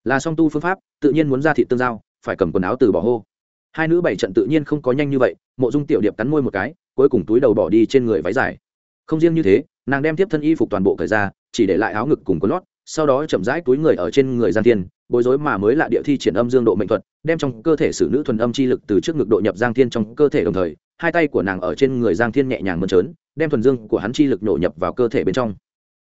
Là song tu phương pháp, tự nhiên muốn ra thị tương giao, phải cầm quần áo từ bỏ hô. Hai nữ bảy trận tự nhiên không có nhanh như vậy, mộ dung tiểu điệp cắn môi một cái, cuối cùng túi đầu bỏ đi trên người váy dài không riêng như thế, nàng đem tiếp thân y phục toàn bộ thời ra, chỉ để lại áo ngực cùng quần lót, sau đó chậm rãi túi người ở trên người giang thiên, bối rối mà mới lạ địa thi triển âm dương độ mệnh thuật, đem trong cơ thể sử nữ thuần âm chi lực từ trước ngực độ nhập giang thiên trong cơ thể đồng thời, hai tay của nàng ở trên người giang thiên nhẹ nhàng mơn trớn, đem thuần dương của hắn chi lực nổ nhập vào cơ thể bên trong.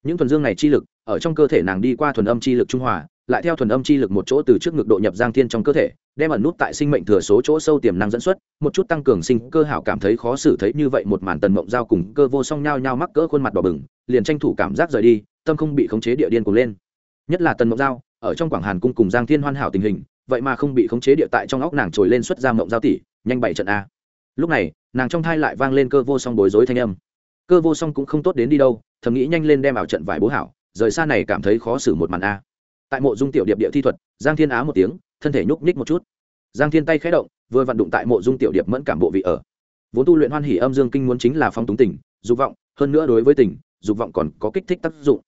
Những thuần dương này chi lực, ở trong cơ thể nàng đi qua thuần âm chi lực trung hòa lại theo thuần âm chi lực một chỗ từ trước ngực độ nhập giang thiên trong cơ thể, đem ẩn nút tại sinh mệnh thừa số chỗ sâu tiềm năng dẫn xuất, một chút tăng cường sinh cơ hảo cảm thấy khó xử thấy như vậy một màn tần mộng giao cùng cơ vô song nhao nhao mắc cỡ khuôn mặt đỏ bừng, liền tranh thủ cảm giác rời đi, tâm không bị khống chế địa điên cuồng lên. Nhất là tần mộng giao, ở trong quảng hàn cung cùng giang thiên hoàn hảo tình hình, vậy mà không bị khống chế địa tại trong óc nàng trồi lên xuất ra mộng giao tỷ, nhanh bảy trận a. Lúc này, nàng trong thai lại vang lên cơ vô song bối rối thanh âm. Cơ vô song cũng không tốt đến đi đâu, thầm nghĩ nhanh lên đem ảo trận vải bố hảo, rời xa này cảm thấy khó xử một màn a tại mộ dung tiểu điệp địa thi thuật, giang thiên á một tiếng, thân thể nhúc nhích một chút. Giang thiên tay khẽ động, vừa vặn đụng tại mộ dung tiểu điệp mẫn cảm bộ vị ở. Vốn tu luyện hoan hỉ âm dương kinh muốn chính là phong túng tỉnh dục vọng, hơn nữa đối với tỉnh dục vọng còn có kích thích tác dụng.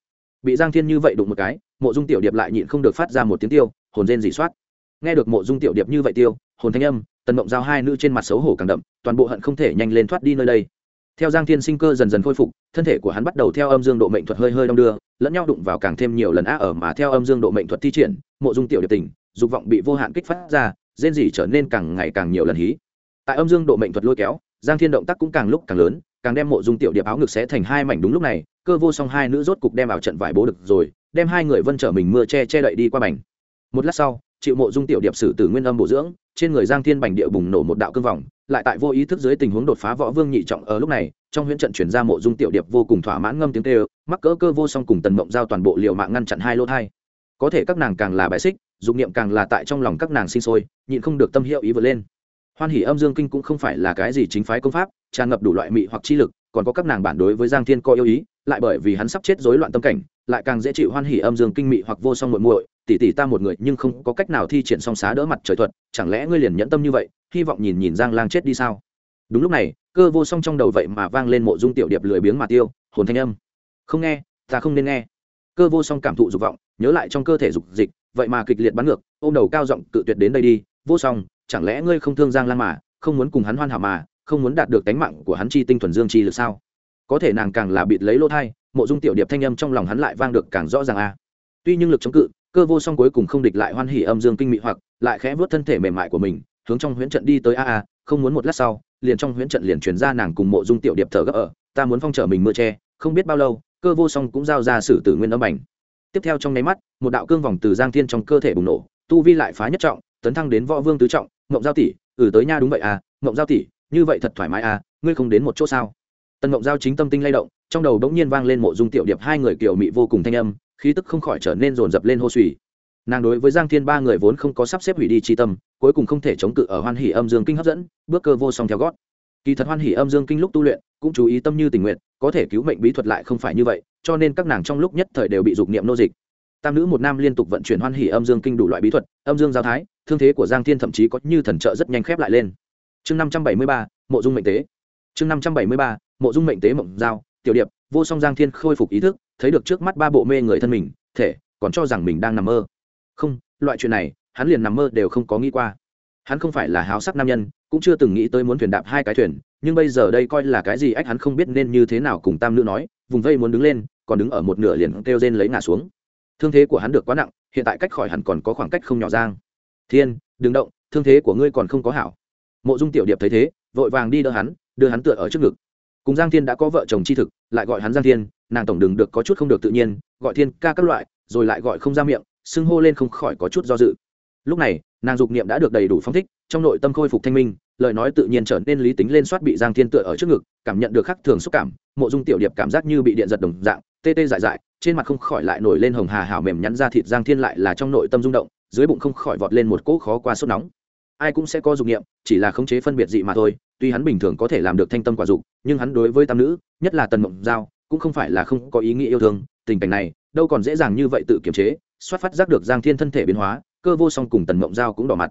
Bị giang thiên như vậy đụng một cái, mộ dung tiểu điệp lại nhịn không được phát ra một tiếng tiêu, hồn rên dị soát. Nghe được mộ dung tiểu điệp như vậy tiêu, hồn thanh âm, tần mộng giao hai nữ trên mặt xấu hổ càng đậm, toàn bộ hận không thể nhanh lên thoát đi nơi đây theo giang thiên sinh cơ dần dần khôi phục, thân thể của hắn bắt đầu theo âm dương độ mệnh thuật hơi hơi đong đưa, lẫn nhau đụng vào càng thêm nhiều lần á ở mà theo âm dương độ mệnh thuật thi triển, mộ dung tiểu điệp tỉnh dục vọng bị vô hạn kích phát ra, rên rỉ trở nên càng ngày càng nhiều lần hí. Tại âm dương độ mệnh thuật lôi kéo, giang thiên động tác cũng càng lúc càng lớn, càng đem mộ dung tiểu điệp áo ngực sẽ thành hai mảnh đúng lúc này, cơ vô song hai nữ rốt cục đem vào trận vải bố được rồi, đem hai người vân trở mình mưa che che đậy đi qua bành. Một lát sau, chịu mộ dung tiểu điệp sử từ nguyên âm bổ dưỡng, trên người giang thiên bành địa bùng nổ một đạo cương vòng lại tại vô ý thức dưới tình huống đột phá võ vương nhị trọng ở lúc này, trong huyễn trận chuyển ra mộ dung tiểu điệp vô cùng thỏa mãn ngâm tiếng kêu, mắc cỡ cơ vô song cùng tần mộng giao toàn bộ liều mạng ngăn chặn hai lỗ thai. Có thể các nàng càng là bài xích, dục niệm càng là tại trong lòng các nàng sinh sôi, nhịn không được tâm hiệu ý vượt lên. Hoan hỉ âm dương kinh cũng không phải là cái gì chính phái công pháp, tràn ngập đủ loại mị hoặc chi lực, còn có các nàng bản đối với giang thiên coi yêu ý, lại bởi vì hắn sắp chết rối loạn tâm cảnh, lại càng dễ chịu hoan hỉ âm dương kinh mị hoặc vô song muội muội, tỷ tỷ ta một người, nhưng không có cách nào thi triển song xá đỡ mặt trời thuật, chẳng lẽ ngươi liền nhẫn tâm như vậy hy vọng nhìn nhìn giang lang chết đi sao? Đúng lúc này, cơ vô song trong đầu vậy mà vang lên mộ dung tiểu điệp lười biếng mà tiêu, hồn thanh âm. Không nghe, ta không nên nghe. Cơ vô song cảm thụ dục vọng, nhớ lại trong cơ thể dục dịch, vậy mà kịch liệt bắn ngược, ôm đầu cao giọng cự tuyệt đến đây đi, vô song, chẳng lẽ ngươi không thương giang lan mà, không muốn cùng hắn hoan hảo mà, không muốn đạt được tánh mạng của hắn chi tinh thuần dương chi lực sao? Có thể nàng càng là bịt lấy lỗ thai, mộ dung tiểu điệp thanh âm trong lòng hắn lại vang được càng rõ ràng a. Tuy nhưng lực chống cự, cơ vô song cuối cùng không địch lại hoan hỉ âm dương kinh mị hoặc, lại khẽ vớt thân thể mềm mại của mình hướng trong huyễn trận đi tới a a, không muốn một lát sau, liền trong huyễn trận liền truyền ra nàng cùng mộ dung tiểu điệp thở gấp ở, ta muốn phong trở mình mưa che không biết bao lâu, cơ vô song cũng giao ra sử tử nguyên âm ảnh. Tiếp theo trong nháy mắt, một đạo cương vòng từ giang thiên trong cơ thể bùng nổ, tu vi lại phá nhất trọng, tấn thăng đến võ vương tứ trọng, mộng giao tỷ ừ tới nha đúng vậy à mộng giao tỷ, như vậy thật thoải mái à ngươi không đến một chỗ sao? Tần mộng giao chính tâm tinh lay động, trong đầu đống nhiên vang lên mộ dung tiểu điệp hai người kiểu mị vô cùng thanh âm, khí tức không khỏi trở nên rồn rập lên hô suy nàng đối với giang thiên ba người vốn không có sắp xếp hủy đi chi tâm cuối cùng không thể chống cự ở hoan hỷ âm dương kinh hấp dẫn, bước cơ vô song theo gót. Kỳ thật hoan hỷ âm dương kinh lúc tu luyện, cũng chú ý tâm như tình nguyện, có thể cứu mệnh bí thuật lại không phải như vậy, cho nên các nàng trong lúc nhất thời đều bị dục niệm nô dịch. Tam nữ một nam liên tục vận chuyển hoan hỷ âm dương kinh đủ loại bí thuật, âm dương giao thái, thương thế của giang thiên thậm chí có như thần trợ rất nhanh khép lại lên. Chương năm trăm bảy mươi ba, mộ dung mệnh tế. Chương năm trăm bảy mươi ba, mộ dung mệnh tế mộng giao, tiểu điệp, vô song giang thiên khôi phục ý thức, thấy được trước mắt ba bộ mê người thân mình, thể, còn cho rằng mình đang nằm mơ. Không, loại chuyện này hắn liền nằm mơ đều không có nghĩ qua. Hắn không phải là háo sắc nam nhân, cũng chưa từng nghĩ tới muốn thuyền đạp hai cái thuyền, nhưng bây giờ đây coi là cái gì ách hắn không biết nên như thế nào cùng tam nữ nói, vùng vây muốn đứng lên, còn đứng ở một nửa liền kêu rên lấy ngả xuống. Thương thế của hắn được quá nặng, hiện tại cách khỏi hẳn còn có khoảng cách không nhỏ giang. Thiên, đừng động, thương thế của ngươi còn không có hảo. Mộ dung tiểu điệp thấy thế, vội vàng đi đỡ hắn, đưa hắn tựa ở trước ngực. Cùng giang thiên đã có vợ chồng tri thực, lại gọi hắn giang thiên, nàng tổng đừng được có chút không được tự nhiên, gọi thiên ca các loại, rồi lại gọi không ra miệng, xưng hô lên không khỏi có chút do dự lúc này, nàng dục niệm đã được đầy đủ phong thích, trong nội tâm khôi phục thanh minh, lời nói tự nhiên trở nên lý tính lên soát bị giang thiên tựa ở trước ngực, cảm nhận được khắc thường xúc cảm, mộ dung tiểu điệp cảm giác như bị điện giật đồng dạng, tê tê dại dại, trên mặt không khỏi lại nổi lên hồng hà hảo mềm nhắn ra thịt giang thiên lại là trong nội tâm rung động, dưới bụng không khỏi vọt lên một cỗ khó qua sốt nóng. Ai cũng sẽ có dục niệm, chỉ là khống chế phân biệt dị mà thôi, tuy hắn bình thường có thể làm được thanh tâm quả dục, nhưng hắn đối với tam nữ, nhất là tần mộng giao, cũng không phải là không có ý nghĩa yêu thương, tình cảnh này, đâu còn dễ dàng như vậy tự kiềm chế, xoát phát giác được giang thiên thân thể biến hóa cơ vô song cùng tần mộng giao cũng đỏ mặt.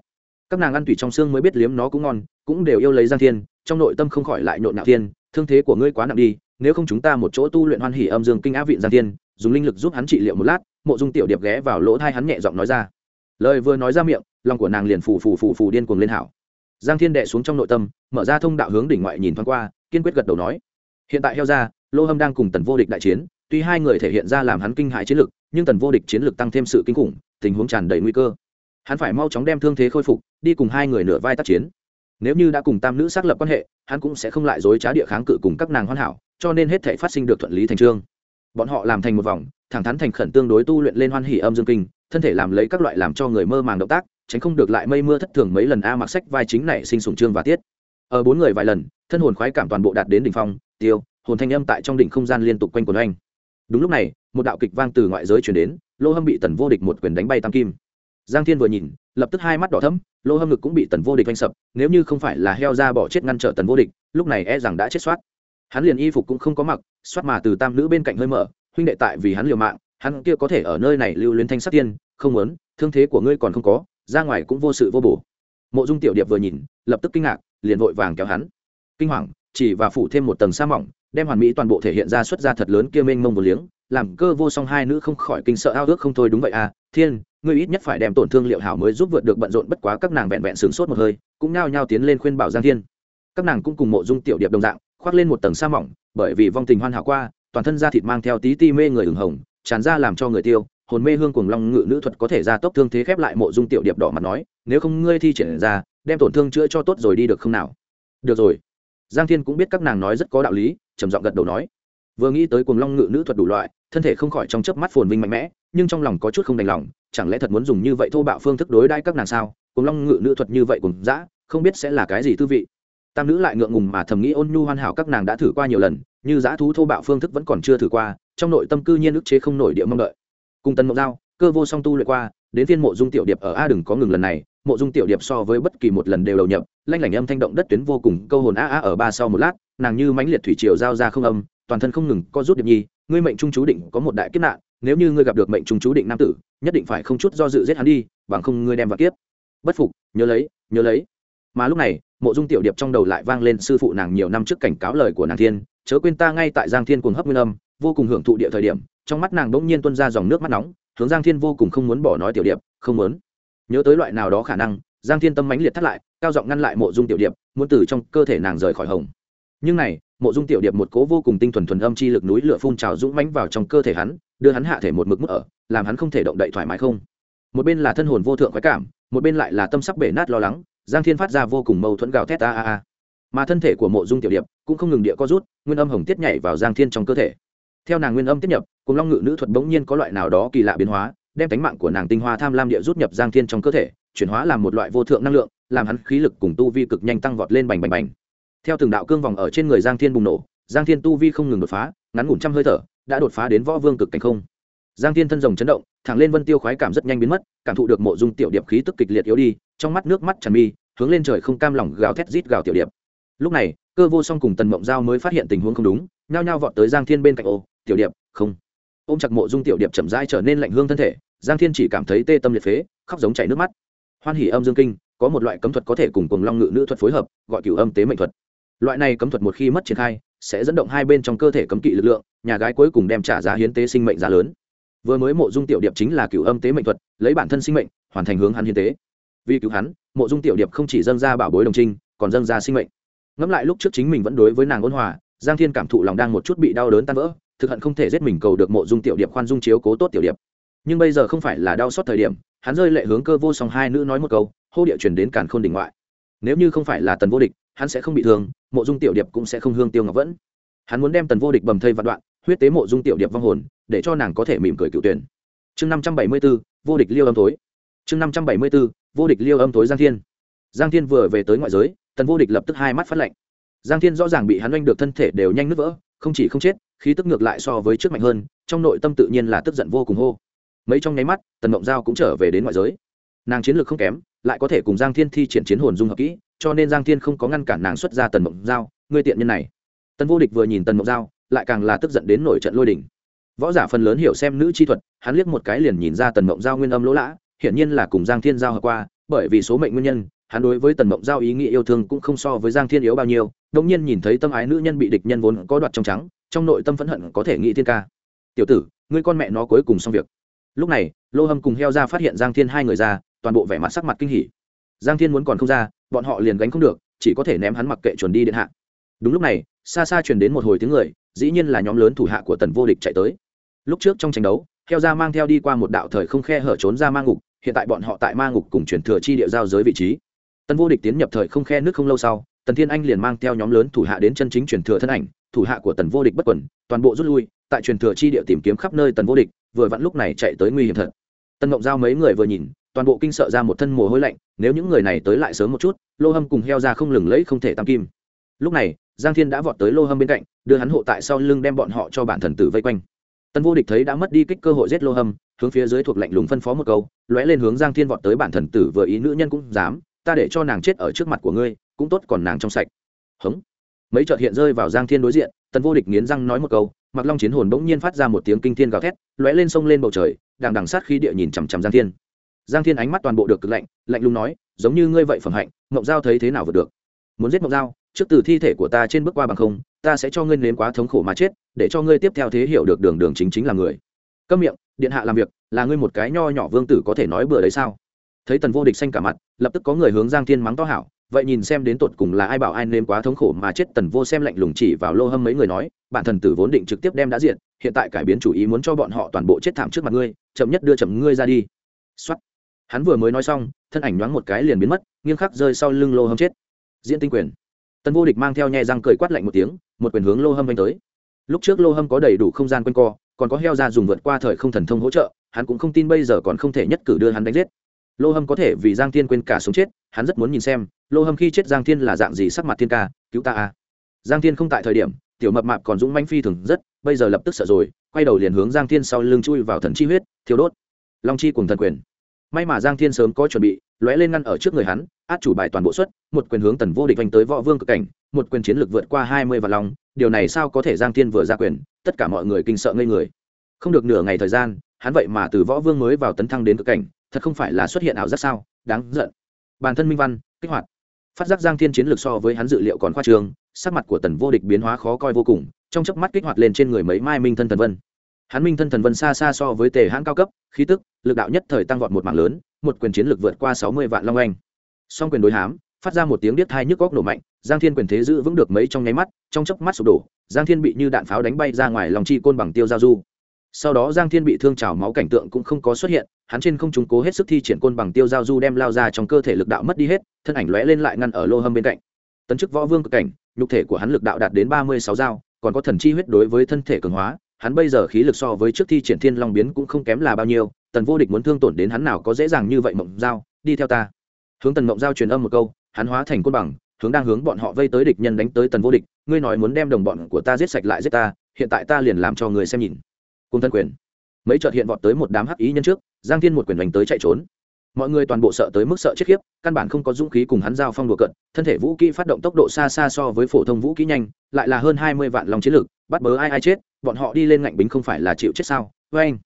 Các nàng ăn tủy trong xương mới biết liếm nó cũng ngon, cũng đều yêu lấy giang thiên, trong nội tâm không khỏi lại nhộn nhạo thiên, thương thế của ngươi quá nặng đi, nếu không chúng ta một chỗ tu luyện hoan hỉ âm dương kinh á viện giang thiên, dùng linh lực giúp hắn trị liệu một lát, mộ dung tiểu điệp ghé vào lỗ thai hắn nhẹ giọng nói ra. Lời vừa nói ra miệng, lòng của nàng liền phù phù phù phù điên cuồng lên hảo. Giang thiên đệ xuống trong nội tâm, mở ra thông đạo hướng đỉnh ngoại nhìn thoáng qua, kiên quyết gật đầu nói. Hiện tại heo ra, lô hâm đang cùng tần vô địch đại chiến, tuy hai người thể hiện ra làm hắn kinh hại chiến lực, nhưng tần vô địch chiến lực tăng thêm sự kinh khủng tình huống tràn đầy nguy cơ. Hắn phải mau chóng đem thương thế khôi phục, đi cùng hai người nửa vai tác chiến. Nếu như đã cùng tam nữ xác lập quan hệ, hắn cũng sẽ không lại dối trá địa kháng cự cùng các nàng hoàn hảo, cho nên hết thể phát sinh được thuận lý thành trương. Bọn họ làm thành một vòng, thẳng thắn thành khẩn tương đối tu luyện lên hoan hỉ âm dương kinh, thân thể làm lấy các loại làm cho người mơ màng động tác, tránh không được lại mây mưa thất thường mấy lần a mặc sách vai chính này sinh sùng trương và tiết. Ở bốn người vài lần, thân hồn khoái cảm toàn bộ đạt đến đỉnh phong, tiêu, hồn thanh âm tại trong đỉnh không gian liên tục quanh quần anh đúng lúc này một đạo kịch vang từ ngoại giới chuyển đến, lô hâm bị tần vô địch một quyền đánh bay tam kim. Giang thiên vừa nhìn, lập tức hai mắt đỏ thấm lô hâm ngực cũng bị tần vô địch oanh sập, nếu như không phải là heo ra bỏ chết ngăn trở tần vô địch, lúc này e rằng đã chết soát. Hắn liền y phục cũng không có mặc, soát mà từ tam nữ bên cạnh hơi mở, huynh đệ tại vì hắn liều mạng, hắn kia có thể ở nơi này lưu luyến thanh sắc tiên, không muốn, thương thế của ngươi còn không có, ra ngoài cũng vô sự vô bổ. Mộ dung tiểu điệp vừa nhìn, lập tức kinh ngạc, liền vội vàng kéo hắn. Kinh hoàng, chỉ và phủ thêm một tầng sa mỏng, đem hoàn mỹ toàn bộ thể hiện ra xuất ra thật lớn kia mênh mông vô liếng làm cơ vô song hai nữ không khỏi kinh sợ ao ước không thôi, đúng vậy à thiên, ngươi ít nhất phải đem tổn thương liệu hảo mới giúp vượt được bận rộn bất quá các nàng vẹn vẹn sướng sốt một hơi, cũng nao nhao tiến lên khuyên bảo giang thiên. Các nàng cũng cùng mộ dung tiểu điệp đồng dạng, khoác lên một tầng sa mỏng, bởi vì vong tình hoan hảo qua, toàn thân da thịt mang theo tí ti mê người ửng hồng, tràn ra làm cho người tiêu, hồn mê hương cuồng long ngự nữ thuật có thể ra tốc thương thế khép lại mộ dung tiểu điệp đỏ mặt nói, nếu không ngươi thi triển ra, đem tổn thương chữa cho tốt rồi đi được không nào? Được rồi. Giang thiên cũng biết các nàng nói rất có đạo lý, trầm giọng gật đầu nói vừa nghĩ tới cuồng long ngự nữ thuật đủ loại, thân thể không khỏi trong chớp mắt phồn vinh mạnh mẽ, nhưng trong lòng có chút không đành lòng, chẳng lẽ thật muốn dùng như vậy thô bạo phương thức đối đãi các nàng sao? Cuồng long ngự nữ thuật như vậy cùng dã, không biết sẽ là cái gì tư vị. Tam nữ lại ngượng ngùng mà thầm nghĩ ôn nhu hoàn hảo các nàng đã thử qua nhiều lần, như dã thú thô bạo phương thức vẫn còn chưa thử qua, trong nội tâm cư nhiên ức chế không nổi địa mong đợi. Cùng tần mộng giao, cơ vô song tu luyện qua, đến phiên mộ dung tiểu điệp ở a đừng có ngừng lần này, mộ dung tiểu điệp so với bất kỳ một lần đều đầu nhập, lanh lảnh âm thanh động đất tuyến vô cùng, câu hồn a a ở ba sau một lát, nàng như mãnh liệt thủy triều giao ra không âm toàn thân không ngừng co rút điệp nhi, ngươi mệnh trung chú định có một đại kiếp nạn, nếu như ngươi gặp được mệnh trung chú định nam tử, nhất định phải không chút do dự giết hắn đi, bằng không ngươi đem vào kiếp. Bất phục, nhớ lấy nhớ lấy. Mà lúc này, mộ dung tiểu điệp trong đầu lại vang lên sư phụ nàng nhiều năm trước cảnh cáo lời của nàng thiên, chớ quên ta ngay tại giang thiên cuồng hấp nguyên âm, vô cùng hưởng thụ địa thời điểm, trong mắt nàng bỗng nhiên tuôn ra dòng nước mắt nóng, hướng giang thiên vô cùng không muốn bỏ nói tiểu điệp, không muốn. Nhớ tới loại nào đó khả năng, giang thiên tâm mãnh liệt thắt lại, cao giọng ngăn lại mộ dung tiểu điệp, muốn từ trong cơ thể nàng rời khỏi hồng nhưng này, mộ dung tiểu điệp một cố vô cùng tinh thuần thuần âm chi lực núi lửa phun trào dũng mãnh vào trong cơ thể hắn, đưa hắn hạ thể một mực mức ở, làm hắn không thể động đậy thoải mái không. Một bên là thân hồn vô thượng khoái cảm, một bên lại là tâm sắc bể nát lo lắng, giang thiên phát ra vô cùng mâu thuẫn gào thét a a a. Mà thân thể của mộ dung tiểu điệp cũng không ngừng địa co rút, nguyên âm hồng tiết nhảy vào giang thiên trong cơ thể. Theo nàng nguyên âm tiếp nhập, cùng long ngự nữ thuật bỗng nhiên có loại nào đó kỳ lạ biến hóa, đem tánh mạng của nàng tinh hoa tham lam địa rút nhập giang thiên trong cơ thể, chuyển hóa làm một loại vô thượng năng lượng, làm hắn khí lực cùng tu vi cực nhanh tăng vọt lên bành bành bành theo từng đạo cương vòng ở trên người giang thiên bùng nổ, giang thiên tu vi không ngừng đột phá, ngắn ngủn trăm hơi thở, đã đột phá đến võ vương cực cảnh không. Giang thiên thân rồng chấn động, thẳng lên vân tiêu khoái cảm rất nhanh biến mất, cảm thụ được mộ dung tiểu điệp khí tức kịch liệt yếu đi, trong mắt nước mắt tràn mi, hướng lên trời không cam lòng gào thét rít gào tiểu điệp. Lúc này, cơ vô song cùng tần mộng giao mới phát hiện tình huống không đúng, nhao nhao vọt tới giang thiên bên cạnh, ô, tiểu điệp, không. Ô m chặt mộ dung tiểu điệp chậm rãi trở nên lạnh hương thân thể, giang thiên chỉ cảm thấy tê tâm liệt phế, khóc giống chảy nước mắt. Hoan hỉ âm dương kinh, có một loại cấm thuật có thể cùng cùng long ngự nữ thuật phối hợp, gọi cửu âm tế mệnh thuật loại này cấm thuật một khi mất triển khai, sẽ dẫn động hai bên trong cơ thể cấm kỵ lực lượng, nhà gái cuối cùng đem trả giá hiến tế sinh mệnh giá lớn. Vừa mới mộ dung tiểu điệp chính là cửu âm tế mệnh thuật, lấy bản thân sinh mệnh, hoàn thành hướng hắn hiến tế. Vì cứu hắn, mộ dung tiểu điệp không chỉ dâng ra bảo bối đồng trinh, còn dâng ra sinh mệnh. Ngẫm lại lúc trước chính mình vẫn đối với nàng ôn hòa, giang thiên cảm thụ lòng đang một chút bị đau đớn tan vỡ, thực hận không thể giết mình cầu được mộ dung tiểu điệp khoan dung chiếu cố tốt tiểu điệp. Nhưng bây giờ không phải là đau xót thời điểm, hắn rơi lệ hướng cơ vô song hai nữ nói một câu, hô địa chuyển đến càn khôn đỉnh ngoại. Nếu như không phải là tần vô địch hắn sẽ không bị thương, mộ dung tiểu điệp cũng sẽ không hương tiêu ngọc vẫn. Hắn muốn đem tần vô địch bầm thây vạn đoạn, huyết tế mộ dung tiểu điệp vong hồn, để cho nàng có thể mỉm cười cựu tuyển. Chương năm trăm bảy mươi b ố vô địch liêu âm tối chương năm trăm bảy mươi b ố vô địch liêu âm tối giang thiên. Giang thiên vừa về tới ngoại giới, tần vô địch lập tức hai mắt phát lạnh. Giang thiên rõ ràng bị hắn oanh được thân thể đều nhanh nứt vỡ, không chỉ không chết, khí tức ngược lại so với trước mạnh hơn, trong nội tâm tự nhiên là tức giận vô cùng hô. Mấy trong nháy mắt, tần mộng giao cũng trở về đến ngoại giới. Nàng chiến lược không kém, lại có thể cùng giang thiên thi triển chiến hồn dung hợp kỹ cho nên giang thiên không có ngăn cản nàng xuất ra tần mộng giao, ngươi tiện nhân này. Tần vô địch vừa nhìn tần mộng giao, lại càng là tức giận đến nổi trận lôi đình. Võ giả phần lớn hiểu xem nữ chi thuật, hắn liếc một cái liền nhìn ra tần mộng giao nguyên âm lỗ lã, hiển nhiên là cùng giang thiên giao hợp qua, bởi vì số mệnh nguyên nhân, hắn đối với tần mộng giao ý nghĩa yêu thương cũng không so với giang thiên yếu bao nhiêu đông nhiên nhìn thấy tâm ái nữ nhân bị địch nhân vốn có đoạt trong trắng, trong nội tâm phẫn hận có thể nghĩ thiên ca. Tiểu tử, ngươi con mẹ nó cuối cùng xong việc. Lúc này, lô hâm cùng heo ra phát hiện giang thiên hai người ra, toàn bộ vẻ mặt sắc mặt kinh hỉ. Giang thiên muốn còn không ra bọn họ liền gánh không được, chỉ có thể ném hắn mặc kệ chuẩn đi điện hạ. Đúng lúc này, xa xa truyền đến một hồi tiếng người, dĩ nhiên là nhóm lớn thủ hạ của tần vô địch chạy tới. Lúc trước trong tranh đấu, heo ra mang theo đi qua một đạo thời không khe hở trốn ra mang ngục, hiện tại bọn họ tại ma ngục cùng chuyển thừa chi địa giao giới vị trí. Tần vô địch tiến nhập thời không khe nước không lâu sau, tần thiên anh liền mang theo nhóm lớn thủ hạ đến chân chính chuyển thừa thân ảnh, thủ hạ của tần vô địch bất quẩn, toàn bộ rút lui, tại truyền thừa chi địa tìm kiếm khắp nơi tần vô địch, vừa vặn lúc này chạy tới nguy hiểm thật. Tần ngộng giao mấy người vừa nhìn, toàn bộ kinh sợ ra một thân mồ hôi lạnh nếu những người này tới lại sớm một chút, lô hâm cùng heo ra không lừng lẫy không thể tam kim. Lúc này, giang thiên đã vọt tới lô hâm bên cạnh, đưa hắn hộ tại sau lưng đem bọn họ cho bản thần tử vây quanh. Tân vô địch thấy đã mất đi kích cơ hội giết lô hâm, hướng phía dưới thuộc lạnh lùng phân phó một câu, lóe lên hướng giang thiên vọt tới bản thần tử vừa ý nữ nhân cũng dám, ta để cho nàng chết ở trước mặt của ngươi, cũng tốt còn nàng trong sạch. Hống. Mấy trợt hiện rơi vào giang thiên đối diện, tân vô địch nghiến răng nói một câu mặc long chiến hồn bỗng nhiên phát ra một tiếng kinh thiên gào thét, lóe lên sông lên bầu trời, đằng đằng sát khí địa nhìn chằm chằm giang thiên giang thiên ánh mắt toàn bộ được cực lạnh lạnh lùng nói, giống như ngươi vậy phẩm hạnh, mộng giao thấy thế nào vượt được? Muốn giết mộng giao, trước từ thi thể của ta trên bước qua bằng không, ta sẽ cho ngươi nếm quá thống khổ mà chết, để cho ngươi tiếp theo thế hiểu được đường đường chính chính là người. Câm miệng, điện hạ làm việc, là ngươi một cái nho nhỏ vương tử có thể nói bừa đấy sao? Thấy tần vô địch xanh cả mặt, lập tức có người hướng giang thiên mắng to hảo, vậy nhìn xem đến tột cùng là ai bảo ai nếm quá thống khổ mà chết? Tần vô xem lạnh lùng chỉ vào lô hâm mấy người nói, bản thần tử vốn định trực tiếp đem đã diện hiện tại cải biến chủ ý muốn cho bọn họ toàn bộ chết thảm trước mặt ngươi, chậm nhất đưa chậm ngươi ra đi. Xuất hắn vừa mới nói xong, thân ảnh nhoáng một cái liền biến mất, nghiêng khắc rơi sau lưng lô hâm chết. Diễn tinh quyền. Tần vô địch mang theo nhẹ răng cười quát lạnh một tiếng, một quyền hướng lô hâm vanh tới. Lúc trước lô hâm có đầy đủ không gian quanh co, còn có heo ra dùng vượt qua thời không thần thông hỗ trợ, hắn cũng không tin bây giờ còn không thể nhất cử đưa hắn đánh giết. Lô hâm có thể vì giang thiên quên cả sống chết, hắn rất muốn nhìn xem, lô hâm khi chết giang thiên là dạng gì sắc mặt thiên ca, cứu ta a giang thiên không tại thời điểm, tiểu mập mạp còn dũng manh phi thường rất, bây giờ lập tức sợ rồi, quay đầu liền hướng giang thiên sau lưng chui vào thần chi huyết thiếu đốt. Long chi cùng thần quyền may mà giang thiên sớm có chuẩn bị, lóe lên ngăn ở trước người hắn, át chủ bài toàn bộ suất một quyền hướng tần vô địch vanh tới võ vương cực cảnh, một quyền chiến lược vượt qua hai mươi vạn lòng điều này sao có thể giang thiên vừa ra quyền, tất cả mọi người kinh sợ ngây người. Không được nửa ngày thời gian, hắn vậy mà từ võ vương mới vào tấn thăng đến cực cảnh, thật không phải là xuất hiện ảo giác sao, đáng giận. Bản thân minh văn, kích hoạt. Phát giác giang thiên chiến lược so với hắn dự liệu còn khoa trường sắc mặt của tần vô địch biến hóa khó coi vô cùng, trong chớp mắt kích hoạt lên trên người mấy mai minh thân thần vân hắn minh thân thần vân xa xa so với tề hãn cao cấp, khí tức, lực đạo nhất thời tăng vọt một mảng lớn, một quyền chiến lược vượt qua sáu mươi vạn long anh. Song quyền đối hám, phát ra một tiếng điếc thai nhức góc nổ mạnh, giang thiên quyền thế giữ vững được mấy trong nháy mắt, trong chớp mắt sụp đổ, giang thiên bị như đạn pháo đánh bay ra ngoài lòng chi côn bằng tiêu giao du. Sau đó giang thiên bị thương trào máu cảnh tượng cũng không có xuất hiện, hắn trên không trúng cố hết sức thi triển côn bằng tiêu giao du đem lao ra trong cơ thể lực đạo mất đi hết, thân ảnh lóe lên lại ngăn ở lô hâm bên cạnh. Tấn chức võ vương cực cảnh, nhục thể của hắn lực đạo đạt đến ba mươi sáu dao, còn có thần chi huyết đối với thân thể cường hóa hắn bây giờ khí lực so với trước thi triển thiên long biến cũng không kém là bao nhiêu, tần vô địch muốn thương tổn đến hắn nào có dễ dàng như vậy mộng giao, đi theo ta. Hướng tần mộng giao truyền âm một câu, hắn hóa thành côn bằng, hướng đang hướng bọn họ vây tới địch nhân đánh tới tần vô địch, ngươi nói muốn đem đồng bọn của ta giết sạch lại giết ta, hiện tại ta liền làm cho người xem nhìn. Cung thân quyền. Mấy chợt hiện vọt tới một đám hắc ý nhân trước, giang thiên một quyền đánh tới chạy trốn. Mọi người toàn bộ sợ tới mức sợ chết khiếp, căn bản không có dũng khí cùng hắn giao phong đùa cận thân thể vũ kỹ phát động tốc độ xa xa so với phổ thông vũ kỹ nhanh, lại là hơn hai mươi vạn lòng chiến lực, bắt bớ ai ai chết bọn họ đi lên ngạnh bính không phải là chịu chết sao? Vê anh,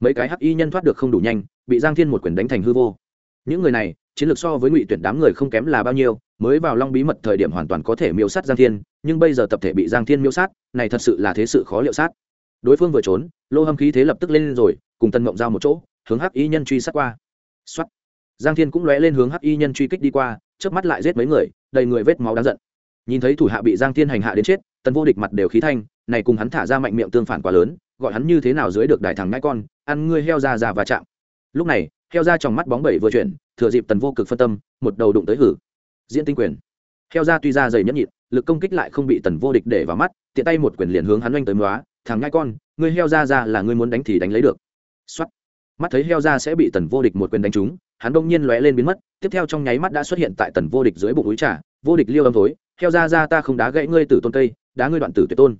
mấy cái hắc y nhân thoát được không đủ nhanh, bị giang thiên một quyền đánh thành hư vô. Những người này, chiến lược so với ngụy tuyển đám người không kém là bao nhiêu, mới vào long bí mật thời điểm hoàn toàn có thể miêu sát giang thiên, nhưng bây giờ tập thể bị giang thiên miêu sát, này thật sự là thế sự khó liệu sát. Đối phương vừa trốn, lô hâm khí thế lập tức lên rồi, cùng tân mộng giao một chỗ, hướng hắc y nhân truy sát qua. Soát. giang thiên cũng lóe lên hướng hắc y nhân truy kích đi qua trước mắt lại giết mấy người, đầy người vết máu đáng giận. Nhìn thấy thủ hạ bị giang thiên hành hạ đến chết, tần vô địch mặt đều khí thanh này cùng hắn thả ra mạnh miệng tương phản quá lớn, gọi hắn như thế nào dưới được đại thằng ngãi con, ăn ngươi heo ra già và chạm. Lúc này, heo ra trong mắt bóng bẩy vừa chuyển, thừa dịp tần vô cực phân tâm, một đầu đụng tới hử. Diễn tinh quyền. Heo ra tuy ra dày nhẫn nhịn, lực công kích lại không bị tần vô địch để vào mắt, tiện tay một quyền liền hướng hắn oanh tới móa thằng ngãi con, ngươi heo ra ra là ngươi muốn đánh thì đánh lấy được. Xuất mắt thấy heo ra sẽ bị tần vô địch một quyền đánh trúng, hắn đông nhiên lóe lên biến mất, tiếp theo trong nháy mắt đã xuất hiện tại tần vô địch dưới bụng núi trà, vô địch liêu âm thối, heo ra ra ta không đá gãy ngươi tử tôn cây, đá ngươi đoạn tử tuyệt tôn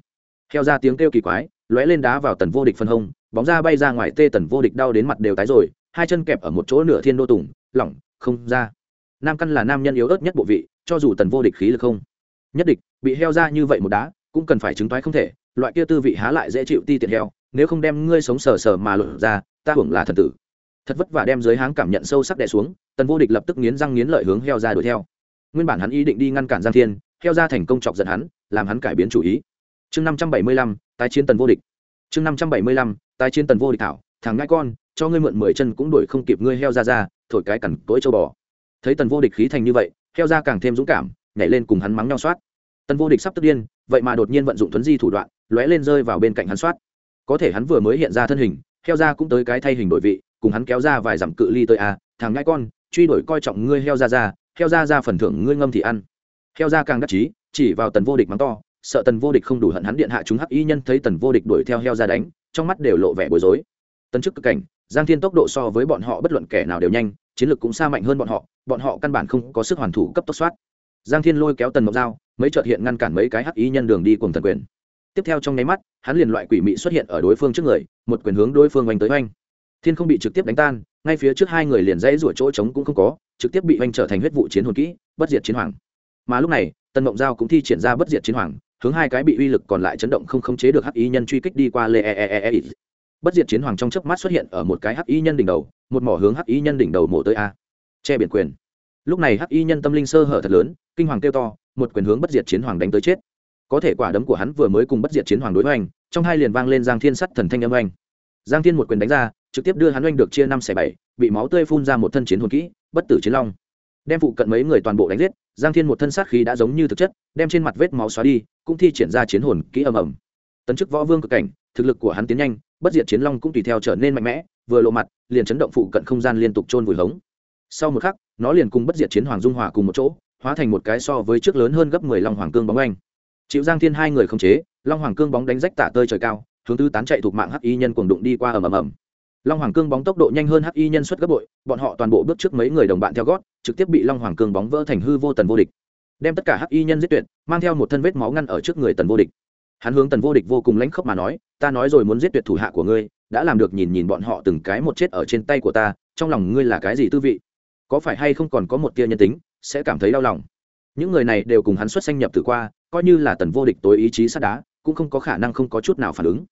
heo ra tiếng kêu kỳ quái, lóe lên đá vào tần vô địch phân hông, bóng ra bay ra ngoài tê tần vô địch đau đến mặt đều tái rồi, hai chân kẹp ở một chỗ nửa thiên đô tùng, lỏng, không ra. Nam căn là nam nhân yếu ớt nhất bộ vị, cho dù tần vô địch khí lực không nhất địch, bị heo ra như vậy một đá, cũng cần phải chứng toái không thể, loại kia tư vị há lại dễ chịu ti tiện heo, nếu không đem ngươi sống sờ sờ mà lột ra, ta hưởng là thần tử. Thật vất vả đem dưới háng cảm nhận sâu sắc đè xuống, tần vô địch lập tức nghiến răng nghiến lợi hướng heo ra đuổi theo. Nguyên bản hắn ý định đi ngăn cản giang thiên, heo ra thành công chọc giận hắn, làm hắn cải biến chủ ý chương năm trăm bảy mươi lăm tái chiến tần vô địch. Chương năm trăm bảy mươi lăm tái chiến tần vô địch thảo thằng ngãi con cho ngươi mượn mười chân cũng đuổi không kịp ngươi heo ra ra thổi cái cằn cối châu bò. Thấy tần vô địch khí thành như vậy heo ra càng thêm dũng cảm nhảy lên cùng hắn mắng nhau soát. Tần vô địch sắp tức điên vậy mà đột nhiên vận dụng thuấn di thủ đoạn lóe lên rơi vào bên cạnh hắn soát. Có thể hắn vừa mới hiện ra thân hình heo ra cũng tới cái thay hình đổi vị cùng hắn kéo ra vài dặm cự ly tới a à, thằng ngãi con truy đuổi coi trọng ngươi heo ra ra heo ra ra phần thưởng ngươi ngâm thì ăn. Heo ra càng đắc chí chỉ vào tần vô địch mắng to sợ tần vô địch không đủ hận hắn điện hạ chúng hắc y nhân thấy tần vô địch đuổi theo heo ra đánh, trong mắt đều lộ vẻ bối rối. Tấn chức cực cảnh, giang thiên tốc độ so với bọn họ bất luận kẻ nào đều nhanh, chiến lược cũng xa mạnh hơn bọn họ bọn họ căn bản không có sức hoàn thủ cấp tốc soát. Giang thiên lôi kéo tần mộc dao, mấy trợt hiện ngăn cản mấy cái hắc y nhân đường đi cùng thần quyền. Tiếp theo trong nháy mắt, hắn liền loại quỷ mị xuất hiện ở đối phương trước người, một quyền hướng đối phương oanh tới oanh. Thiên không bị trực tiếp đánh tan, ngay phía trước hai người liền dãy rủa chỗ trống cũng không có, trực tiếp bị oanh trở thành huyết vụ chiến hồn kỹ, bất diệt chiến hoàng. Mà lúc này, tần mộng giao cũng thi triển ra bất diệt chiến hoàng hướng hai cái bị uy lực còn lại chấn động không khống chế được hắc Y nhân truy kích đi qua lê e, e e e e bất diệt chiến hoàng trong chớp mắt xuất hiện ở một cái hắc Y nhân đỉnh đầu, một mỏ hướng hắc Y nhân đỉnh đầu mổ tới a. Che biển quyền. Lúc này hắc Y nhân tâm linh sơ hở thật lớn, kinh hoàng kêu to, một quyền hướng bất diệt chiến hoàng đánh tới chết. Có thể quả đấm của hắn vừa mới cùng bất diệt chiến hoàng đối với anh trong hai liền vang lên giang thiên sắt thần thanh âm anh giang thiên một quyền đánh ra, trực tiếp đưa hắn oanh được chia năm xẻ bảy, bị máu tươi phun ra một thân chiến hồn kỹ, bất tử chiến long đem phụ cận mấy người toàn bộ đánh giết, giang thiên một thân sát khí đã giống như thực chất, đem trên mặt vết máu xóa đi, cũng thi triển ra chiến hồn kỹ ầm ầm. Tấn chức võ vương cực cảnh, thực lực của hắn tiến nhanh, bất diệt chiến long cũng tùy theo trở nên mạnh mẽ, vừa lộ mặt, liền chấn động phụ cận không gian liên tục trôn vùi hống. Sau một khắc, nó liền cùng bất diệt chiến hoàng dung hòa cùng một chỗ, hóa thành một cái so với trước lớn hơn gấp mười long hoàng cương bóng anh chịu giang thiên hai người không chế, long hoàng cương bóng đánh rách tả tơi trời cao, hướng tư tán chạy thuộc mạng hắc y nhân cuồng đụng đi qua ầm ầm ầm long hoàng cương bóng tốc độ nhanh hơn hắc y nhân xuất gấp bội, bọn họ toàn bộ bước trước mấy người đồng bạn theo gót, trực tiếp bị long hoàng cương bóng vỡ thành hư vô tần vô địch. Đem tất cả hắc y nhân giết tuyệt, mang theo một thân vết máu ngăn ở trước người tần vô địch. Hắn hướng tần vô địch vô cùng lãnh khốc mà nói, ta nói rồi muốn giết tuyệt thủ hạ của ngươi, đã làm được nhìn nhìn bọn họ từng cái một chết ở trên tay của ta, trong lòng ngươi là cái gì tư vị? Có phải hay không còn có một tia nhân tính, sẽ cảm thấy đau lòng? Những người này đều cùng hắn xuất sanh nhập từ qua, coi như là tần vô địch tối ý chí sắt đá, cũng không có khả năng không có chút nào phản ứng.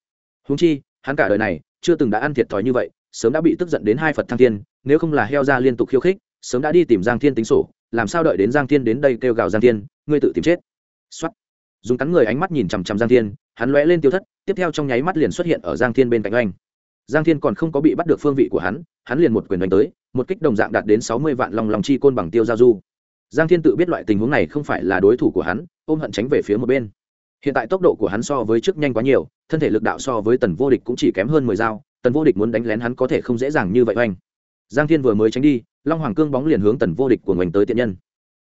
Húng chi, hắn cả đời này chưa từng đã ăn thiệt thòi như vậy, sớm đã bị tức giận đến hai phật thăng thiên, nếu không là heo ra liên tục khiêu khích, sớm đã đi tìm giang thiên tính sổ, làm sao đợi đến giang thiên đến đây kêu gào giang thiên, ngươi tự tìm chết. X dùng cắn người ánh mắt nhìn chằm chằm giang thiên, hắn lóe lên tiêu thất, tiếp theo trong nháy mắt liền xuất hiện ở giang thiên bên cạnh anh. Giang thiên còn không có bị bắt được phương vị của hắn hắn liền một quyền đánh tới, một kích đồng dạng đạt đến sáu mươi vạn lòng lòng chi côn bằng tiêu giao du. Giang thiên tự biết loại tình huống này không phải là đối thủ của hắn, ôm hận tránh về phía một bên hiện tại tốc độ của hắn so với trước nhanh quá nhiều, thân thể lực đạo so với tần vô địch cũng chỉ kém hơn mười dao, tần vô địch muốn đánh lén hắn có thể không dễ dàng như vậy oanh. Giang thiên vừa mới tránh đi, long hoàng cương bóng liền hướng tần vô địch của ngành tới tiện nhân.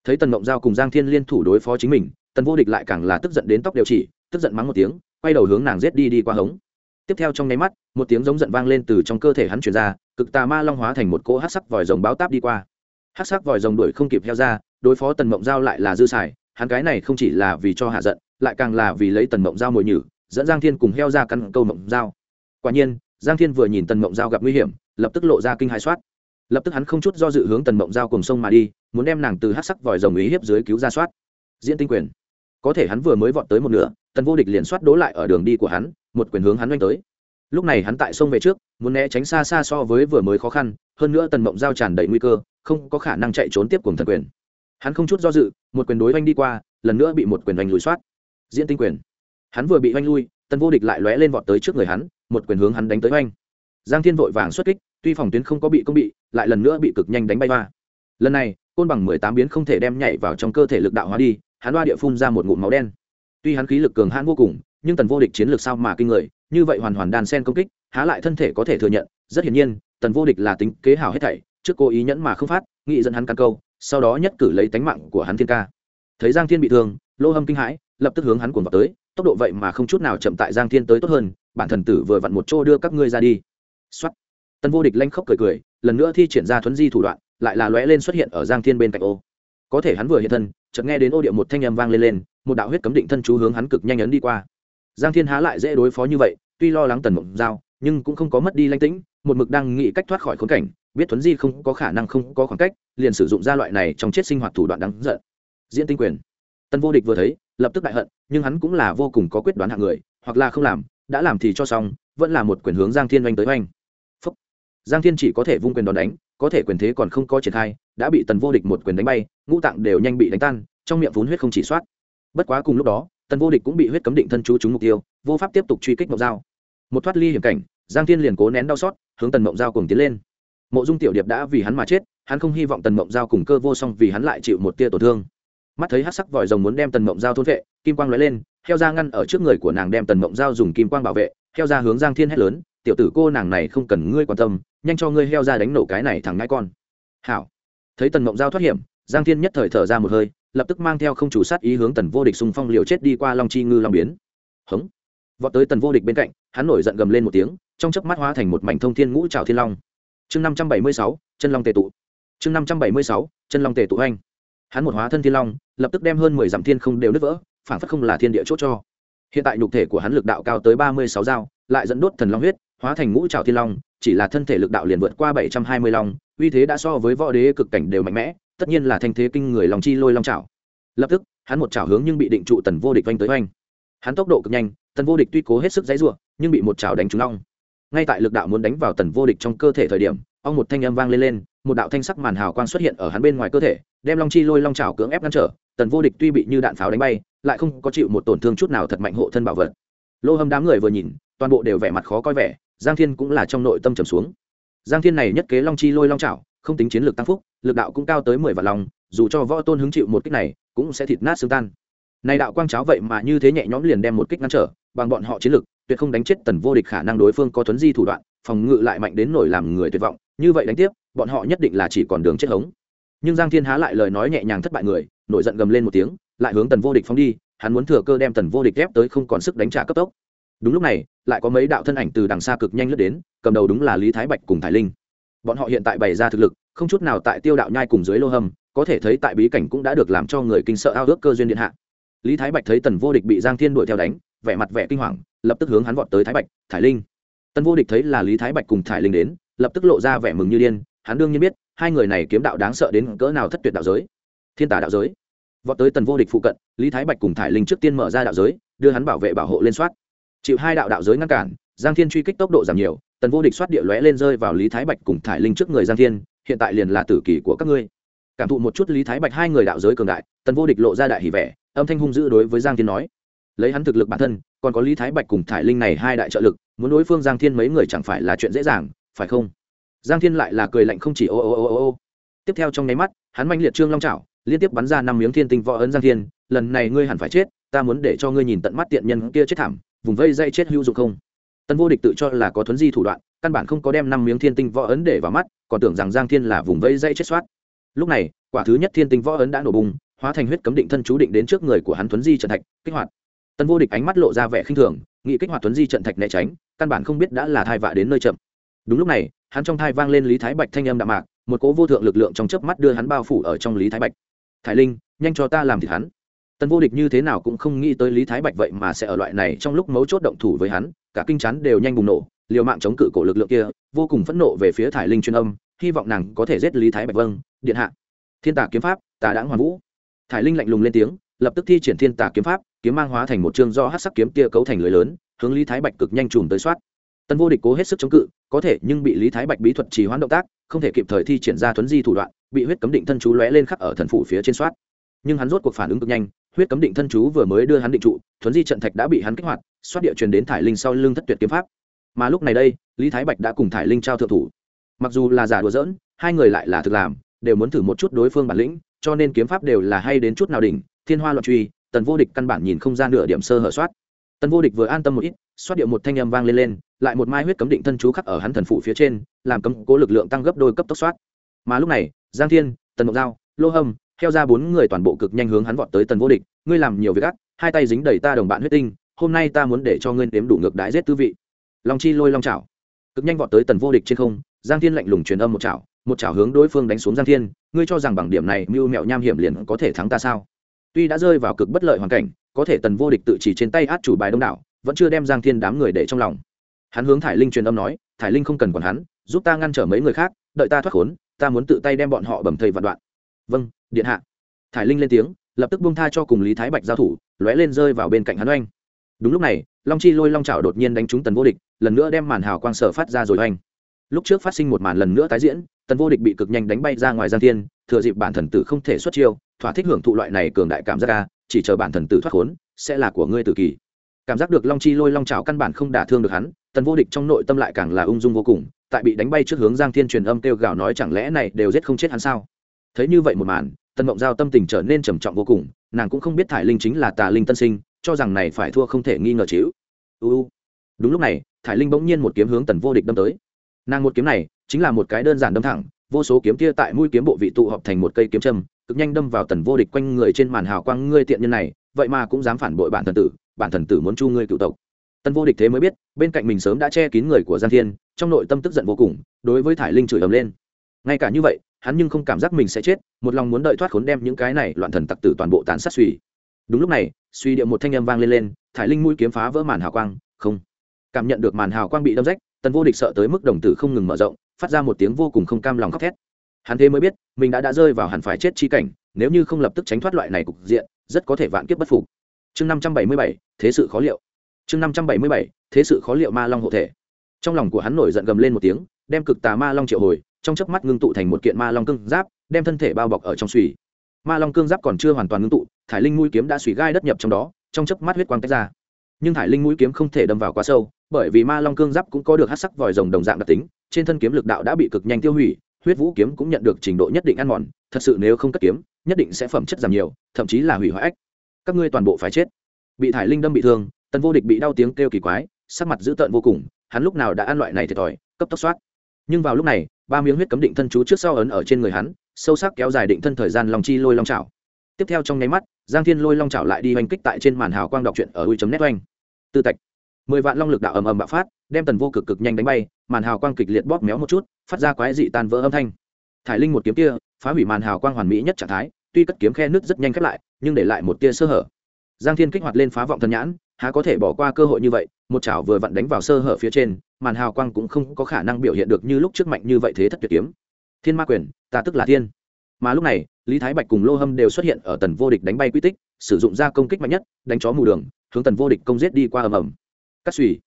Thấy tần mộng giao cùng giang thiên liên thủ đối phó chính mình, tần vô địch lại càng là tức giận đến tóc đều chỉ, tức giận mắng một tiếng, quay đầu hướng nàng rết đi đi qua hống. Tiếp theo trong nháy mắt, một tiếng giống giận vang lên từ trong cơ thể hắn chuyển ra, cực tà ma long hóa thành một cỗ hát sắc vòi rồng báo táp đi qua. Hát sắc vòi rồng đuổi không kịp theo ra, đối phó tần mộng giao lại là dư xài, hắn cái này không chỉ là vì cho hạ giận lại càng là vì lấy tần mộng giao mồi nhử, dẫn giang thiên cùng heo ra căn câu mộng giao. Quả nhiên, giang thiên vừa nhìn tần mộng giao gặp nguy hiểm, lập tức lộ ra kinh hãi soát. Lập tức hắn không chút do dự hướng tần mộng giao cùng sông mà đi, muốn đem nàng từ hát sắc vòi rồng ý hiếp dưới cứu ra soát. Diễn tinh quyền. Có thể hắn vừa mới vọt tới một nửa, tần vô địch liền soát đố lại ở đường đi của hắn, một quyền hướng hắn oanh tới. Lúc này hắn tại sông về trước, muốn né tránh xa xa so với vừa mới khó khăn, hơn nữa tần mộng giao tràn đầy nguy cơ, không có khả năng chạy trốn tiếp cùng thần quyền. Hắn không chút do dự, một quyền đối oanh đi qua, lần nữa bị một quyền oanh lùi soát diễn tinh quyền. Hắn vừa bị oanh lui tần vô địch lại lóe lên vọt tới trước người hắn, một quyền hướng hắn đánh tới oanh. Giang thiên vội vàng xuất kích, tuy phòng tuyến không có bị công bị, lại lần nữa bị cực nhanh đánh bay va lần này, côn bằng mười tám biến không thể đem nhảy vào trong cơ thể lực đạo hóa đi, hắn đoa địa phun ra một ngụm máu đen. Tuy hắn khí lực cường hãn vô cùng, nhưng tần vô địch chiến lược sao mà kinh người, như vậy hoàn hoàn đan sen công kích, há lại thân thể có thể thừa nhận, rất hiển nhiên, tần vô địch là tính kế hảo hết thảy, trước cố ý nhẫn mà không phát, nghị dẫn hắn căn câu, sau đó nhất cử lấy tánh mạng của hắn thiên ca thấy giang thiên bị thương, lô hâm kinh hãi, lập tức hướng hắn cuồng vào tới, tốc độ vậy mà không chút nào chậm tại giang thiên tới tốt hơn, bản thần tử vừa vặn một chỗ đưa các ngươi ra đi. Xuất tần vô địch lanh khóc cười cười, lần nữa thi triển ra thuấn di thủ đoạn, lại là lóe lên xuất hiện ở giang thiên bên cạnh ô. Có thể hắn vừa hiện thân, chợt nghe đến ô điệu một thanh âm vang lên lên, một đạo huyết cấm định thân chú hướng hắn cực nhanh ấn đi qua. Giang thiên há lại dễ đối phó như vậy, tuy lo lắng tần mộng giao, nhưng cũng không có mất đi lanh tĩnh, một mực đang nghĩ cách thoát khỏi khốn cảnh, biết thuấn di không có khả năng không có khoảng cách, liền sử dụng ra loại này trong chết sinh hoạt thủ đoạn đáng giận diễn tinh quyền. Tân vô địch vừa thấy, lập tức đại hận, nhưng hắn cũng là vô cùng có quyết đoán hạng người, hoặc là không làm, đã làm thì cho xong, vẫn là một quyền hướng giang thiên oanh tới oanh. Phúc. giang thiên chỉ có thể vung quyền đòn đánh, có thể quyền thế còn không có triển khai, đã bị tần vô địch một quyền đánh bay, ngũ tạng đều nhanh bị đánh tan, trong miệng vốn huyết không chỉ soát. Bất quá cùng lúc đó tần vô địch cũng bị huyết cấm định thân chú trúng mục tiêu, vô pháp tiếp tục truy kích mộng dao một thoát ly hiểm cảnh, giang thiên liền cố nén đau xót, hướng tần mộng dao cùng tiến lên. Mộ dung tiểu điệp đã vì hắn mà chết, hắn không hy vọng tần mộng dao cùng cơ vô song vì hắn lại chịu một tia tổn thương mắt thấy hát sắc vòi rồng muốn đem tần mộng dao thôn vệ, kim quang lóe lên, heo ra ngăn ở trước người của nàng đem tần mộng dao dùng kim quang bảo vệ, heo ra hướng giang thiên hét lớn, tiểu tử cô nàng này không cần ngươi quan tâm, nhanh cho ngươi heo ra đánh nổ cái này thằng ngãi con. Hảo. Thấy tần mộng dao thoát hiểm, giang thiên nhất thời thở ra một hơi, lập tức mang theo không chủ sát ý hướng tần vô địch xung phong liều chết đi qua long chi ngư long biến. Hống. Vọt tới tần vô địch bên cạnh, hắn nổi giận gầm lên một tiếng, trong chớp mắt hóa thành một mảnh thông thiên ngũ trào thiên long. Chương năm trăm bảy mươi sáu, chân long tề tụ. Chương năm trăm bảy mươi sáu, chân long tề tụ anh hắn một hóa thân thiên long, lập tức đem hơn mười dặm thiên không đều nứt vỡ phản phất không là thiên địa chốt cho. Hiện tại nhục thể của hắn lực đạo cao tới ba mươi sáu dao, lại dẫn đốt thần long huyết, hóa thành ngũ trào thiên long, chỉ là thân thể lực đạo liền vượt qua bảy trăm hai mươi long, uy thế đã so với võ đế cực cảnh đều mạnh mẽ, tất nhiên là thanh thế kinh người lòng chi lôi long trào lập tức, hắn một trào hướng nhưng bị định trụ tần vô địch oanh tới oanh. Hắn tốc độ cực nhanh, tần vô địch tuy cố hết sức dãy ruộng nhưng bị một trào đánh trúng long. Ngay tại lực đạo muốn đánh vào tần vô địch trong cơ thể thời điểm, ông một thanh âm vang lên lên, một đạo thanh sắc màn hào quang xuất hiện ở hắn bên ngoài cơ thể đem long chi lôi long trào cưỡng ép ngăn trở, tần vô địch tuy bị như đạn pháo đánh bay, lại không có chịu một tổn thương chút nào thật mạnh hộ thân bảo vật. Lô hâm đám người vừa nhìn, toàn bộ đều vẻ mặt khó coi vẻ, giang thiên cũng là trong nội tâm trầm xuống. Giang thiên này nhất kế long chi lôi long trào không tính chiến lược tăng phúc, lực đạo cũng cao tới mười vạn lòng dù cho võ tôn hứng chịu một kích này, cũng sẽ thịt nát xương tan. Này đạo quang cháo vậy mà như thế nhẹ nhõm liền đem một kích ngăn trở, bằng bọn họ chiến lực, tuyệt không đánh chết tần vô địch khả năng đối phương có thuấn di thủ đoạn, phòng ngự lại mạnh đến nổi làm người tuyệt vọng, như vậy đánh tiếp, bọn họ nhất định là chỉ còn đường chết hống nhưng giang thiên há lại lời nói nhẹ nhàng thất bại người, nổi giận gầm lên một tiếng, lại hướng tần vô địch phóng đi, hắn muốn thừa cơ đem tần vô địch ép tới không còn sức đánh trả cấp tốc. Đúng lúc này, lại có mấy đạo thân ảnh từ đằng xa cực nhanh lướt đến, cầm đầu đúng là lý thái bạch cùng thái linh. Bọn họ hiện tại bày ra thực lực, không chút nào tại tiêu đạo nhai cùng dưới lô hầm, có thể thấy tại bí cảnh cũng đã được làm cho người kinh sợ ao ước cơ duyên điện hạ. Lý thái bạch thấy tần vô địch bị giang thiên đuổi theo đánh, vẻ mặt vẻ kinh hoàng, lập tức hướng hắn vọt tới thái bạch Thái linh. Tần vô địch thấy là lý thái bạch cùng Thái linh đến, lập tức lộ ra vẻ mừng như điên, hắn đương nhiên biết hai người này kiếm đạo đáng sợ đến cỡ nào thất tuyệt đạo giới. Thiên tả đạo giới. Vọt tới tần vô địch phụ cận, lý thái bạch cùng thải linh trước tiên mở ra đạo giới, đưa hắn bảo vệ bảo hộ lên soát. Chịu hai đạo đạo giới ngăn cản, giang thiên truy kích tốc độ giảm nhiều, tần vô địch soát địa lóe lên rơi vào lý thái bạch cùng thải linh trước người giang thiên, hiện tại liền là tử kỳ của các ngươi. Cảm thụ một chút lý thái bạch hai người đạo giới cường đại, tần vô địch lộ ra đại hỷ vẻ, âm thanh hung dữ đối với giang thiên nói. Lấy hắn thực lực bản thân, còn có lý thái bạch cùng thải linh này hai đại trợ lực, muốn đối phương giang thiên mấy người chẳng phải là chuyện dễ dàng, phải không? Giang thiên lại là cười lạnh không chỉ ô ô ô ô ô. Tiếp theo trong nháy mắt, hắn manh liệt trương long trào liên tiếp bắn ra năm miếng thiên tinh võ ấn giang thiên, lần này ngươi hẳn phải chết, ta muốn để cho ngươi nhìn tận mắt tiện nhân kia chết thảm, vùng vây dây chết hữu dụng không? Tân vô địch tự cho là có thuấn di thủ đoạn, căn bản không có đem năm miếng thiên tinh võ ấn để vào mắt, còn tưởng rằng giang thiên là vùng vây dây chết soát. Lúc này, quả thứ nhất thiên tinh võ ấn đã nổ bùng, hóa thành huyết cấm định thân chú định đến trước người của hắn thuấn di trận thạch, kích hoạt. Tân vô địch ánh mắt lộ ra vẻ khinh thường nghị kích hoạt thuấn di trận thạch né tránh, căn bản không biết đã là thai vạ đến nơi chậm. Đúng lúc này hắn trong thai vang lên lý thái bạch thanh âm đạm mạc, một cố vô thượng lực lượng trong chớp mắt đưa hắn bao phủ ở trong lý thái bạch. Thái linh, nhanh cho ta làm thịt hắn. Tần vô địch như thế nào cũng không nghĩ tới lý thái bạch vậy mà sẽ ở loại này trong lúc mấu chốt động thủ với hắn, cả kinh chắn đều nhanh bùng nổ, liều mạng chống cự cổ lực lượng kia, vô cùng phẫn nộ về phía thải linh chuyên âm, hy vọng nàng có thể giết lý thái bạch. Vâng điện hạ. Thiên tả kiếm pháp, tà đãng hoàn vũ. Thải linh lạnh lùng lên tiếng, lập tức thi triển thiên tả kiếm pháp, kiếm mang hóa thành một chương do hát sắc kiếm kia cấu thành lưới lớn, hướng lý thái bạch cực nhanh chùm tới soát. Tân vô địch cố hết sức chống cự có thể nhưng bị lý thái bạch bí thuật trì hoãn động tác, không thể kịp thời thi triển ra thuấn di thủ đoạn, bị huyết cấm định thân chú lóe lên khắc ở thần phủ phía trên soát. Nhưng hắn rốt cuộc phản ứng cực nhanh, huyết cấm định thân chú vừa mới đưa hắn định trụ, thuấn di trận thạch đã bị hắn kích hoạt xoát địa truyền đến thải linh sau lưng thất tuyệt kiếm pháp. Mà lúc này đây, lý thái bạch đã cùng thải linh trao thượng thủ. Mặc dù là giả đùa dỡn hai người lại là thực làm, đều muốn thử một chút đối phương bản lĩnh, cho nên kiếm pháp đều là hay đến chút nào đỉnh, thiên hoa loạn truy, tần vô địch căn bản nhìn không ra nửa điểm sơ hở soát tần vô địch vừa an tâm một ít, xoát điệu một thanh âm vang lên lên, lại một mai huyết cấm định thân chú khắc ở hắn thần phủ phía trên, làm cấm cố lực lượng tăng gấp đôi cấp tốc soát mà lúc này, giang thiên, tần mộc giao, lô hâm theo ra bốn người toàn bộ cực nhanh hướng hắn vọt tới tần vô địch, ngươi làm nhiều việc ác, hai tay dính đầy ta đồng bạn huyết tinh, hôm nay ta muốn để cho ngươi nếm đủ ngược đái giết tư vị. Long chi lôi long chảo. Cực nhanh vọt tới tần vô địch trên không, giang thiên lạnh lùng truyền âm một chảo một chảo hướng đối phương đánh xuống giang thiên, ngươi cho rằng bằng điểm này mưu mẹo nham hiểm liền có thể thắng ta sao? Tuy đã rơi vào cực bất lợi hoàn cảnh, có thể tần vô địch tự chỉ trên tay át chủ bài đông đảo, vẫn chưa đem giang thiên đám người để trong lòng. Hắn hướng thải linh truyền âm nói, thải linh không cần còn hắn, giúp ta ngăn trở mấy người khác, đợi ta thoát khốn, ta muốn tự tay đem bọn họ bầm thây vạn đoạn. Vâng điện hạ. Thải linh lên tiếng, lập tức buông tha cho cùng lý thái bạch giao thủ, lóe lên rơi vào bên cạnh hắn oanh. Đúng lúc này, long chi lôi long trào đột nhiên đánh trúng tần vô địch, lần nữa đem màn hào quang sở phát ra rồi oanh. Lúc trước phát sinh một màn lần nữa tái diễn, tần vô địch bị cực nhanh đánh bay ra ngoài giang thiên, thừa dịp bản thần tử không thể xuất chiêu thỏa thích hưởng thụ loại này cường đại cảm giác ca, chỉ chờ bản thần tử thoát khốn, sẽ là của ngươi tử kỳ. Cảm giác được long chi lôi long trào căn bản không đả thương được hắn, tần vô địch trong nội tâm lại càng là ung dung vô cùng, tại bị đánh bay trước hướng giang thiên truyền âm kêu gào nói chẳng lẽ này đều giết không chết hắn sao? Thấy như vậy một màn, tần mộng giao tâm tình trở nên trầm trọng vô cùng, nàng cũng không biết thải linh chính là tà linh tân sinh, cho rằng này phải thua không thể nghi ngờ chịu. Uu đúng lúc này, thải linh bỗng nhiên một kiếm hướng tần vô địch đâm tới. Nàng một kiếm này chính là một cái đơn giản đâm thẳng, vô số kiếm tia tại mũi kiếm bộ vị tụ họp thành một cây kiếm châm cực nhanh đâm vào tần vô địch quanh người trên màn hào quang ngươi tiện nhân này, vậy mà cũng dám phản bội bản thần tử, bản thần tử muốn chu ngươi cựu tộc. Tần vô địch thế mới biết, bên cạnh mình sớm đã che kín người của giang thiên, trong nội tâm tức giận vô cùng, đối với thải linh chửi ầm lên. Ngay cả như vậy, hắn nhưng không cảm giác mình sẽ chết, một lòng muốn đợi thoát khốn đem những cái này loạn thần tặc tử toàn bộ tán sát suy. Đúng lúc này, suy điệu một thanh âm vang lên lên, thải linh mũi kiếm phá vỡ màn hào quang, không. Cảm nhận được màn hào quang bị đâm rách, tần vô địch sợ tới mức đồng tử không ngừng mở rộng, phát ra một tiếng vô cùng không cam lòng khóc thét hắn thế mới biết, mình đã đã rơi vào hẳn phải chết chi cảnh, nếu như không lập tức tránh thoát loại này cục diện, rất có thể vạn kiếp bất phục. Chương năm trăm bảy mươi bảy, thế sự khó liệu. Chương năm trăm bảy mươi bảy, thế sự khó liệu ma long hộ thể. Trong lòng của hắn nổi giận gầm lên một tiếng, đem cực tà ma long triệu hồi, trong chớp mắt ngưng tụ thành một kiện ma long cương giáp, đem thân thể bao bọc ở trong suy. Ma long cương giáp còn chưa hoàn toàn ngưng tụ, thải linh mũi kiếm đã suy gai đất nhập trong đó, trong chớp mắt huyết quang tách ra. Nhưng thải linh mũi kiếm không thể đâm vào quá sâu, bởi vì ma long cương giáp cũng có được hát sắc vòi rồng đồng dạng đặc tính, trên thân kiếm lực đạo đã bị cực nhanh tiêu hủy huyết vũ kiếm cũng nhận được trình độ nhất định ăn mòn, thật sự nếu không cất kiếm, nhất định sẽ phẩm chất giảm nhiều, thậm chí là hủy hoại ách. Các ngươi toàn bộ phải chết. Bị thải linh đâm bị thương, tần vô địch bị đau tiếng kêu kỳ quái, sắc mặt dữ tợn vô cùng, hắn lúc nào đã ăn loại này thiệt thòi, cấp tốc soát. Nhưng vào lúc này, ba miếng huyết cấm định thân chú trước sau ấn ở trên người hắn, sâu sắc kéo dài định thân thời gian lòng chi lôi long trào tiếp theo trong nháy mắt, giang thiên lôi long trào lại đi oanh kích tại trên màn hào quang đọc truyện ở ui chấm nét oanh. Tư tạch. Mười vạn long lực đạo ầm ầm bạo phát đem tần vô cực cực nhanh đánh bay, màn hào quang kịch liệt bóp méo một chút, phát ra quái dị tan vỡ âm thanh. Thải linh một kiếm kia, phá hủy màn hào quang hoàn mỹ nhất trạng thái, tuy cất kiếm khe nước rất nhanh khép lại, nhưng để lại một tia sơ hở. Giang thiên kích hoạt lên phá vọng thần nhãn, há có thể bỏ qua cơ hội như vậy, một chảo vừa vặn đánh vào sơ hở phía trên, màn hào quang cũng không có khả năng biểu hiện được như lúc trước mạnh như vậy thế thất tuyệt kiếm. Thiên ma quyền, ta tức là thiên. Mà lúc này, lý thái bạch cùng lô hâm đều xuất hiện ở tần vô địch đánh bay quy tích, sử dụng ra công kích mạnh nhất, đánh chó mù đường, hướng tần vô địch công giết đi qua ầm ầm. Cắt xùy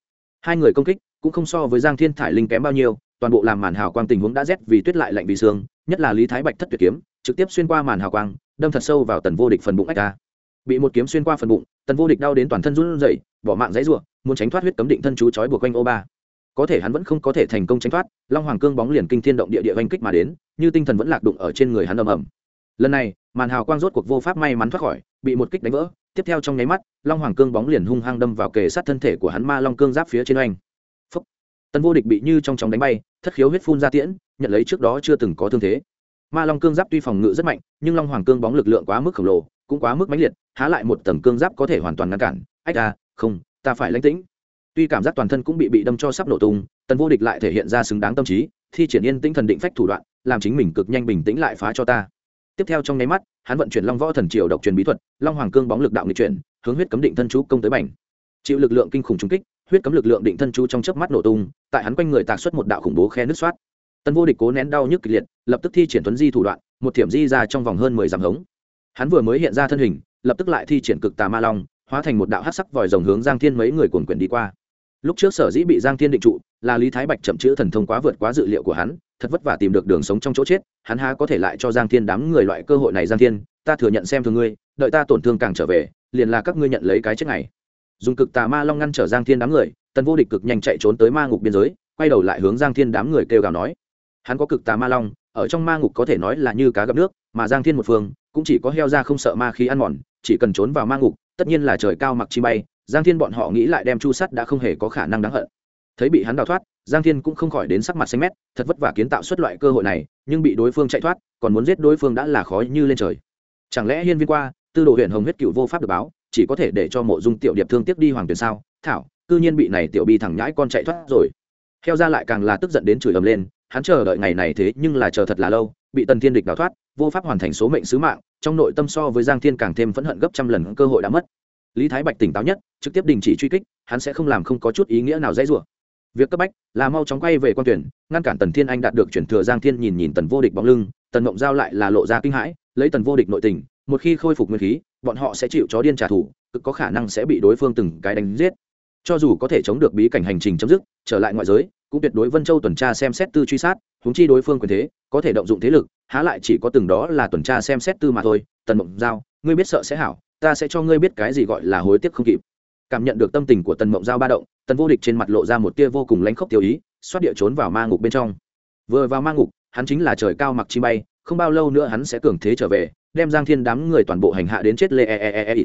hai người công kích cũng không so với giang thiên thải linh kém bao nhiêu, toàn bộ làm màn hào quang tình huống đã rét vì tuyết lại lạnh vì xương nhất là lý thái bạch thất tuyệt kiếm, trực tiếp xuyên qua màn hào quang, đâm thật sâu vào tần vô địch phần bụng ách ca bị một kiếm xuyên qua phần bụng, tần vô địch đau đến toàn thân run rẩy, bỏ mạng dãy ruộng muốn tránh thoát huyết cấm định thân chú trói buộc quanh ô ba. Có thể hắn vẫn không có thể thành công tránh thoát, long hoàng cương bóng liền kinh thiên động địa địa oanh kích mà đến, như tinh thần vẫn lạc đụng ở trên người hắn ầm ầm. Lần này, màn hào quang rốt cuộc vô pháp may mắn thoát khỏi, bị một kích đánh vỡ tiếp theo trong nháy mắt, long hoàng cương bóng liền hung hăng đâm vào kề sát thân thể của hắn ma long cương giáp phía trên oanh. Phúc. Tần vô địch bị như trong chóng đánh bay, thất khiếu huyết phun ra tiễn, nhận lấy trước đó chưa từng có thương thế. Ma long cương giáp tuy phòng ngự rất mạnh, nhưng long hoàng cương bóng lực lượng quá mức khổng lồ, cũng quá mức mãnh liệt, há lại một tầng cương giáp có thể hoàn toàn ngăn cản. Ách ta không, ta phải lánh tĩnh. Tuy cảm giác toàn thân cũng bị bị đâm cho sắp nổ tung, tần vô địch lại thể hiện ra xứng đáng tâm trí, thi triển yên tĩnh thần định phách thủ đoạn, làm chính mình cực nhanh bình tĩnh lại phá cho ta. Tiếp theo trong nháy mắt hắn vận chuyển long võ thần triều độc truyền bí thuật, long hoàng cương bóng lực đạo nghịch chuyển, hướng huyết cấm định thân chú công tới bành. Chịu lực lượng kinh khủng trung kích, huyết cấm lực lượng định thân chú trong chớp mắt nổ tung, tại hắn quanh người tạc xuất một đạo khủng bố khe nứt xoát tân vô địch cố nén đau nhức kịch liệt, lập tức thi triển tuấn di thủ đoạn, một thiểm di ra trong vòng hơn mười dặm hống. Hắn vừa mới hiện ra thân hình, lập tức lại thi triển cực tà ma long, hóa thành một đạo hát sắc vòi rồng hướng giang thiên mấy người cuồn quyển đi qua. Lúc trước sở dĩ bị giang thiên định trụ, là lý thái bạch chậm chữ thần thông quá vượt quá dự liệu của hắn thật vất vả tìm được đường sống trong chỗ chết, hắn há có thể lại cho giang thiên đám người loại cơ hội này, giang thiên, ta thừa nhận xem thường ngươi, đợi ta tổn thương càng trở về, liền là các ngươi nhận lấy cái chết này. Dùng cực tà ma long ngăn trở giang thiên đám người, tần vô địch cực nhanh chạy trốn tới ma ngục biên giới, quay đầu lại hướng giang thiên đám người kêu gào nói. Hắn có cực tà ma long, ở trong ma ngục có thể nói là như cá gặp nước, mà giang thiên một phương, cũng chỉ có heo ra không sợ ma khí ăn mòn, chỉ cần trốn vào ma ngục, tất nhiên là trời cao mặc chi bay, giang thiên bọn họ nghĩ lại đem chu sắt đã không hề có khả năng đáng hận. Thấy bị hắn đào thoát giang thiên cũng không khỏi đến sắc mặt xanh mét, thật vất vả kiến tạo xuất loại cơ hội này, nhưng bị đối phương chạy thoát, còn muốn giết đối phương đã là khó như lên trời. Chẳng lẽ hiên viên qua, tư đồ huyện hồng huyết cựu vô pháp được báo, chỉ có thể để cho mộ dung tiểu điệp thương tiếc đi hoàng tuyền sao? Thảo, cư nhiên bị này tiểu bi thẳng nhãi con chạy thoát rồi. Heo ra lại càng là tức giận đến chửi ầm lên, hắn chờ đợi ngày này thế nhưng là chờ thật là lâu, bị tần thiên địch đào thoát, vô pháp hoàn thành số mệnh sứ mạng, trong nội tâm so với giang thiên càng thêm phẫn hận gấp trăm lần cơ hội đã mất. Lý thái bạch tỉnh táo nhất, trực tiếp đình chỉ truy kích, hắn sẽ không làm không có chút ý nghĩa nào dễ dụa việc cấp bách là mau chóng quay về quan tuyển, ngăn cản tần thiên anh đạt được chuyển thừa giang thiên nhìn nhìn tần vô địch bóng lưng, tần mộng giao lại là lộ ra kinh hãi, lấy tần vô địch nội tình, một khi khôi phục nguyên khí, bọn họ sẽ chịu chó điên trả thù, cực có khả năng sẽ bị đối phương từng cái đánh giết. Cho dù có thể chống được bí cảnh hành trình chấm dứt, trở lại ngoại giới, cũng tuyệt đối vân châu tuần tra xem xét tư truy sát húng chi đối phương quyền thế, có thể động dụng thế lực, há lại chỉ có từng đó là tuần tra xem xét tư mà thôi. Tần mộng giao, ngươi biết sợ sẽ hảo, ta sẽ cho ngươi biết cái gì gọi là hối tiếc không kịp. Cảm nhận được tâm tình của tần mộng giao ba động tần vô địch trên mặt lộ ra một tia vô cùng lánh khốc tiêu ý, xoát địa trốn vào ma ngục bên trong. Vừa vào ma ngục, hắn chính là trời cao mặc chi bay, không bao lâu nữa hắn sẽ cường thế trở về, đem giang thiên đám người toàn bộ hành hạ đến chết lê e e e e, e.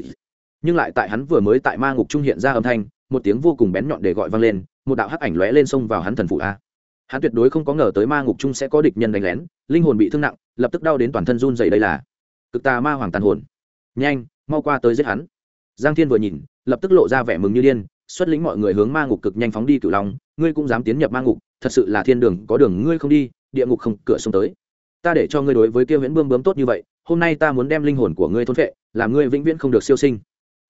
nhưng lại tại hắn vừa mới tại ma ngục trung hiện ra âm thanh, một tiếng vô cùng bén nhọn để gọi vang lên, một đạo hắc ảnh lóe lên xông vào hắn thần phụ a. Hắn tuyệt đối không có ngờ tới ma ngục trung sẽ có địch nhân đánh lén, linh hồn bị thương nặng, lập tức đau đến toàn thân run dày đây là. Cực tà ma hoàng tàn hồn. Nhanh, mau qua tới giết hắn. Giang thiên vừa nhìn, lập tức lộ ra vẻ mừng như điên xuất lĩnh mọi người hướng ma ngục cực nhanh phóng đi cửu long, ngươi cũng dám tiến nhập ma ngục, thật sự là thiên đường, có đường ngươi không đi, địa ngục không, cửa xuống tới. Ta để cho ngươi đối với kia huyễn bươm bướm tốt như vậy, hôm nay ta muốn đem linh hồn của ngươi thôn phệ, làm ngươi vĩnh viễn không được siêu sinh.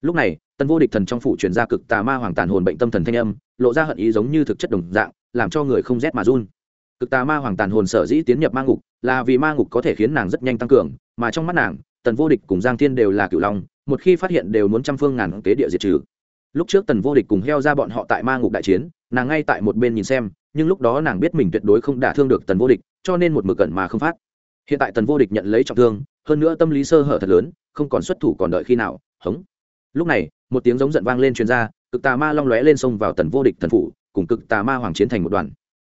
Lúc này, tân vô địch thần trong phủ truyền ra cực tà ma hoàng tàn hồn bệnh tâm thần thanh âm, lộ ra hận ý giống như thực chất đồng dạng, làm cho người không rét mà run. Cực tà ma hoàng tàn hồn sở dĩ tiến nhập ma ngục, là vì ma ngục có thể khiến nàng rất nhanh tăng cường, mà trong mắt nàng tần vô địch cùng giang thiên đều là cựu long, một khi phát hiện đều muốn trăm phương ngàn kế địa diệt trừ lúc trước tần vô địch cùng heo ra bọn họ tại ma ngục đại chiến, nàng ngay tại một bên nhìn xem, nhưng lúc đó nàng biết mình tuyệt đối không đả thương được tần vô địch, cho nên một mực cẩn mà không phát. Hiện tại tần vô địch nhận lấy trọng thương, hơn nữa tâm lý sơ hở thật lớn, không còn xuất thủ còn đợi khi nào, hống. Lúc này, một tiếng giống giận vang lên truyền ra, cực tà ma long lóe lên sông vào tần vô địch thần phủ, cùng cực tà ma hoàng chiến thành một đoàn.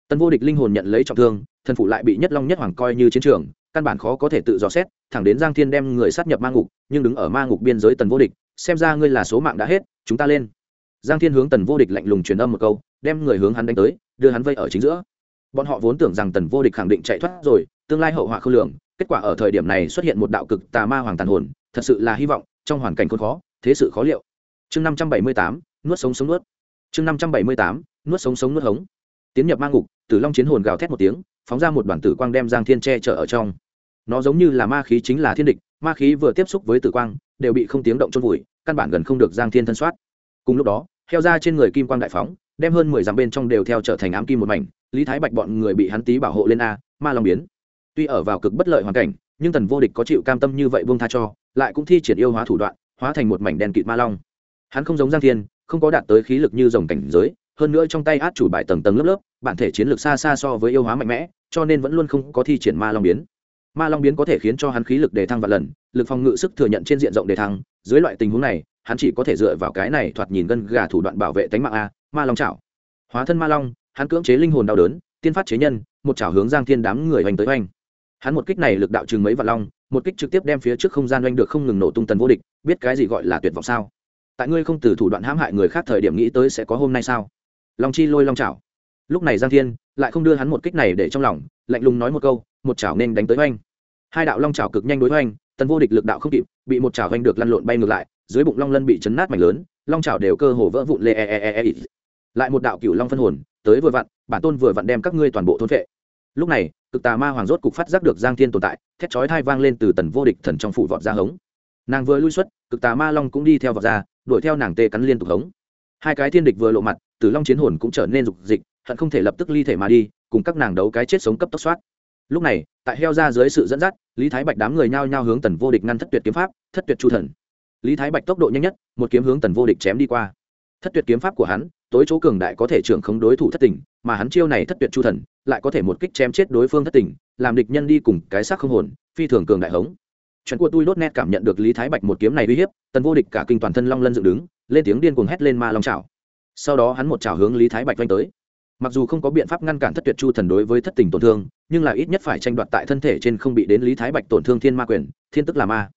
Tần vô địch linh hồn nhận lấy trọng thương, thần phủ lại bị nhất long nhất hoàng coi như chiến trường, căn bản khó có thể tự dò xét, thẳng đến giang thiên đem người sát nhập ma ngục, nhưng đứng ở ma ngục biên giới tần vô địch, xem ra ngươi là số mạng đã hết chúng ta lên. Giang thiên hướng tần vô địch lạnh lùng truyền âm một câu, đem người hướng hắn đánh tới, đưa hắn vây ở chính giữa. Bọn họ vốn tưởng rằng tần vô địch khẳng định chạy thoát rồi, tương lai hậu họa không lường, kết quả ở thời điểm này xuất hiện một đạo cực tà ma hoàng tàn hồn, thật sự là hy vọng, trong hoàn cảnh khốn khó, thế sự khó liệu. Chương năm trăm bảy mươi tám, nuốt sống sống nuốt. Chương năm trăm bảy mươi tám, nuốt sống sống nuốt hống. Tiến nhập ma ngục, tử long chiến hồn gào thét một tiếng, phóng ra một đoàn tử quang đem giang thiên che chở ở trong. Nó giống như là ma khí chính là thiên địch, ma khí vừa tiếp xúc với tử quang đều bị không tiếng động chôn vùi, căn bản gần không được giang thiên thân soát. Cùng lúc đó, heo ra trên người kim quang đại phóng, đem hơn mười dặm bên trong đều theo trở thành ám kim một mảnh, lý thái bạch bọn người bị hắn tý bảo hộ lên a, ma long biến. Tuy ở vào cực bất lợi hoàn cảnh, nhưng tần vô địch có chịu cam tâm như vậy buông tha cho, lại cũng thi triển yêu hóa thủ đoạn, hóa thành một mảnh đen kịt ma long. Hắn không giống giang thiên, không có đạt tới khí lực như dòng cảnh giới, hơn nữa trong tay át chủ bài tầng tầng lớp lớp, bản thể chiến lược xa xa so với yêu hóa mạnh mẽ, cho nên vẫn luôn không có thi triển ma long biến ma long biến có thể khiến cho hắn khí lực đề thăng vài lần, lực phòng ngự sức thừa nhận trên diện rộng đề thăng, dưới loại tình huống này, hắn chỉ có thể dựa vào cái này thoạt nhìn gân gà thủ đoạn bảo vệ tánh mạng a, ma long chảo. Hóa thân ma long, hắn cưỡng chế linh hồn đau đớn, tiên phát chế nhân, một chảo hướng giang thiên đám người hoành tới hoành. Hắn một kích này lực đạo chừng mấy vạn long, một kích trực tiếp đem phía trước không gian oanh được không ngừng nổ tung tần vô địch, biết cái gì gọi là tuyệt vọng sao? Tại ngươi không từ thủ đoạn hãm hại người khác thời điểm nghĩ tới sẽ có hôm nay sao? Long chi lôi long chảo. Lúc này giang thiên lại không đưa hắn một kích này để trong lòng, lạnh lùng nói một câu, một chảo nên đánh tới oanh hai đạo long chảo cực nhanh đối hoành, tần vô địch lực đạo không kịp bị một chảo hoành được lăn lộn bay ngược lại dưới bụng long lân bị chấn nát mảnh lớn long chảo đều cơ hồ vỡ vụn lê e e e e, e. lại một đạo cựu long phân hồn tới vừa vặn bản tôn vừa vặn đem các ngươi toàn bộ thôn vệ lúc này cực tà ma hoàng rốt cục phát giác được giang thiên tồn tại thét chói thai vang lên từ tần vô địch thần trong phủ vọt ra hống. Nàng vừa lui xuất cực tà ma long cũng đi theo vọt ra đuổi theo nàng tê cắn liên tục hống. Hai cái thiên địch vừa lộ mặt tử long chiến hồn cũng trở nên rục dịch hận không thể lập tức ly thể mà đi cùng các nàng đấu cái chết sống cấp tốc soát. Lúc này tại heo ra dưới sự dẫn dắt, lý thái bạch đám người nhao nhao hướng tần vô địch ngăn thất tuyệt kiếm pháp, thất tuyệt chu thần. Lý thái bạch tốc độ nhanh nhất, một kiếm hướng tần vô địch chém đi qua. Thất tuyệt kiếm pháp của hắn, tối chỗ cường đại có thể trưởng khống đối thủ thất tình, mà hắn chiêu này thất tuyệt chu thần, lại có thể một kích chém chết đối phương thất tình, làm địch nhân đi cùng cái xác không hồn, phi thường cường đại hống. Chuyện của tôi đốt nét cảm nhận được lý thái bạch một kiếm này uy hiếp, tần vô địch cả kinh toàn thân long lân dựng đứng, lên tiếng điên cuồng hét lên ma long trào sau đó hắn một trào hướng lý thái bạch vanh tới mặc dù không có biện pháp ngăn cản thất tuyệt chu thần đối với thất tình tổn thương, nhưng là ít nhất phải tranh đoạt tại thân thể trên không bị đến lý thái bạch tổn thương thiên ma quyền, thiên tức là ma.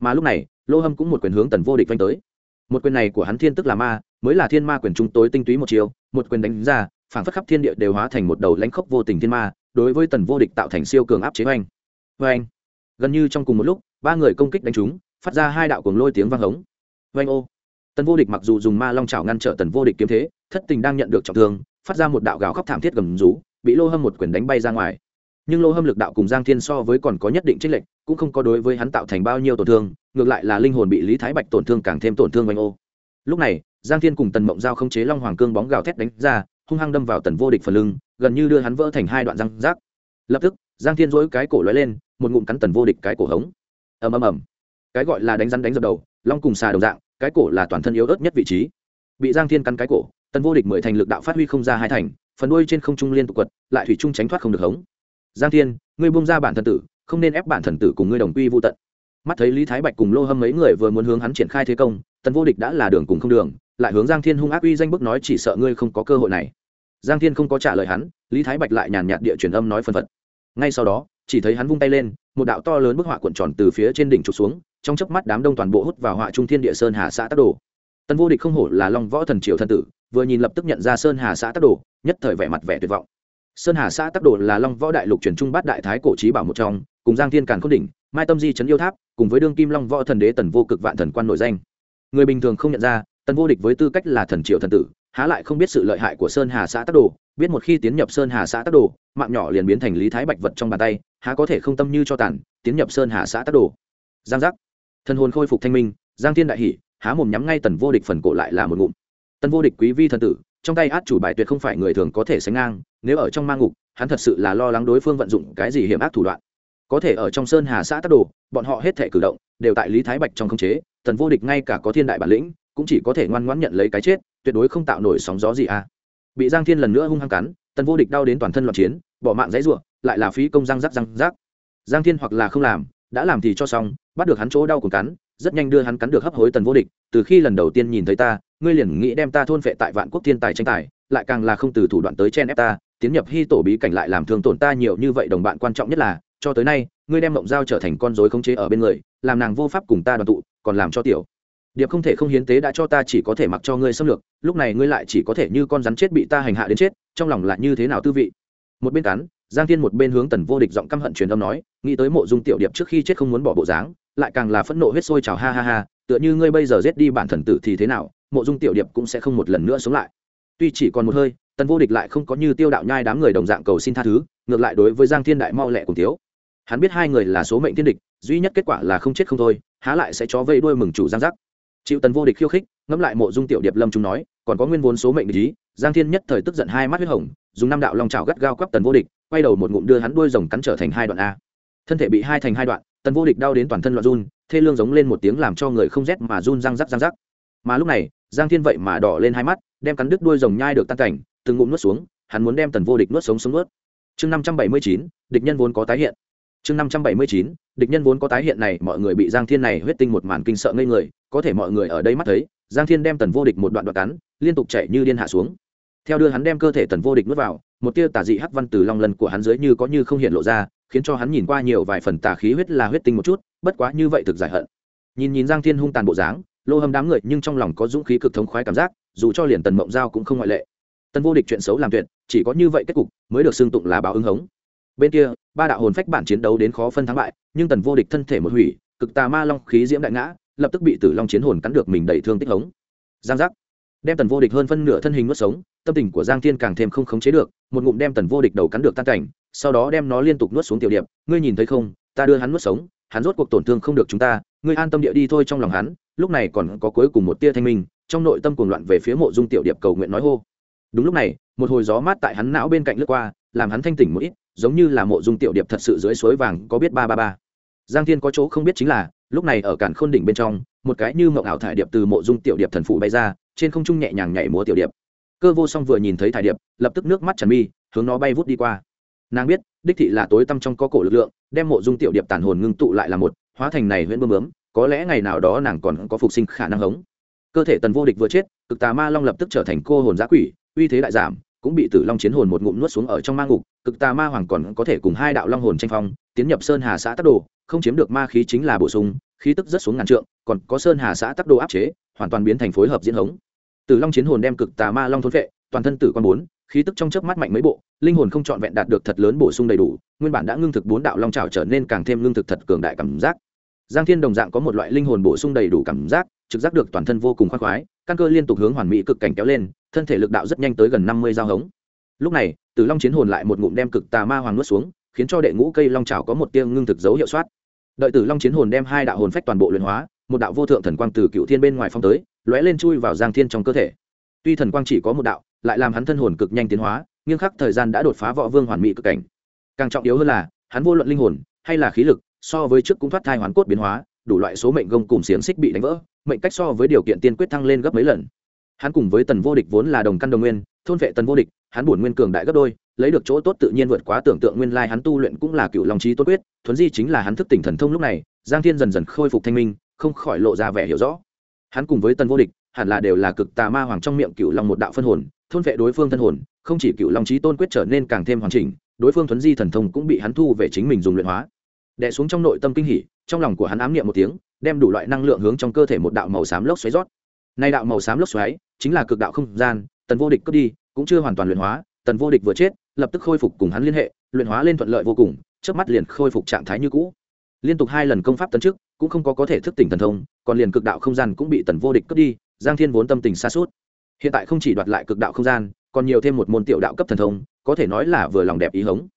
Mà lúc này, lô hâm cũng một quyền hướng tần vô địch vanh tới. Một quyền này của hắn thiên tức là ma, mới là thiên ma quyền trung tối tinh túy một chiều một quyền đánh ra, phảng phất khắp thiên địa đều hóa thành một đầu lãnh khốc vô tình thiên ma, đối với tần vô địch tạo thành siêu cường áp chế oanh. Oanh. Gần như trong cùng một lúc, ba người công kích đánh chúng phát ra hai đạo cuồng lôi tiếng vang hống. Oanh ô. Tần vô địch mặc dù dùng ma long chảo ngăn trở tần vô địch kiếm thế, thất tình đang nhận được trọng thương phát ra một đạo gào khóc thảm thiết gầm rú, bị lô hâm một quyền đánh bay ra ngoài. Nhưng lô hâm lực đạo cùng giang thiên so với còn có nhất định trích lệnh cũng không có đối với hắn tạo thành bao nhiêu tổn thương, ngược lại là linh hồn bị lý thái bạch tổn thương càng thêm tổn thương oanh ô. Lúc này, giang thiên cùng tần mộng giao không chế long hoàng cương bóng gào thét đánh ra, hung hăng đâm vào tần vô địch phần lưng, gần như đưa hắn vỡ thành hai đoạn răng rác. Lập tức, giang thiên dỗi cái cổ lói lên, một ngụm cắn tần vô địch cái cổ hống. Ầm ầm ầm. Cái gọi là đánh rắn đánh dập đầu, long cùng xà đồng dạng, cái cổ là toàn thân yếu ớt nhất vị trí. Bị giang thiên cắn cái cổ tần vô địch mười thành lực đạo phát huy không ra hai thành, phần đuôi trên không trung liên tục quật, lại thủy trung tránh thoát không được hống. Giang thiên, ngươi buông ra bản thần tử, không nên ép bản thần tử cùng ngươi đồng quy vô tận. Mắt thấy lý thái bạch cùng lô hâm mấy người vừa muốn hướng hắn triển khai thế công, tần vô địch đã là đường cùng không đường, lại hướng giang thiên hung ác uy danh bức nói chỉ sợ ngươi không có cơ hội này. Giang thiên không có trả lời hắn, lý thái bạch lại nhàn nhạt địa truyền âm nói phân phật. Ngay sau đó, chỉ thấy hắn vung tay lên, một đạo to lớn bức họa cuộn tròn từ phía trên đỉnh trục xuống, trong chớp mắt đám đông toàn bộ hút vào họa trung thiên địa sơn hà xã tắc đồ. Tần vô địch không hổ là long võ thần triều thân tử vừa nhìn lập tức nhận ra sơn hà xã tắc đồ, nhất thời vẻ mặt vẻ tuyệt vọng. Sơn hà xã tắc đồ là long võ đại lục truyền trung bát đại thái cổ trí bảo một trong, cùng giang thiên càn khôn đỉnh, mai tâm di trấn yêu tháp, cùng với đương kim long võ thần đế tần vô cực vạn thần quan nổi danh. Người bình thường không nhận ra, tần vô địch với tư cách là thần triệu thần tử, há lại không biết sự lợi hại của sơn hà xã tắc đồ, biết một khi tiến nhập sơn hà xã tắc đồ, mạng nhỏ liền biến thành lý thái bạch vật trong bàn tay, há có thể không tâm như cho tàn, tiến nhập sơn hà xã tắc đồ. Giang giác. Thần hồn khôi phục thanh minh, giang thiên đại hỷ, há mồm nhắm ngay tần vô địch phần cổ lại là một ngụm tần vô địch quý vi thần tử, trong tay át chủ bài tuyệt không phải người thường có thể sánh ngang, nếu ở trong mang ngục, hắn thật sự là lo lắng đối phương vận dụng cái gì hiểm ác thủ đoạn. Có thể ở trong sơn hà xã tắc đồ, bọn họ hết thể cử động, đều tại lý thái bạch trong khống chế, tần vô địch ngay cả có thiên đại bản lĩnh, cũng chỉ có thể ngoan ngoãn nhận lấy cái chết, tuyệt đối không tạo nổi sóng gió gì à. Bị giang thiên lần nữa hung hăng cắn, tần vô địch đau đến toàn thân loạn chiến, bỏ mạng dãy ruộng lại là phí công răng rắc răng rắc. Giang thiên hoặc là không làm đã làm thì cho xong, bắt được hắn chỗ đau cùng cắn, rất nhanh đưa hắn cắn được hấp hối tần vô địch, từ khi lần đầu tiên nhìn thấy ta, ngươi liền nghĩ đem ta thôn phệ tại vạn quốc thiên tài tranh tài, lại càng là không từ thủ đoạn tới chen ép ta, tiến nhập hy tổ bí cảnh lại làm thương tổn ta nhiều như vậy đồng bạn quan trọng nhất là, cho tới nay, ngươi đem mộng giao trở thành con rối khống chế ở bên người, làm nàng vô pháp cùng ta đoàn tụ, còn làm cho tiểu điệp không thể không hiến tế đã cho ta chỉ có thể mặc cho ngươi xâm lược, lúc này ngươi lại chỉ có thể như con rắn chết bị ta hành hạ đến chết, trong lòng lại như thế nào tư vị? Một bên cắn giang thiên một bên hướng tần vô địch giọng căm hận truyền âm nói, nghĩ tới mộ dung tiểu điệp trước khi chết không muốn bỏ bộ dáng, lại càng là phẫn nộ huyết sôi trào, ha ha ha, tựa như ngươi bây giờ giết đi bản thần tử thì thế nào, mộ dung tiểu điệp cũng sẽ không một lần nữa sống lại. Tuy chỉ còn một hơi, tần vô địch lại không có như tiêu đạo nhai đám người đồng dạng cầu xin tha thứ, ngược lại đối với giang thiên đại mau lẹ cùng thiếu. Hắn biết hai người là số mệnh thiên địch, duy nhất kết quả là không chết không thôi, há lại sẽ chó vây đuôi mừng chủ giang giác. Chịu tần vô địch khiêu khích, ngẫm lại mộ dung tiểu điệp lâm chúng nói, còn có nguyên vốn số mệnh lý giang thiên nhất thời tức giận hai mắt huyết hồng, dùng năm đạo long trào gắt gao quắp tần vô địch quay đầu một ngụm đưa hắn đuôi rồng cắn trở thành hai đoạn a. Thân thể bị hai thành hai đoạn, tần vô địch đau đến toàn thân loạn run, thê lương giống lên một tiếng làm cho người không rét mà run răng rắc răng rắc. Mà lúc này, giang thiên vậy mà đỏ lên hai mắt, đem cắn đứt đuôi rồng nhai được tan cảnh, từng ngụm nuốt xuống, hắn muốn đem tần vô địch nuốt sống sống nuốt. Chương năm trăm bảy mươi chín, địch nhân vốn có tái hiện. Chương năm trăm bảy mươi chín, địch nhân vốn có tái hiện này, mọi người bị giang thiên này huyết tinh một màn kinh sợ ngây người, có thể mọi người ở đây mắt thấy, giang thiên đem tần vô địch một đoạn đoạn cắn, liên tục chạy như điên hạ xuống. Theo đưa hắn đem cơ thể tần vô địch nuốt vào một tia tà dị hắc văn từ long lân của hắn dưới như có như không hiện lộ ra, khiến cho hắn nhìn qua nhiều vài phần tà khí huyết là huyết tinh một chút, bất quá như vậy thực giải hận. Nhìn nhìn giang thiên hung tàn bộ dáng, lô hâm đám người nhưng trong lòng có dũng khí cực thống khoái cảm giác, dù cho liền tần mộng giao cũng không ngoại lệ. Tần vô địch chuyện xấu làm tuyệt, chỉ có như vậy kết cục mới được xưng tụng là báo ứng hống. Bên kia, ba đạo hồn phách bản chiến đấu đến khó phân thắng bại, nhưng tần vô địch thân thể một hủy, cực tà ma long khí diễm đại ngã, lập tức bị tử long chiến hồn cắn được mình đầy thương tích hống. Giang giác đem tần vô địch hơn phân nửa thân hình nuốt sống, tâm tình của giang thiên càng thêm không khống chế được, một ngụm đem tần vô địch đầu cắn được tan cảnh, sau đó đem nó liên tục nuốt xuống tiểu điệp. Ngươi nhìn thấy không? Ta đưa hắn nuốt sống, hắn rốt cuộc tổn thương không được chúng ta, ngươi an tâm địa đi thôi trong lòng hắn, lúc này còn có cuối cùng một tia thanh minh. Trong nội tâm cuồng loạn về phía mộ dung tiểu điệp cầu nguyện nói hô. Đúng lúc này, một hồi gió mát tại hắn não bên cạnh lướt qua, làm hắn thanh tỉnh một ít, giống như là mộ dung tiểu điệp thật sự dưới suối vàng, có biết ba ba ba. Giang thiên có chỗ không biết chính là, lúc này ở cản khôn đỉnh bên trong, một cái như mộng ảo thải điệp từ mộ dung tiểu điệp thần phụ bay ra trên không trung nhẹ nhàng nhảy múa tiểu điệp. Cơ vô song vừa nhìn thấy thải điệp, lập tức nước mắt tràn mi, hướng nó bay vút đi qua. Nàng biết, đích thị là tối tăm trong có cổ lực lượng, đem mộ dung tiểu điệp tàn hồn ngưng tụ lại là một, hóa thành này huyễn bơm bướm, có lẽ ngày nào đó nàng còn có phục sinh khả năng hống. Cơ thể tần vô địch vừa chết, cực tà ma long lập tức trở thành cô hồn giã quỷ, uy thế đại giảm, cũng bị tử long chiến hồn một ngụm nuốt xuống ở trong ma ngục, cực tà ma hoàng còn có thể cùng hai đạo long hồn tranh phong, tiến nhập sơn hà xã tắc đồ, không chiếm được ma khí chính là bổ sung, khí tức rất xuống ngàn trượng, còn có sơn hà xã tắc đồ áp chế, hoàn toàn biến thành phối hợp diễn hống tử long chiến hồn đem cực tà ma long thôn vệ toàn thân tử quan bốn, khí tức trong chớp mắt mạnh mấy bộ, linh hồn không chọn vẹn đạt được thật lớn bổ sung đầy đủ, nguyên bản đã ngưng thực bốn đạo long trảo trở nên càng thêm ngưng thực thật cường đại cảm giác. Giang thiên đồng dạng có một loại linh hồn bổ sung đầy đủ cảm giác, trực giác được toàn thân vô cùng khoan khoái, căn cơ liên tục hướng hoàn mỹ cực cảnh kéo lên, thân thể lực đạo rất nhanh tới gần năm mươi dao hống. Lúc này, tử long chiến hồn lại một ngụm đem cực tà ma hoàng nuốt xuống, khiến cho đệ ngũ cây long trảo có một tia ngưng thực dấu hiệu soát. Đợi tử long chiến hồn đem hai đạo hồn phách toàn bộ luyện hóa, một đạo vô thượng thần quang từ cựu thiên bên ngoài phong tới lóe lên chui vào giang thiên trong cơ thể. Tuy thần quang chỉ có một đạo, lại làm hắn thân hồn cực nhanh tiến hóa, nhưng khắc thời gian đã đột phá võ vương hoàn mỹ cực cảnh. Càng trọng yếu hơn là, hắn vô luận linh hồn, hay là khí lực, so với trước cũng thoát thai hoàn cốt biến hóa, đủ loại số mệnh gông cùng xiềng xích bị đánh vỡ, mệnh cách so với điều kiện tiên quyết thăng lên gấp mấy lần. Hắn cùng với tần vô địch vốn là đồng căn đồng nguyên, thôn vệ tần vô địch, hắn bổn nguyên cường đại gấp đôi, lấy được chỗ tốt tự nhiên vượt quá tưởng tượng nguyên lai hắn tu luyện cũng là cựu lòng trí tốt quyết, thuấn di chính là hắn thức tỉnh thần thông lúc này, giang thiên dần dần khôi phục thanh minh, không khỏi lộ ra vẻ hiểu rõ hắn cùng với tần vô địch, hẳn là đều là cực tà ma hoàng trong miệng cựu long một đạo phân hồn, thôn vệ đối phương thân hồn, không chỉ cựu long trí tôn quyết trở nên càng thêm hoàn chỉnh, đối phương thuấn di thần thông cũng bị hắn thu về chính mình dùng luyện hóa. Đẻ xuống trong nội tâm kinh hỉ, trong lòng của hắn ám niệm một tiếng, đem đủ loại năng lượng hướng trong cơ thể một đạo màu xám lốc xoáy rót. Nay đạo màu xám lốc xoáy chính là cực đạo không gian, tần vô địch cướp đi, cũng chưa hoàn toàn luyện hóa, tần vô địch vừa chết, lập tức khôi phục cùng hắn liên hệ, luyện hóa lên thuận lợi vô cùng trước mắt liền khôi phục trạng thái như cũ. Liên tục hai lần công pháp tấn chức cũng không có có thể thức tỉnh thần thông, còn liền cực đạo không gian cũng bị tần vô địch cướp đi, giang thiên vốn tâm tình xa suốt hiện tại không chỉ đoạt lại cực đạo không gian, còn nhiều thêm một môn tiểu đạo cấp thần thông, có thể nói là vừa lòng đẹp ý hống.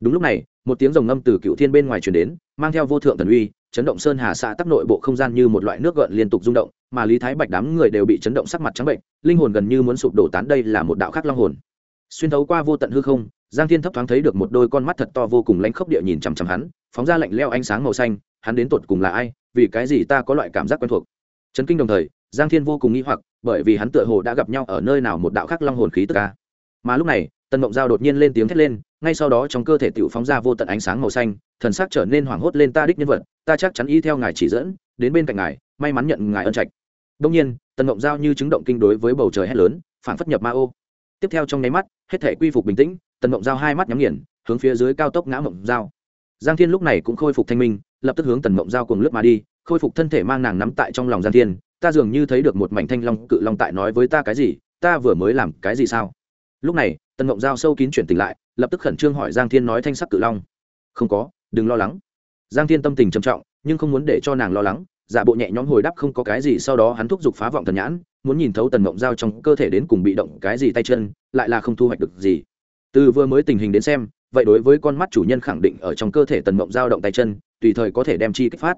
Đúng lúc này, một tiếng rồng ngâm từ cựu thiên bên ngoài truyền đến, mang theo vô thượng thần uy, chấn động sơn hà xã tắc nội bộ không gian như một loại nước gợn liên tục rung động, mà lý thái bạch đám người đều bị chấn động sắc mặt trắng bệnh, linh hồn gần như muốn sụp đổ tán đây là một đạo khắc long hồn. Xuyên thấu qua vô tận hư không, giang thiên thấp thoáng thấy được một đôi con mắt thật to vô cùng lánh khốc địa nhìn chằm chằm hắn phóng ra lạnh leo ánh sáng màu xanh, hắn đến tột cùng là ai, vì cái gì ta có loại cảm giác quen thuộc? Chấn kinh đồng thời, giang thiên vô cùng nghi hoặc, bởi vì hắn tựa hồ đã gặp nhau ở nơi nào một đạo khắc long hồn khí tức ca mà lúc này, tần mộng giao đột nhiên lên tiếng thét lên, ngay sau đó trong cơ thể tiểu phóng ra vô tận ánh sáng màu xanh, thần sắc trở nên hoảng hốt lên ta đích nhân vật, ta chắc chắn y theo ngài chỉ dẫn, đến bên cạnh ngài, may mắn nhận ngài ân trạch. Đông nhiên, tần mộng giao như chứng động kinh đối với bầu trời hét lớn phản phất nhập ma ô. Tiếp theo trong nháy mắt, hết thể quy phục bình tĩnh, tần mộng giao hai mắt nhắm nghiền, hướng phía dưới cao tốc ngã mộng giao giang thiên lúc này cũng khôi phục thanh minh, lập tức hướng tần mộng giao cùng lướt mà đi, khôi phục thân thể mang nàng nắm tại trong lòng giang thiên. Ta dường như thấy được một mảnh thanh long cự long tại nói với ta cái gì, ta vừa mới làm cái gì sao? Lúc này, tần mộng giao sâu kín chuyển tỉnh lại, lập tức khẩn trương hỏi giang thiên nói thanh sắc cự long. Không có, đừng lo lắng. Giang thiên tâm tình trầm trọng, nhưng không muốn để cho nàng lo lắng. Giả bộ nhẹ nhõm hồi đáp không có cái gì, sau đó hắn thúc giục phá vọng thần nhãn, muốn nhìn thấu tần mộng giao trong cơ thể đến cùng bị động cái gì tay chân, lại là không thu hoạch được gì. Từ vừa mới tình hình đến xem vậy đối với con mắt chủ nhân khẳng định ở trong cơ thể tần mộng giao động tay chân, tùy thời có thể đem chi kích phát.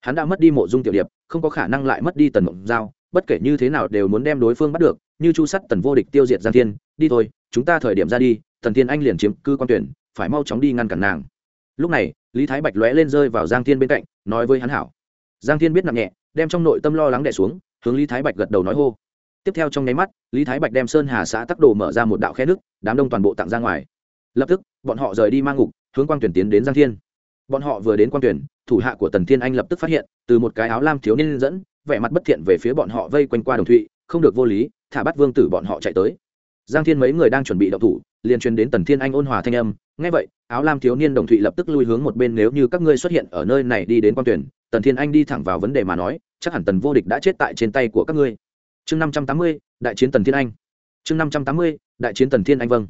Hắn đã mất đi mộ dung tiểu điệp, không có khả năng lại mất đi tần mộng giao, bất kể như thế nào đều muốn đem đối phương bắt được, như chu sắt tần vô địch tiêu diệt giang thiên, đi thôi, chúng ta thời điểm ra đi, tần thiên anh liền chiếm cư quan tuyển, phải mau chóng đi ngăn cản nàng. Lúc này, lý thái bạch lóe lên rơi vào giang thiên bên cạnh, nói với hắn hảo. Giang thiên biết nặng nhẹ, đem trong nội tâm lo lắng đẻ xuống, hướng lý thái bạch gật đầu nói hô. Tiếp theo trong nháy mắt, lý thái bạch đem sơn hà xã tắc đồ mở ra một đạo khe nước, đám đông toàn bộ tặng ra ngoài lập tức, bọn họ rời đi mang ngục, hướng quang tuyển tiến đến giang thiên. Bọn họ vừa đến quang tuyển, thủ hạ của tần thiên anh lập tức phát hiện, từ một cái áo lam thiếu niên dẫn, vẻ mặt bất thiện về phía bọn họ vây quanh qua đồng thụy, không được vô lý, thả bắt vương tử bọn họ chạy tới. Giang thiên mấy người đang chuẩn bị động thủ, liền truyền đến tần thiên anh ôn hòa thanh âm ngay vậy, áo lam thiếu niên đồng thụy lập tức lui hướng một bên, nếu như các ngươi xuất hiện ở nơi này đi đến quan tuyển, tần thiên anh đi thẳng vào vấn đề mà nói, chắc hẳn tần vô địch đã chết tại trên tay của các ngươi. Chương năm trăm tám mươi, đại chiến tần thiên anh. Chương năm trăm tám mươi, đại chiến tần thiên anh vâng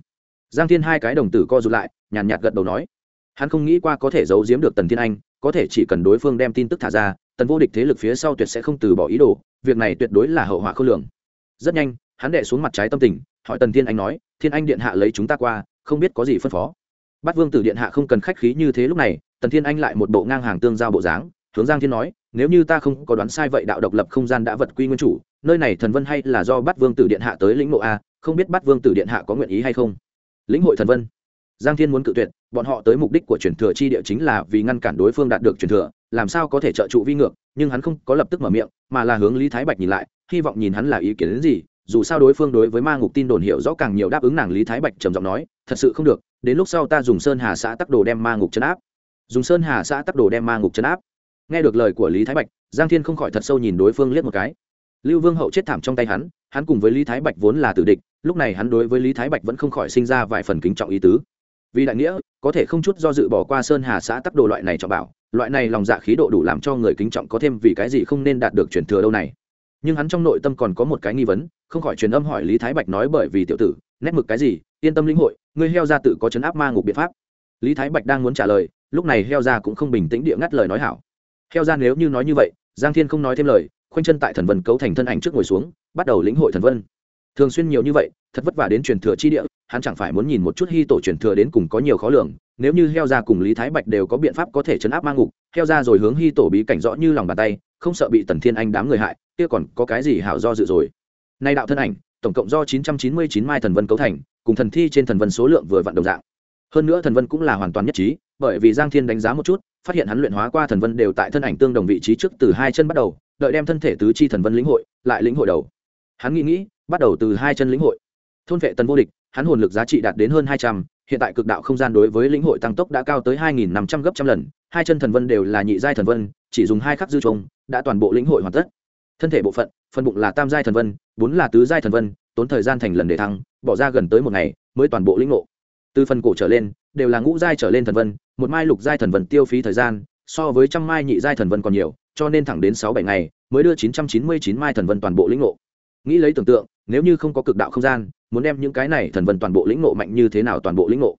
giang thiên hai cái đồng tử co rụt lại, nhàn nhạt gật đầu nói. Hắn không nghĩ qua có thể giấu giếm được tần thiên anh, có thể chỉ cần đối phương đem tin tức thả ra, tần vô địch thế lực phía sau tuyệt sẽ không từ bỏ ý đồ, việc này tuyệt đối là hậu họa khôn lường. Rất nhanh, hắn đệ xuống mặt trái tâm tình, hỏi tần thiên anh nói, thiên anh điện hạ lấy chúng ta qua, không biết có gì phân phó? Bắt vương tử điện hạ không cần khách khí như thế lúc này, tần thiên anh lại một bộ ngang hàng tương giao bộ dáng, hướng giang thiên nói, nếu như ta không có đoán sai vậy đạo độc lập không gian đã vật quy nguyên chủ, nơi này thần vân hay là do bắt vương tử điện hạ tới lĩnh ngộ a, không biết bắt vương tử điện hạ có nguyện ý hay không? Lĩnh hội thần vân. Giang thiên muốn cự tuyệt, bọn họ tới mục đích của truyền thừa chi địa chính là vì ngăn cản đối phương đạt được truyền thừa, làm sao có thể trợ trụ vi ngược, nhưng hắn không có lập tức mở miệng, mà là hướng lý thái bạch nhìn lại, hy vọng nhìn hắn là ý kiến đến gì, dù sao đối phương đối với ma ngục tin đồn hiểu rõ càng nhiều đáp ứng nàng lý thái bạch trầm giọng nói, thật sự không được, đến lúc sau ta dùng sơn hà xã tắc đồ đem ma ngục chấn áp. Dùng sơn hà xã tắc đồ đem ma ngục chấn áp. Nghe được lời của lý thái bạch, giang thiên không khỏi thật sâu nhìn đối phương liếc một cái. Lưu vương hậu chết thảm trong tay hắn hắn cùng với lý thái bạch vốn là tử địch lúc này hắn đối với lý thái bạch vẫn không khỏi sinh ra vài phần kính trọng ý tứ. Vì đại nghĩa, có thể không chút do dự bỏ qua sơn hà xã tắc đồ loại này cho bảo, loại này lòng dạ khí độ đủ làm cho người kính trọng có thêm vì cái gì không nên đạt được truyền thừa đâu này. Nhưng hắn trong nội tâm còn có một cái nghi vấn, không khỏi truyền âm hỏi lý thái bạch nói bởi vì tiểu tử, nét mực cái gì, yên tâm lĩnh hội, ngươi heo ra tự có chấn áp ma ngục biện pháp. Lý thái bạch đang muốn trả lời, lúc này heo ra cũng không bình tĩnh địa ngắt lời nói hảo. Heo ra nếu như nói như vậy, giang thiên không nói thêm lời, khoanh chân tại thần vân cấu thành thân ảnh trước ngồi xuống, bắt đầu lĩnh hội thần vân thường xuyên nhiều như vậy, thật vất vả đến truyền thừa chi địa, hắn chẳng phải muốn nhìn một chút hy tổ truyền thừa đến cùng có nhiều khó lường, nếu như heo ra cùng lý thái bạch đều có biện pháp có thể chấn áp ma ngục, heo ra rồi hướng hy tổ bí cảnh rõ như lòng bàn tay, không sợ bị tần thiên anh đám người hại, kia còn có cái gì hảo do dự rồi. Nay đạo thân ảnh, tổng cộng do 999 mai thần vân cấu thành, cùng thần thi trên thần vân số lượng vừa vặn đồng dạng. Hơn nữa thần vân cũng là hoàn toàn nhất trí, bởi vì giang thiên đánh giá một chút, phát hiện hắn luyện hóa qua thần vân đều tại thân ảnh tương đồng vị trí trước từ hai chân bắt đầu, đợi đem thân thể tứ chi thần vân lĩnh hội, lại lĩnh hội đầu. Hắn nghĩ nghĩ bắt đầu từ hai chân lĩnh hội. Thôn vệ tần vô địch, hắn hồn lực giá trị đạt đến hơn hai trăm, hiện tại cực đạo không gian đối với lĩnh hội tăng tốc đã cao tới hai nghìn năm trăm gấp trăm lần, hai chân thần vân đều là nhị giai thần vân, chỉ dùng hai khắc dư trùng, đã toàn bộ lĩnh hội hoàn tất. Thân thể bộ phận, phần bụng là tam giai thần vân, bốn là tứ giai thần vân, tốn thời gian thành lần để thăng, bỏ ra gần tới một ngày mới toàn bộ lĩnh ngộ. Từ phần cổ trở lên, đều là ngũ giai trở lên thần vân, một mai lục giai thần vân tiêu phí thời gian, so với trăm mai nhị giai thần vân còn nhiều, cho nên thẳng đến sáu bảy ngày mới đưa chín trăm chín mươi chín mai thần vân toàn bộ lĩnh ngộ nghĩ lấy tưởng tượng, nếu như không có cực đạo không gian, muốn đem những cái này thần vân toàn bộ lĩnh ngộ mạnh như thế nào toàn bộ lĩnh ngộ.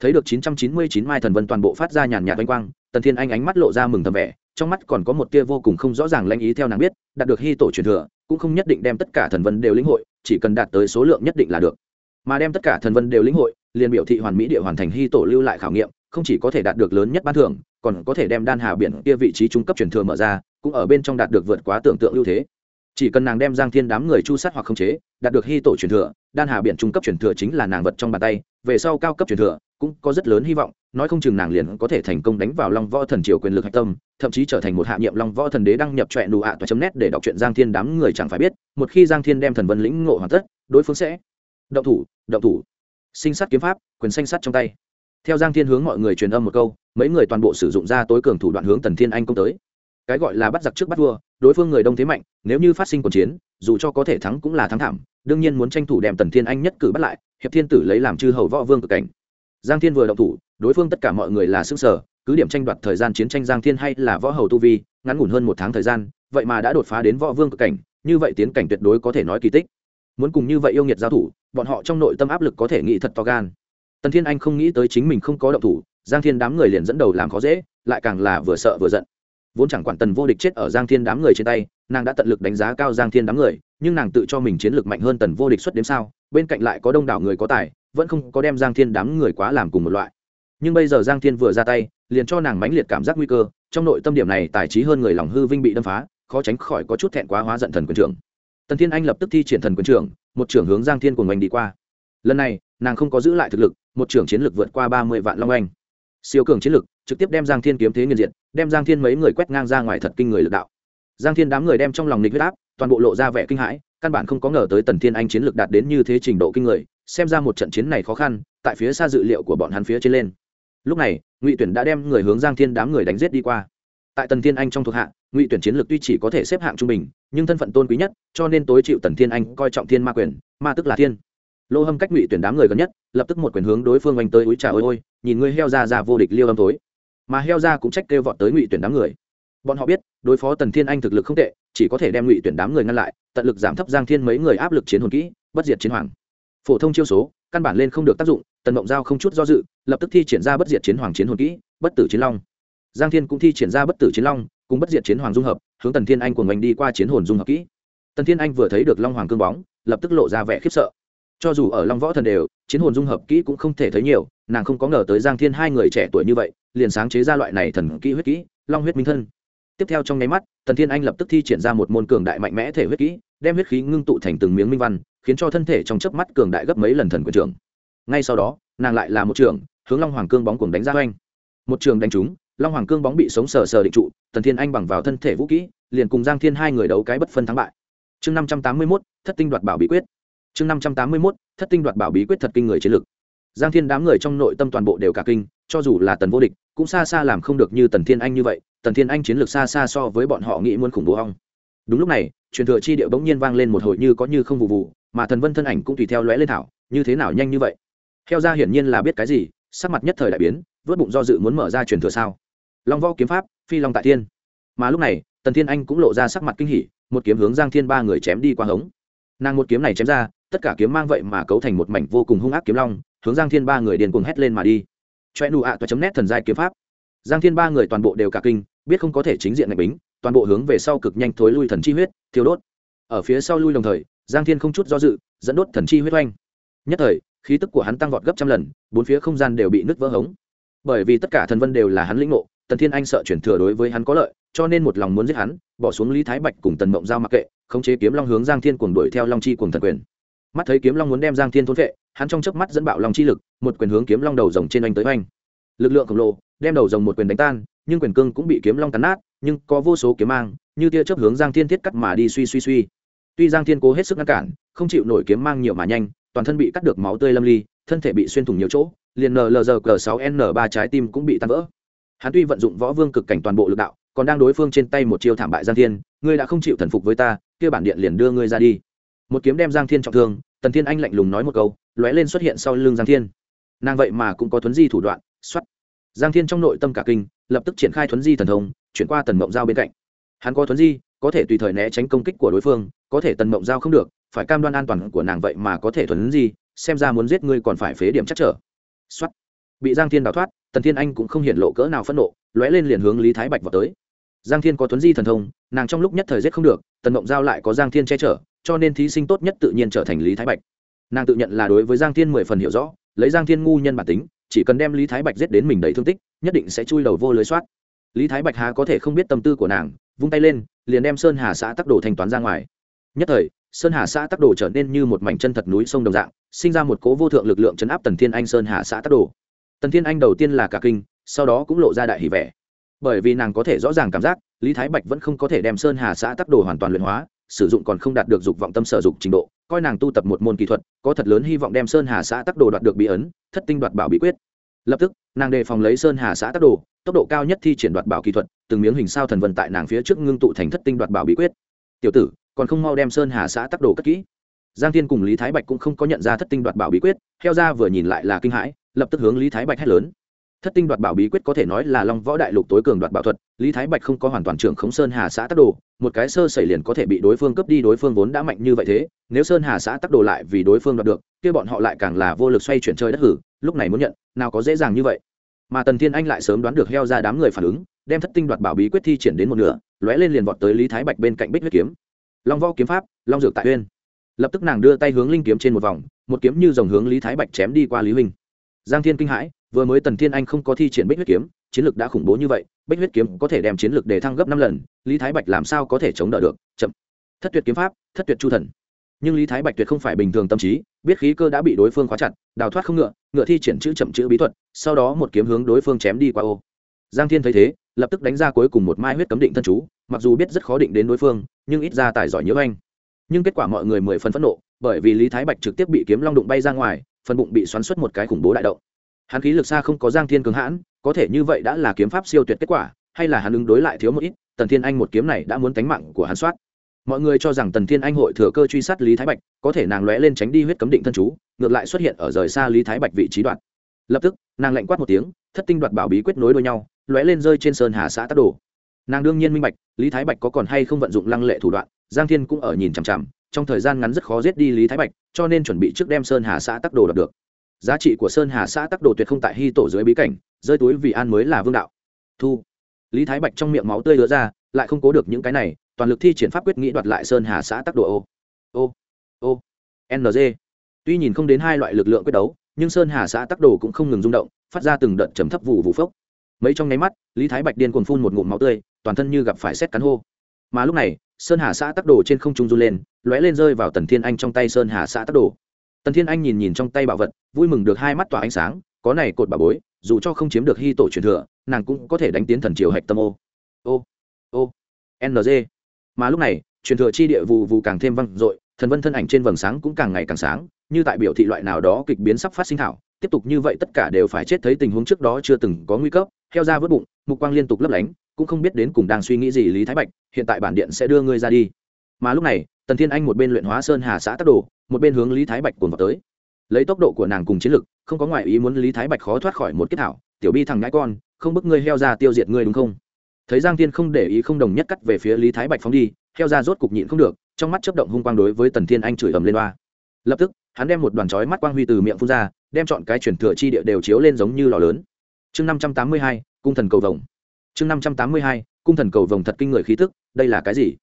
Thấy được chín trăm chín mươi chín mai thần vân toàn bộ phát ra nhàn nhạt oanh quang, tần thiên anh ánh mắt lộ ra mừng thầm vẻ, trong mắt còn có một tia vô cùng không rõ ràng lanh ý theo nàng biết, đạt được hy tổ truyền thừa, cũng không nhất định đem tất cả thần vân đều lĩnh hội, chỉ cần đạt tới số lượng nhất định là được. Mà đem tất cả thần vân đều lĩnh hội, liền biểu thị hoàn mỹ địa hoàn thành hy tổ lưu lại khảo nghiệm, không chỉ có thể đạt được lớn nhất ban thưởng, còn có thể đem đan hà biển kia vị trí trung cấp truyền thừa mở ra, cũng ở bên trong đạt được vượt quá tưởng tượng ưu thế chỉ cần nàng đem giang thiên đám người chu sát hoặc khống chế, đạt được hy tổ truyền thừa, đan hà biển trung cấp truyền thừa chính là nàng vật trong bàn tay, về sau cao cấp truyền thừa cũng có rất lớn hy vọng, nói không chừng nàng liền có thể thành công đánh vào long võ thần triều quyền lực hạch tâm, thậm chí trở thành một hạ nhiệm long võ thần đế đăng nhập trọe nụ ạ toa chấm nét để đọc truyện giang thiên đám người chẳng phải biết, một khi giang thiên đem thần vân lĩnh ngộ hoàn tất, đối phương sẽ động thủ động thủ. Sinh sát kiếm pháp, quyền xanh sắt trong tay. Theo giang thiên hướng mọi người truyền âm một câu, mấy người toàn bộ sử dụng ra tối cường thủ đoạn hướng tần thiên anh công tới cái gọi là bắt giặc trước bắt vua, đối phương người đông thế mạnh, nếu như phát sinh cuộc chiến, dù cho có thể thắng cũng là thắng thảm, đương nhiên muốn tranh thủ đem tần thiên anh nhất cử bắt lại, hiệp thiên tử lấy làm chư hầu võ vương cực cảnh. Giang thiên vừa động thủ, đối phương tất cả mọi người là xương sở cứ điểm tranh đoạt thời gian chiến tranh giang thiên hay là võ hầu tu vi, ngắn ngủn hơn một tháng thời gian, vậy mà đã đột phá đến võ vương cực cảnh, như vậy tiến cảnh tuyệt đối có thể nói kỳ tích. Muốn cùng như vậy yêu nghiệt giao thủ, bọn họ trong nội tâm áp lực có thể nghĩ thật to gan. Tần thiên anh không nghĩ tới chính mình không có động thủ, giang thiên đám người liền dẫn đầu làm khó dễ, lại càng là vừa sợ vừa giận vốn chẳng quản tần vô địch chết ở giang thiên đám người trên tay, nàng đã tận lực đánh giá cao giang thiên đám người, nhưng nàng tự cho mình chiến lược mạnh hơn tần vô địch xuất đến sao, bên cạnh lại có đông đảo người có tài, vẫn không có đem giang thiên đám người quá làm cùng một loại. Nhưng bây giờ giang thiên vừa ra tay, liền cho nàng mãnh liệt cảm giác nguy cơ, trong nội tâm điểm này tài trí hơn người lòng hư vinh bị đâm phá, khó tránh khỏi có chút thẹn quá hóa giận thần quyền trưởng. Tần thiên anh lập tức thi triển thần quyền trưởng, một trưởng hướng giang thiên cùng mình đi qua. Lần này, nàng không có giữ lại thực lực, một trưởng chiến lực vượt qua ba mươi vạn long anh. Siêu cường chiến lực trực tiếp đem giang thiên kiếm thế nghiền diện đem giang thiên mấy người quét ngang ra ngoài thật kinh người lực đạo. Giang thiên đám người đem trong lòng nịch huyết áp, toàn bộ lộ ra vẻ kinh hãi, căn bản không có ngờ tới tần thiên anh chiến lược đạt đến như thế trình độ kinh người, xem ra một trận chiến này khó khăn, tại phía xa dự liệu của bọn hắn phía trên lên. Lúc này, ngụy tuyển đã đem người hướng giang thiên đám người đánh giết đi qua. Tại tần thiên anh trong thuộc hạ, ngụy tuyển chiến lược tuy chỉ có thể xếp hạng trung bình, nhưng thân phận tôn quý nhất, cho nên tối chịu tần thiên anh coi trọng thiên ma quyền, ma tức là thiên. Lô hâm cách ngụy tuyển đám người gần nhất, lập tức một quyền hướng đối phương oanh tới, úi trà ôi ôi, nhìn ngươi heo ra ra vô địch liêu âm tối mà heo ra cũng trách kêu vọt tới ngụy tuyển đám người. Bọn họ biết, đối phó tần thiên anh thực lực không tệ, chỉ có thể đem ngụy tuyển đám người ngăn lại, tận lực giảm thấp giang thiên mấy người áp lực chiến hồn kỹ, bất diệt chiến hoàng. Phổ thông chiêu số, căn bản lên không được tác dụng, tần mộng giao không chút do dự, lập tức thi triển ra bất diệt chiến hoàng chiến hồn kỹ, bất tử chiến long. Giang thiên cũng thi triển ra bất tử chiến long, cùng bất diệt chiến hoàng dung hợp, hướng tần thiên anh của mình đi qua chiến hồn dung hợp kỹ. Tần thiên anh vừa thấy được long hoàng cương bóng, lập tức lộ ra vẻ khiếp sợ cho dù ở long võ thần đều, chiến hồn dung hợp kỹ cũng không thể thấy nhiều, nàng không có ngờ tới giang thiên hai người trẻ tuổi như vậy, liền sáng chế ra loại này thần kỹ huyết kỹ, long huyết minh thân. Tiếp theo trong nháy mắt, tần thiên anh lập tức thi triển ra một môn cường đại mạnh mẽ thể huyết kỹ, đem huyết khí ngưng tụ thành từng miếng minh văn, khiến cho thân thể trong chớp mắt cường đại gấp mấy lần thần quyền trưởng. Ngay sau đó, nàng lại là một trường, hướng long hoàng cương bóng cùng đánh ra oanh một trường đánh trúng, long hoàng cương bóng bị sống sờ sờ định trụ, tần thiên anh bằng vào thân thể vũ kỹ, liền cùng giang thiên hai người đấu cái bất phân thắng bại. Chương năm trăm tám mươi mốt, thất tinh đoạt bảo bí quyết chương năm trăm tám mươi mốt, thất tinh đoạt bảo bí quyết thật kinh người chiến lực. Giang thiên đám người trong nội tâm toàn bộ đều cả kinh, cho dù là tần vô địch, cũng xa xa làm không được như tần thiên anh như vậy, tần thiên anh chiến lược xa xa so với bọn họ nghĩ muốn khủng bố hong đúng lúc này, truyền thừa chi điệu bỗng nhiên vang lên một hồi như có như không vụ vụ, mà thần vân thân ảnh cũng tùy theo lóe lên thảo, như thế nào nhanh như vậy? Theo ra hiển nhiên là biết cái gì, sắc mặt nhất thời đại biến, vớt bụng do dự muốn mở ra truyền thừa sao? Long võ kiếm pháp, phi long tại thiên. Mà lúc này, tần thiên anh cũng lộ ra sắc mặt kinh hỉ, một kiếm hướng giang thiên ba người chém đi qua hống. Nàng một kiếm này chém ra tất cả kiếm mang vậy mà cấu thành một mảnh vô cùng hung ác kiếm long, hướng giang thiên ba người điền cuồng hét lên mà đi. Choe nụ ạ toa chấm nét thần giai kiếm pháp. Giang thiên ba người toàn bộ đều cả kinh, biết không có thể chính diện ngạch bính, toàn bộ hướng về sau cực nhanh thối lui thần chi huyết, thiêu đốt. Ở phía sau lui đồng thời, giang thiên không chút do dự, dẫn đốt thần chi huyết oanh. Nhất thời, khí tức của hắn tăng vọt gấp trăm lần, bốn phía không gian đều bị nứt vỡ hống. Bởi vì tất cả thần vân đều là hắn lĩnh ngộ, tần thiên anh sợ chuyển thừa đối với hắn có lợi, cho nên một lòng muốn giết hắn, bỏ xuống lý thái bạch cùng tần mộng giao mặc kệ, khống chế kiếm long hướng giang thiên cuồng đuổi theo long chi cuồng thần quyền mắt thấy kiếm long muốn đem giang thiên thôn vệ, hắn trong chớp mắt dẫn bạo long chi lực, một quyền hướng kiếm long đầu rồng trên anh tới anh lực lượng khổng lồ, đem đầu rồng một quyền đánh tan, nhưng quyền cương cũng bị kiếm long cắn nát, nhưng có vô số kiếm mang, như tia chớp hướng giang thiên thiết cắt mà đi suy suy suy. Tuy giang thiên cố hết sức ngăn cản, không chịu nổi kiếm mang nhiều mà nhanh, toàn thân bị cắt được máu tươi lâm ly, thân thể bị xuyên thủng nhiều chỗ, liền nlg sáu n ba trái tim cũng bị tan vỡ. Hắn tuy vận dụng võ vương cực cảnh toàn bộ lực đạo, còn đang đối phương trên tay một chiêu thảm bại giang thiên, ngươi đã không chịu thần phục với ta, kia bản điện liền đưa ngươi ra đi một kiếm đem giang thiên trọng thương, tần thiên anh lạnh lùng nói một câu, lóe lên xuất hiện sau lưng giang thiên. Nàng vậy mà cũng có thuấn di thủ đoạn xuất giang thiên trong nội tâm cả kinh, lập tức triển khai thuấn di thần thông, chuyển qua tần mộng giao bên cạnh. Hắn có thuấn di, có thể tùy thời né tránh công kích của đối phương, có thể tần mộng giao không được, phải cam đoan an toàn của nàng vậy mà có thể thuấn di, xem ra muốn giết ngươi còn phải phế điểm chắc trở. Xuất bị giang thiên đào thoát, tần thiên anh cũng không hiện lộ cỡ nào phẫn nộ, lóe lên liền hướng lý thái bạch vào tới. Giang thiên có tuấn di thần thông, nàng trong lúc nhất thời giết không được, tần mộng giao lại có giang thiên che chở cho nên thí sinh tốt nhất tự nhiên trở thành lý thái bạch. Nàng tự nhận là đối với giang thiên mười phần hiểu rõ, lấy giang thiên ngu nhân bản tính, chỉ cần đem lý thái bạch giết đến mình đầy thương tích, nhất định sẽ chui đầu vô lưới soát. Lý thái bạch hà có thể không biết tâm tư của nàng, vung tay lên, liền đem sơn hà xã tắc đồ thanh toán ra ngoài. Nhất thời, sơn hà xã tắc đồ trở nên như một mảnh chân thật núi sông đồng dạng, sinh ra một cố vô thượng lực lượng chấn áp tần thiên anh sơn hà xã tắc đồ. Tần thiên anh đầu tiên là cả kinh, sau đó cũng lộ ra đại hỷ vẻ. Bởi vì nàng có thể rõ ràng cảm giác, lý thái bạch vẫn không có thể đem sơn hà xã tắc đồ hoàn toàn luyện hóa sử dụng còn không đạt được dục vọng tâm sở dục trình độ, coi nàng tu tập một môn kỹ thuật, có thật lớn hy vọng đem sơn hà xã tắc đồ đoạt được bí ấn, thất tinh đoạt bảo bí quyết. Lập tức, nàng đề phòng lấy sơn hà xã tắc đồ, tốc độ cao nhất thi triển đoạt bảo kỹ thuật, từng miếng hình sao thần vân tại nàng phía trước ngưng tụ thành thất tinh đoạt bảo bí quyết. Tiểu tử, còn không mau đem sơn hà xã tắc đồ cất kỹ. Giang thiên cùng lý thái bạch cũng không có nhận ra thất tinh đoạt bảo bí quyết, theo ra vừa nhìn lại là kinh hãi, lập tức hướng lý thái bạch hét lớn thất tinh đoạt bảo bí quyết có thể nói là long võ đại lục tối cường đoạt bảo thuật, lý thái bạch không có hoàn toàn trưởng khống sơn hà xã tắc đồ, một cái sơ xảy liền có thể bị đối phương cướp đi, đối phương vốn đã mạnh như vậy thế, nếu sơn hà xã tắc đồ lại vì đối phương đoạt được, kia bọn họ lại càng là vô lực xoay chuyển chơi đất hử, lúc này muốn nhận, nào có dễ dàng như vậy. Mà tần thiên anh lại sớm đoán được heo ra đám người phản ứng, đem thất tinh đoạt bảo bí quyết thi triển đến một nửa, lóe lên liền vọt tới lý thái bạch bên cạnh bích huyết kiếm. Long võ kiếm pháp, long dược tại uyên. Lập tức nàng đưa tay hướng linh kiếm trên một vòng, một kiếm như dòng hướng lý thái bạch chém đi qua lý huynh. Giang thiên kinh hãi vừa mới tần thiên anh không có thi triển bích huyết kiếm, chiến lược đã khủng bố như vậy, bích huyết kiếm có thể đem chiến lược đề thăng gấp năm lần, lý thái bạch làm sao có thể chống đỡ được? Chậm. Thất tuyệt kiếm pháp, thất tuyệt chu thần. Nhưng lý thái bạch tuyệt không phải bình thường tâm trí, biết khí cơ đã bị đối phương khóa chặt, đào thoát không ngựa ngựa thi triển chữ chậm chữ bí thuật, sau đó một kiếm hướng đối phương chém đi qua ô. Giang thiên thấy thế, lập tức đánh ra cuối cùng một mai huyết cấm định thân chú, mặc dù biết rất khó định đến đối phương, nhưng ít ra tài giỏi nhớ anh nhưng kết quả mọi người mười phần phẫn nộ, bởi vì lý thái bạch trực tiếp bị kiếm long đụng bay ra ngoài, phần bụng bị xoắn xuất một cái khủng bố đại động hắn khí lực xa không có giang thiên cường hãn, có thể như vậy đã là kiếm pháp siêu tuyệt kết quả, hay là hắn ứng đối lại thiếu một ít, tần thiên anh một kiếm này đã muốn tánh mạng của hắn soát. Mọi người cho rằng tần thiên anh hội thừa cơ truy sát lý thái bạch, có thể nàng lóe lên tránh đi huyết cấm định thân chú, ngược lại xuất hiện ở rời xa lý thái bạch vị trí đoạt lập tức, nàng lạnh quát một tiếng, thất tinh đoạt bảo bí quyết nối đôi nhau, lóe lên rơi trên sơn hà xã tắc đồ. Nàng đương nhiên minh bạch, lý thái bạch có còn hay không vận dụng lăng lệ thủ đoạn, giang thiên cũng ở nhìn chằm chằm, trong thời gian ngắn rất khó giết đi lý thái bạch, cho nên chuẩn bị trước đem sơn hà xã tắc đồ đọc được giá trị của sơn hà xã tắc đồ tuyệt không tại hy tổ dưới bí cảnh, rơi túi vì an mới là vương đạo. Thu. Lý thái bạch trong miệng máu tươi lứa ra, lại không cố được những cái này, toàn lực thi triển pháp quyết nghĩ đoạt lại sơn hà xã tắc đồ ô. Ô. Ô. Ng tuy nhìn không đến hai loại lực lượng quyết đấu, nhưng sơn hà xã tắc đồ cũng không ngừng rung động, phát ra từng đợt chấm thấp vụ vụ phốc. Mấy trong nháy mắt, lý thái bạch điên cuồng phun một ngụm máu tươi, toàn thân như gặp phải xét cắn hô. Mà lúc này, sơn hà xã tắc đồ trên không trung run lên, lóe lên rơi vào tần thiên anh trong tay sơn hà xã tắc đồ tần thiên anh nhìn nhìn trong tay bảo vật, vui mừng được hai mắt tỏa ánh sáng, có này cột bà bối, dù cho không chiếm được hy tổ truyền thừa, nàng cũng có thể đánh tiến thần triều hạch tâm ô. Ô ô ng mà lúc này, truyền thừa chi địa vụ vụ càng thêm văng dội, thần vân thân ảnh trên vầng sáng cũng càng ngày càng sáng, như tại biểu thị loại nào đó kịch biến sắp phát sinh thảo, tiếp tục như vậy tất cả đều phải chết thấy tình huống trước đó chưa từng có nguy cấp, heo ra vớt bụng, mục quang liên tục lấp lánh, cũng không biết đến cùng đang suy nghĩ gì lý thái bạch, hiện tại bản điện sẽ đưa ngươi ra đi. Mà lúc này tần thiên anh một bên luyện hóa sơn hà xã tắc đồ, một bên hướng lý thái bạch cuồn vào tới. Lấy tốc độ của nàng cùng chiến lực, không có ngoại ý muốn lý thái bạch khó thoát khỏi một kết thảo. Tiểu bi thằng ngãi con, không bức ngươi heo ra tiêu diệt ngươi đúng không? Thấy giang thiên không để ý không đồng nhất cắt về phía lý thái bạch phóng đi, heo ra rốt cục nhịn không được, trong mắt chấp động hung quang đối với tần thiên anh chửi ầm lên đoa lập tức, hắn đem một đoàn chói mắt quang huy từ miệng phun ra, đem chọn cái chuyển thừa chi địa đều chiếu lên giống như lò lớn. Chương năm trăm tám mươi hai, cung thần cầu vồng. Chương năm trăm tám mươi hai, cung thần cầu vồng thật kinh người khí tức, đây là cái gì?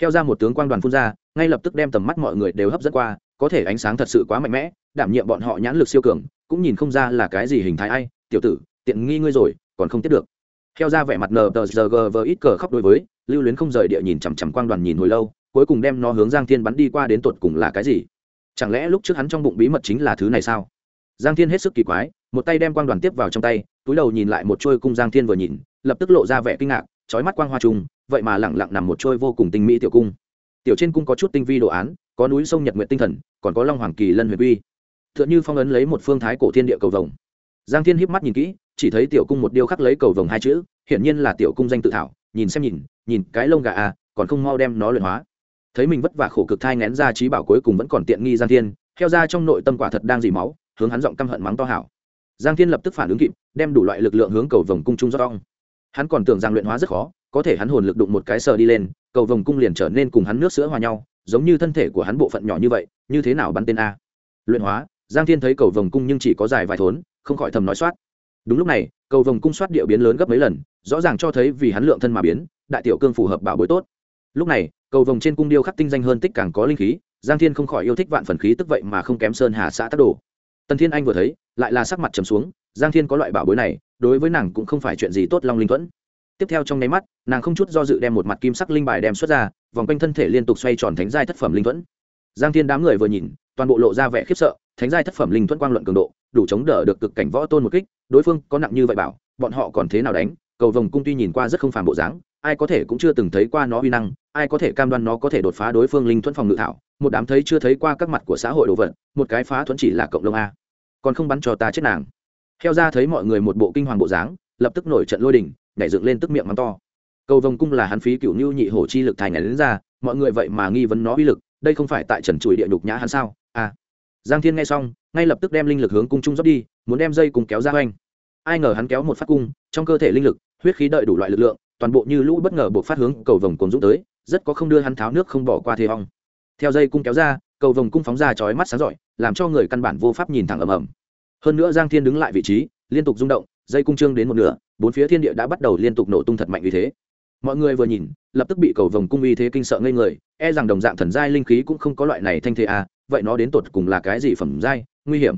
Theo ra một tướng quang đoàn phun ra, ngay lập tức đem tầm mắt mọi người đều hấp dẫn qua, có thể ánh sáng thật sự quá mạnh mẽ, đảm nhiệm bọn họ nhãn lực siêu cường, cũng nhìn không ra là cái gì hình thái ai. Tiểu tử, tiện nghi ngươi rồi, còn không tiếp được. Theo ra vẻ mặt nờ tờ giờ gờ vờ ít cờ khóc đối với, lưu luyến không rời địa nhìn chằm chằm quang đoàn nhìn hồi lâu, cuối cùng đem nó hướng giang thiên bắn đi qua đến tột cùng là cái gì? Chẳng lẽ lúc trước hắn trong bụng bí mật chính là thứ này sao? Giang thiên hết sức kỳ quái, một tay đem quang đoàn tiếp vào trong tay, túi đầu nhìn lại một trôi cung giang thiên vừa nhìn, lập tức lộ ra vẻ kinh ngạc trói mắt quang hoa trùng vậy mà lẳng lặng nằm một trôi vô cùng tinh mỹ tiểu cung. Tiểu trên cung có chút tinh vi đồ án, có núi sông nhật nguyện tinh thần, còn có long hoàng kỳ lân huyền uy. T h ư ợ n h ư phong ấn lấy một phương thái cổ thiên địa cầu vồng. Giang thiên híp mắt nhìn kỹ, chỉ thấy tiểu cung một điêu khắc lấy cầu vồng hai chữ, hiển nhiên là tiểu cung danh tự thảo, nhìn xem nhìn nhìn cái lông gà à còn không mau đem nó luyện hóa. Thấy mình vất vả khổ cực thai ngén ra trí bảo cuối cùng vẫn còn tiện nghi giang thiên theo ra trong nội tâm quả thật đang dỉ máu, hướng hắn giọng căm hận mắng to hảo. Giang thiên lập tức phản ứng kịp, đem đủ loại lực lượng hướng cầu vồng cung trung do ong. Hắn còn tưởng rằng luyện hóa rất khó có thể hắn hồn lực đụng một cái sờ đi lên, cầu vồng cung liền trở nên cùng hắn nước sữa hòa nhau, giống như thân thể của hắn bộ phận nhỏ như vậy, như thế nào bắn tên a? Luyện hóa, giang thiên thấy cầu vồng cung nhưng chỉ có dài vài thốn, không khỏi thầm nói soát. Đúng lúc này, cầu vồng cung soát điệu biến lớn gấp mấy lần, rõ ràng cho thấy vì hắn lượng thân mà biến, đại tiểu cương phù hợp bảo bối tốt. Lúc này, cầu vồng trên cung điêu khắc tinh danh hơn tích càng có linh khí, giang thiên không khỏi yêu thích vạn phần khí tức vậy mà không kém sơn hà xã tắc đồ. Tần thiên anh vừa thấy, lại là sắc mặt trầm xuống, giang thiên có loại bảo bối này, đối với nàng cũng không phải chuyện gì tốt long linh thuẫn tiếp theo trong nháy mắt, nàng không chút do dự đem một mặt kim sắc linh bài đem xuất ra, vòng quanh thân thể liên tục xoay tròn thánh giai thất phẩm linh thuẫn. Giang thiên đám người vừa nhìn, toàn bộ lộ ra vẻ khiếp sợ, thánh giai thất phẩm linh thuẫn quang luận cường độ, đủ chống đỡ được cực cảnh võ tôn một kích, đối phương có nặng như vậy bảo, bọn họ còn thế nào đánh? Cầu vồng cung tuy nhìn qua rất không phàm bộ dáng, ai có thể cũng chưa từng thấy qua nó uy năng, ai có thể cam đoan nó có thể đột phá đối phương linh thuẫn phòng ngự thảo, một đám thấy chưa thấy qua các mặt của xã hội đồ vật, một cái phá thuẫn chỉ là cộng đồng a. Còn không bắn cho ta chết nàng. Theo ra thấy mọi người một bộ kinh hoàng bộ dáng, lập tức nổi trận lôi đình nhảy dựng lên tức miệng mắng to. Cầu vồng cung là hắn phí cựu nhu nhị hổ chi lực thành ngày đến ra mọi người vậy mà nghi vấn nó uy lực đây không phải tại trần chuỗi địa nhục nhã hắn sao? À, giang thiên nghe xong ngay lập tức đem linh lực hướng cung trung dốc đi muốn đem dây cùng kéo ra oanh. Ai ngờ hắn kéo một phát cung trong cơ thể linh lực huyết khí đợi đủ loại lực lượng toàn bộ như lũ bất ngờ buộc phát hướng cầu vồng cồn dũng tới rất có không đưa hắn tháo nước không bỏ qua thế hong theo dây cung kéo ra cầu vồng cung phóng ra chói mắt sáng rọi làm cho người căn bản vô pháp nhìn thẳng ầm ầm. Hơn nữa giang thiên đứng lại vị trí liên tục rung động dây cung trương đến một nửa bốn phía thiên địa đã bắt đầu liên tục nổ tung thật mạnh như thế. Mọi người vừa nhìn, lập tức bị cầu vồng cung uy thế kinh sợ ngây người e rằng đồng dạng thần giai linh khí cũng không có loại này thanh thế à vậy nó đến tột cùng là cái gì phẩm giai, nguy hiểm.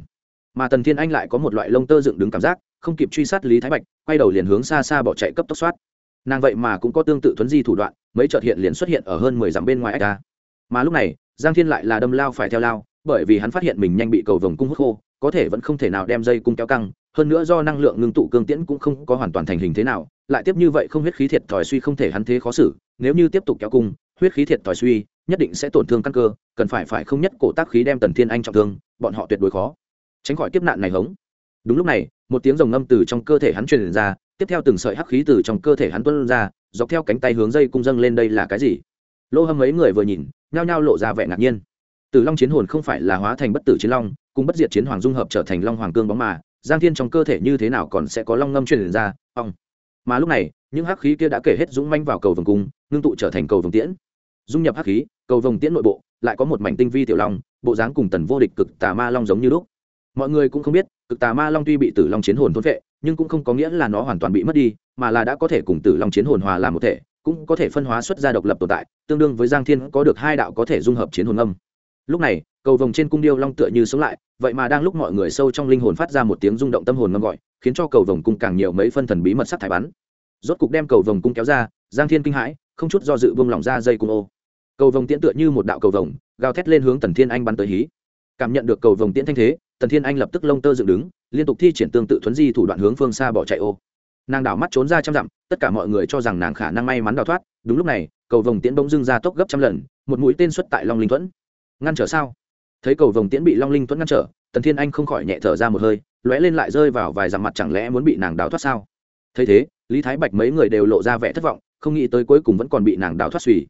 Mà tần thiên anh lại có một loại lông tơ dựng đứng cảm giác, không kịp truy sát lý thái bạch, quay đầu liền hướng xa xa bỏ chạy cấp tốc soát. Nàng vậy mà cũng có tương tự thuấn di thủ đoạn, mấy trợt hiện liền xuất hiện ở hơn mười dặm bên ngoài ách ta mà lúc này, giang thiên lại là đâm lao phải theo lao, bởi vì hắn phát hiện mình nhanh bị cầu vồng cung hút khô, có thể vẫn không thể nào đem dây cung kéo căng hơn nữa do năng lượng ngưng tụ cương tiễn cũng không có hoàn toàn thành hình thế nào, lại tiếp như vậy không huyết khí thiệt thòi suy không thể hắn thế khó xử, nếu như tiếp tục kéo cung, huyết khí thiệt thòi suy, nhất định sẽ tổn thương căn cơ, cần phải phải không nhất cổ tác khí đem tần thiên anh trọng thương, bọn họ tuyệt đối khó. Tránh khỏi kiếp nạn này hống. Đúng lúc này, một tiếng rồng ngâm từ trong cơ thể hắn truyền ra, tiếp theo từng sợi hắc khí từ trong cơ thể hắn tuân ra, dọc theo cánh tay hướng dây cung dâng lên đây là cái gì? Lô hâm mấy người vừa nhìn, nhao nhao lộ ra vẻ ngạc nhiên. Tử long chiến hồn không phải là hóa thành bất tử chiến long, cùng bất diệt chiến hoàng dung hợp trở thành long hoàng cương bóng mà giang thiên trong cơ thể như thế nào còn sẽ có long ngâm truyền ra, ong. Mà lúc này, những hắc khí kia đã kể hết dũng manh vào cầu vồng cung, ngưng tụ trở thành cầu vồng tiễn. Dung nhập hắc khí, cầu vồng tiễn nội bộ, lại có một mảnh tinh vi tiểu long, bộ dáng cùng tần vô địch cực tà ma long giống như lúc. Mọi người cũng không biết, cực tà ma long tuy bị tử long chiến hồn thôn vệ nhưng cũng không có nghĩa là nó hoàn toàn bị mất đi, mà là đã có thể cùng tử long chiến hồn hòa làm một thể, cũng có thể phân hóa xuất ra độc lập tồn tại, tương đương với giang thiên có được hai đạo có thể dung hợp chiến hồn âm. Lúc này, cầu vồng trên cung điêu long tựa như sống lại vậy mà đang lúc mọi người sâu trong linh hồn phát ra một tiếng rung động tâm hồn ngâm gọi, khiến cho cầu vồng cung càng nhiều mấy phân thần bí mật sắc thải bắn. Rốt cục đem cầu vồng cung kéo ra, giang thiên kinh hãi, không chút do dự vương lỏng ra dây cung ô. Cầu vồng tiễn tựa như một đạo cầu vồng, gào thét lên hướng tần thiên anh bắn tới hí. Cảm nhận được cầu vồng tiễn thanh thế, tần thiên anh lập tức lông tơ dựng đứng, liên tục thi triển tương tự thuấn di thủ đoạn hướng phương xa bỏ chạy ô. Nàng đảo mắt trốn ra trăm dặm, tất cả mọi người cho rằng nàng khả năng may mắn đào thoát. Đúng lúc này, cầu vồng tiễn bỗng dưng ra tốc gấp trăm lần, một mũi tên xuất tại long linh thuẫn. Ngăn trở sao? Thấy cầu vồng tiễn bị long linh thuẫn ngăn trở, tần thiên anh không khỏi nhẹ thở ra một hơi, lóe lên lại rơi vào vài dặm mặt chẳng lẽ muốn bị nàng đào thoát sao? Thấy thế, lý thái bạch mấy người đều lộ ra vẻ thất vọng, không nghĩ tới cuối cùng vẫn còn bị nàng đào thoát suy.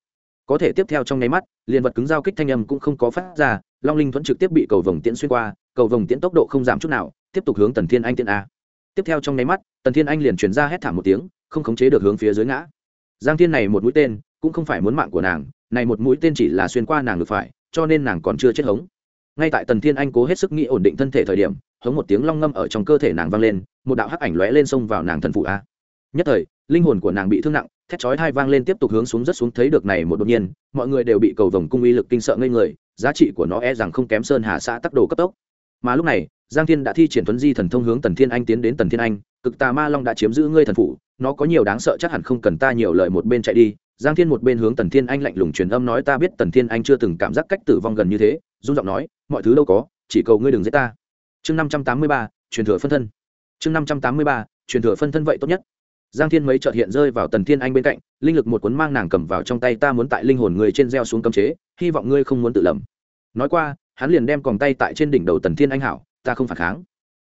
Có thể tiếp theo trong nháy mắt, liền vật cứng giao kích thanh âm cũng không có phát ra, long linh thuẫn trực tiếp bị cầu vồng tiễn xuyên qua, cầu vồng tiễn tốc độ không giảm chút nào, tiếp tục hướng tần thiên anh tiễn a. Tiếp theo trong nháy mắt, tần thiên anh liền chuyển ra hét thảm một tiếng, không khống chế được hướng phía dưới ngã. Giang thiên này một mũi tên, cũng không phải muốn mạng của nàng, này một mũi tên chỉ là xuyên qua nàng được phải, cho nên nàng còn chưa chết hống ngay tại tần thiên anh cố hết sức nghĩ ổn định thân thể thời điểm, hống một tiếng long ngâm ở trong cơ thể nàng vang lên, một đạo hắc ảnh lóe lên xông vào nàng thần phụ a. Nhất thời, linh hồn của nàng bị thương nặng, thét chói hai vang lên tiếp tục hướng xuống rất xuống, thấy được này một đột nhiên, mọi người đều bị cầu vồng cung uy lực kinh sợ ngây người, giá trị của nó e rằng không kém sơn hà xã tắc đồ cấp tốc. Mà lúc này, giang thiên đã thi triển tuấn di thần thông hướng tần thiên anh tiến đến tần thiên anh, cực tà ma long đã chiếm giữ ngươi thần phụ, nó có nhiều đáng sợ chắc hẳn không cần ta nhiều lời một bên chạy đi giang thiên một bên hướng tần thiên anh lạnh lùng truyền âm nói, ta biết tần thiên anh chưa từng cảm giác cách tử vong gần như thế. Dung giọng nói, mọi thứ đâu có, chỉ cầu ngươi đừng giết ta. Chương năm trăm tám mươi ba, truyền thừa phân thân. Chương năm trăm tám mươi ba, truyền thừa phân thân vậy tốt nhất. Giang thiên mấy trợt hiện rơi vào tần thiên anh bên cạnh, linh lực một cuốn mang nàng cầm vào trong tay, ta muốn tại linh hồn người trên gieo xuống cấm chế, hy vọng ngươi không muốn tự lầm. Nói qua, hắn liền đem còng tay tại trên đỉnh đầu tần thiên anh hảo, ta không phản kháng.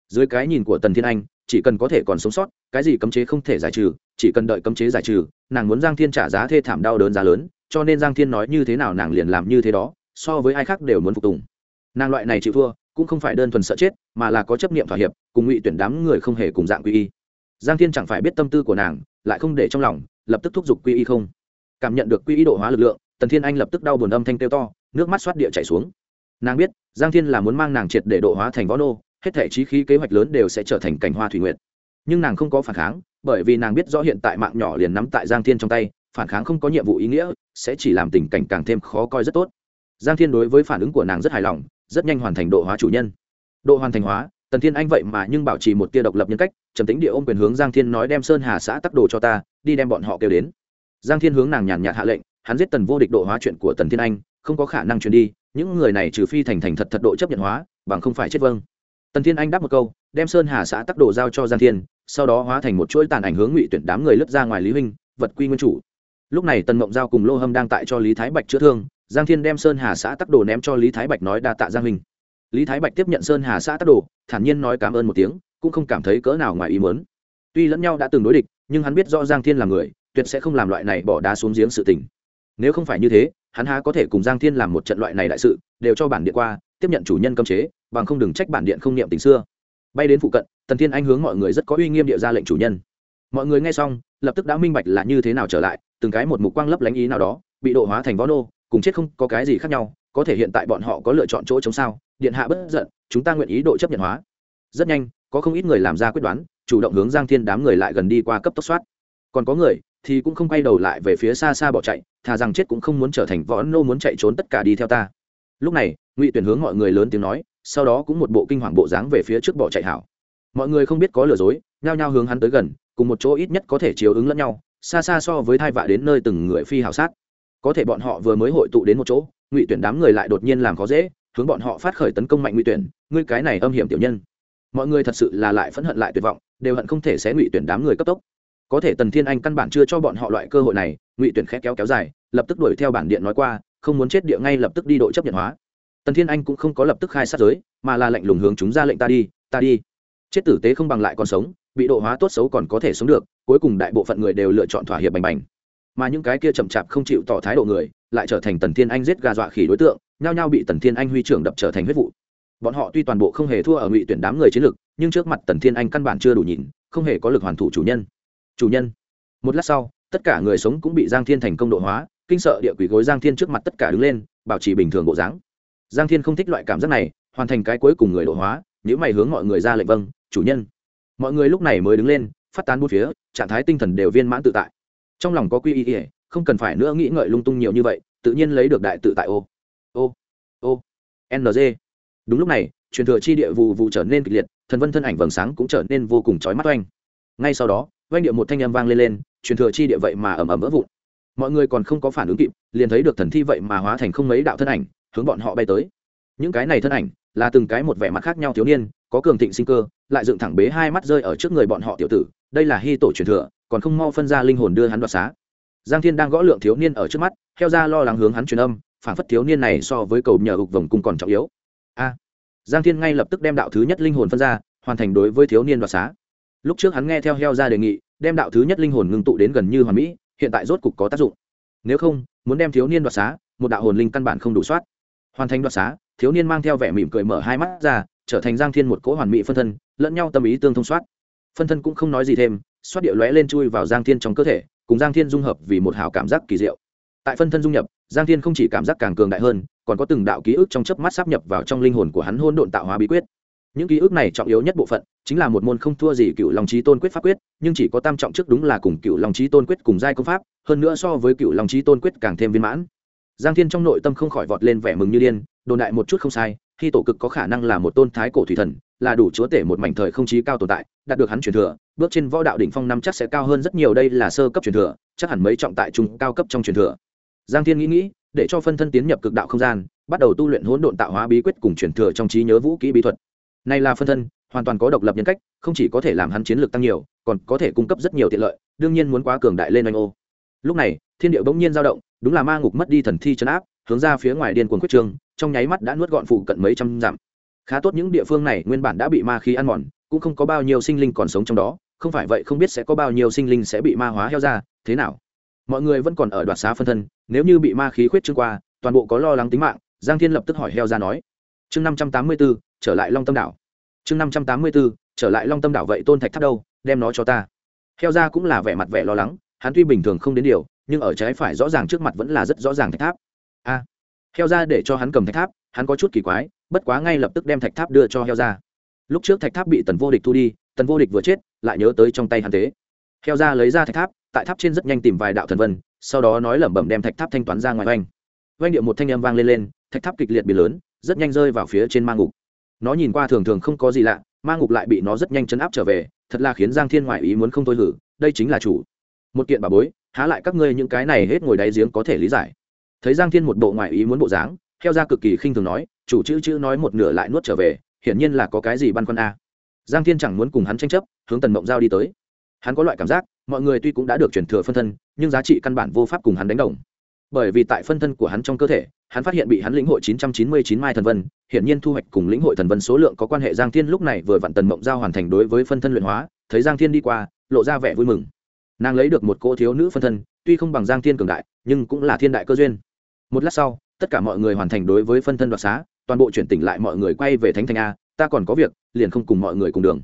Dưới cái nhìn của tần thiên anh chỉ cần có thể còn sống sót, cái gì cấm chế không thể giải trừ, chỉ cần đợi cấm chế giải trừ, nàng muốn giang thiên trả giá thê thảm đau đớn giá lớn, cho nên giang thiên nói như thế nào nàng liền làm như thế đó, so với ai khác đều muốn phục tùng. Nàng loại này chịu thua, cũng không phải đơn thuần sợ chết, mà là có chấp niệm thỏa hiệp, cùng ngụy tuyển đám người không hề cùng dạng quy y. Giang thiên chẳng phải biết tâm tư của nàng, lại không để trong lòng, lập tức thúc giục quy y không. Cảm nhận được quy y độ hóa lực lượng, tần thiên anh lập tức đau buồn âm thanh kêu to, nước mắt xoát địa chảy xuống. Nàng biết, giang thiên là muốn mang nàng triệt để độ hóa thành võ nô hết thể trí khí kế hoạch lớn đều sẽ trở thành cảnh hoa thủy nguyện nhưng nàng không có phản kháng, bởi vì nàng biết rõ hiện tại mạng nhỏ liền nắm tại giang thiên trong tay, phản kháng không có nhiệm vụ ý nghĩa, sẽ chỉ làm tình cảnh càng thêm khó coi rất tốt. Giang thiên đối với phản ứng của nàng rất hài lòng, rất nhanh hoàn thành độ hóa chủ nhân. Độ hoàn thành hóa, tần thiên anh vậy mà nhưng bảo trì một tia độc lập nhân cách, trầm tính địa ôm quyền hướng giang thiên nói đem sơn hà xã tắc đồ cho ta, đi đem bọn họ kêu đến. Giang thiên hướng nàng nhàn nhạt hạ lệnh, hắn giết tần vô địch độ hóa chuyện của tần thiên anh, không có khả năng truyền đi, những người này trừ phi thành thành thật thật độ chấp nhận hóa, bằng không phải chết vâng tần thiên anh đáp một câu, đem sơn hà xã tắc đồ giao cho giang thiên, sau đó hóa thành một chuỗi tàn ảnh hướng ngụy tuyển đám người lướt ra ngoài lý huynh, vật quy nguyên chủ. Lúc này tần mộng giao cùng lô hâm đang tại cho lý thái bạch chữa thương, giang thiên đem sơn hà xã tắc đồ ném cho lý thái bạch nói đa tạ giang huynh. Lý thái bạch tiếp nhận sơn hà xã tắc đồ, thản nhiên nói cảm ơn một tiếng, cũng không cảm thấy cỡ nào ngoài ý mớn tuy lẫn nhau đã từng đối địch, nhưng hắn biết rõ giang thiên là người, tuyệt sẽ không làm loại này bỏ đá xuống giếng sự tình. Nếu không phải như thế, hắn há có thể cùng giang thiên làm một trận loại này đại sự, đều cho bản địa qua, tiếp nhận chủ nhân cấm chế bằng không đừng trách bản điện không niệm tình xưa. Bay đến phụ cận, tần thiên anh hướng mọi người rất có uy nghiêm địa ra lệnh chủ nhân. Mọi người nghe xong, lập tức đã minh bạch là như thế nào trở lại, từng cái một mục quang lấp lánh ý nào đó, bị độ hóa thành võ nô, cùng chết không có cái gì khác nhau, có thể hiện tại bọn họ có lựa chọn chỗ chống sao? Điện hạ bất giận, chúng ta nguyện ý độ chấp nhận hóa. Rất nhanh, có không ít người làm ra quyết đoán, chủ động hướng giang thiên đám người lại gần đi qua cấp tốc soát. Còn có người thì cũng không quay đầu lại về phía xa xa bỏ chạy, thà rằng chết cũng không muốn trở thành võ nô muốn chạy trốn tất cả đi theo ta. Lúc này, ngụy tuyển hướng mọi người lớn tiếng nói sau đó cũng một bộ kinh hoàng bộ dáng về phía trước bỏ chạy hảo. Mọi người không biết có lừa dối, nhao nhao hướng hắn tới gần, cùng một chỗ ít nhất có thể chiếu ứng lẫn nhau, xa xa so với thai vạ đến nơi từng người phi hào sát. Có thể bọn họ vừa mới hội tụ đến một chỗ, ngụy tuyển đám người lại đột nhiên làm khó dễ, hướng bọn họ phát khởi tấn công mạnh ngụy tuyển, ngươi cái này âm hiểm tiểu nhân. Mọi người thật sự là lại phẫn hận lại tuyệt vọng, đều hận không thể xé ngụy tuyển đám người cấp tốc. Có thể tần thiên anh căn bản chưa cho bọn họ loại cơ hội này, ngụy tuyển khẽ kéo kéo dài, lập tức đuổi theo bản điện nói qua, không muốn chết địa ngay lập tức đi đội chấp nhận hóa tần thiên anh cũng không có lập tức khai sát giới, mà là lệnh lùng hướng chúng ra lệnh ta đi ta đi. Chết tử tế không bằng lại còn sống, bị độ hóa tốt xấu còn có thể sống được, cuối cùng đại bộ phận người đều lựa chọn thỏa hiệp bành bành. Mà những cái kia chậm chạp không chịu tỏ thái độ người, lại trở thành tần thiên anh giết gà dọa khỉ đối tượng, nhao nhao bị tần thiên anh huy trưởng đập trở thành huyết vụ. Bọn họ tuy toàn bộ không hề thua ở ngụy tuyển đám người chiến lực, nhưng trước mặt tần thiên anh căn bản chưa đủ nhìn, không hề có lực hoàn thủ chủ nhân. Chủ nhân. Một lát sau, tất cả người sống cũng bị giang thiên thành công độ hóa, kinh sợ địa quỷ gối giang thiên trước mặt tất cả đứng lên, bảo trì bình thường bộ dáng giang thiên không thích loại cảm giác này, hoàn thành cái cuối cùng người độ hóa nếu mày hướng mọi người ra lệnh vâng chủ nhân. Mọi người lúc này mới đứng lên, phát tán bốn phía, trạng thái tinh thần đều viên mãn tự tại. Trong lòng có quy y ỉa không cần phải nữa nghĩ ngợi lung tung nhiều như vậy, tự nhiên lấy được đại tự tại ô. Ô ô ng đúng lúc này, truyền thừa chi địa vụ vụ trở nên kịch liệt, thần vân thân ảnh vầng sáng cũng trở nên vô cùng chói mắt oanh. Ngay sau đó, oanh điệu một thanh âm vang lên lên, truyền thừa chi địa vậy mà ầm ầm vỡ vụn. Mọi người còn không có phản ứng kịp, liền thấy được thần thi vậy mà hóa thành không mấy đạo thân ảnh hướng bọn họ bay tới. Những cái này thân ảnh là từng cái một vẻ mặt khác nhau thiếu niên, có cường thịnh sinh cơ, lại dựng thẳng bế hai mắt rơi ở trước người bọn họ tiểu tử, đây là hy tổ truyền thừa, còn không mau phân ra linh hồn đưa hắn đoạt xá. Giang thiên đang gõ lượng thiếu niên ở trước mắt, theo ra lo lắng hướng hắn truyền âm phản phất thiếu niên này so với cầu nhờ ục vòng cung còn trọng yếu. A! Giang thiên ngay lập tức đem đạo thứ nhất linh hồn phân ra, hoàn thành đối với thiếu niên đoạt xá. Lúc trước hắn nghe theo heo ra đề nghị, đem đạo thứ nhất linh hồn ngưng tụ đến gần như hoàn mỹ, hiện tại rốt cục có tác dụng. Nếu không, muốn đem thiếu niên đoạt xá, một đạo hồn linh căn bản không đủ soát hoàn thành đoạt xá, thiếu niên mang theo vẻ mỉm cười mở hai mắt ra, trở thành giang thiên một cỗ hoàn mỹ phân thân, lẫn nhau tâm ý tương thông soát. Phân thân cũng không nói gì thêm xoát địa lóe lên chui vào giang thiên trong cơ thể, cùng giang thiên dung hợp vì một hào cảm giác kỳ diệu. Tại phân thân dung nhập, giang thiên không chỉ cảm giác càng cường đại hơn, còn có từng đạo ký ức trong chớp mắt sắp nhập vào trong linh hồn của hắn hôn độn tạo hóa bí quyết. Những ký ức này trọng yếu nhất bộ phận, chính là một môn không thua gì cựu long trí tôn quyết pháp quyết, nhưng chỉ có tam trọng trước đúng là cùng cựu long trí tôn quyết cùng giai công pháp, hơn nữa so với cựu long trí tôn quyết càng thêm viên mãn giang thiên trong nội tâm không khỏi vọt lên vẻ mừng như điên, đồn đại một chút không sai, khi tổ cực có khả năng là một tôn thái cổ thủy thần, là đủ chúa tể một mảnh thời không chí cao tồn tại, đạt được hắn truyền thừa, bước trên võ đạo đỉnh phong năm chắc sẽ cao hơn rất nhiều, đây là sơ cấp truyền thừa, chắc hẳn mấy trọng tại trung cao cấp trong truyền thừa. Giang thiên nghĩ nghĩ, để cho phân thân tiến nhập cực đạo không gian, bắt đầu tu luyện hỗn độn tạo hóa bí quyết cùng truyền thừa trong trí nhớ vũ kỹ bí thuật. Này là phân thân, hoàn toàn có độc lập nhân cách, không chỉ có thể làm hắn chiến lược tăng nhiều, còn có thể cung cấp rất nhiều tiện lợi, đương nhiên muốn quá cường đại lên anh ô lúc này, thiên điệu bỗng nhiên dao động, đúng là ma ngục mất đi thần thi chấn áp, hướng ra phía ngoài điên cuồng quyết trường, trong nháy mắt đã nuốt gọn phụ cận mấy trăm dặm. Khá tốt những địa phương này nguyên bản đã bị ma khí ăn mòn, cũng không có bao nhiêu sinh linh còn sống trong đó, không phải vậy không biết sẽ có bao nhiêu sinh linh sẽ bị ma hóa heo ra, thế nào? Mọi người vẫn còn ở đoạt xá phân thân, nếu như bị ma khí khuyết trương qua, toàn bộ có lo lắng tính mạng, giang thiên lập tức hỏi heo ra nói. Chương năm trăm tám mươi b ố trở lại long tâm đảo. Chương năm trăm tám mươi b ố trở lại long tâm đảo vậy tôn thạch tháp đâu, đem nó cho ta. Heo ra cũng là vẻ mặt vẻ lo lắng hắn tuy bình thường không đến điều, nhưng ở trái phải rõ ràng trước mặt vẫn là rất rõ ràng thạch tháp. A, heo ra để cho hắn cầm thạch tháp, hắn có chút kỳ quái, bất quá ngay lập tức đem thạch tháp đưa cho heo ra. Lúc trước thạch tháp bị tần vô địch thu đi, tần vô địch vừa chết, lại nhớ tới trong tay hắn tế heo ra lấy ra thạch tháp, tại tháp trên rất nhanh tìm vài đạo thần vân, sau đó nói lẩm bẩm đem thạch tháp thanh toán ra ngoài oanh. Oanh điệu một thanh âm vang lên lên, thạch tháp kịch liệt bị lớn, rất nhanh rơi vào phía trên ma ngục. Nó nhìn qua thường thường không có gì lạ, ma ngục lại bị nó rất nhanh chấn áp trở về, thật là khiến giang thiên ngoại ý muốn không thôi hử, đây chính là chủ một kiện bà bối, há lại các ngươi những cái này hết ngồi đáy giếng có thể lý giải. Thấy giang thiên một bộ ngoại ý muốn bộ dáng theo ra cực kỳ khinh thường nói, chủ chữ chữ nói một nửa lại nuốt trở về, hiển nhiên là có cái gì băn khoăn a. Giang thiên chẳng muốn cùng hắn tranh chấp, hướng tần mộng giao đi tới. Hắn có loại cảm giác, mọi người tuy cũng đã được chuyển thừa phân thân, nhưng giá trị căn bản vô pháp cùng hắn đánh đồng. Bởi vì tại phân thân của hắn trong cơ thể, hắn phát hiện bị hắn lĩnh hội 999 mai thần vân, hiển nhiên thu hoạch cùng lĩnh hội thần vân số lượng có quan hệ. Giang thiên lúc này vừa vặn tần mộng giao hoàn thành đối với phân thân luyện hóa, thấy giang thiên đi qua, lộ ra vẻ vui mừng nàng lấy được một cô thiếu nữ phân thân, tuy không bằng giang thiên cường đại, nhưng cũng là thiên đại cơ duyên. Một lát sau, tất cả mọi người hoàn thành đối với phân thân đoạt xá, toàn bộ chuyển tỉnh lại mọi người quay về thánh thành a, ta còn có việc, liền không cùng mọi người cùng đường.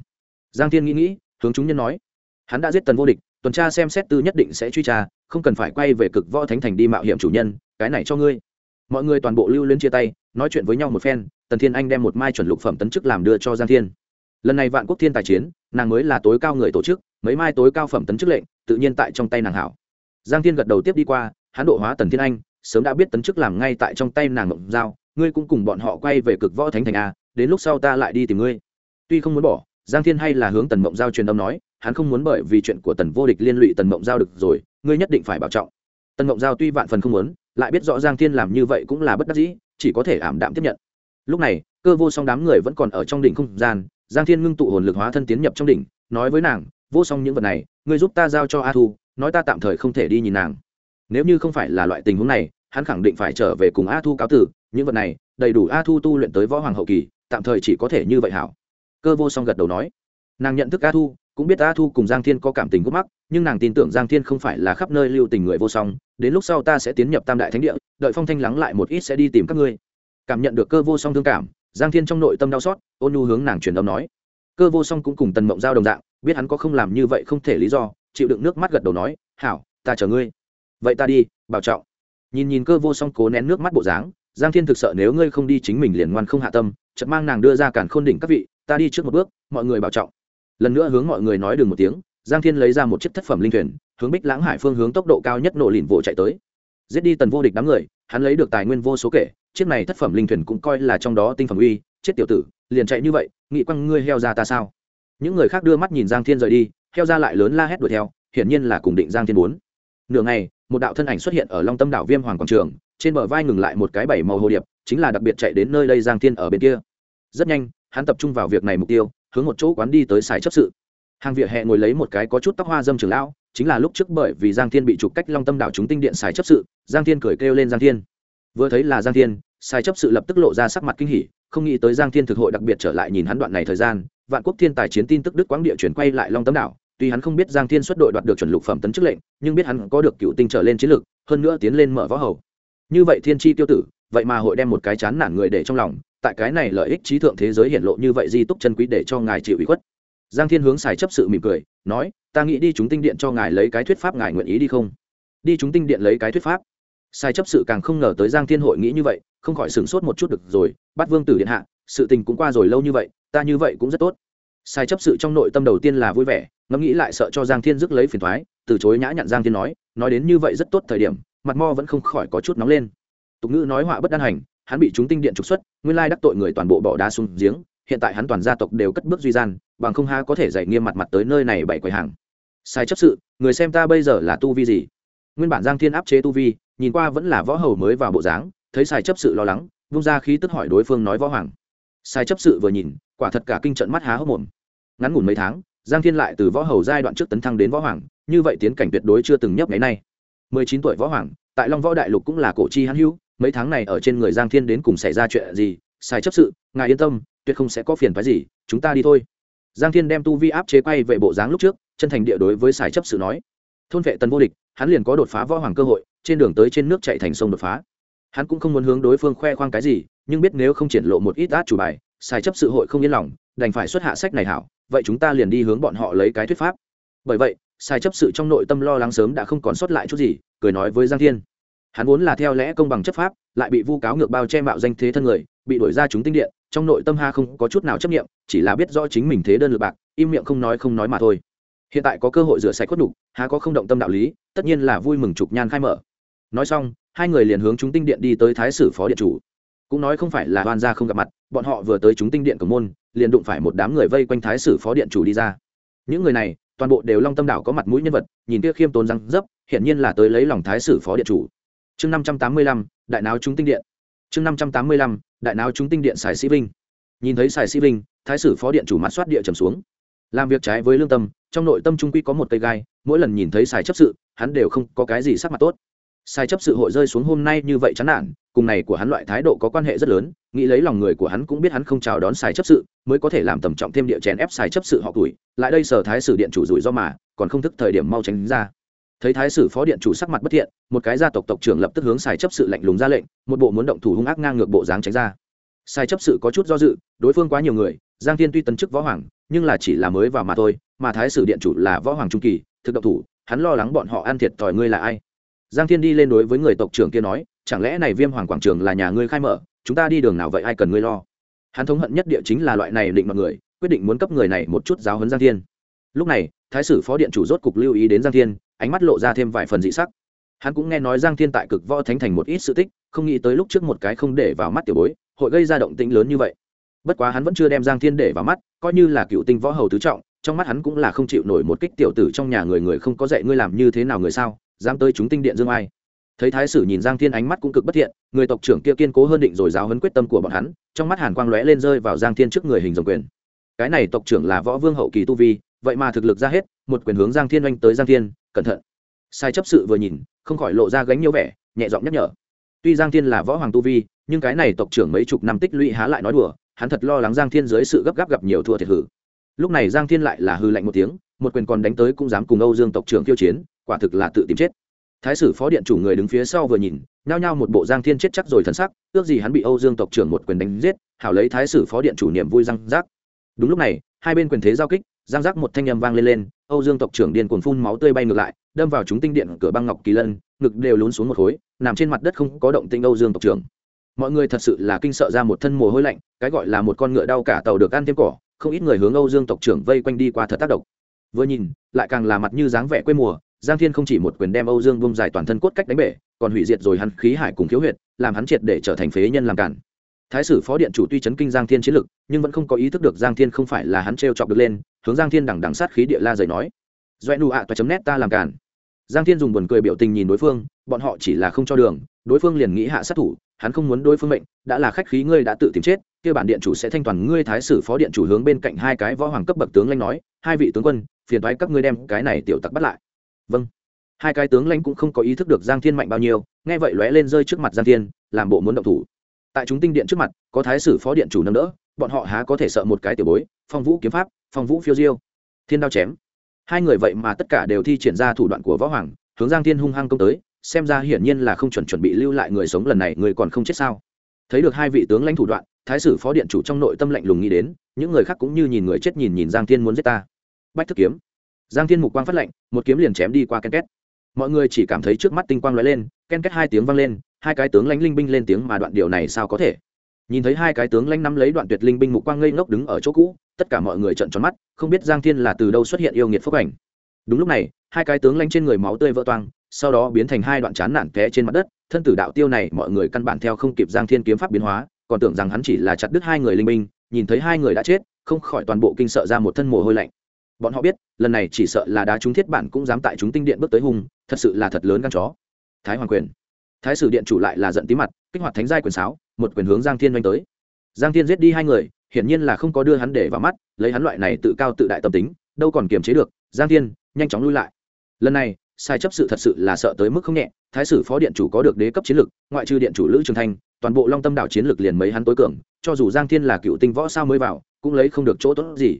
Giang thiên nghĩ nghĩ, hướng chúng nhân nói, hắn đã giết tần vô địch, tuần tra xem xét tư nhất định sẽ truy tra, không cần phải quay về cực võ thánh thành đi mạo hiểm chủ nhân, cái này cho ngươi. Mọi người toàn bộ lưu lên chia tay, nói chuyện với nhau một phen, tần thiên anh đem một mai chuẩn lục phẩm tấn chức làm đưa cho giang thiên. Lần này vạn quốc thiên tài chiến, nàng mới là tối cao người tổ chức, mấy mai tối cao phẩm tấn chức lệnh tự nhiên tại trong tay nàng hảo. Giang thiên gật đầu tiếp đi qua, hắn độ hóa tần thiên anh, sớm đã biết tấn chức làm ngay tại trong tay nàng ngộng giao, ngươi cũng cùng bọn họ quay về cực võ thánh thành a, đến lúc sau ta lại đi tìm ngươi. Tuy không muốn bỏ, giang thiên hay là hướng tần mộng giao truyền âm nói, hắn không muốn bởi vì chuyện của tần vô địch liên lụy tần mộng giao được rồi, ngươi nhất định phải bảo trọng. Tần mộng giao tuy vạn phần không muốn, lại biết rõ giang thiên làm như vậy cũng là bất đắc dĩ, chỉ có thể ảm đạm tiếp nhận. Lúc này, cơ vô song đám người vẫn còn ở trong đỉnh không gian, giang thiên ngưng tụ hồn lực hóa thân tiến nhập trong đỉnh, nói với nàng vô song những vật này, ngươi giúp ta giao cho a thu, nói ta tạm thời không thể đi nhìn nàng. Nếu như không phải là loại tình huống này, hắn khẳng định phải trở về cùng a thu cáo tử, những vật này, đầy đủ a thu tu luyện tới võ hoàng hậu kỳ, tạm thời chỉ có thể như vậy hảo. Cơ vô song gật đầu nói. Nàng nhận thức a thu, cũng biết a thu cùng giang thiên có cảm tình gốc mắc, nhưng nàng tin tưởng giang thiên không phải là khắp nơi lưu tình người vô song, đến lúc sau ta sẽ tiến nhập tam đại thánh địa, đợi phong thanh lắng lại một ít sẽ đi tìm các ngươi. Cảm nhận được cơ vô song thương cảm, giang thiên trong nội tâm đau xót, ôn nhu hướng nàng truyền âm nói. Cơ vô song cũng cùng tần mộng giao đồng dạng biết hắn có không làm như vậy không thể lý do, chịu đựng nước mắt gật đầu nói, hảo, ta chờ ngươi. Vậy ta đi, bảo trọng. Nhìn nhìn cơ vô song cố nén nước mắt bộ dáng, giang thiên thực sợ nếu ngươi không đi chính mình liền ngoan không hạ tâm chật mang nàng đưa ra cản khôn đỉnh các vị, ta đi trước một bước, mọi người bảo trọng. Lần nữa hướng mọi người nói đường một tiếng, giang thiên lấy ra một chiếc thất phẩm linh thuyền, hướng bích lãng hải phương hướng tốc độ cao nhất nổ lìn vỗ chạy tới. Giết đi tần vô địch đám người, hắn lấy được tài nguyên vô số kể, chiếc này thất phẩm linh thuyền cũng coi là trong đó tinh phẩm uy, chết tiểu tử, liền chạy như vậy, nghị quăng ngươi heo ra ta sao? Những người khác đưa mắt nhìn giang thiên rời đi heo ra lại lớn la hét đuổi theo, hiển nhiên là cùng định giang thiên bốn. Nửa ngày, một đạo thân ảnh xuất hiện ở long tâm đảo viêm hoàng quảng trường, trên bờ vai ngừng lại một cái bảy màu hồ điệp, chính là đặc biệt chạy đến nơi đây giang thiên ở bên kia. Rất nhanh, hắn tập trung vào việc này mục tiêu, hướng một chỗ quán đi tới xài chấp sự. Hàng vỉa hè ngồi lấy một cái có chút tóc hoa dâm trường lão, chính là lúc trước bởi vì giang thiên bị trục cách long tâm đảo chúng tinh điện xài chấp sự, giang thiên cười kêu lên giang thiên. Vừa thấy là giang thiên, xài chấp sự lập tức lộ ra sắc mặt kinh hỉ, không nghĩ tới giang thiên thực hội đặc biệt trở lại nhìn hắn đoạn này thời gian vạn quốc thiên tài chiến tin tức đức quãng địa chuyển quay lại long tâm đảo. Tuy hắn không biết giang thiên xuất đội đoạt được chuẩn lục phẩm tấn chức lệnh, nhưng biết hắn có được cựu tinh trở lên chiến lược hơn nữa tiến lên mở võ hầu. Như vậy thiên tri tiêu tử, vậy mà hội đem một cái chán nản người để trong lòng, tại cái này lợi ích trí thượng thế giới hiện lộ như vậy di túc chân quý để cho ngài chịu ủy khuất. Giang thiên hướng xài chấp sự mỉm cười, nói, ta nghĩ đi chúng tinh điện cho ngài lấy cái thuyết pháp ngài nguyện ý đi không? Đi chúng tinh điện lấy cái thuyết pháp? Sai chấp sự càng không ngờ tới giang thiên hội nghĩ như vậy, không khỏi sửng sốt một chút được rồi bắt vương tử điện hạ, sự tình cũng qua rồi lâu như vậy ta như vậy cũng rất tốt. Sai chấp sự trong nội tâm đầu tiên là vui vẻ, ngẫm nghĩ lại sợ cho giang thiên dứt lấy phiền thoái, từ chối nhã nhặn giang thiên nói nói đến như vậy rất tốt thời điểm, mặt mo vẫn không khỏi có chút nóng lên. Tục ngữ nói họa bất đan hành, hắn bị chúng tinh điện trục xuất, nguyên lai đắc tội người toàn bộ bỏ đá xuống giếng, hiện tại hắn toàn gia tộc đều cất bước duy gian, bằng không ha có thể dạy nghiêm mặt mặt tới nơi này bảy quầy hàng. Sai chấp sự, người xem ta bây giờ là tu vi gì? Nguyên bản giang thiên áp chế tu vi, nhìn qua vẫn là võ hầu mới vào bộ dáng, thấy sai chấp sự lo lắng, vung ra khí tức hỏi đối phương nói võ hoàng. Sai chấp sự vừa nhìn quả thật cả kinh trận mắt há hốc mồm. Ngắn ngủn mấy tháng, giang thiên lại từ võ hầu giai đoạn trước tấn thăng đến võ hoàng, như vậy tiến cảnh tuyệt đối chưa từng nhấp ngày nay. Mười chín tuổi võ hoàng, tại long võ đại lục cũng là cổ chi hãn hữu, mấy tháng này ở trên người giang thiên đến cùng xảy ra chuyện gì, sai chấp sự, ngài yên tâm, tuyệt không sẽ có phiền phái gì, chúng ta đi thôi. Giang thiên đem tu vi áp chế quay về bộ dáng lúc trước, chân thành địa đối với sai chấp sự nói. Thôn vệ tần vô địch, hắn liền có đột phá võ hoàng cơ hội, trên đường tới trên nước chạy thành sông đột phá. Hắn cũng không muốn hướng đối phương khoe khoang cái gì, nhưng biết nếu không triển lộ một ít át chủ bài sai chấp sự hội không yên lòng, đành phải xuất hạ sách này hảo, vậy chúng ta liền đi hướng bọn họ lấy cái thuyết pháp. Bởi vậy, sai chấp sự trong nội tâm lo lắng sớm đã không còn sót lại chút gì, cười nói với giang thiên. Hắn vốn là theo lẽ công bằng chấp pháp, lại bị vu cáo ngược bao che mạo danh thế thân người, bị đuổi ra chúng tinh điện, trong nội tâm ha không có chút nào chấp nghiệm chỉ là biết rõ chính mình thế đơn lượt bạc, im miệng không nói không nói mà thôi. Hiện tại có cơ hội rửa sạch khuất đục há có không động tâm đạo lý, tất nhiên là vui mừng trục nhan khai mở. Nói xong, hai người liền hướng chúng tinh điện đi tới thái sử phó điện chủ. Cũng nói không phải là oan gia không gặp mặt bọn họ vừa tới chúng tinh điện cổng môn, liền đụng phải một đám người vây quanh thái sử phó điện chủ đi ra. Những người này, toàn bộ đều long tâm đảo có mặt mũi nhân vật, nhìn kia khiêm tốn răng dấp hiện nhiên là tới lấy lòng thái sử phó điện chủ. Chương năm trăm tám mươi lăm, đại náo chúng tinh điện. Chương năm trăm tám mươi lăm, đại náo chúng tinh điện xài sĩ vinh. Nhìn thấy xài sĩ vinh, thái sử phó điện chủ mặt soát địa trầm xuống. Làm việc trái với lương tâm, trong nội tâm trung quy có một cây gai, mỗi lần nhìn thấy xài chấp sự, hắn đều không có cái gì sắc mặt tốt sai chấp sự hội rơi xuống hôm nay như vậy chán nản, cùng này của hắn loại thái độ có quan hệ rất lớn, nghĩ lấy lòng người của hắn cũng biết hắn không chào đón sai chấp sự, mới có thể làm tầm trọng thêm địa chèn ép sai chấp sự họ tuổi, lại đây sở thái sử điện chủ rủi do mà, còn không thức thời điểm mau tránh ra. Thấy thái sử phó điện chủ sắc mặt bất thiện, một cái gia tộc tộc trưởng lập tức hướng sai chấp sự lạnh lùng ra lệnh, một bộ muốn động thủ hung ác ngang ngược bộ dáng tránh ra. Sai chấp sự có chút do dự, đối phương quá nhiều người, giang thiên tuy tấn chức võ hoàng, nhưng là chỉ là mới vào mà thôi, mà thái sử điện chủ là võ hoàng trung kỳ, thực độc thủ, hắn lo lắng bọn họ ăn thiệt thòi ngươi là ai? Giang thiên đi lên đối với người tộc trưởng kia nói, chẳng lẽ này viêm hoàng quảng trường là nhà ngươi khai mở, chúng ta đi đường nào vậy, ai cần ngươi lo? Hắn thống hận nhất địa chính là loại này định mọi người, quyết định muốn cấp người này một chút giáo huấn giang thiên. Lúc này, thái sử phó điện chủ rốt cục lưu ý đến giang thiên, ánh mắt lộ ra thêm vài phần dị sắc. Hắn cũng nghe nói giang thiên tại cực võ thánh thành một ít sự tích, không nghĩ tới lúc trước một cái không để vào mắt tiểu bối, hội gây ra động tĩnh lớn như vậy. Bất quá hắn vẫn chưa đem giang thiên để vào mắt, coi như là cựu tinh võ hầu tứ trọng, trong mắt hắn cũng là không chịu nổi một kích tiểu tử trong nhà người người không có dạy ngươi làm như thế nào người sao? Dám tới chúng tinh điện dương ai. Thấy thái sử nhìn giang thiên ánh mắt cũng cực bất thiện, người tộc trưởng kia kiên cố hơn định rồi giáo hấn quyết tâm của bọn hắn, trong mắt hàn quang lóe lên rơi vào giang thiên trước người hình dòng quyền. Cái này tộc trưởng là võ vương hậu kỳ tu vi, vậy mà thực lực ra hết, một quyền hướng giang thiên oanh tới giang thiên, cẩn thận. Sai chấp sự vừa nhìn, không khỏi lộ ra gánh nhiều vẻ, nhẹ giọng nhắc nhở. Tuy giang thiên là võ hoàng tu vi, nhưng cái này tộc trưởng mấy chục năm tích lũy há lại nói đùa, hắn thật lo lắng giang thiên dưới sự gấp gáp gặp nhiều thua thiệt hử lúc này giang thiên lại là hư lạnh một tiếng một quyền còn đánh tới cũng dám cùng âu dương tộc trưởng tiêu chiến, quả thực là tự tìm chết. Thái sử phó điện chủ người đứng phía sau vừa nhìn, nhao nhao một bộ giang thiên chết chắc rồi thân sắc, ước gì hắn bị âu dương tộc trưởng một quyền đánh giết, hảo lấy thái sử phó điện chủ niềm vui răng rác. Đúng lúc này, hai bên quyền thế giao kích giang rác một thanh â m vang lên lên, âu dương tộc trưởng điên cuồng phun máu tươi bay ngược lại, đâm vào chúng tinh điện cửa băng ngọc kỳ lân, ngực đều lún xuống một khối, nằm trên mặt đất không có động tinh âu dương tộc trưởng. Mọi người thật sự là kinh sợ ra một thân mồ hôi lạnh, cái gọi là một con ngựa đau cả tàu được ăn thêm cỏ, không ít người hướng âu dương tộc trưởng vây quanh đi qua thật tác động vừa nhìn, lại càng là mặt như dáng vẻ quê mùa, giang thiên không chỉ một quyền đem âu dương vung dài toàn thân cốt cách đánh bể, còn hủy diệt rồi hắn khí hải cùng khiếu huyệt, làm hắn triệt để trở thành phế nhân làm cản. Thái sử phó điện chủ tuy chấn kinh giang thiên chiến lực, nhưng vẫn không có ý thức được giang thiên không phải là hắn t chọc được lên, hướng giang thiên đằng đằng sát khí địa la dày nói doẹ nụ ạ toa chấm nét ta làm cản. Giang thiên dùng buồn cười biểu tình nhìn đối phương, bọn họ chỉ là không cho đường, đối phương liền nghĩ hạ sát thủ, hắn không muốn đối phương mệnh, đã là khách khí ngươi đã tự tìm chết kia bản điện chủ sẽ thanh toàn ngươi thái sử phó điện chủ hướng bên cạnh hai cái võ hoàng cấp bậc tướng lãnh nói, hai vị tướng quân, phiền thoái các ngươi đem cái này tiểu tặc bắt lại. Vâng. Hai cái tướng lãnh cũng không có ý thức được giang thiên mạnh bao nhiêu, nghe vậy lóe lên rơi trước mặt giang thiên, làm bộ muốn động thủ. Tại chúng tinh điện trước mặt, có thái sử phó điện chủ nâng đỡ, bọn họ há có thể sợ một cái tiểu bối, phong vũ kiếm pháp, phong vũ phiêu diêu, thiên đao chém. Hai người vậy mà tất cả đều thi triển ra thủ đoạn của võ hoàng, hướng giang thiên hung hăng công tới, xem ra hiển nhiên là không chuẩn chuẩn bị lưu lại người sống lần này, người còn không chết sao? Thấy được hai vị tướng lãnh thủ đoạn, thái sử phó điện chủ trong nội tâm lạnh lùng nghĩ đến, những người khác cũng như nhìn người chết nhìn nhìn giang thiên muốn giết ta. Bách thức kiếm. Giang thiên mục quang phát lạnh, một kiếm liền chém đi qua ken két. Mọi người chỉ cảm thấy trước mắt tinh quang lóe lên, ken két hai tiếng vang lên, hai cái tướng lãnh linh binh lên tiếng mà đoạn điều này sao có thể? Nhìn thấy hai cái tướng lãnh nắm lấy đoạn tuyệt linh binh mục quang ngây ngốc đứng ở chỗ cũ, tất cả mọi người trợn tròn mắt, không biết giang thiên là từ đâu xuất hiện yêu nghiệt phúc ảnh. Đúng lúc này, hai cái tướng lãnh trên người máu tươi vỡ toang, sau đó biến thành hai đoạn chán nản té trên mặt đất thân tử đạo tiêu này mọi người căn bản theo không kịp giang thiên kiếm pháp biến hóa, còn tưởng rằng hắn chỉ là chặt đứt hai người linh minh. nhìn thấy hai người đã chết, không khỏi toàn bộ kinh sợ ra một thân mồ hôi lạnh. Bọn họ biết, lần này chỉ sợ là đá chúng thiết bản cũng dám tại chúng tinh điện bước tới hung, thật sự là thật lớn gan chó. Thái hoàng quyền. Thái sử điện chủ lại là giận tí mặt, kích hoạt thánh giai quyền sáo, một quyền hướng giang thiên oanh tới. Giang thiên giết đi hai người, hiển nhiên là không có đưa hắn để vào mắt, lấy hắn loại này tự cao tự đại tâm tính, đâu còn kiềm chế được. Giang thiên, nhanh chóng lui lại. Lần này sai chấp sự thật sự là sợ tới mức không nhẹ, thái sử phó điện chủ có được đế cấp chiến lực, ngoại trừ điện chủ lữ trường thanh, toàn bộ long tâm đảo chiến lực liền mấy hắn tối cường, cho dù giang thiên là cựu tinh võ sao mới vào, cũng lấy không được chỗ tốt gì.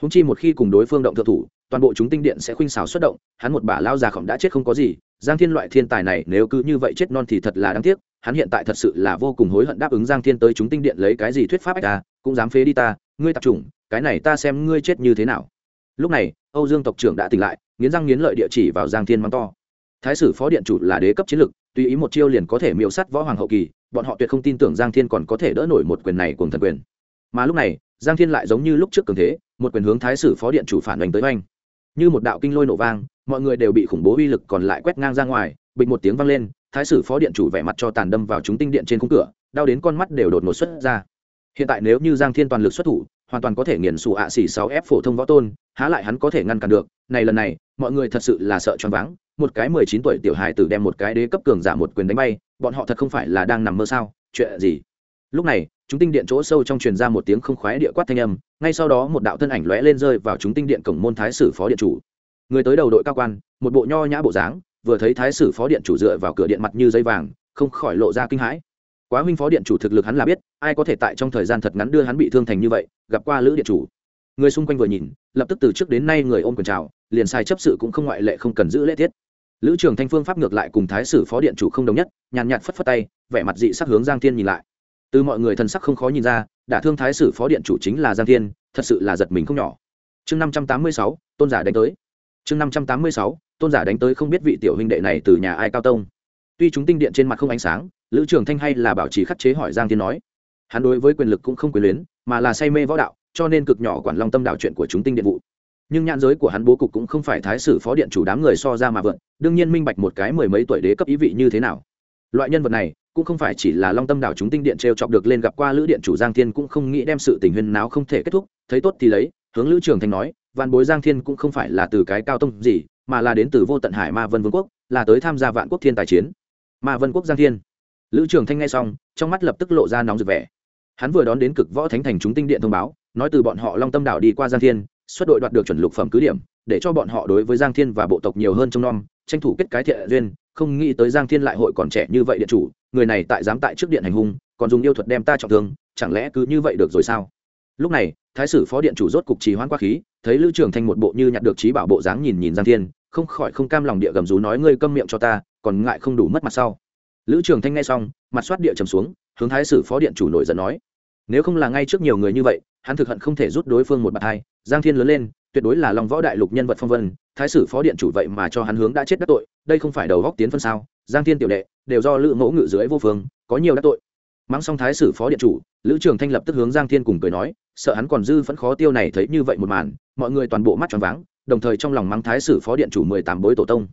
Húng chi một khi cùng đối phương động thượng thủ, toàn bộ chúng tinh điện sẽ khuynh xào xuất động, hắn một bà lao già khổng đã chết không có gì, giang thiên loại thiên tài này nếu cứ như vậy chết non thì thật là đáng tiếc, hắn hiện tại thật sự là vô cùng hối hận đáp ứng giang thiên tới chúng tinh điện lấy cái gì thuyết pháp ách ta, cũng dám phế đi ta, ngươi tập trung, cái này ta xem ngươi chết như thế nào. Lúc này, âu dương tộc trưởng đã tỉnh lại nghiến răng nghiến lợi địa chỉ vào giang thiên mắng to. Thái sử phó điện chủ là đế cấp chiến lực tùy ý một chiêu liền có thể miêu sắt võ hoàng hậu kỳ, bọn họ tuyệt không tin tưởng giang thiên còn có thể đỡ nổi một quyền này cùng thần quyền. Mà lúc này, giang thiên lại giống như lúc trước cường thế, một quyền hướng thái sử phó điện chủ phản đánh tới oanh. Như một đạo kinh lôi nổ vang, mọi người đều bị khủng bố uy lực còn lại quét ngang ra ngoài, bịch một tiếng vang lên, thái sử phó điện chủ vẻ mặt cho tàn đâm vào chúng tinh điện trên khung cửa, đau đến con mắt đều đột ngột xuất ra hiện tại nếu như giang thiên toàn lực xuất thủ, hoàn toàn có thể nghiền xù ạ xỉ sáu f phổ thông võ tôn, há lại hắn có thể ngăn cản được. Này lần này, mọi người thật sự là sợ choáng váng, một cái mười chín tuổi tiểu hài tử đem một cái đế cấp cường giả một quyền đánh bay, bọn họ thật không phải là đang nằm mơ sao? Chuyện gì? Lúc này, chúng tinh điện chỗ sâu trong truyền ra một tiếng không khoái địa quát thanh âm, ngay sau đó một đạo thân ảnh lóe lên rơi vào chúng tinh điện cổng môn thái sử phó điện chủ. Người tới đầu đội cao quan, một bộ nho nhã bộ dáng, vừa thấy thái sử phó điện chủ dựa vào cửa điện mặt như dây vàng, không khỏi lộ ra kinh hãi quá huynh phó điện chủ thực lực hắn là biết, ai có thể tại trong thời gian thật ngắn đưa hắn bị thương thành như vậy, gặp qua lữ điện chủ. Người xung quanh vừa nhìn, lập tức từ trước đến nay người ôm quần trào liền sai chấp sự cũng không ngoại lệ không cần giữ lễ tiết. Lữ trường thanh phương pháp ngược lại cùng thái sử phó điện chủ không đồng nhất, nhàn nhạt phất phất tay, vẻ mặt dị sắc hướng giang thiên nhìn lại. Từ mọi người thần sắc không khó nhìn ra, đả thương thái sử phó điện chủ chính là giang thiên, thật sự là giật mình không nhỏ. Chương năm trăm tám mươi sáu, tôn giả đánh tới. Chương năm trăm tám mươi sáu, tôn giả đánh tới không biết vị tiểu huynh đệ này từ nhà ai cao tông. Tuy chúng tinh điện trên mặt không ánh sáng lữ trường thanh hay là bảo trì khắc chế hỏi giang thiên nói, hắn đối với quyền lực cũng không quyền luyến, mà là say mê võ đạo, cho nên cực nhỏ quản long tâm đạo chuyện của chúng tinh điện vụ. Nhưng nhãn giới của hắn bố cục cũng không phải thái sử phó điện chủ đám người so ra mà vượn, đương nhiên minh bạch một cái mười mấy tuổi đế cấp ý vị như thế nào. Loại nhân vật này, cũng không phải chỉ là long tâm đảo chúng tinh điện t r e o chọc được lên gặp qua lữ điện chủ giang thiên cũng không nghĩ đem sự tình huyên náo không thể kết thúc, thấy tốt thì lấy, hướng lữ trường thanh nói văn bối giang thiên cũng không phải là từ cái cao tông gì, mà là đến từ vô tận hải ma vân vương quốc, là tới tham gia vạn quốc thiên tài chiến. Ma vân quốc giang thiên lữ trường thanh nghe xong trong mắt lập tức lộ ra nóng rực vẻ. Hắn vừa đón đến cực võ thánh thành chúng tinh điện thông báo nói từ bọn họ long tâm đảo đi qua giang thiên xuất đội đoạt được chuẩn lục phẩm cứ điểm để cho bọn họ đối với giang thiên và bộ tộc nhiều hơn trong non, tranh thủ kết cái thiện duyên không nghĩ tới giang thiên lại hội còn trẻ như vậy điện chủ người này tại dám tại trước điện hành hung còn dùng yêu thuật đem ta trọng thương chẳng lẽ cứ như vậy được rồi sao? Lúc này thái sử phó điện chủ rốt cục trì hoãn qua khí thấy lữ trường thanh một bộ như nhặt được trí bảo bộ dáng nhìn nhìn giang thiên không khỏi không cam lòng địa gầm rú nói ngươi câm miệng cho ta còn ngại không đủ mất mặt sau lữ trường thanh nghe xong, mặt soát địa trầm xuống, hướng thái sử phó điện chủ nổi giận nói, nếu không là ngay trước nhiều người như vậy, hắn thực hận không thể rút đối phương một bàn hai. Giang thiên lớn lên, tuyệt đối là lòng võ đại lục nhân vật phong vân, thái sử phó điện chủ vậy mà cho hắn hướng đã chết đắc tội, đây không phải đầu góc tiến phân sao? Giang thiên tiểu đệ, đều do lữ ngỗ ngự dưới vô phương, có nhiều đắc tội. Mắng xong thái sử phó điện chủ, lữ trường thanh lập tức hướng giang thiên cùng cười nói, sợ hắn còn dư vẫn khó tiêu này thấy như vậy một màn, mọi người toàn bộ mắt tròn váng, đồng thời trong lòng mắng thái sử phó điện chủ mười tám bối tổ tông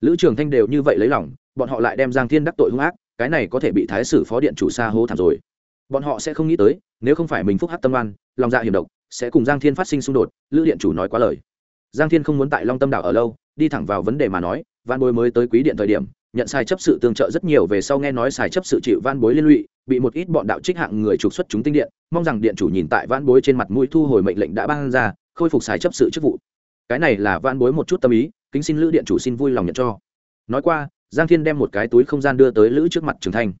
lữ trường thanh đều như vậy lấy lòng, bọn họ lại đem giang thiên đắc tội hung ác, cái này có thể bị thái sử phó điện chủ xa hô thảm rồi. Bọn họ sẽ không nghĩ tới, nếu không phải mình phúc hát tâm oan, lòng dạ hiểm độc, sẽ cùng giang thiên phát sinh xung đột, lữ điện chủ nói quá lời. Giang thiên không muốn tại long tâm đảo ở lâu, đi thẳng vào vấn đề mà nói văn bối mới tới quý điện thời điểm, nhận sai chấp sự tương trợ rất nhiều về sau nghe nói sai chấp sự chịu van bối liên lụy, bị một ít bọn đạo trích hạng người trục xuất chúng tinh điện, mong rằng điện chủ nhìn tại van bối trên mặt mũi thu hồi mệnh lệnh đã ban ra, khôi phục sai chấp sự chức vụ. Cái này là van bối một chút tâm ý kính xin lữ điện chủ xin vui lòng nhận cho. Nói qua, giang thiên đem một cái túi không gian đưa tới lữ trước mặt trường thanh.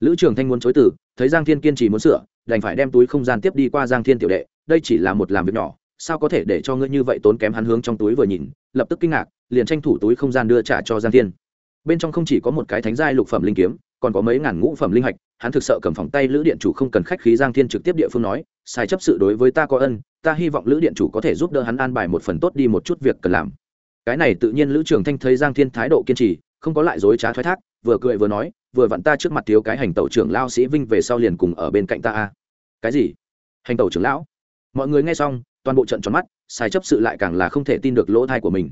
Lữ trường thanh muốn chối từ, thấy giang thiên kiên trì muốn sửa, đành phải đem túi không gian tiếp đi qua giang thiên tiểu đệ, đây chỉ là một làm việc nhỏ, sao có thể để cho ngươi như vậy tốn kém hắn hướng trong túi vừa nhìn, lập tức kinh ngạc, liền tranh thủ túi không gian đưa trả cho giang thiên. Bên trong không chỉ có một cái thánh giai lục phẩm linh kiếm, còn có mấy ngàn ngũ phẩm linh hạch, hắn thực sợ cầm phòng tay lữ điện chủ không cần khách khí giang thiên trực tiếp địa phương nói, sai chấp sự đối với ta có ân, ta hy vọng lữ điện chủ có thể giúp đỡ hắn an bài một phần tốt đi một chút việc cần làm cái này tự nhiên lữ trường thanh thấy giang thiên thái độ kiên trì, không có lại dối trá thoái thác, vừa cười vừa nói, vừa vặn ta trước mặt thiếu cái hành tẩu trưởng lao sĩ vinh về sau liền cùng ở bên cạnh ta a. Cái gì? Hành tẩu trưởng lão? Mọi người nghe xong, toàn bộ trận tròn mắt, sai chấp sự lại càng là không thể tin được lỗ thai của mình.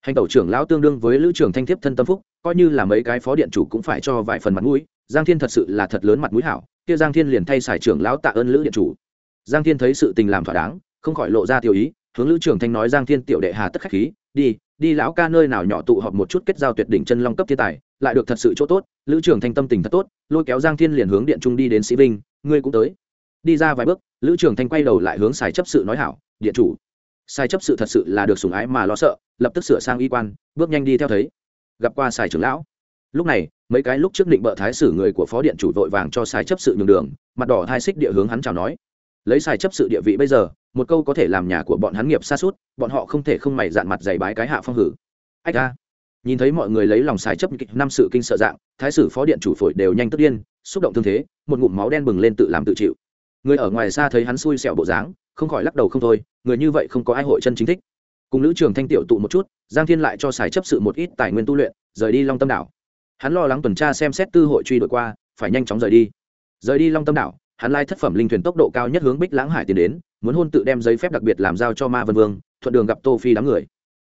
Hành tẩu trưởng lão tương đương với lữ trưởng thanh thiếp thân tâm phúc, coi như là mấy cái phó điện chủ cũng phải cho vài phần mặt mũi, giang thiên thật sự là thật lớn mặt mũi hảo, kia giang thiên liền thay xài trưởng lão tạ ơn lữ điện chủ. Giang thiên thấy sự tình làm thỏa đáng, không khỏi lộ ra tiêu ý, hướng lữ trưởng thanh nói giang thiên tiểu đệ hà tất khách khí, đi đi lão ca nơi nào nhỏ tụ họp một chút kết giao tuyệt đỉnh chân long cấp thiên tài, lại được thật sự chỗ tốt, lữ trưởng thanh tâm tình thật tốt, lôi kéo giang thiên liền hướng điện trung đi đến sĩ vinh, ngươi cũng tới. Đi ra vài bước, lữ trưởng thanh quay đầu lại hướng xài chấp sự nói hảo, điện chủ. Sai chấp sự thật sự là được sùng ái mà lo sợ, lập tức sửa sang y quan, bước nhanh đi theo thấy. Gặp qua xài trưởng lão. Lúc này, mấy cái lúc trước định bợ thái sử người của phó điện chủ vội vàng cho xài chấp sự nhường đường, mặt đỏ thai xích địa hướng hắn chào nói. Lấy xài chấp sự địa vị bây giờ một câu có thể làm nhà của bọn hắn nghiệp xa suốt, bọn họ không thể không mày dạn mặt giày bái cái hạ phong hử. Ách ra nhìn thấy mọi người lấy lòng xài chấp kịch năm sự kinh sợ dạng, thái sử phó điện chủ phổi đều nhanh tức điên, xúc động thương thế, một ngụm máu đen bừng lên tự làm tự chịu. Người ở ngoài xa thấy hắn xui xẻo bộ dáng, không khỏi lắc đầu không thôi, người như vậy không có ai hội chân chính thích. Cùng lữ trường thanh tiểu tụ một chút, giang thiên lại cho xài chấp sự một ít tài nguyên tu luyện, rời đi long tâm đảo. Hắn lo lắng tuần tra xem xét tư hội truy đuổi qua, phải nhanh chóng rời đi. Rời đi long tâm đảo, hắn lai thất phẩm linh thuyền tốc độ cao nhất hướng bích lãng hải tiến đến muốn hôn tự đem giấy phép đặc biệt làm giao cho ma vân vương, thuận đường gặp tô phi đám người.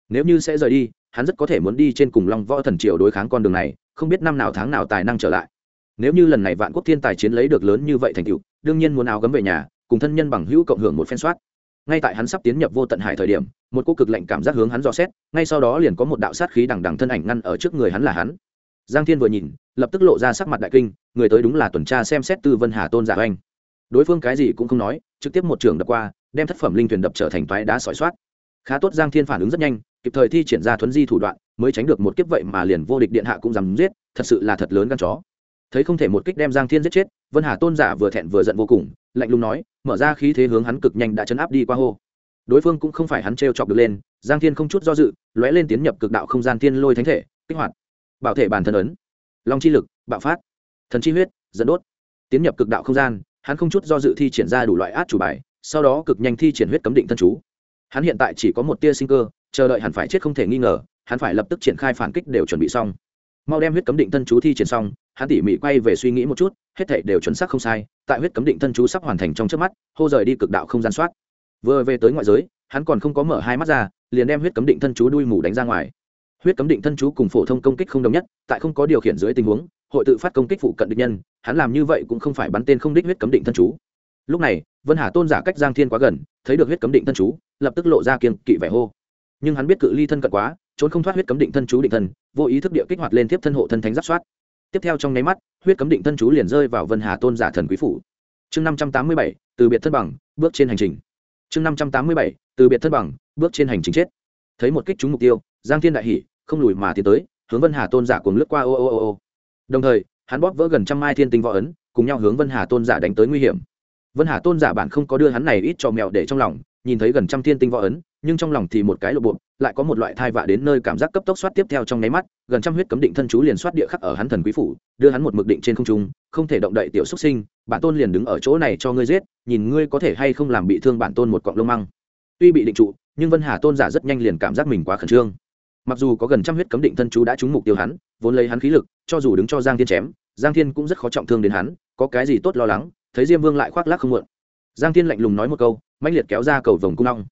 Nếu như sẽ rời đi, hắn rất có thể muốn đi trên cùng long võ thần triều đối kháng con đường này, không biết năm nào tháng nào tài năng trở lại. Nếu như lần này vạn quốc thiên tài chiến lấy được lớn như vậy thành tựu, đương nhiên muốn áo gấm về nhà, cùng thân nhân bằng hữu cộng hưởng một phen soát. Ngay tại hắn sắp tiến nhập vô tận hải thời điểm, một cô cực lạnh cảm giác hướng hắn dò xét, ngay sau đó liền có một đạo sát khí đằng đằng thân ảnh ngăn ở trước người hắn là hắn. Giang thiên vừa nhìn, lập tức lộ ra sắc mặt đại kinh, người tới đúng là tuần tra xem xét tư vân hà tôn giả oanh đối phương cái gì cũng không nói, trực tiếp một trường đập qua, đem thất phẩm linh thuyền đập trở thành toái đá sỏi soát. Khá tốt giang thiên phản ứng rất nhanh, kịp thời thi triển ra thuấn di thủ đoạn, mới tránh được một kiếp vậy mà liền vô địch điện hạ cũng dám giết, thật sự là thật lớn gan chó. Thấy không thể một kích đem giang thiên giết chết, vân hà tôn giả vừa thẹn vừa giận vô cùng, lạnh lùng nói, mở ra khí thế hướng hắn cực nhanh đã chấn áp đi qua hô. Đối phương cũng không phải hắn t chọc được lên, giang thiên không chút do dự, lóe lên tiến nhập cực đạo không gian thiên lôi thánh thể, kích hoạt. Bảo thể bản thân ấn. Long chi lực, bạo phát. Thần chi huyết, dẫn đốt. Tiến nhập cực đạo không gian hắn không chút do dự thi triển ra đủ loại át chủ bài, sau đó cực nhanh thi triển huyết cấm định thân chú. Hắn hiện tại chỉ có một tia sinh cơ, chờ đợi hẳn phải chết không thể nghi ngờ, hắn phải lập tức triển khai phản kích đều chuẩn bị xong. Mau đem huyết cấm định thân chú thi triển xong, hắn tỉ mỉ quay về suy nghĩ một chút, hết thảy đều chuẩn xác không sai, tại huyết cấm định thân chú sắp hoàn thành trong trước mắt, hô rời đi cực đạo không gian soát. Vừa về tới ngoại giới, hắn còn không có mở hai mắt ra, liền đem huyết cấm định thân chú đuôi mù đánh ra ngoài. Huyết cấm định thân chú cùng phổ thông công kích không đồng nhất, tại không có điều khiển dưới tình huống hội tự phát công kích phụ cận địch nhân, hắn làm như vậy cũng không phải bắn tên không đích huyết cấm định thân chú. Lúc này, vân hà tôn giả cách giang thiên quá gần, thấy được huyết cấm định thân chú, lập tức lộ ra kiên kỵ vẻ hô. Nhưng hắn biết cự ly thân cận quá, trốn không thoát huyết cấm định thân chú định thân, vô ý thức địa kích hoạt lên tiếp thân hộ thân thánh giáp soát. Tiếp theo trong nháy mắt, huyết cấm định thân chú liền rơi vào vân hà tôn giả thần quý phủ. Chương năm trăm tám mươi bảy, từ biệt thân bằng, bước trên hành trình. Chương năm trăm tám mươi bảy, từ biệt thân bằng, bước trên hành trình chết. Thấy một kích trúng mục tiêu, giang thiên đại hỷ không lùi mà tiến tới, hướng vân hà tôn giả cùng lướt qua ô ô ô ô đồng thời, hắn bóp vỡ gần trăm mai thiên tinh võ ấn, cùng nhau hướng vân hà tôn giả đánh tới nguy hiểm. Vân hà tôn giả bản không có đưa hắn này ít cho mèo để trong lòng, nhìn thấy gần trăm thiên tinh võ ấn, nhưng trong lòng thì một cái lộ bộ, lại có một loại thai vạ đến nơi cảm giác cấp tốc soát tiếp theo trong nháy mắt, gần trăm huyết cấm định thân chú liền soát địa khắc ở hắn thần quý phủ, đưa hắn một mực định trên không trung, không thể động đậy tiểu xuất sinh, bản tôn liền đứng ở chỗ này cho ngươi giết, nhìn ngươi có thể hay không làm bị thương bản tôn một cọng lông măng. Tuy bị định trụ, nhưng vân hà tôn giả rất nhanh liền cảm giác mình quá khẩn trương mặc dù có gần trăm huyết cấm định thân chú đã trúng mục tiêu hắn, vốn lấy hắn khí lực, cho dù đứng cho giang thiên chém, giang thiên cũng rất khó trọng thương đến hắn, có cái gì tốt lo lắng, thấy diêm vương lại khoác lác không muộn. Giang thiên lạnh lùng nói một câu mạnh liệt kéo ra cầu vồng cung long.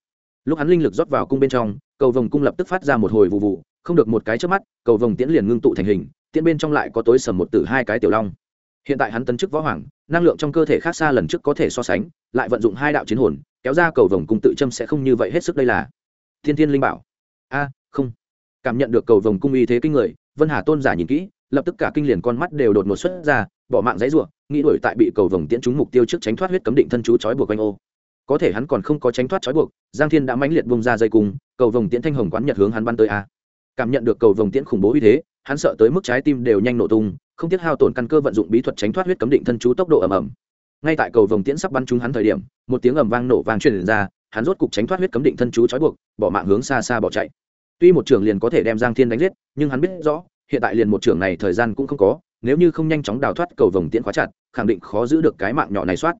Lúc hắn linh lực rót vào cung bên trong, cầu vồng cung lập tức phát ra một hồi vụ vụ, không được một cái trước mắt, cầu vồng tiễn liền ngưng tụ thành hình, tiễn bên trong lại có tối sầm một tử hai cái tiểu long. Hiện tại hắn tấn chức võ hoàng, năng lượng trong cơ thể khác xa lần trước có thể so sánh, lại vận dụng hai đạo chiến hồn, kéo ra cầu vồng cung tự châm sẽ không như vậy hết sức đây là. Thiên thiên linh bảo. A cảm nhận được cầu vồng cung uy thế kinh người, vân hà tôn giả nhìn kỹ, lập tức cả kinh liền con mắt đều đột ngột xuất ra, bỏ mạng giấy ruộng nghĩ đuổi tại bị cầu vồng tiễn trúng mục tiêu trước tránh thoát huyết cấm định thân chú trói buộc quanh ô. Có thể hắn còn không có tránh thoát trói buộc, giang thiên đã mãnh liệt bông ra dây cung, cầu vồng tiễn thanh hồng quán nhật hướng hắn bắn tới a. Cảm nhận được cầu vồng tiễn khủng bố uy thế, hắn sợ tới mức trái tim đều nhanh nổ tung, không tiếc hao tổn căn cơ vận dụng bí thuật tránh thoát huyết cấm định thân chú tốc độ ầm ầm. Ngay tại cầu vồng tiễn sắp bắn trúng hắn thời điểm, một tiếng ầm vang nổ vang truyền ra, hắn rốt cục tránh thoát huyết cấm định thân chú trói buộc, bỏ mạng hướng xa xa bỏ chạy tuy một trưởng liền có thể đem giang thiên đánh giết, nhưng hắn biết rõ, hiện tại liền một trưởng này thời gian cũng không có, nếu như không nhanh chóng đào thoát cầu vồng tiễn khóa chặt, khẳng định khó giữ được cái mạng nhỏ này soát.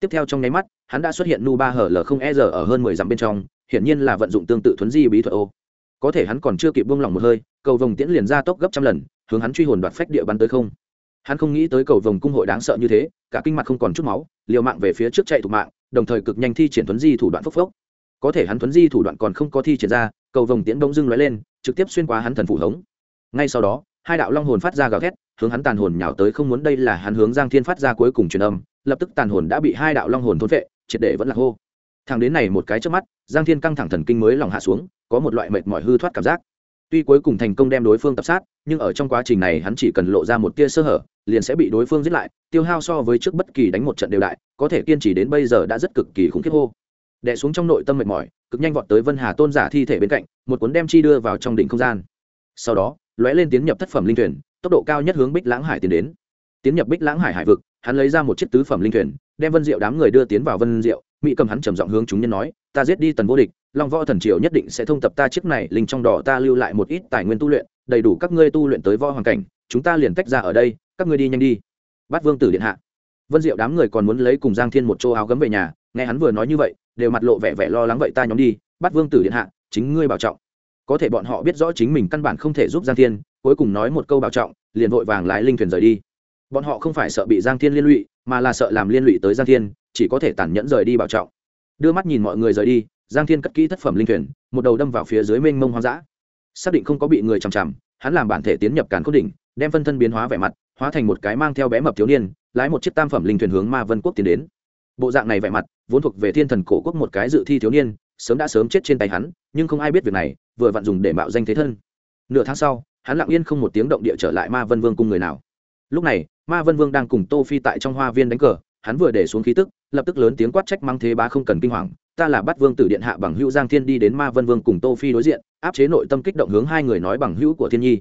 Tiếp theo trong nháy mắt, hắn đã xuất hiện nu ba hở l không e r ở hơn mười dặm bên trong, hiển nhiên là vận dụng tương tự thuấn di bí thuật ô. Có thể hắn còn chưa kịp buông lỏng một hơi, cầu vồng tiễn liền ra tốc gấp trăm lần, hướng hắn truy hồn đoạt phách địa bắn tới không. Hắn không nghĩ tới cầu vồng cung hội đáng sợ như thế, cả kinh mặt không còn chút máu, liều mạng về phía trước chạy thủ mạng, đồng thời cực nhanh thi triển thuấn di thủ đoạn phốc phốc. Có thể hắn thuấn di thủ đoạn còn không có thi triển ra cầu vồng tiễn đông dưng lóe lên, trực tiếp xuyên qua hắn thần phủ hống. Ngay sau đó, hai đạo long hồn phát ra gào thét, hướng hắn tàn hồn nhào tới, không muốn đây là hắn hướng giang thiên phát ra cuối cùng truyền âm, lập tức tàn hồn đã bị hai đạo long hồn thôn vệ triệt để vẫn là hô. Thằng đến này một cái trước mắt, giang thiên căng thẳng thần kinh mới lòng hạ xuống, có một loại mệt mỏi hư thoát cảm giác. Tuy cuối cùng thành công đem đối phương tập sát, nhưng ở trong quá trình này hắn chỉ cần lộ ra một tia sơ hở, liền sẽ bị đối phương giết lại, tiêu hao so với trước bất kỳ đánh một trận đều đại, có thể kiên trì đến bây giờ đã rất cực kỳ khủng khiếp hô đẻ xuống trong nội tâm mệt mỏi, cực nhanh vọt tới vân hà tôn giả thi thể bên cạnh, một cuốn đem chi đưa vào trong đỉnh không gian. Sau đó, lóe lên tiến nhập thất phẩm linh thuyền, tốc độ cao nhất hướng bích lãng hải tiến đến. Tiến nhập bích lãng hải hải vực, hắn lấy ra một chiếc tứ phẩm linh thuyền, đem vân diệu đám người đưa tiến vào vân diệu mỹ cầm hắn trầm giọng hướng chúng nhân nói, ta giết đi tần vô địch, long võ thần triều nhất định sẽ thông tập ta chiếc này linh trong đỏ ta lưu lại một ít tài nguyên tu luyện, đầy đủ các ngươi tu luyện tới võ hoàng cảnh, chúng ta liền tách ra ở đây, các ngươi đi nhanh đi. Bắt vương tử điện hạ. Vân diệu đám người còn muốn lấy cùng giang thiên một chỗ áo gấm về nhà, nghe hắn vừa nói như vậy đều mặt lộ vẻ vẻ lo lắng vậy ta nhóm đi, bắt vương tử điện hạ, chính ngươi bảo trọng. Có thể bọn họ biết rõ chính mình căn bản không thể giúp giang thiên, cuối cùng nói một câu bảo trọng, liền vội vàng lái linh thuyền rời đi. Bọn họ không phải sợ bị giang thiên liên lụy, mà là sợ làm liên lụy tới giang thiên, chỉ có thể tàn nhẫn rời đi bảo trọng. Đưa mắt nhìn mọi người rời đi, giang thiên cất kỹ thất phẩm linh thuyền, một đầu đâm vào phía dưới mênh mông hoang dã. Xác định không có bị người chằm chằm, hắn làm bản thể tiến nhập càn cốt đỉnh, đem phân thân biến hóa vẻ mặt, hóa thành một cái mang theo bé mập thiếu niên, lái một chiếc tam phẩm linh thuyền hướng ma vân quốc tiến đến bộ dạng này vẻ mặt, vốn thuộc về thiên thần cổ quốc một cái dự thi thiếu niên, sớm đã sớm chết trên tay hắn, nhưng không ai biết việc này, vừa vặn dùng để mạo danh thế thân. Nửa tháng sau, hắn lặng yên không một tiếng động địa trở lại ma vân vương cùng người nào. Lúc này, ma vân vương đang cùng tô phi tại trong hoa viên đánh cờ, hắn vừa để xuống khí tức, lập tức lớn tiếng quát trách mang thế bá không cần kinh hoàng, ta là bắt vương tử điện hạ bằng hữu giang thiên đi đến ma vân vương cùng tô phi đối diện, áp chế nội tâm kích động hướng hai người nói bằng hữu của thiên nhi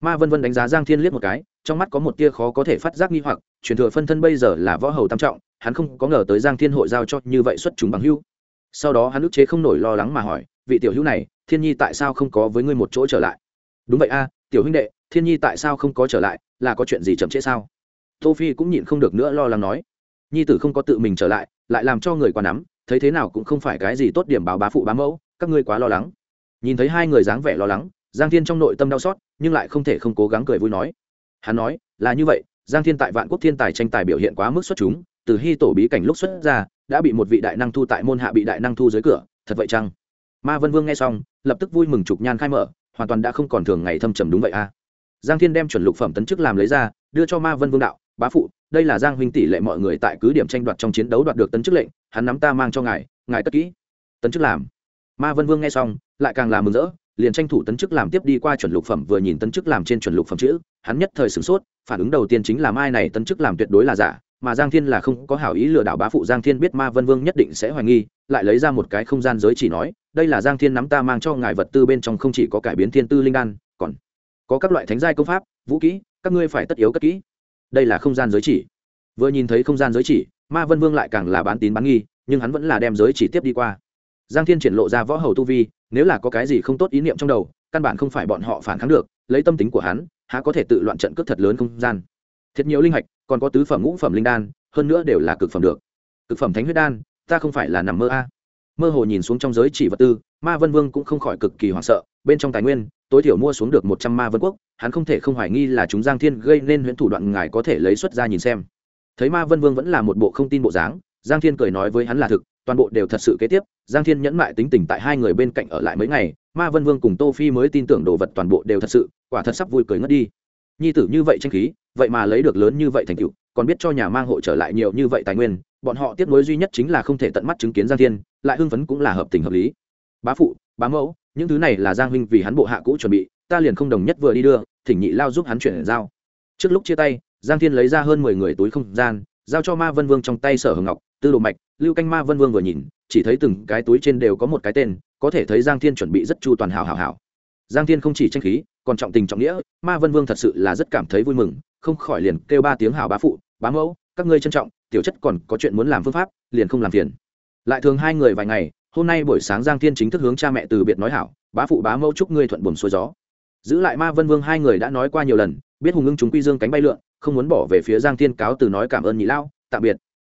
ma vân vân đánh giá giang thiên liếc một cái, trong mắt có một tia khó có thể phát giác nghi hoặc, truyền thừa phân thân bây giờ là võ hầu tam trọng, hắn không có ngờ tới giang thiên hội giao cho như vậy xuất chúng bằng hữu. Sau đó hắn ức chế không nổi lo lắng mà hỏi, vị tiểu hữu này, thiên nhi tại sao không có với ngươi một chỗ trở lại? Đúng vậy a, tiểu huynh đệ, thiên nhi tại sao không có trở lại, là có chuyện gì chậm trễ sao? Tô phi cũng nhịn không được nữa lo lắng nói. Nhi tử không có tự mình trở lại lại làm cho người quá nắm, thấy thế nào cũng không phải cái gì tốt điểm báo bá phụ bá mẫu, các ngươi quá lo lắng. Nhìn thấy hai người dáng vẻ lo lắng giang thiên trong nội tâm đau xót, nhưng lại không thể không cố gắng cười vui nói. Hắn nói, là như vậy, giang thiên tại vạn quốc thiên tài tranh tài biểu hiện quá mức xuất chúng, từ hy tổ bí cảnh lúc xuất ra, đã bị một vị đại năng thu tại môn hạ bị đại năng thu dưới cửa, thật vậy chăng? Ma vân vương nghe xong, lập tức vui mừng chụp nhan khai mở, hoàn toàn đã không còn thường ngày thâm trầm đúng vậy a giang thiên đem chuẩn lục phẩm tấn chức làm lấy ra, đưa cho ma vân vương đạo, bá phụ, đây là giang huynh tỷ lệ mọi người tại cứ điểm tranh đoạt trong chiến đấu đoạt được tấn chức lệnh, hắn nắm ta mang cho ngài ngài tất kỹ. Tấn chức làm? Ma vân vương nghe xong, lại càng làm mừng rỡ liền tranh thủ tấn chức làm tiếp đi qua chuẩn lục phẩm, vừa nhìn tấn chức làm trên chuẩn lục phẩm chữ, hắn nhất thời sửng sốt, phản ứng đầu tiên chính là mai này tấn chức làm tuyệt đối là giả, mà giang thiên là không có hảo ý lừa đảo bá phụ giang thiên biết ma vân vương nhất định sẽ hoài nghi, lại lấy ra một cái không gian giới chỉ nói, đây là giang thiên nắm ta mang cho ngài vật tư bên trong không chỉ có cải biến thiên tư linh đan, còn có các loại thánh giai công pháp, vũ kỹ, các ngươi phải tất yếu cất kỹ. Đây là không gian giới chỉ. Vừa nhìn thấy không gian giới chỉ, ma vân vương lại càng là bán tín bán nghi, nhưng hắn vẫn là đem giới chỉ tiếp đi qua. Giang thiên triển lộ ra võ hầu tu vi nếu là có cái gì không tốt ý niệm trong đầu, căn bản không phải bọn họ phản kháng được, lấy tâm tính của hắn, há có thể tự loạn trận cướp thật lớn không gian. Thiệt nhiều linh hạch, còn có tứ phẩm ngũ phẩm linh đan, hơn nữa đều là cực phẩm được. Cực phẩm thánh huyết đan, ta không phải là nằm mơ a. À. Mơ hồ nhìn xuống trong giới chỉ vật tư, ma vân vương cũng không khỏi cực kỳ hoảng sợ, bên trong tài nguyên, tối thiểu mua xuống được một trăm ma vân quốc, hắn không thể không hoài nghi là chúng giang thiên gây nên huyễn thủ đoạn ngài có thể lấy xuất ra nhìn xem. Thấy ma vân vương vẫn là một bộ không tin bộ dáng giang thiên cười nói với hắn là thực, toàn bộ đều thật sự kế tiếp. Giang thiên nhẫn mại tính tình tại hai người bên cạnh ở lại mấy ngày. Ma vân vương cùng tô phi mới tin tưởng đồ vật toàn bộ đều thật sự, quả thật sắp vui cười ngất đi. Nhi tử như vậy tranh khí, vậy mà lấy được lớn như vậy thành tựu, còn biết cho nhà mang hộ trở lại nhiều như vậy tài nguyên, bọn họ tiếc nuối duy nhất chính là không thể tận mắt chứng kiến giang thiên, lại hưng phấn cũng là hợp tình hợp lý. Bá phụ, bá mẫu, những thứ này là giang huynh vì hắn bộ hạ cũ chuẩn bị, ta liền không đồng nhất vừa đi đưa, thỉnh nhị lao giúp hắn chuyển giao. Trước lúc chia tay, giang thiên lấy ra hơn mười người túi không gian, giao cho ma vân vương trong tay sở hồng ngọc tư đồ mạch, lưu canh ma vân vương vừa nhìn, chỉ thấy từng cái túi trên đều có một cái tên, có thể thấy giang thiên chuẩn bị rất chu toàn hảo hảo hảo. Giang thiên không chỉ tranh khí, còn trọng tình trọng nghĩa, ma vân vương thật sự là rất cảm thấy vui mừng, không khỏi liền kêu ba tiếng hảo bá phụ, bá mẫu, các ngươi trân trọng, tiểu chất còn có chuyện muốn làm phương pháp, liền không làm phiền. Lại thường hai người vài ngày, hôm nay buổi sáng giang thiên chính thức hướng cha mẹ từ biệt nói hảo, bá phụ, bá mẫu chúc ngươi thuận buồm xuôi gió. Giữ lại ma vân vương hai người đã nói qua nhiều lần, biết hùng ưng chúng quy dương cánh bay lượn, không muốn bỏ về phía giang thiên cáo từ nói cảm ơn nhị lao, tạm biệt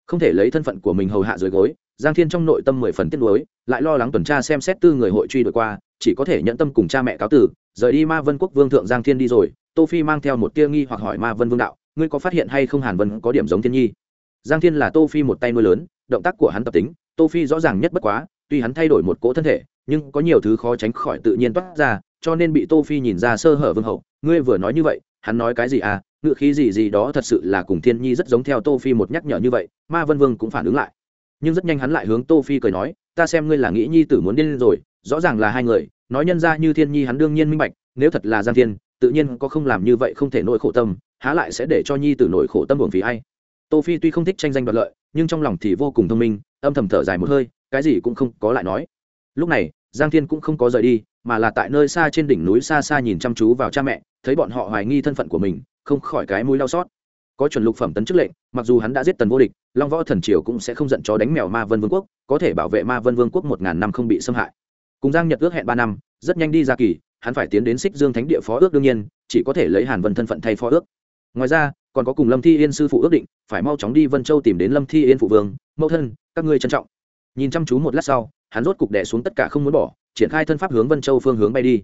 không thể lấy thân phận của mình hầu hạ dưới gối, giang thiên trong nội tâm mười phần tiết lối lại lo lắng tuần tra xem xét tư người hội truy đuổi qua, chỉ có thể nhận tâm cùng cha mẹ cáo tử, rời đi ma vân quốc vương thượng giang thiên đi rồi, tô phi mang theo một tia nghi hoặc hỏi ma vân vương đạo, ngươi có phát hiện hay không hàn vân có điểm giống thiên nhi? Giang thiên là tô phi một tay nuôi lớn, động tác của hắn tập tính, tô phi rõ ràng nhất bất quá, tuy hắn thay đổi một cỗ thân thể, nhưng có nhiều thứ khó tránh khỏi tự nhiên toát ra, cho nên bị tô phi nhìn ra sơ hở vương hậu, ngươi vừa nói như vậy, hắn nói cái gì à? Ngựa khí gì gì đó thật sự là cùng thiên nhi rất giống theo tô phi một nhắc nhở như vậy, ma vân vương cũng phản ứng lại. Nhưng rất nhanh hắn lại hướng tô phi cười nói, ta xem ngươi là nghĩ nhi tử muốn điên rồi, rõ ràng là hai người, nói nhân ra như thiên nhi hắn đương nhiên minh bạch, nếu thật là giang thiên, tự nhiên có không làm như vậy không thể nỗi khổ tâm, há lại sẽ để cho nhi tử nỗi khổ tâm buồn vì ai. Tô phi tuy không thích tranh danh đoạt lợi, nhưng trong lòng thì vô cùng thông minh, âm thầm thở dài một hơi, cái gì cũng không có lại nói. Lúc này, giang thiên cũng không có rời đi, mà là tại nơi xa trên đỉnh núi xa xa nhìn chăm chú vào cha mẹ thấy bọn họ hoài nghi thân phận của mình, không khỏi cái mũi đau xót. Có chuẩn lục phẩm tấn chức lệnh, mặc dù hắn đã giết tần vô địch, long võ thần triều cũng sẽ không giận chó đánh mèo ma vân vương quốc, có thể bảo vệ ma vân vương quốc một ngàn năm không bị xâm hại. Cùng giang nhật ước hẹn ba năm, rất nhanh đi ra kỳ, hắn phải tiến đến xích dương thánh địa phó ước đương nhiên, chỉ có thể lấy hàn vân thân phận thay phó ước. Ngoài ra, còn có cùng lâm thi yên sư phụ ước định, phải mau chóng đi vân châu tìm đến lâm thi yên phụ vương, mẫu thân, các ngươi trân trọng. Nhìn chăm chú một lát sau, hắn rốt cục đẻ xuống tất cả không muốn bỏ, triển khai thân pháp hướng vân châu phương hướng bay đi.